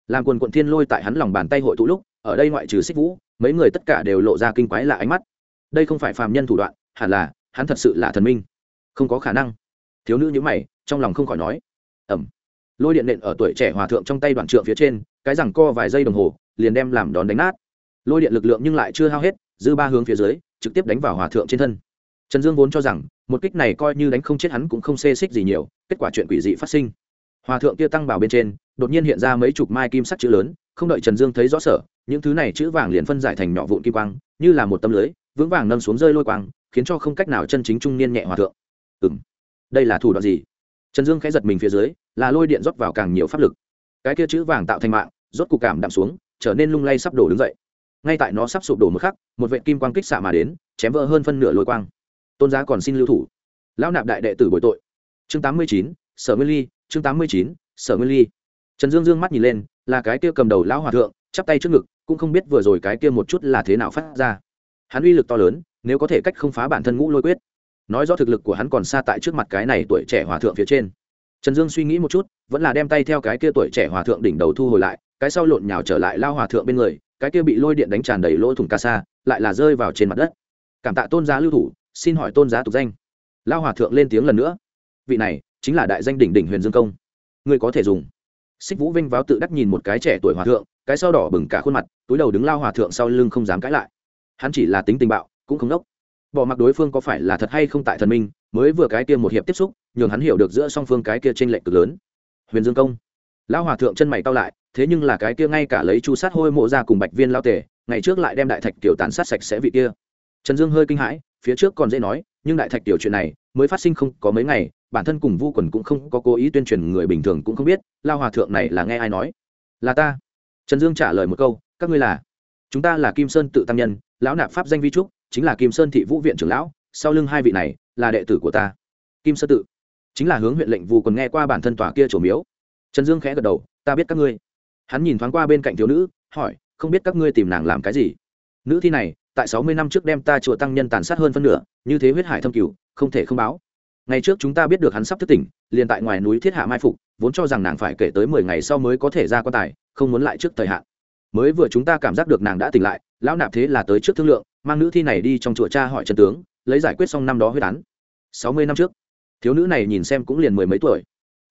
làm quần quận thiên lôi tại hắn lòng bàn tay hội tụ lúc, ở đây ngoại trừ xích vũ, mấy người tất cả đều lộ ra kinh quái lạ ánh mắt. Đây không phải phàm nhân thủ đoạn, hẳn là, hắn thật sự là thần minh. Không có khả năng. Thiếu nữ nhữ mày, trong lòng không khỏi nói. Ẩm. Lôi điện nện ở tuổi trẻ hòa thượng trong tay đoạn trượng phía trên, cái rằng co vài giây đồng hồ, liền đem làm đón đánh nát. Lôi điện lực lượng nhưng lại chưa hao hết, dư ba hướng phía dưới, trực tiếp đánh vào hòa thượng trên thân. Trần dương vốn cho rằng, một kích này coi như đánh không chết hắn cũng không xê xích gì nhiều, kết quả chuyện quỷ dị phát sinh hòa thượng kia tăng bảo bên trên, đột nhiên hiện ra mấy chục mai kim sắc chữ lớn, không đợi trần dương thấy rõ sở, những thứ này chữ vàng liền phân giải thành nhỏ vụn kim quang, như là một tấm lưới, vững vàng nâng xuống rơi lôi quang, khiến cho không cách nào chân chính trung niên nhẹ hòa thượng. Ừ m đây là thủ đoạn gì? Trần dương khẽ giật mình phía dưới, là lôi điện rót vào càng nhiều pháp lực. Cái kia chữ vàng tạo thành mạng, rốt cục cảm đạm xuống, trở nên lung lay sắp đổ đứng dậy. Ngay tại nó sắp sụp đổ một khắc, một vệ kim quang kích xạ mà đến, chém vỡ hơn phân nửa lôi quang. Tôn giá còn xin lưu thủ. Lão nạp đại đệ tử bội tội. Chương tám mươi chín, sở nguyên ly chương tám mươi chín, sở nguyên ly. Trần dương dương mắt nhìn lên, là cái kia cầm đầu lão hòa thượng, chắp tay trước ngực, cũng không biết vừa rồi cái kia một chút là thế nào phát ra. Hắn uy lực to lớn, nếu có thể cách không phá bản thân ngũ lôi quyết. Nói rõ thực lực của hắn còn xa tại trước mặt cái này tuổi trẻ hòa thượng phía trên. Trần dương suy nghĩ một chút, vẫn là đem tay theo cái kia tuổi trẻ hòa thượng đỉnh đầu thu hồi lại, cái sau lộn nhào trở lại lao hòa thượng bên người, cái kia bị lôi điện đánh tràn đầy lỗ thủng ca sa, lại là rơi vào trên mặt đất. Cảm tạ tôn giá lưu thủ, xin hỏi tôn giá tục danh. Lao hòa thượng lên tiếng lần nữa. Vị này chính là đại danh đỉnh đỉnh huyền dương công. Ngươi có thể dùng. Xích vũ vinh váo tự đắc nhìn một cái trẻ tuổi hòa thượng, cái sau đỏ bừng cả khuôn mặt, túi đầu đứng lao hòa thượng sau lưng không dám cãi lại. Hắn chỉ là tính tình bạo, cũng không đốc. Bỏ mặc đối phương có phải là thật hay không tại thần minh, mới vừa cái kia một hiệp tiếp xúc, nhường hắn hiểu được giữa song phương cái kia t r ê n lệch cực lớn. Huyền dương công. Lão hòa thượng chân mày cao lại, thế nhưng là cái kia ngay cả lấy chu sát hôi mộ ra cùng bạch viên lao tề, ngày trước lại đem đại thạch tiểu tàn sát sạch sẽ vị kia. Trần dương hơi kinh hãi, phía trước còn dễ nói, nhưng đại thạch tiểu chuyện này mới phát sinh không có mấy ngày bản thân cùng vu quần cũng không có cố ý tuyên truyền người bình thường cũng không biết, lao hòa thượng này là nghe ai nói? Là ta. Trần dương trả lời một câu, các ngươi là, chúng ta là kim sơn tự tăng nhân, lão nạp pháp danh vi trúc, chính là kim sơn thị vũ viện trưởng lão, sau lưng hai vị này là đệ tử của ta. Kim sơn tự, chính là hướng huyện lệnh vu quần nghe qua bản thân tòa kia trổ miếu. Trần dương khẽ gật đầu, ta biết các ngươi. Hắn nhìn thoáng qua bên cạnh thiếu nữ, hỏi, không biết các ngươi tìm nàng làm cái gì? Nữ thi này, tại sáu mươi năm trước đem ta chùa tăng nhân tàn sát hơn phân nửa, như thế huyết hải thâm cửu, không thể không báo ngày trước chúng ta biết được hắn sắp thức tỉnh, liền tại ngoài núi thiết hạ mai phục, vốn cho rằng nàng phải kể tới mười ngày sau mới có thể ra quan tài, không muốn lại trước thời hạn. Mới vừa chúng ta cảm giác được nàng đã tỉnh lại, lão nạp thế là tới trước thương lượng, mang nữ thi này đi trong chùa cha hỏi chân tướng, lấy giải quyết xong năm đó huyết án. Sáu mươi năm trước, thiếu nữ này nhìn xem cũng liền mười mấy tuổi.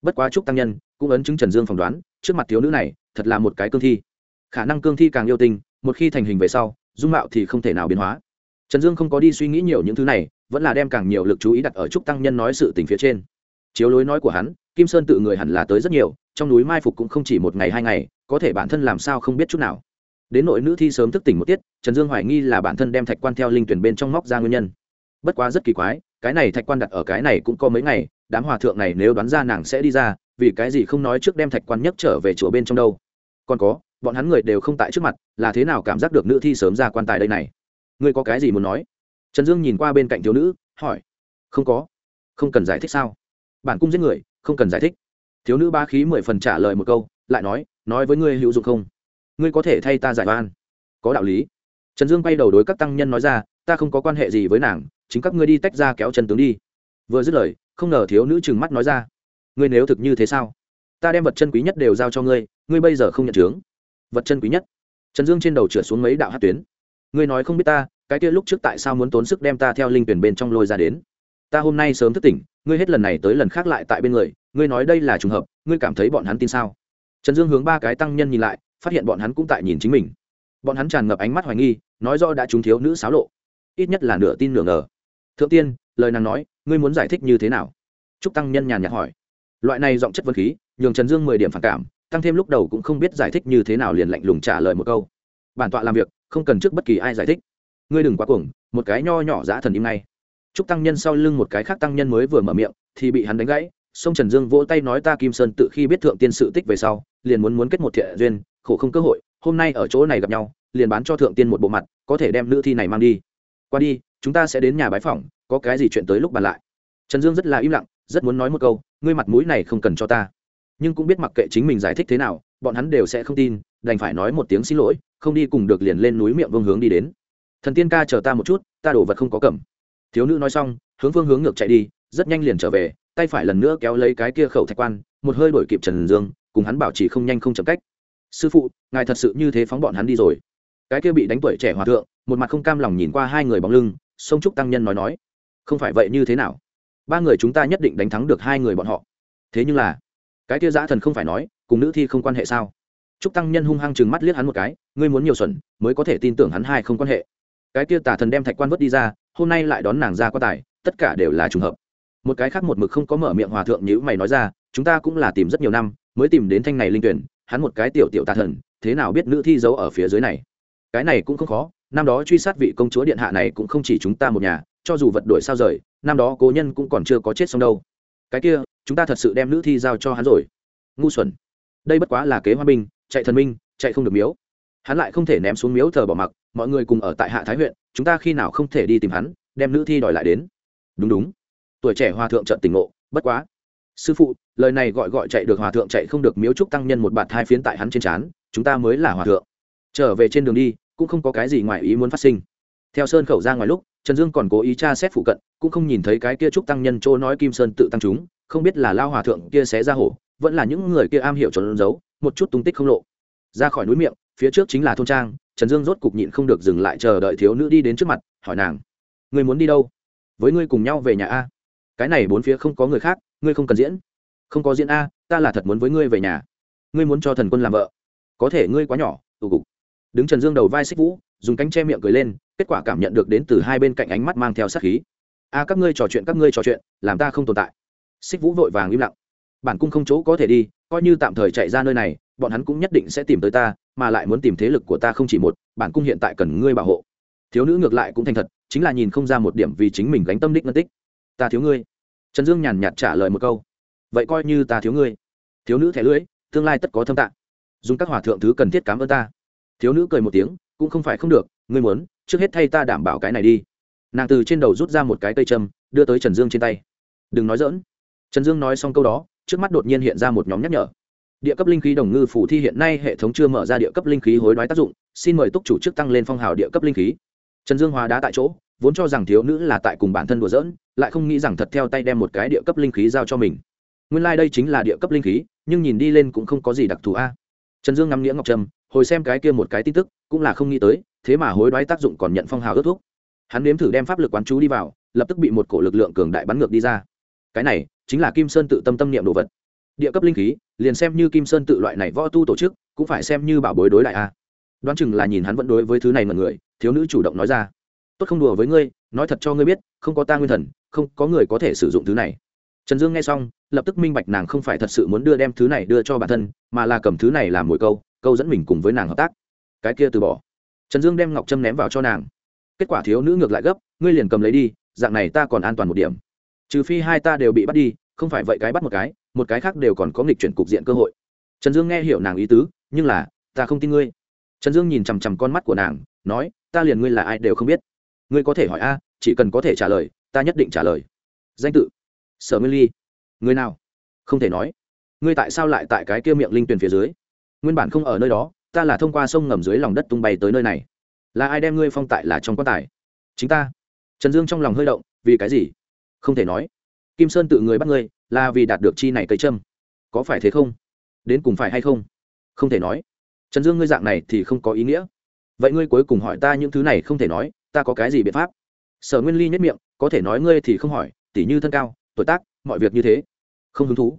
Bất quá chúc tăng nhân, cũng ấn chứng trần dương phỏng đoán, trước mặt thiếu nữ này, thật là một cái cương thi. Khả năng cương thi càng yêu tinh, một khi thành hình về sau, dung mạo thì không thể nào biến hóa trần dương không có đi suy nghĩ nhiều những thứ này, vẫn là đem càng nhiều lực chú ý đặt ở trúc tăng nhân nói sự tình phía trên. Chiếu lối nói của hắn, kim sơn tự người hẳn là tới rất nhiều, trong núi mai phục cũng không chỉ một ngày hai ngày, có thể bản thân làm sao không biết chút nào. Đến nội nữ thi sớm thức tỉnh một tiết, trần dương hoài nghi là bản thân đem thạch quan theo linh tuyển bên trong móc ra nguyên nhân. Bất quá rất kỳ quái, cái này thạch quan đặt ở cái này cũng có mấy ngày, đám hòa thượng này nếu đoán ra nàng sẽ đi ra, vì cái gì không nói trước đem thạch quan nhấc trở về chùa bên trong đâu? Còn có, bọn hắn người đều không tại trước mặt, là thế nào cảm giác được nữ thi sớm ra quan tài đây này? Ngươi có cái gì muốn nói? Trần dương nhìn qua bên cạnh thiếu nữ, hỏi. Không có. Không cần giải thích sao? Bản cung giết người, không cần giải thích. Thiếu nữ ba khí mười phần trả lời một câu, lại nói nói với ngươi hữu dụng không? Ngươi có thể thay ta giải oan. Có đạo lý. Trần dương quay đầu đối các tăng nhân nói ra, ta không có quan hệ gì với nàng, chính các ngươi đi tách ra kéo chân tướng đi. Vừa dứt lời, không ngờ thiếu nữ trừng mắt nói ra, ngươi nếu thực như thế sao? Ta đem vật chân quý nhất đều giao cho ngươi ngươi bây giờ không nhận chướng. Vật chân quý nhất. Trần dương trên đầu trượt xuống mấy đạo hát tuyến ngươi nói không biết ta, cái kia lúc trước tại sao muốn tốn sức đem ta theo linh tuyển bên trong lôi ra đến? Ta hôm nay sớm thức tỉnh, ngươi hết lần này tới lần khác lại tại bên người, ngươi nói đây là trùng hợp, ngươi cảm thấy bọn hắn tin sao? Trần dương hướng ba cái tăng nhân nhìn lại, phát hiện bọn hắn cũng tại nhìn chính mình. Bọn hắn tràn ngập ánh mắt hoài nghi, nói do đã trúng thiếu nữ xáo lộ. Ít nhất là nửa tin nửa ngờ. Thượng tiên, lời nàng nói, ngươi muốn giải thích như thế nào? Trúc tăng nhân nhàn nhạt hỏi. Loại này giọng chất vấn khí, nhường trần dương mười điểm phản cảm, tăng thêm lúc đầu cũng không biết giải thích như thế nào liền lạnh lùng trả lời một câu. Bản tọa làm việc không cần trước bất kỳ ai giải thích. Ngươi đừng quá cuồng, một cái nho nhỏ dã thần im ngay. Trúc tăng nhân sau lưng một cái khác tăng nhân mới vừa mở miệng, thì bị hắn đánh gãy. Sông trần dương vỗ tay nói ta kim sơn tự khi biết thượng tiên sự tích về sau, liền muốn muốn kết một thiện duyên, khổ không cơ hội, hôm nay ở chỗ này gặp nhau, liền bán cho thượng tiên một bộ mặt, có thể đem nữ thi này mang đi. Qua đi, chúng ta sẽ đến nhà bái phỏng, có cái gì chuyện tới lúc bàn lại. Trần dương rất là im lặng, rất muốn nói một câu, ngươi mặt mũi này không cần cho ta. Nhưng cũng biết mặc kệ chính mình giải thích thế nào, bọn hắn đều sẽ không tin, đành phải nói một tiếng xin lỗi không đi cùng được liền lên núi miệng vương hướng đi đến. Thần tiên ca chờ ta một chút, ta đổ vật không có cầm. Thiếu nữ nói xong, hướng phương hướng ngược chạy đi, rất nhanh liền trở về, tay phải lần nữa kéo lấy cái kia khẩu thạch quan, một hơi đổi kịp trần dương, cùng hắn bảo trì không nhanh không chậm cách. Sư phụ, ngài thật sự như thế phóng bọn hắn đi rồi. Cái kia bị đánh tuổi trẻ hòa thượng, một mặt không cam lòng nhìn qua hai người bóng lưng, sông trúc tăng nhân nói nói, không phải vậy như thế nào? Ba người chúng ta nhất định đánh thắng được hai người bọn họ. Thế nhưng là, cái kia giã thần không phải nói, cùng nữ thi không quan hệ sao? Trúc tăng nhân hung hăng chừng mắt liếc hắn một cái, ngươi muốn nhiều xuẩn, mới có thể tin tưởng hắn hai không quan hệ. Cái kia tà thần đem thạch quan vớt đi ra, hôm nay lại đón nàng ra qua tài, tất cả đều là trùng hợp. Một cái khác một mực không có mở miệng hòa thượng nhữ mày nói ra, chúng ta cũng là tìm rất nhiều năm, mới tìm đến thanh này linh tuyển, hắn một cái tiểu tiểu tà thần, thế nào biết nữ thi giấu ở phía dưới này? Cái này cũng không khó, năm đó truy sát vị công chúa điện hạ này cũng không chỉ chúng ta một nhà, cho dù vật đổi sao rời, năm đó cố nhân cũng còn chưa có chết xong đâu. Cái kia, chúng ta thật sự đem nữ thi giao cho hắn rồi. Ngu xuẩn. Đây bất quá là kế hoa binh chạy thần minh, chạy không được miếu. Hắn lại không thể ném xuống miếu thờ bỏ mặc, mọi người cùng ở tại hạ thái huyện, chúng ta khi nào không thể đi tìm hắn, đem nữ thi đòi lại đến. Đúng đúng. Tuổi trẻ hòa thượng trận tỉnh ngộ, bất quá. Sư phụ, lời này gọi gọi chạy được hòa thượng chạy không được miếu trúc tăng nhân một bạt hai phiến tại hắn trên trán, chúng ta mới là hòa thượng. Trở về trên đường đi, cũng không có cái gì ngoài ý muốn phát sinh. Theo sơn khẩu ra ngoài lúc, trần dương còn cố ý tra xét phụ cận, cũng không nhìn thấy cái kia trúc tăng nhân chỗ nói kim sơn tự tăng chúng, không biết là lao hòa thượng kia sẽ ra hổ, vẫn là những người kia am hiểu trốn giấu một chút tung tích không lộ. Ra khỏi núi miệng, phía trước chính là thôn trang, trần dương rốt cục nhịn không được dừng lại chờ đợi thiếu nữ đi đến trước mặt, hỏi nàng người muốn đi đâu? Với ngươi cùng nhau về nhà a? Cái này bốn phía không có người khác, ngươi không cần diễn. Không có diễn a, ta là thật muốn với ngươi về nhà. Ngươi muốn cho thần quân làm vợ. Có thể ngươi quá nhỏ, tù cục. Đứng trần dương đầu vai xích vũ, dùng cánh che miệng cười lên, kết quả cảm nhận được đến từ hai bên cạnh ánh mắt mang theo sát khí. A, các ngươi trò chuyện, các ngươi trò chuyện, làm ta không tồn tại. Xích vũ vội vàng im lặng bản cung không chỗ có thể đi, coi như tạm thời chạy ra nơi này, bọn hắn cũng nhất định sẽ tìm tới ta, mà lại muốn tìm thế lực của ta không chỉ một, bản cung hiện tại cần ngươi bảo hộ. Thiếu nữ ngược lại cũng thành thật, chính là nhìn không ra một điểm vì chính mình gánh tâm đích ngân tích. Ta thiếu ngươi. Trần dương nhàn nhạt trả lời một câu. Vậy coi như ta thiếu ngươi. Thiếu nữ thẻ lưỡi, tương lai tất có thâm tạng dùng các hòa thượng thứ cần thiết cám ơn ta. Thiếu nữ cười một tiếng, cũng không phải không được, ngươi muốn, trước hết thay ta đảm bảo cái này đi. Nàng từ trên đầu rút ra một cái cây châm, đưa tới trần dương trên tay. Đừng nói dỡn trần dương nói xong câu đó trước mắt đột nhiên hiện ra một nhóm nhắc nhở. Địa cấp linh khí đồng ngư phủ thi hiện nay hệ thống chưa mở ra địa cấp linh khí hối đoái tác dụng, xin mời túc chủ trước tăng lên phong hào địa cấp linh khí. Trần dương hóa đá tại chỗ, vốn cho rằng thiếu nữ là tại cùng bản thân đùa dỡn lại không nghĩ rằng thật theo tay đem một cái địa cấp linh khí giao cho mình. Nguyên lai、like、đây chính là địa cấp linh khí, nhưng nhìn đi lên cũng không có gì đặc thù a. Trần dương ngắm nghĩa ngọc trâm, hồi xem cái kia một cái tin tức, cũng là không nghĩ tới, thế mà hối đoái tác dụng còn nhận phong hào ước thuốc hắn nếm thử đem pháp lực quán chú đi vào, lập tức bị một cổ lực lượng cường đại bắn ngược đi ra cái này chính là kim sơn tự tâm tâm niệm đồ vật địa cấp linh khí liền xem như kim sơn tự loại này võ tu tổ chức cũng phải xem như bảo bối đối đại a đoán chừng là nhìn hắn vẫn đối với thứ này mọi người thiếu nữ chủ động nói ra tốt không đùa với ngươi nói thật cho ngươi biết không có ta nguyên thần không có người có thể sử dụng thứ này trần dương nghe xong lập tức minh bạch nàng không phải thật sự muốn đưa đem thứ này đưa cho bản thân mà là cầm thứ này làm mồi câu câu dẫn mình cùng với nàng hợp tác cái kia từ bỏ trần dương đem ngọc trâm ném vào cho nàng kết quả thiếu nữ ngược lại gấp ngươi liền cầm lấy đi dạng này ta còn an toàn một điểm trừ phi hai ta đều bị bắt đi, không phải vậy cái bắt một cái một cái khác đều còn có nghịch chuyển cục diện cơ hội. Trần dương nghe hiểu nàng ý tứ, nhưng là, ta không tin ngươi. Trần dương nhìn chằm chằm con mắt của nàng, nói, ta liền ngươi là ai đều không biết. Ngươi có thể hỏi a, chỉ cần có thể trả lời, ta nhất định trả lời. Danh tự, sở nguyên ly. Người nào? Không thể nói. Ngươi tại sao lại tại cái kia miệng linh tuyền phía dưới? Nguyên bản không ở nơi đó, ta là thông qua sông ngầm dưới lòng đất tung bay tới nơi này. Là ai đem ngươi phong tại là trong quan tài? Chính ta. Trần dương trong lòng hơi động, vì cái gì? Không thể nói. Kim sơn tự người bắt ngươi, là vì đạt được chi này cây châm. Có phải thế không? Đến cùng phải hay không? Không thể nói. Trần dương ngươi dạng này thì không có ý nghĩa. Vậy ngươi cuối cùng hỏi ta những thứ này không thể nói, ta có cái gì biện pháp? Sở nguyên ly nhất miệng, có thể nói ngươi thì không hỏi, tỉ như thân cao, tuổi tác, mọi việc như thế. Không hứng thú.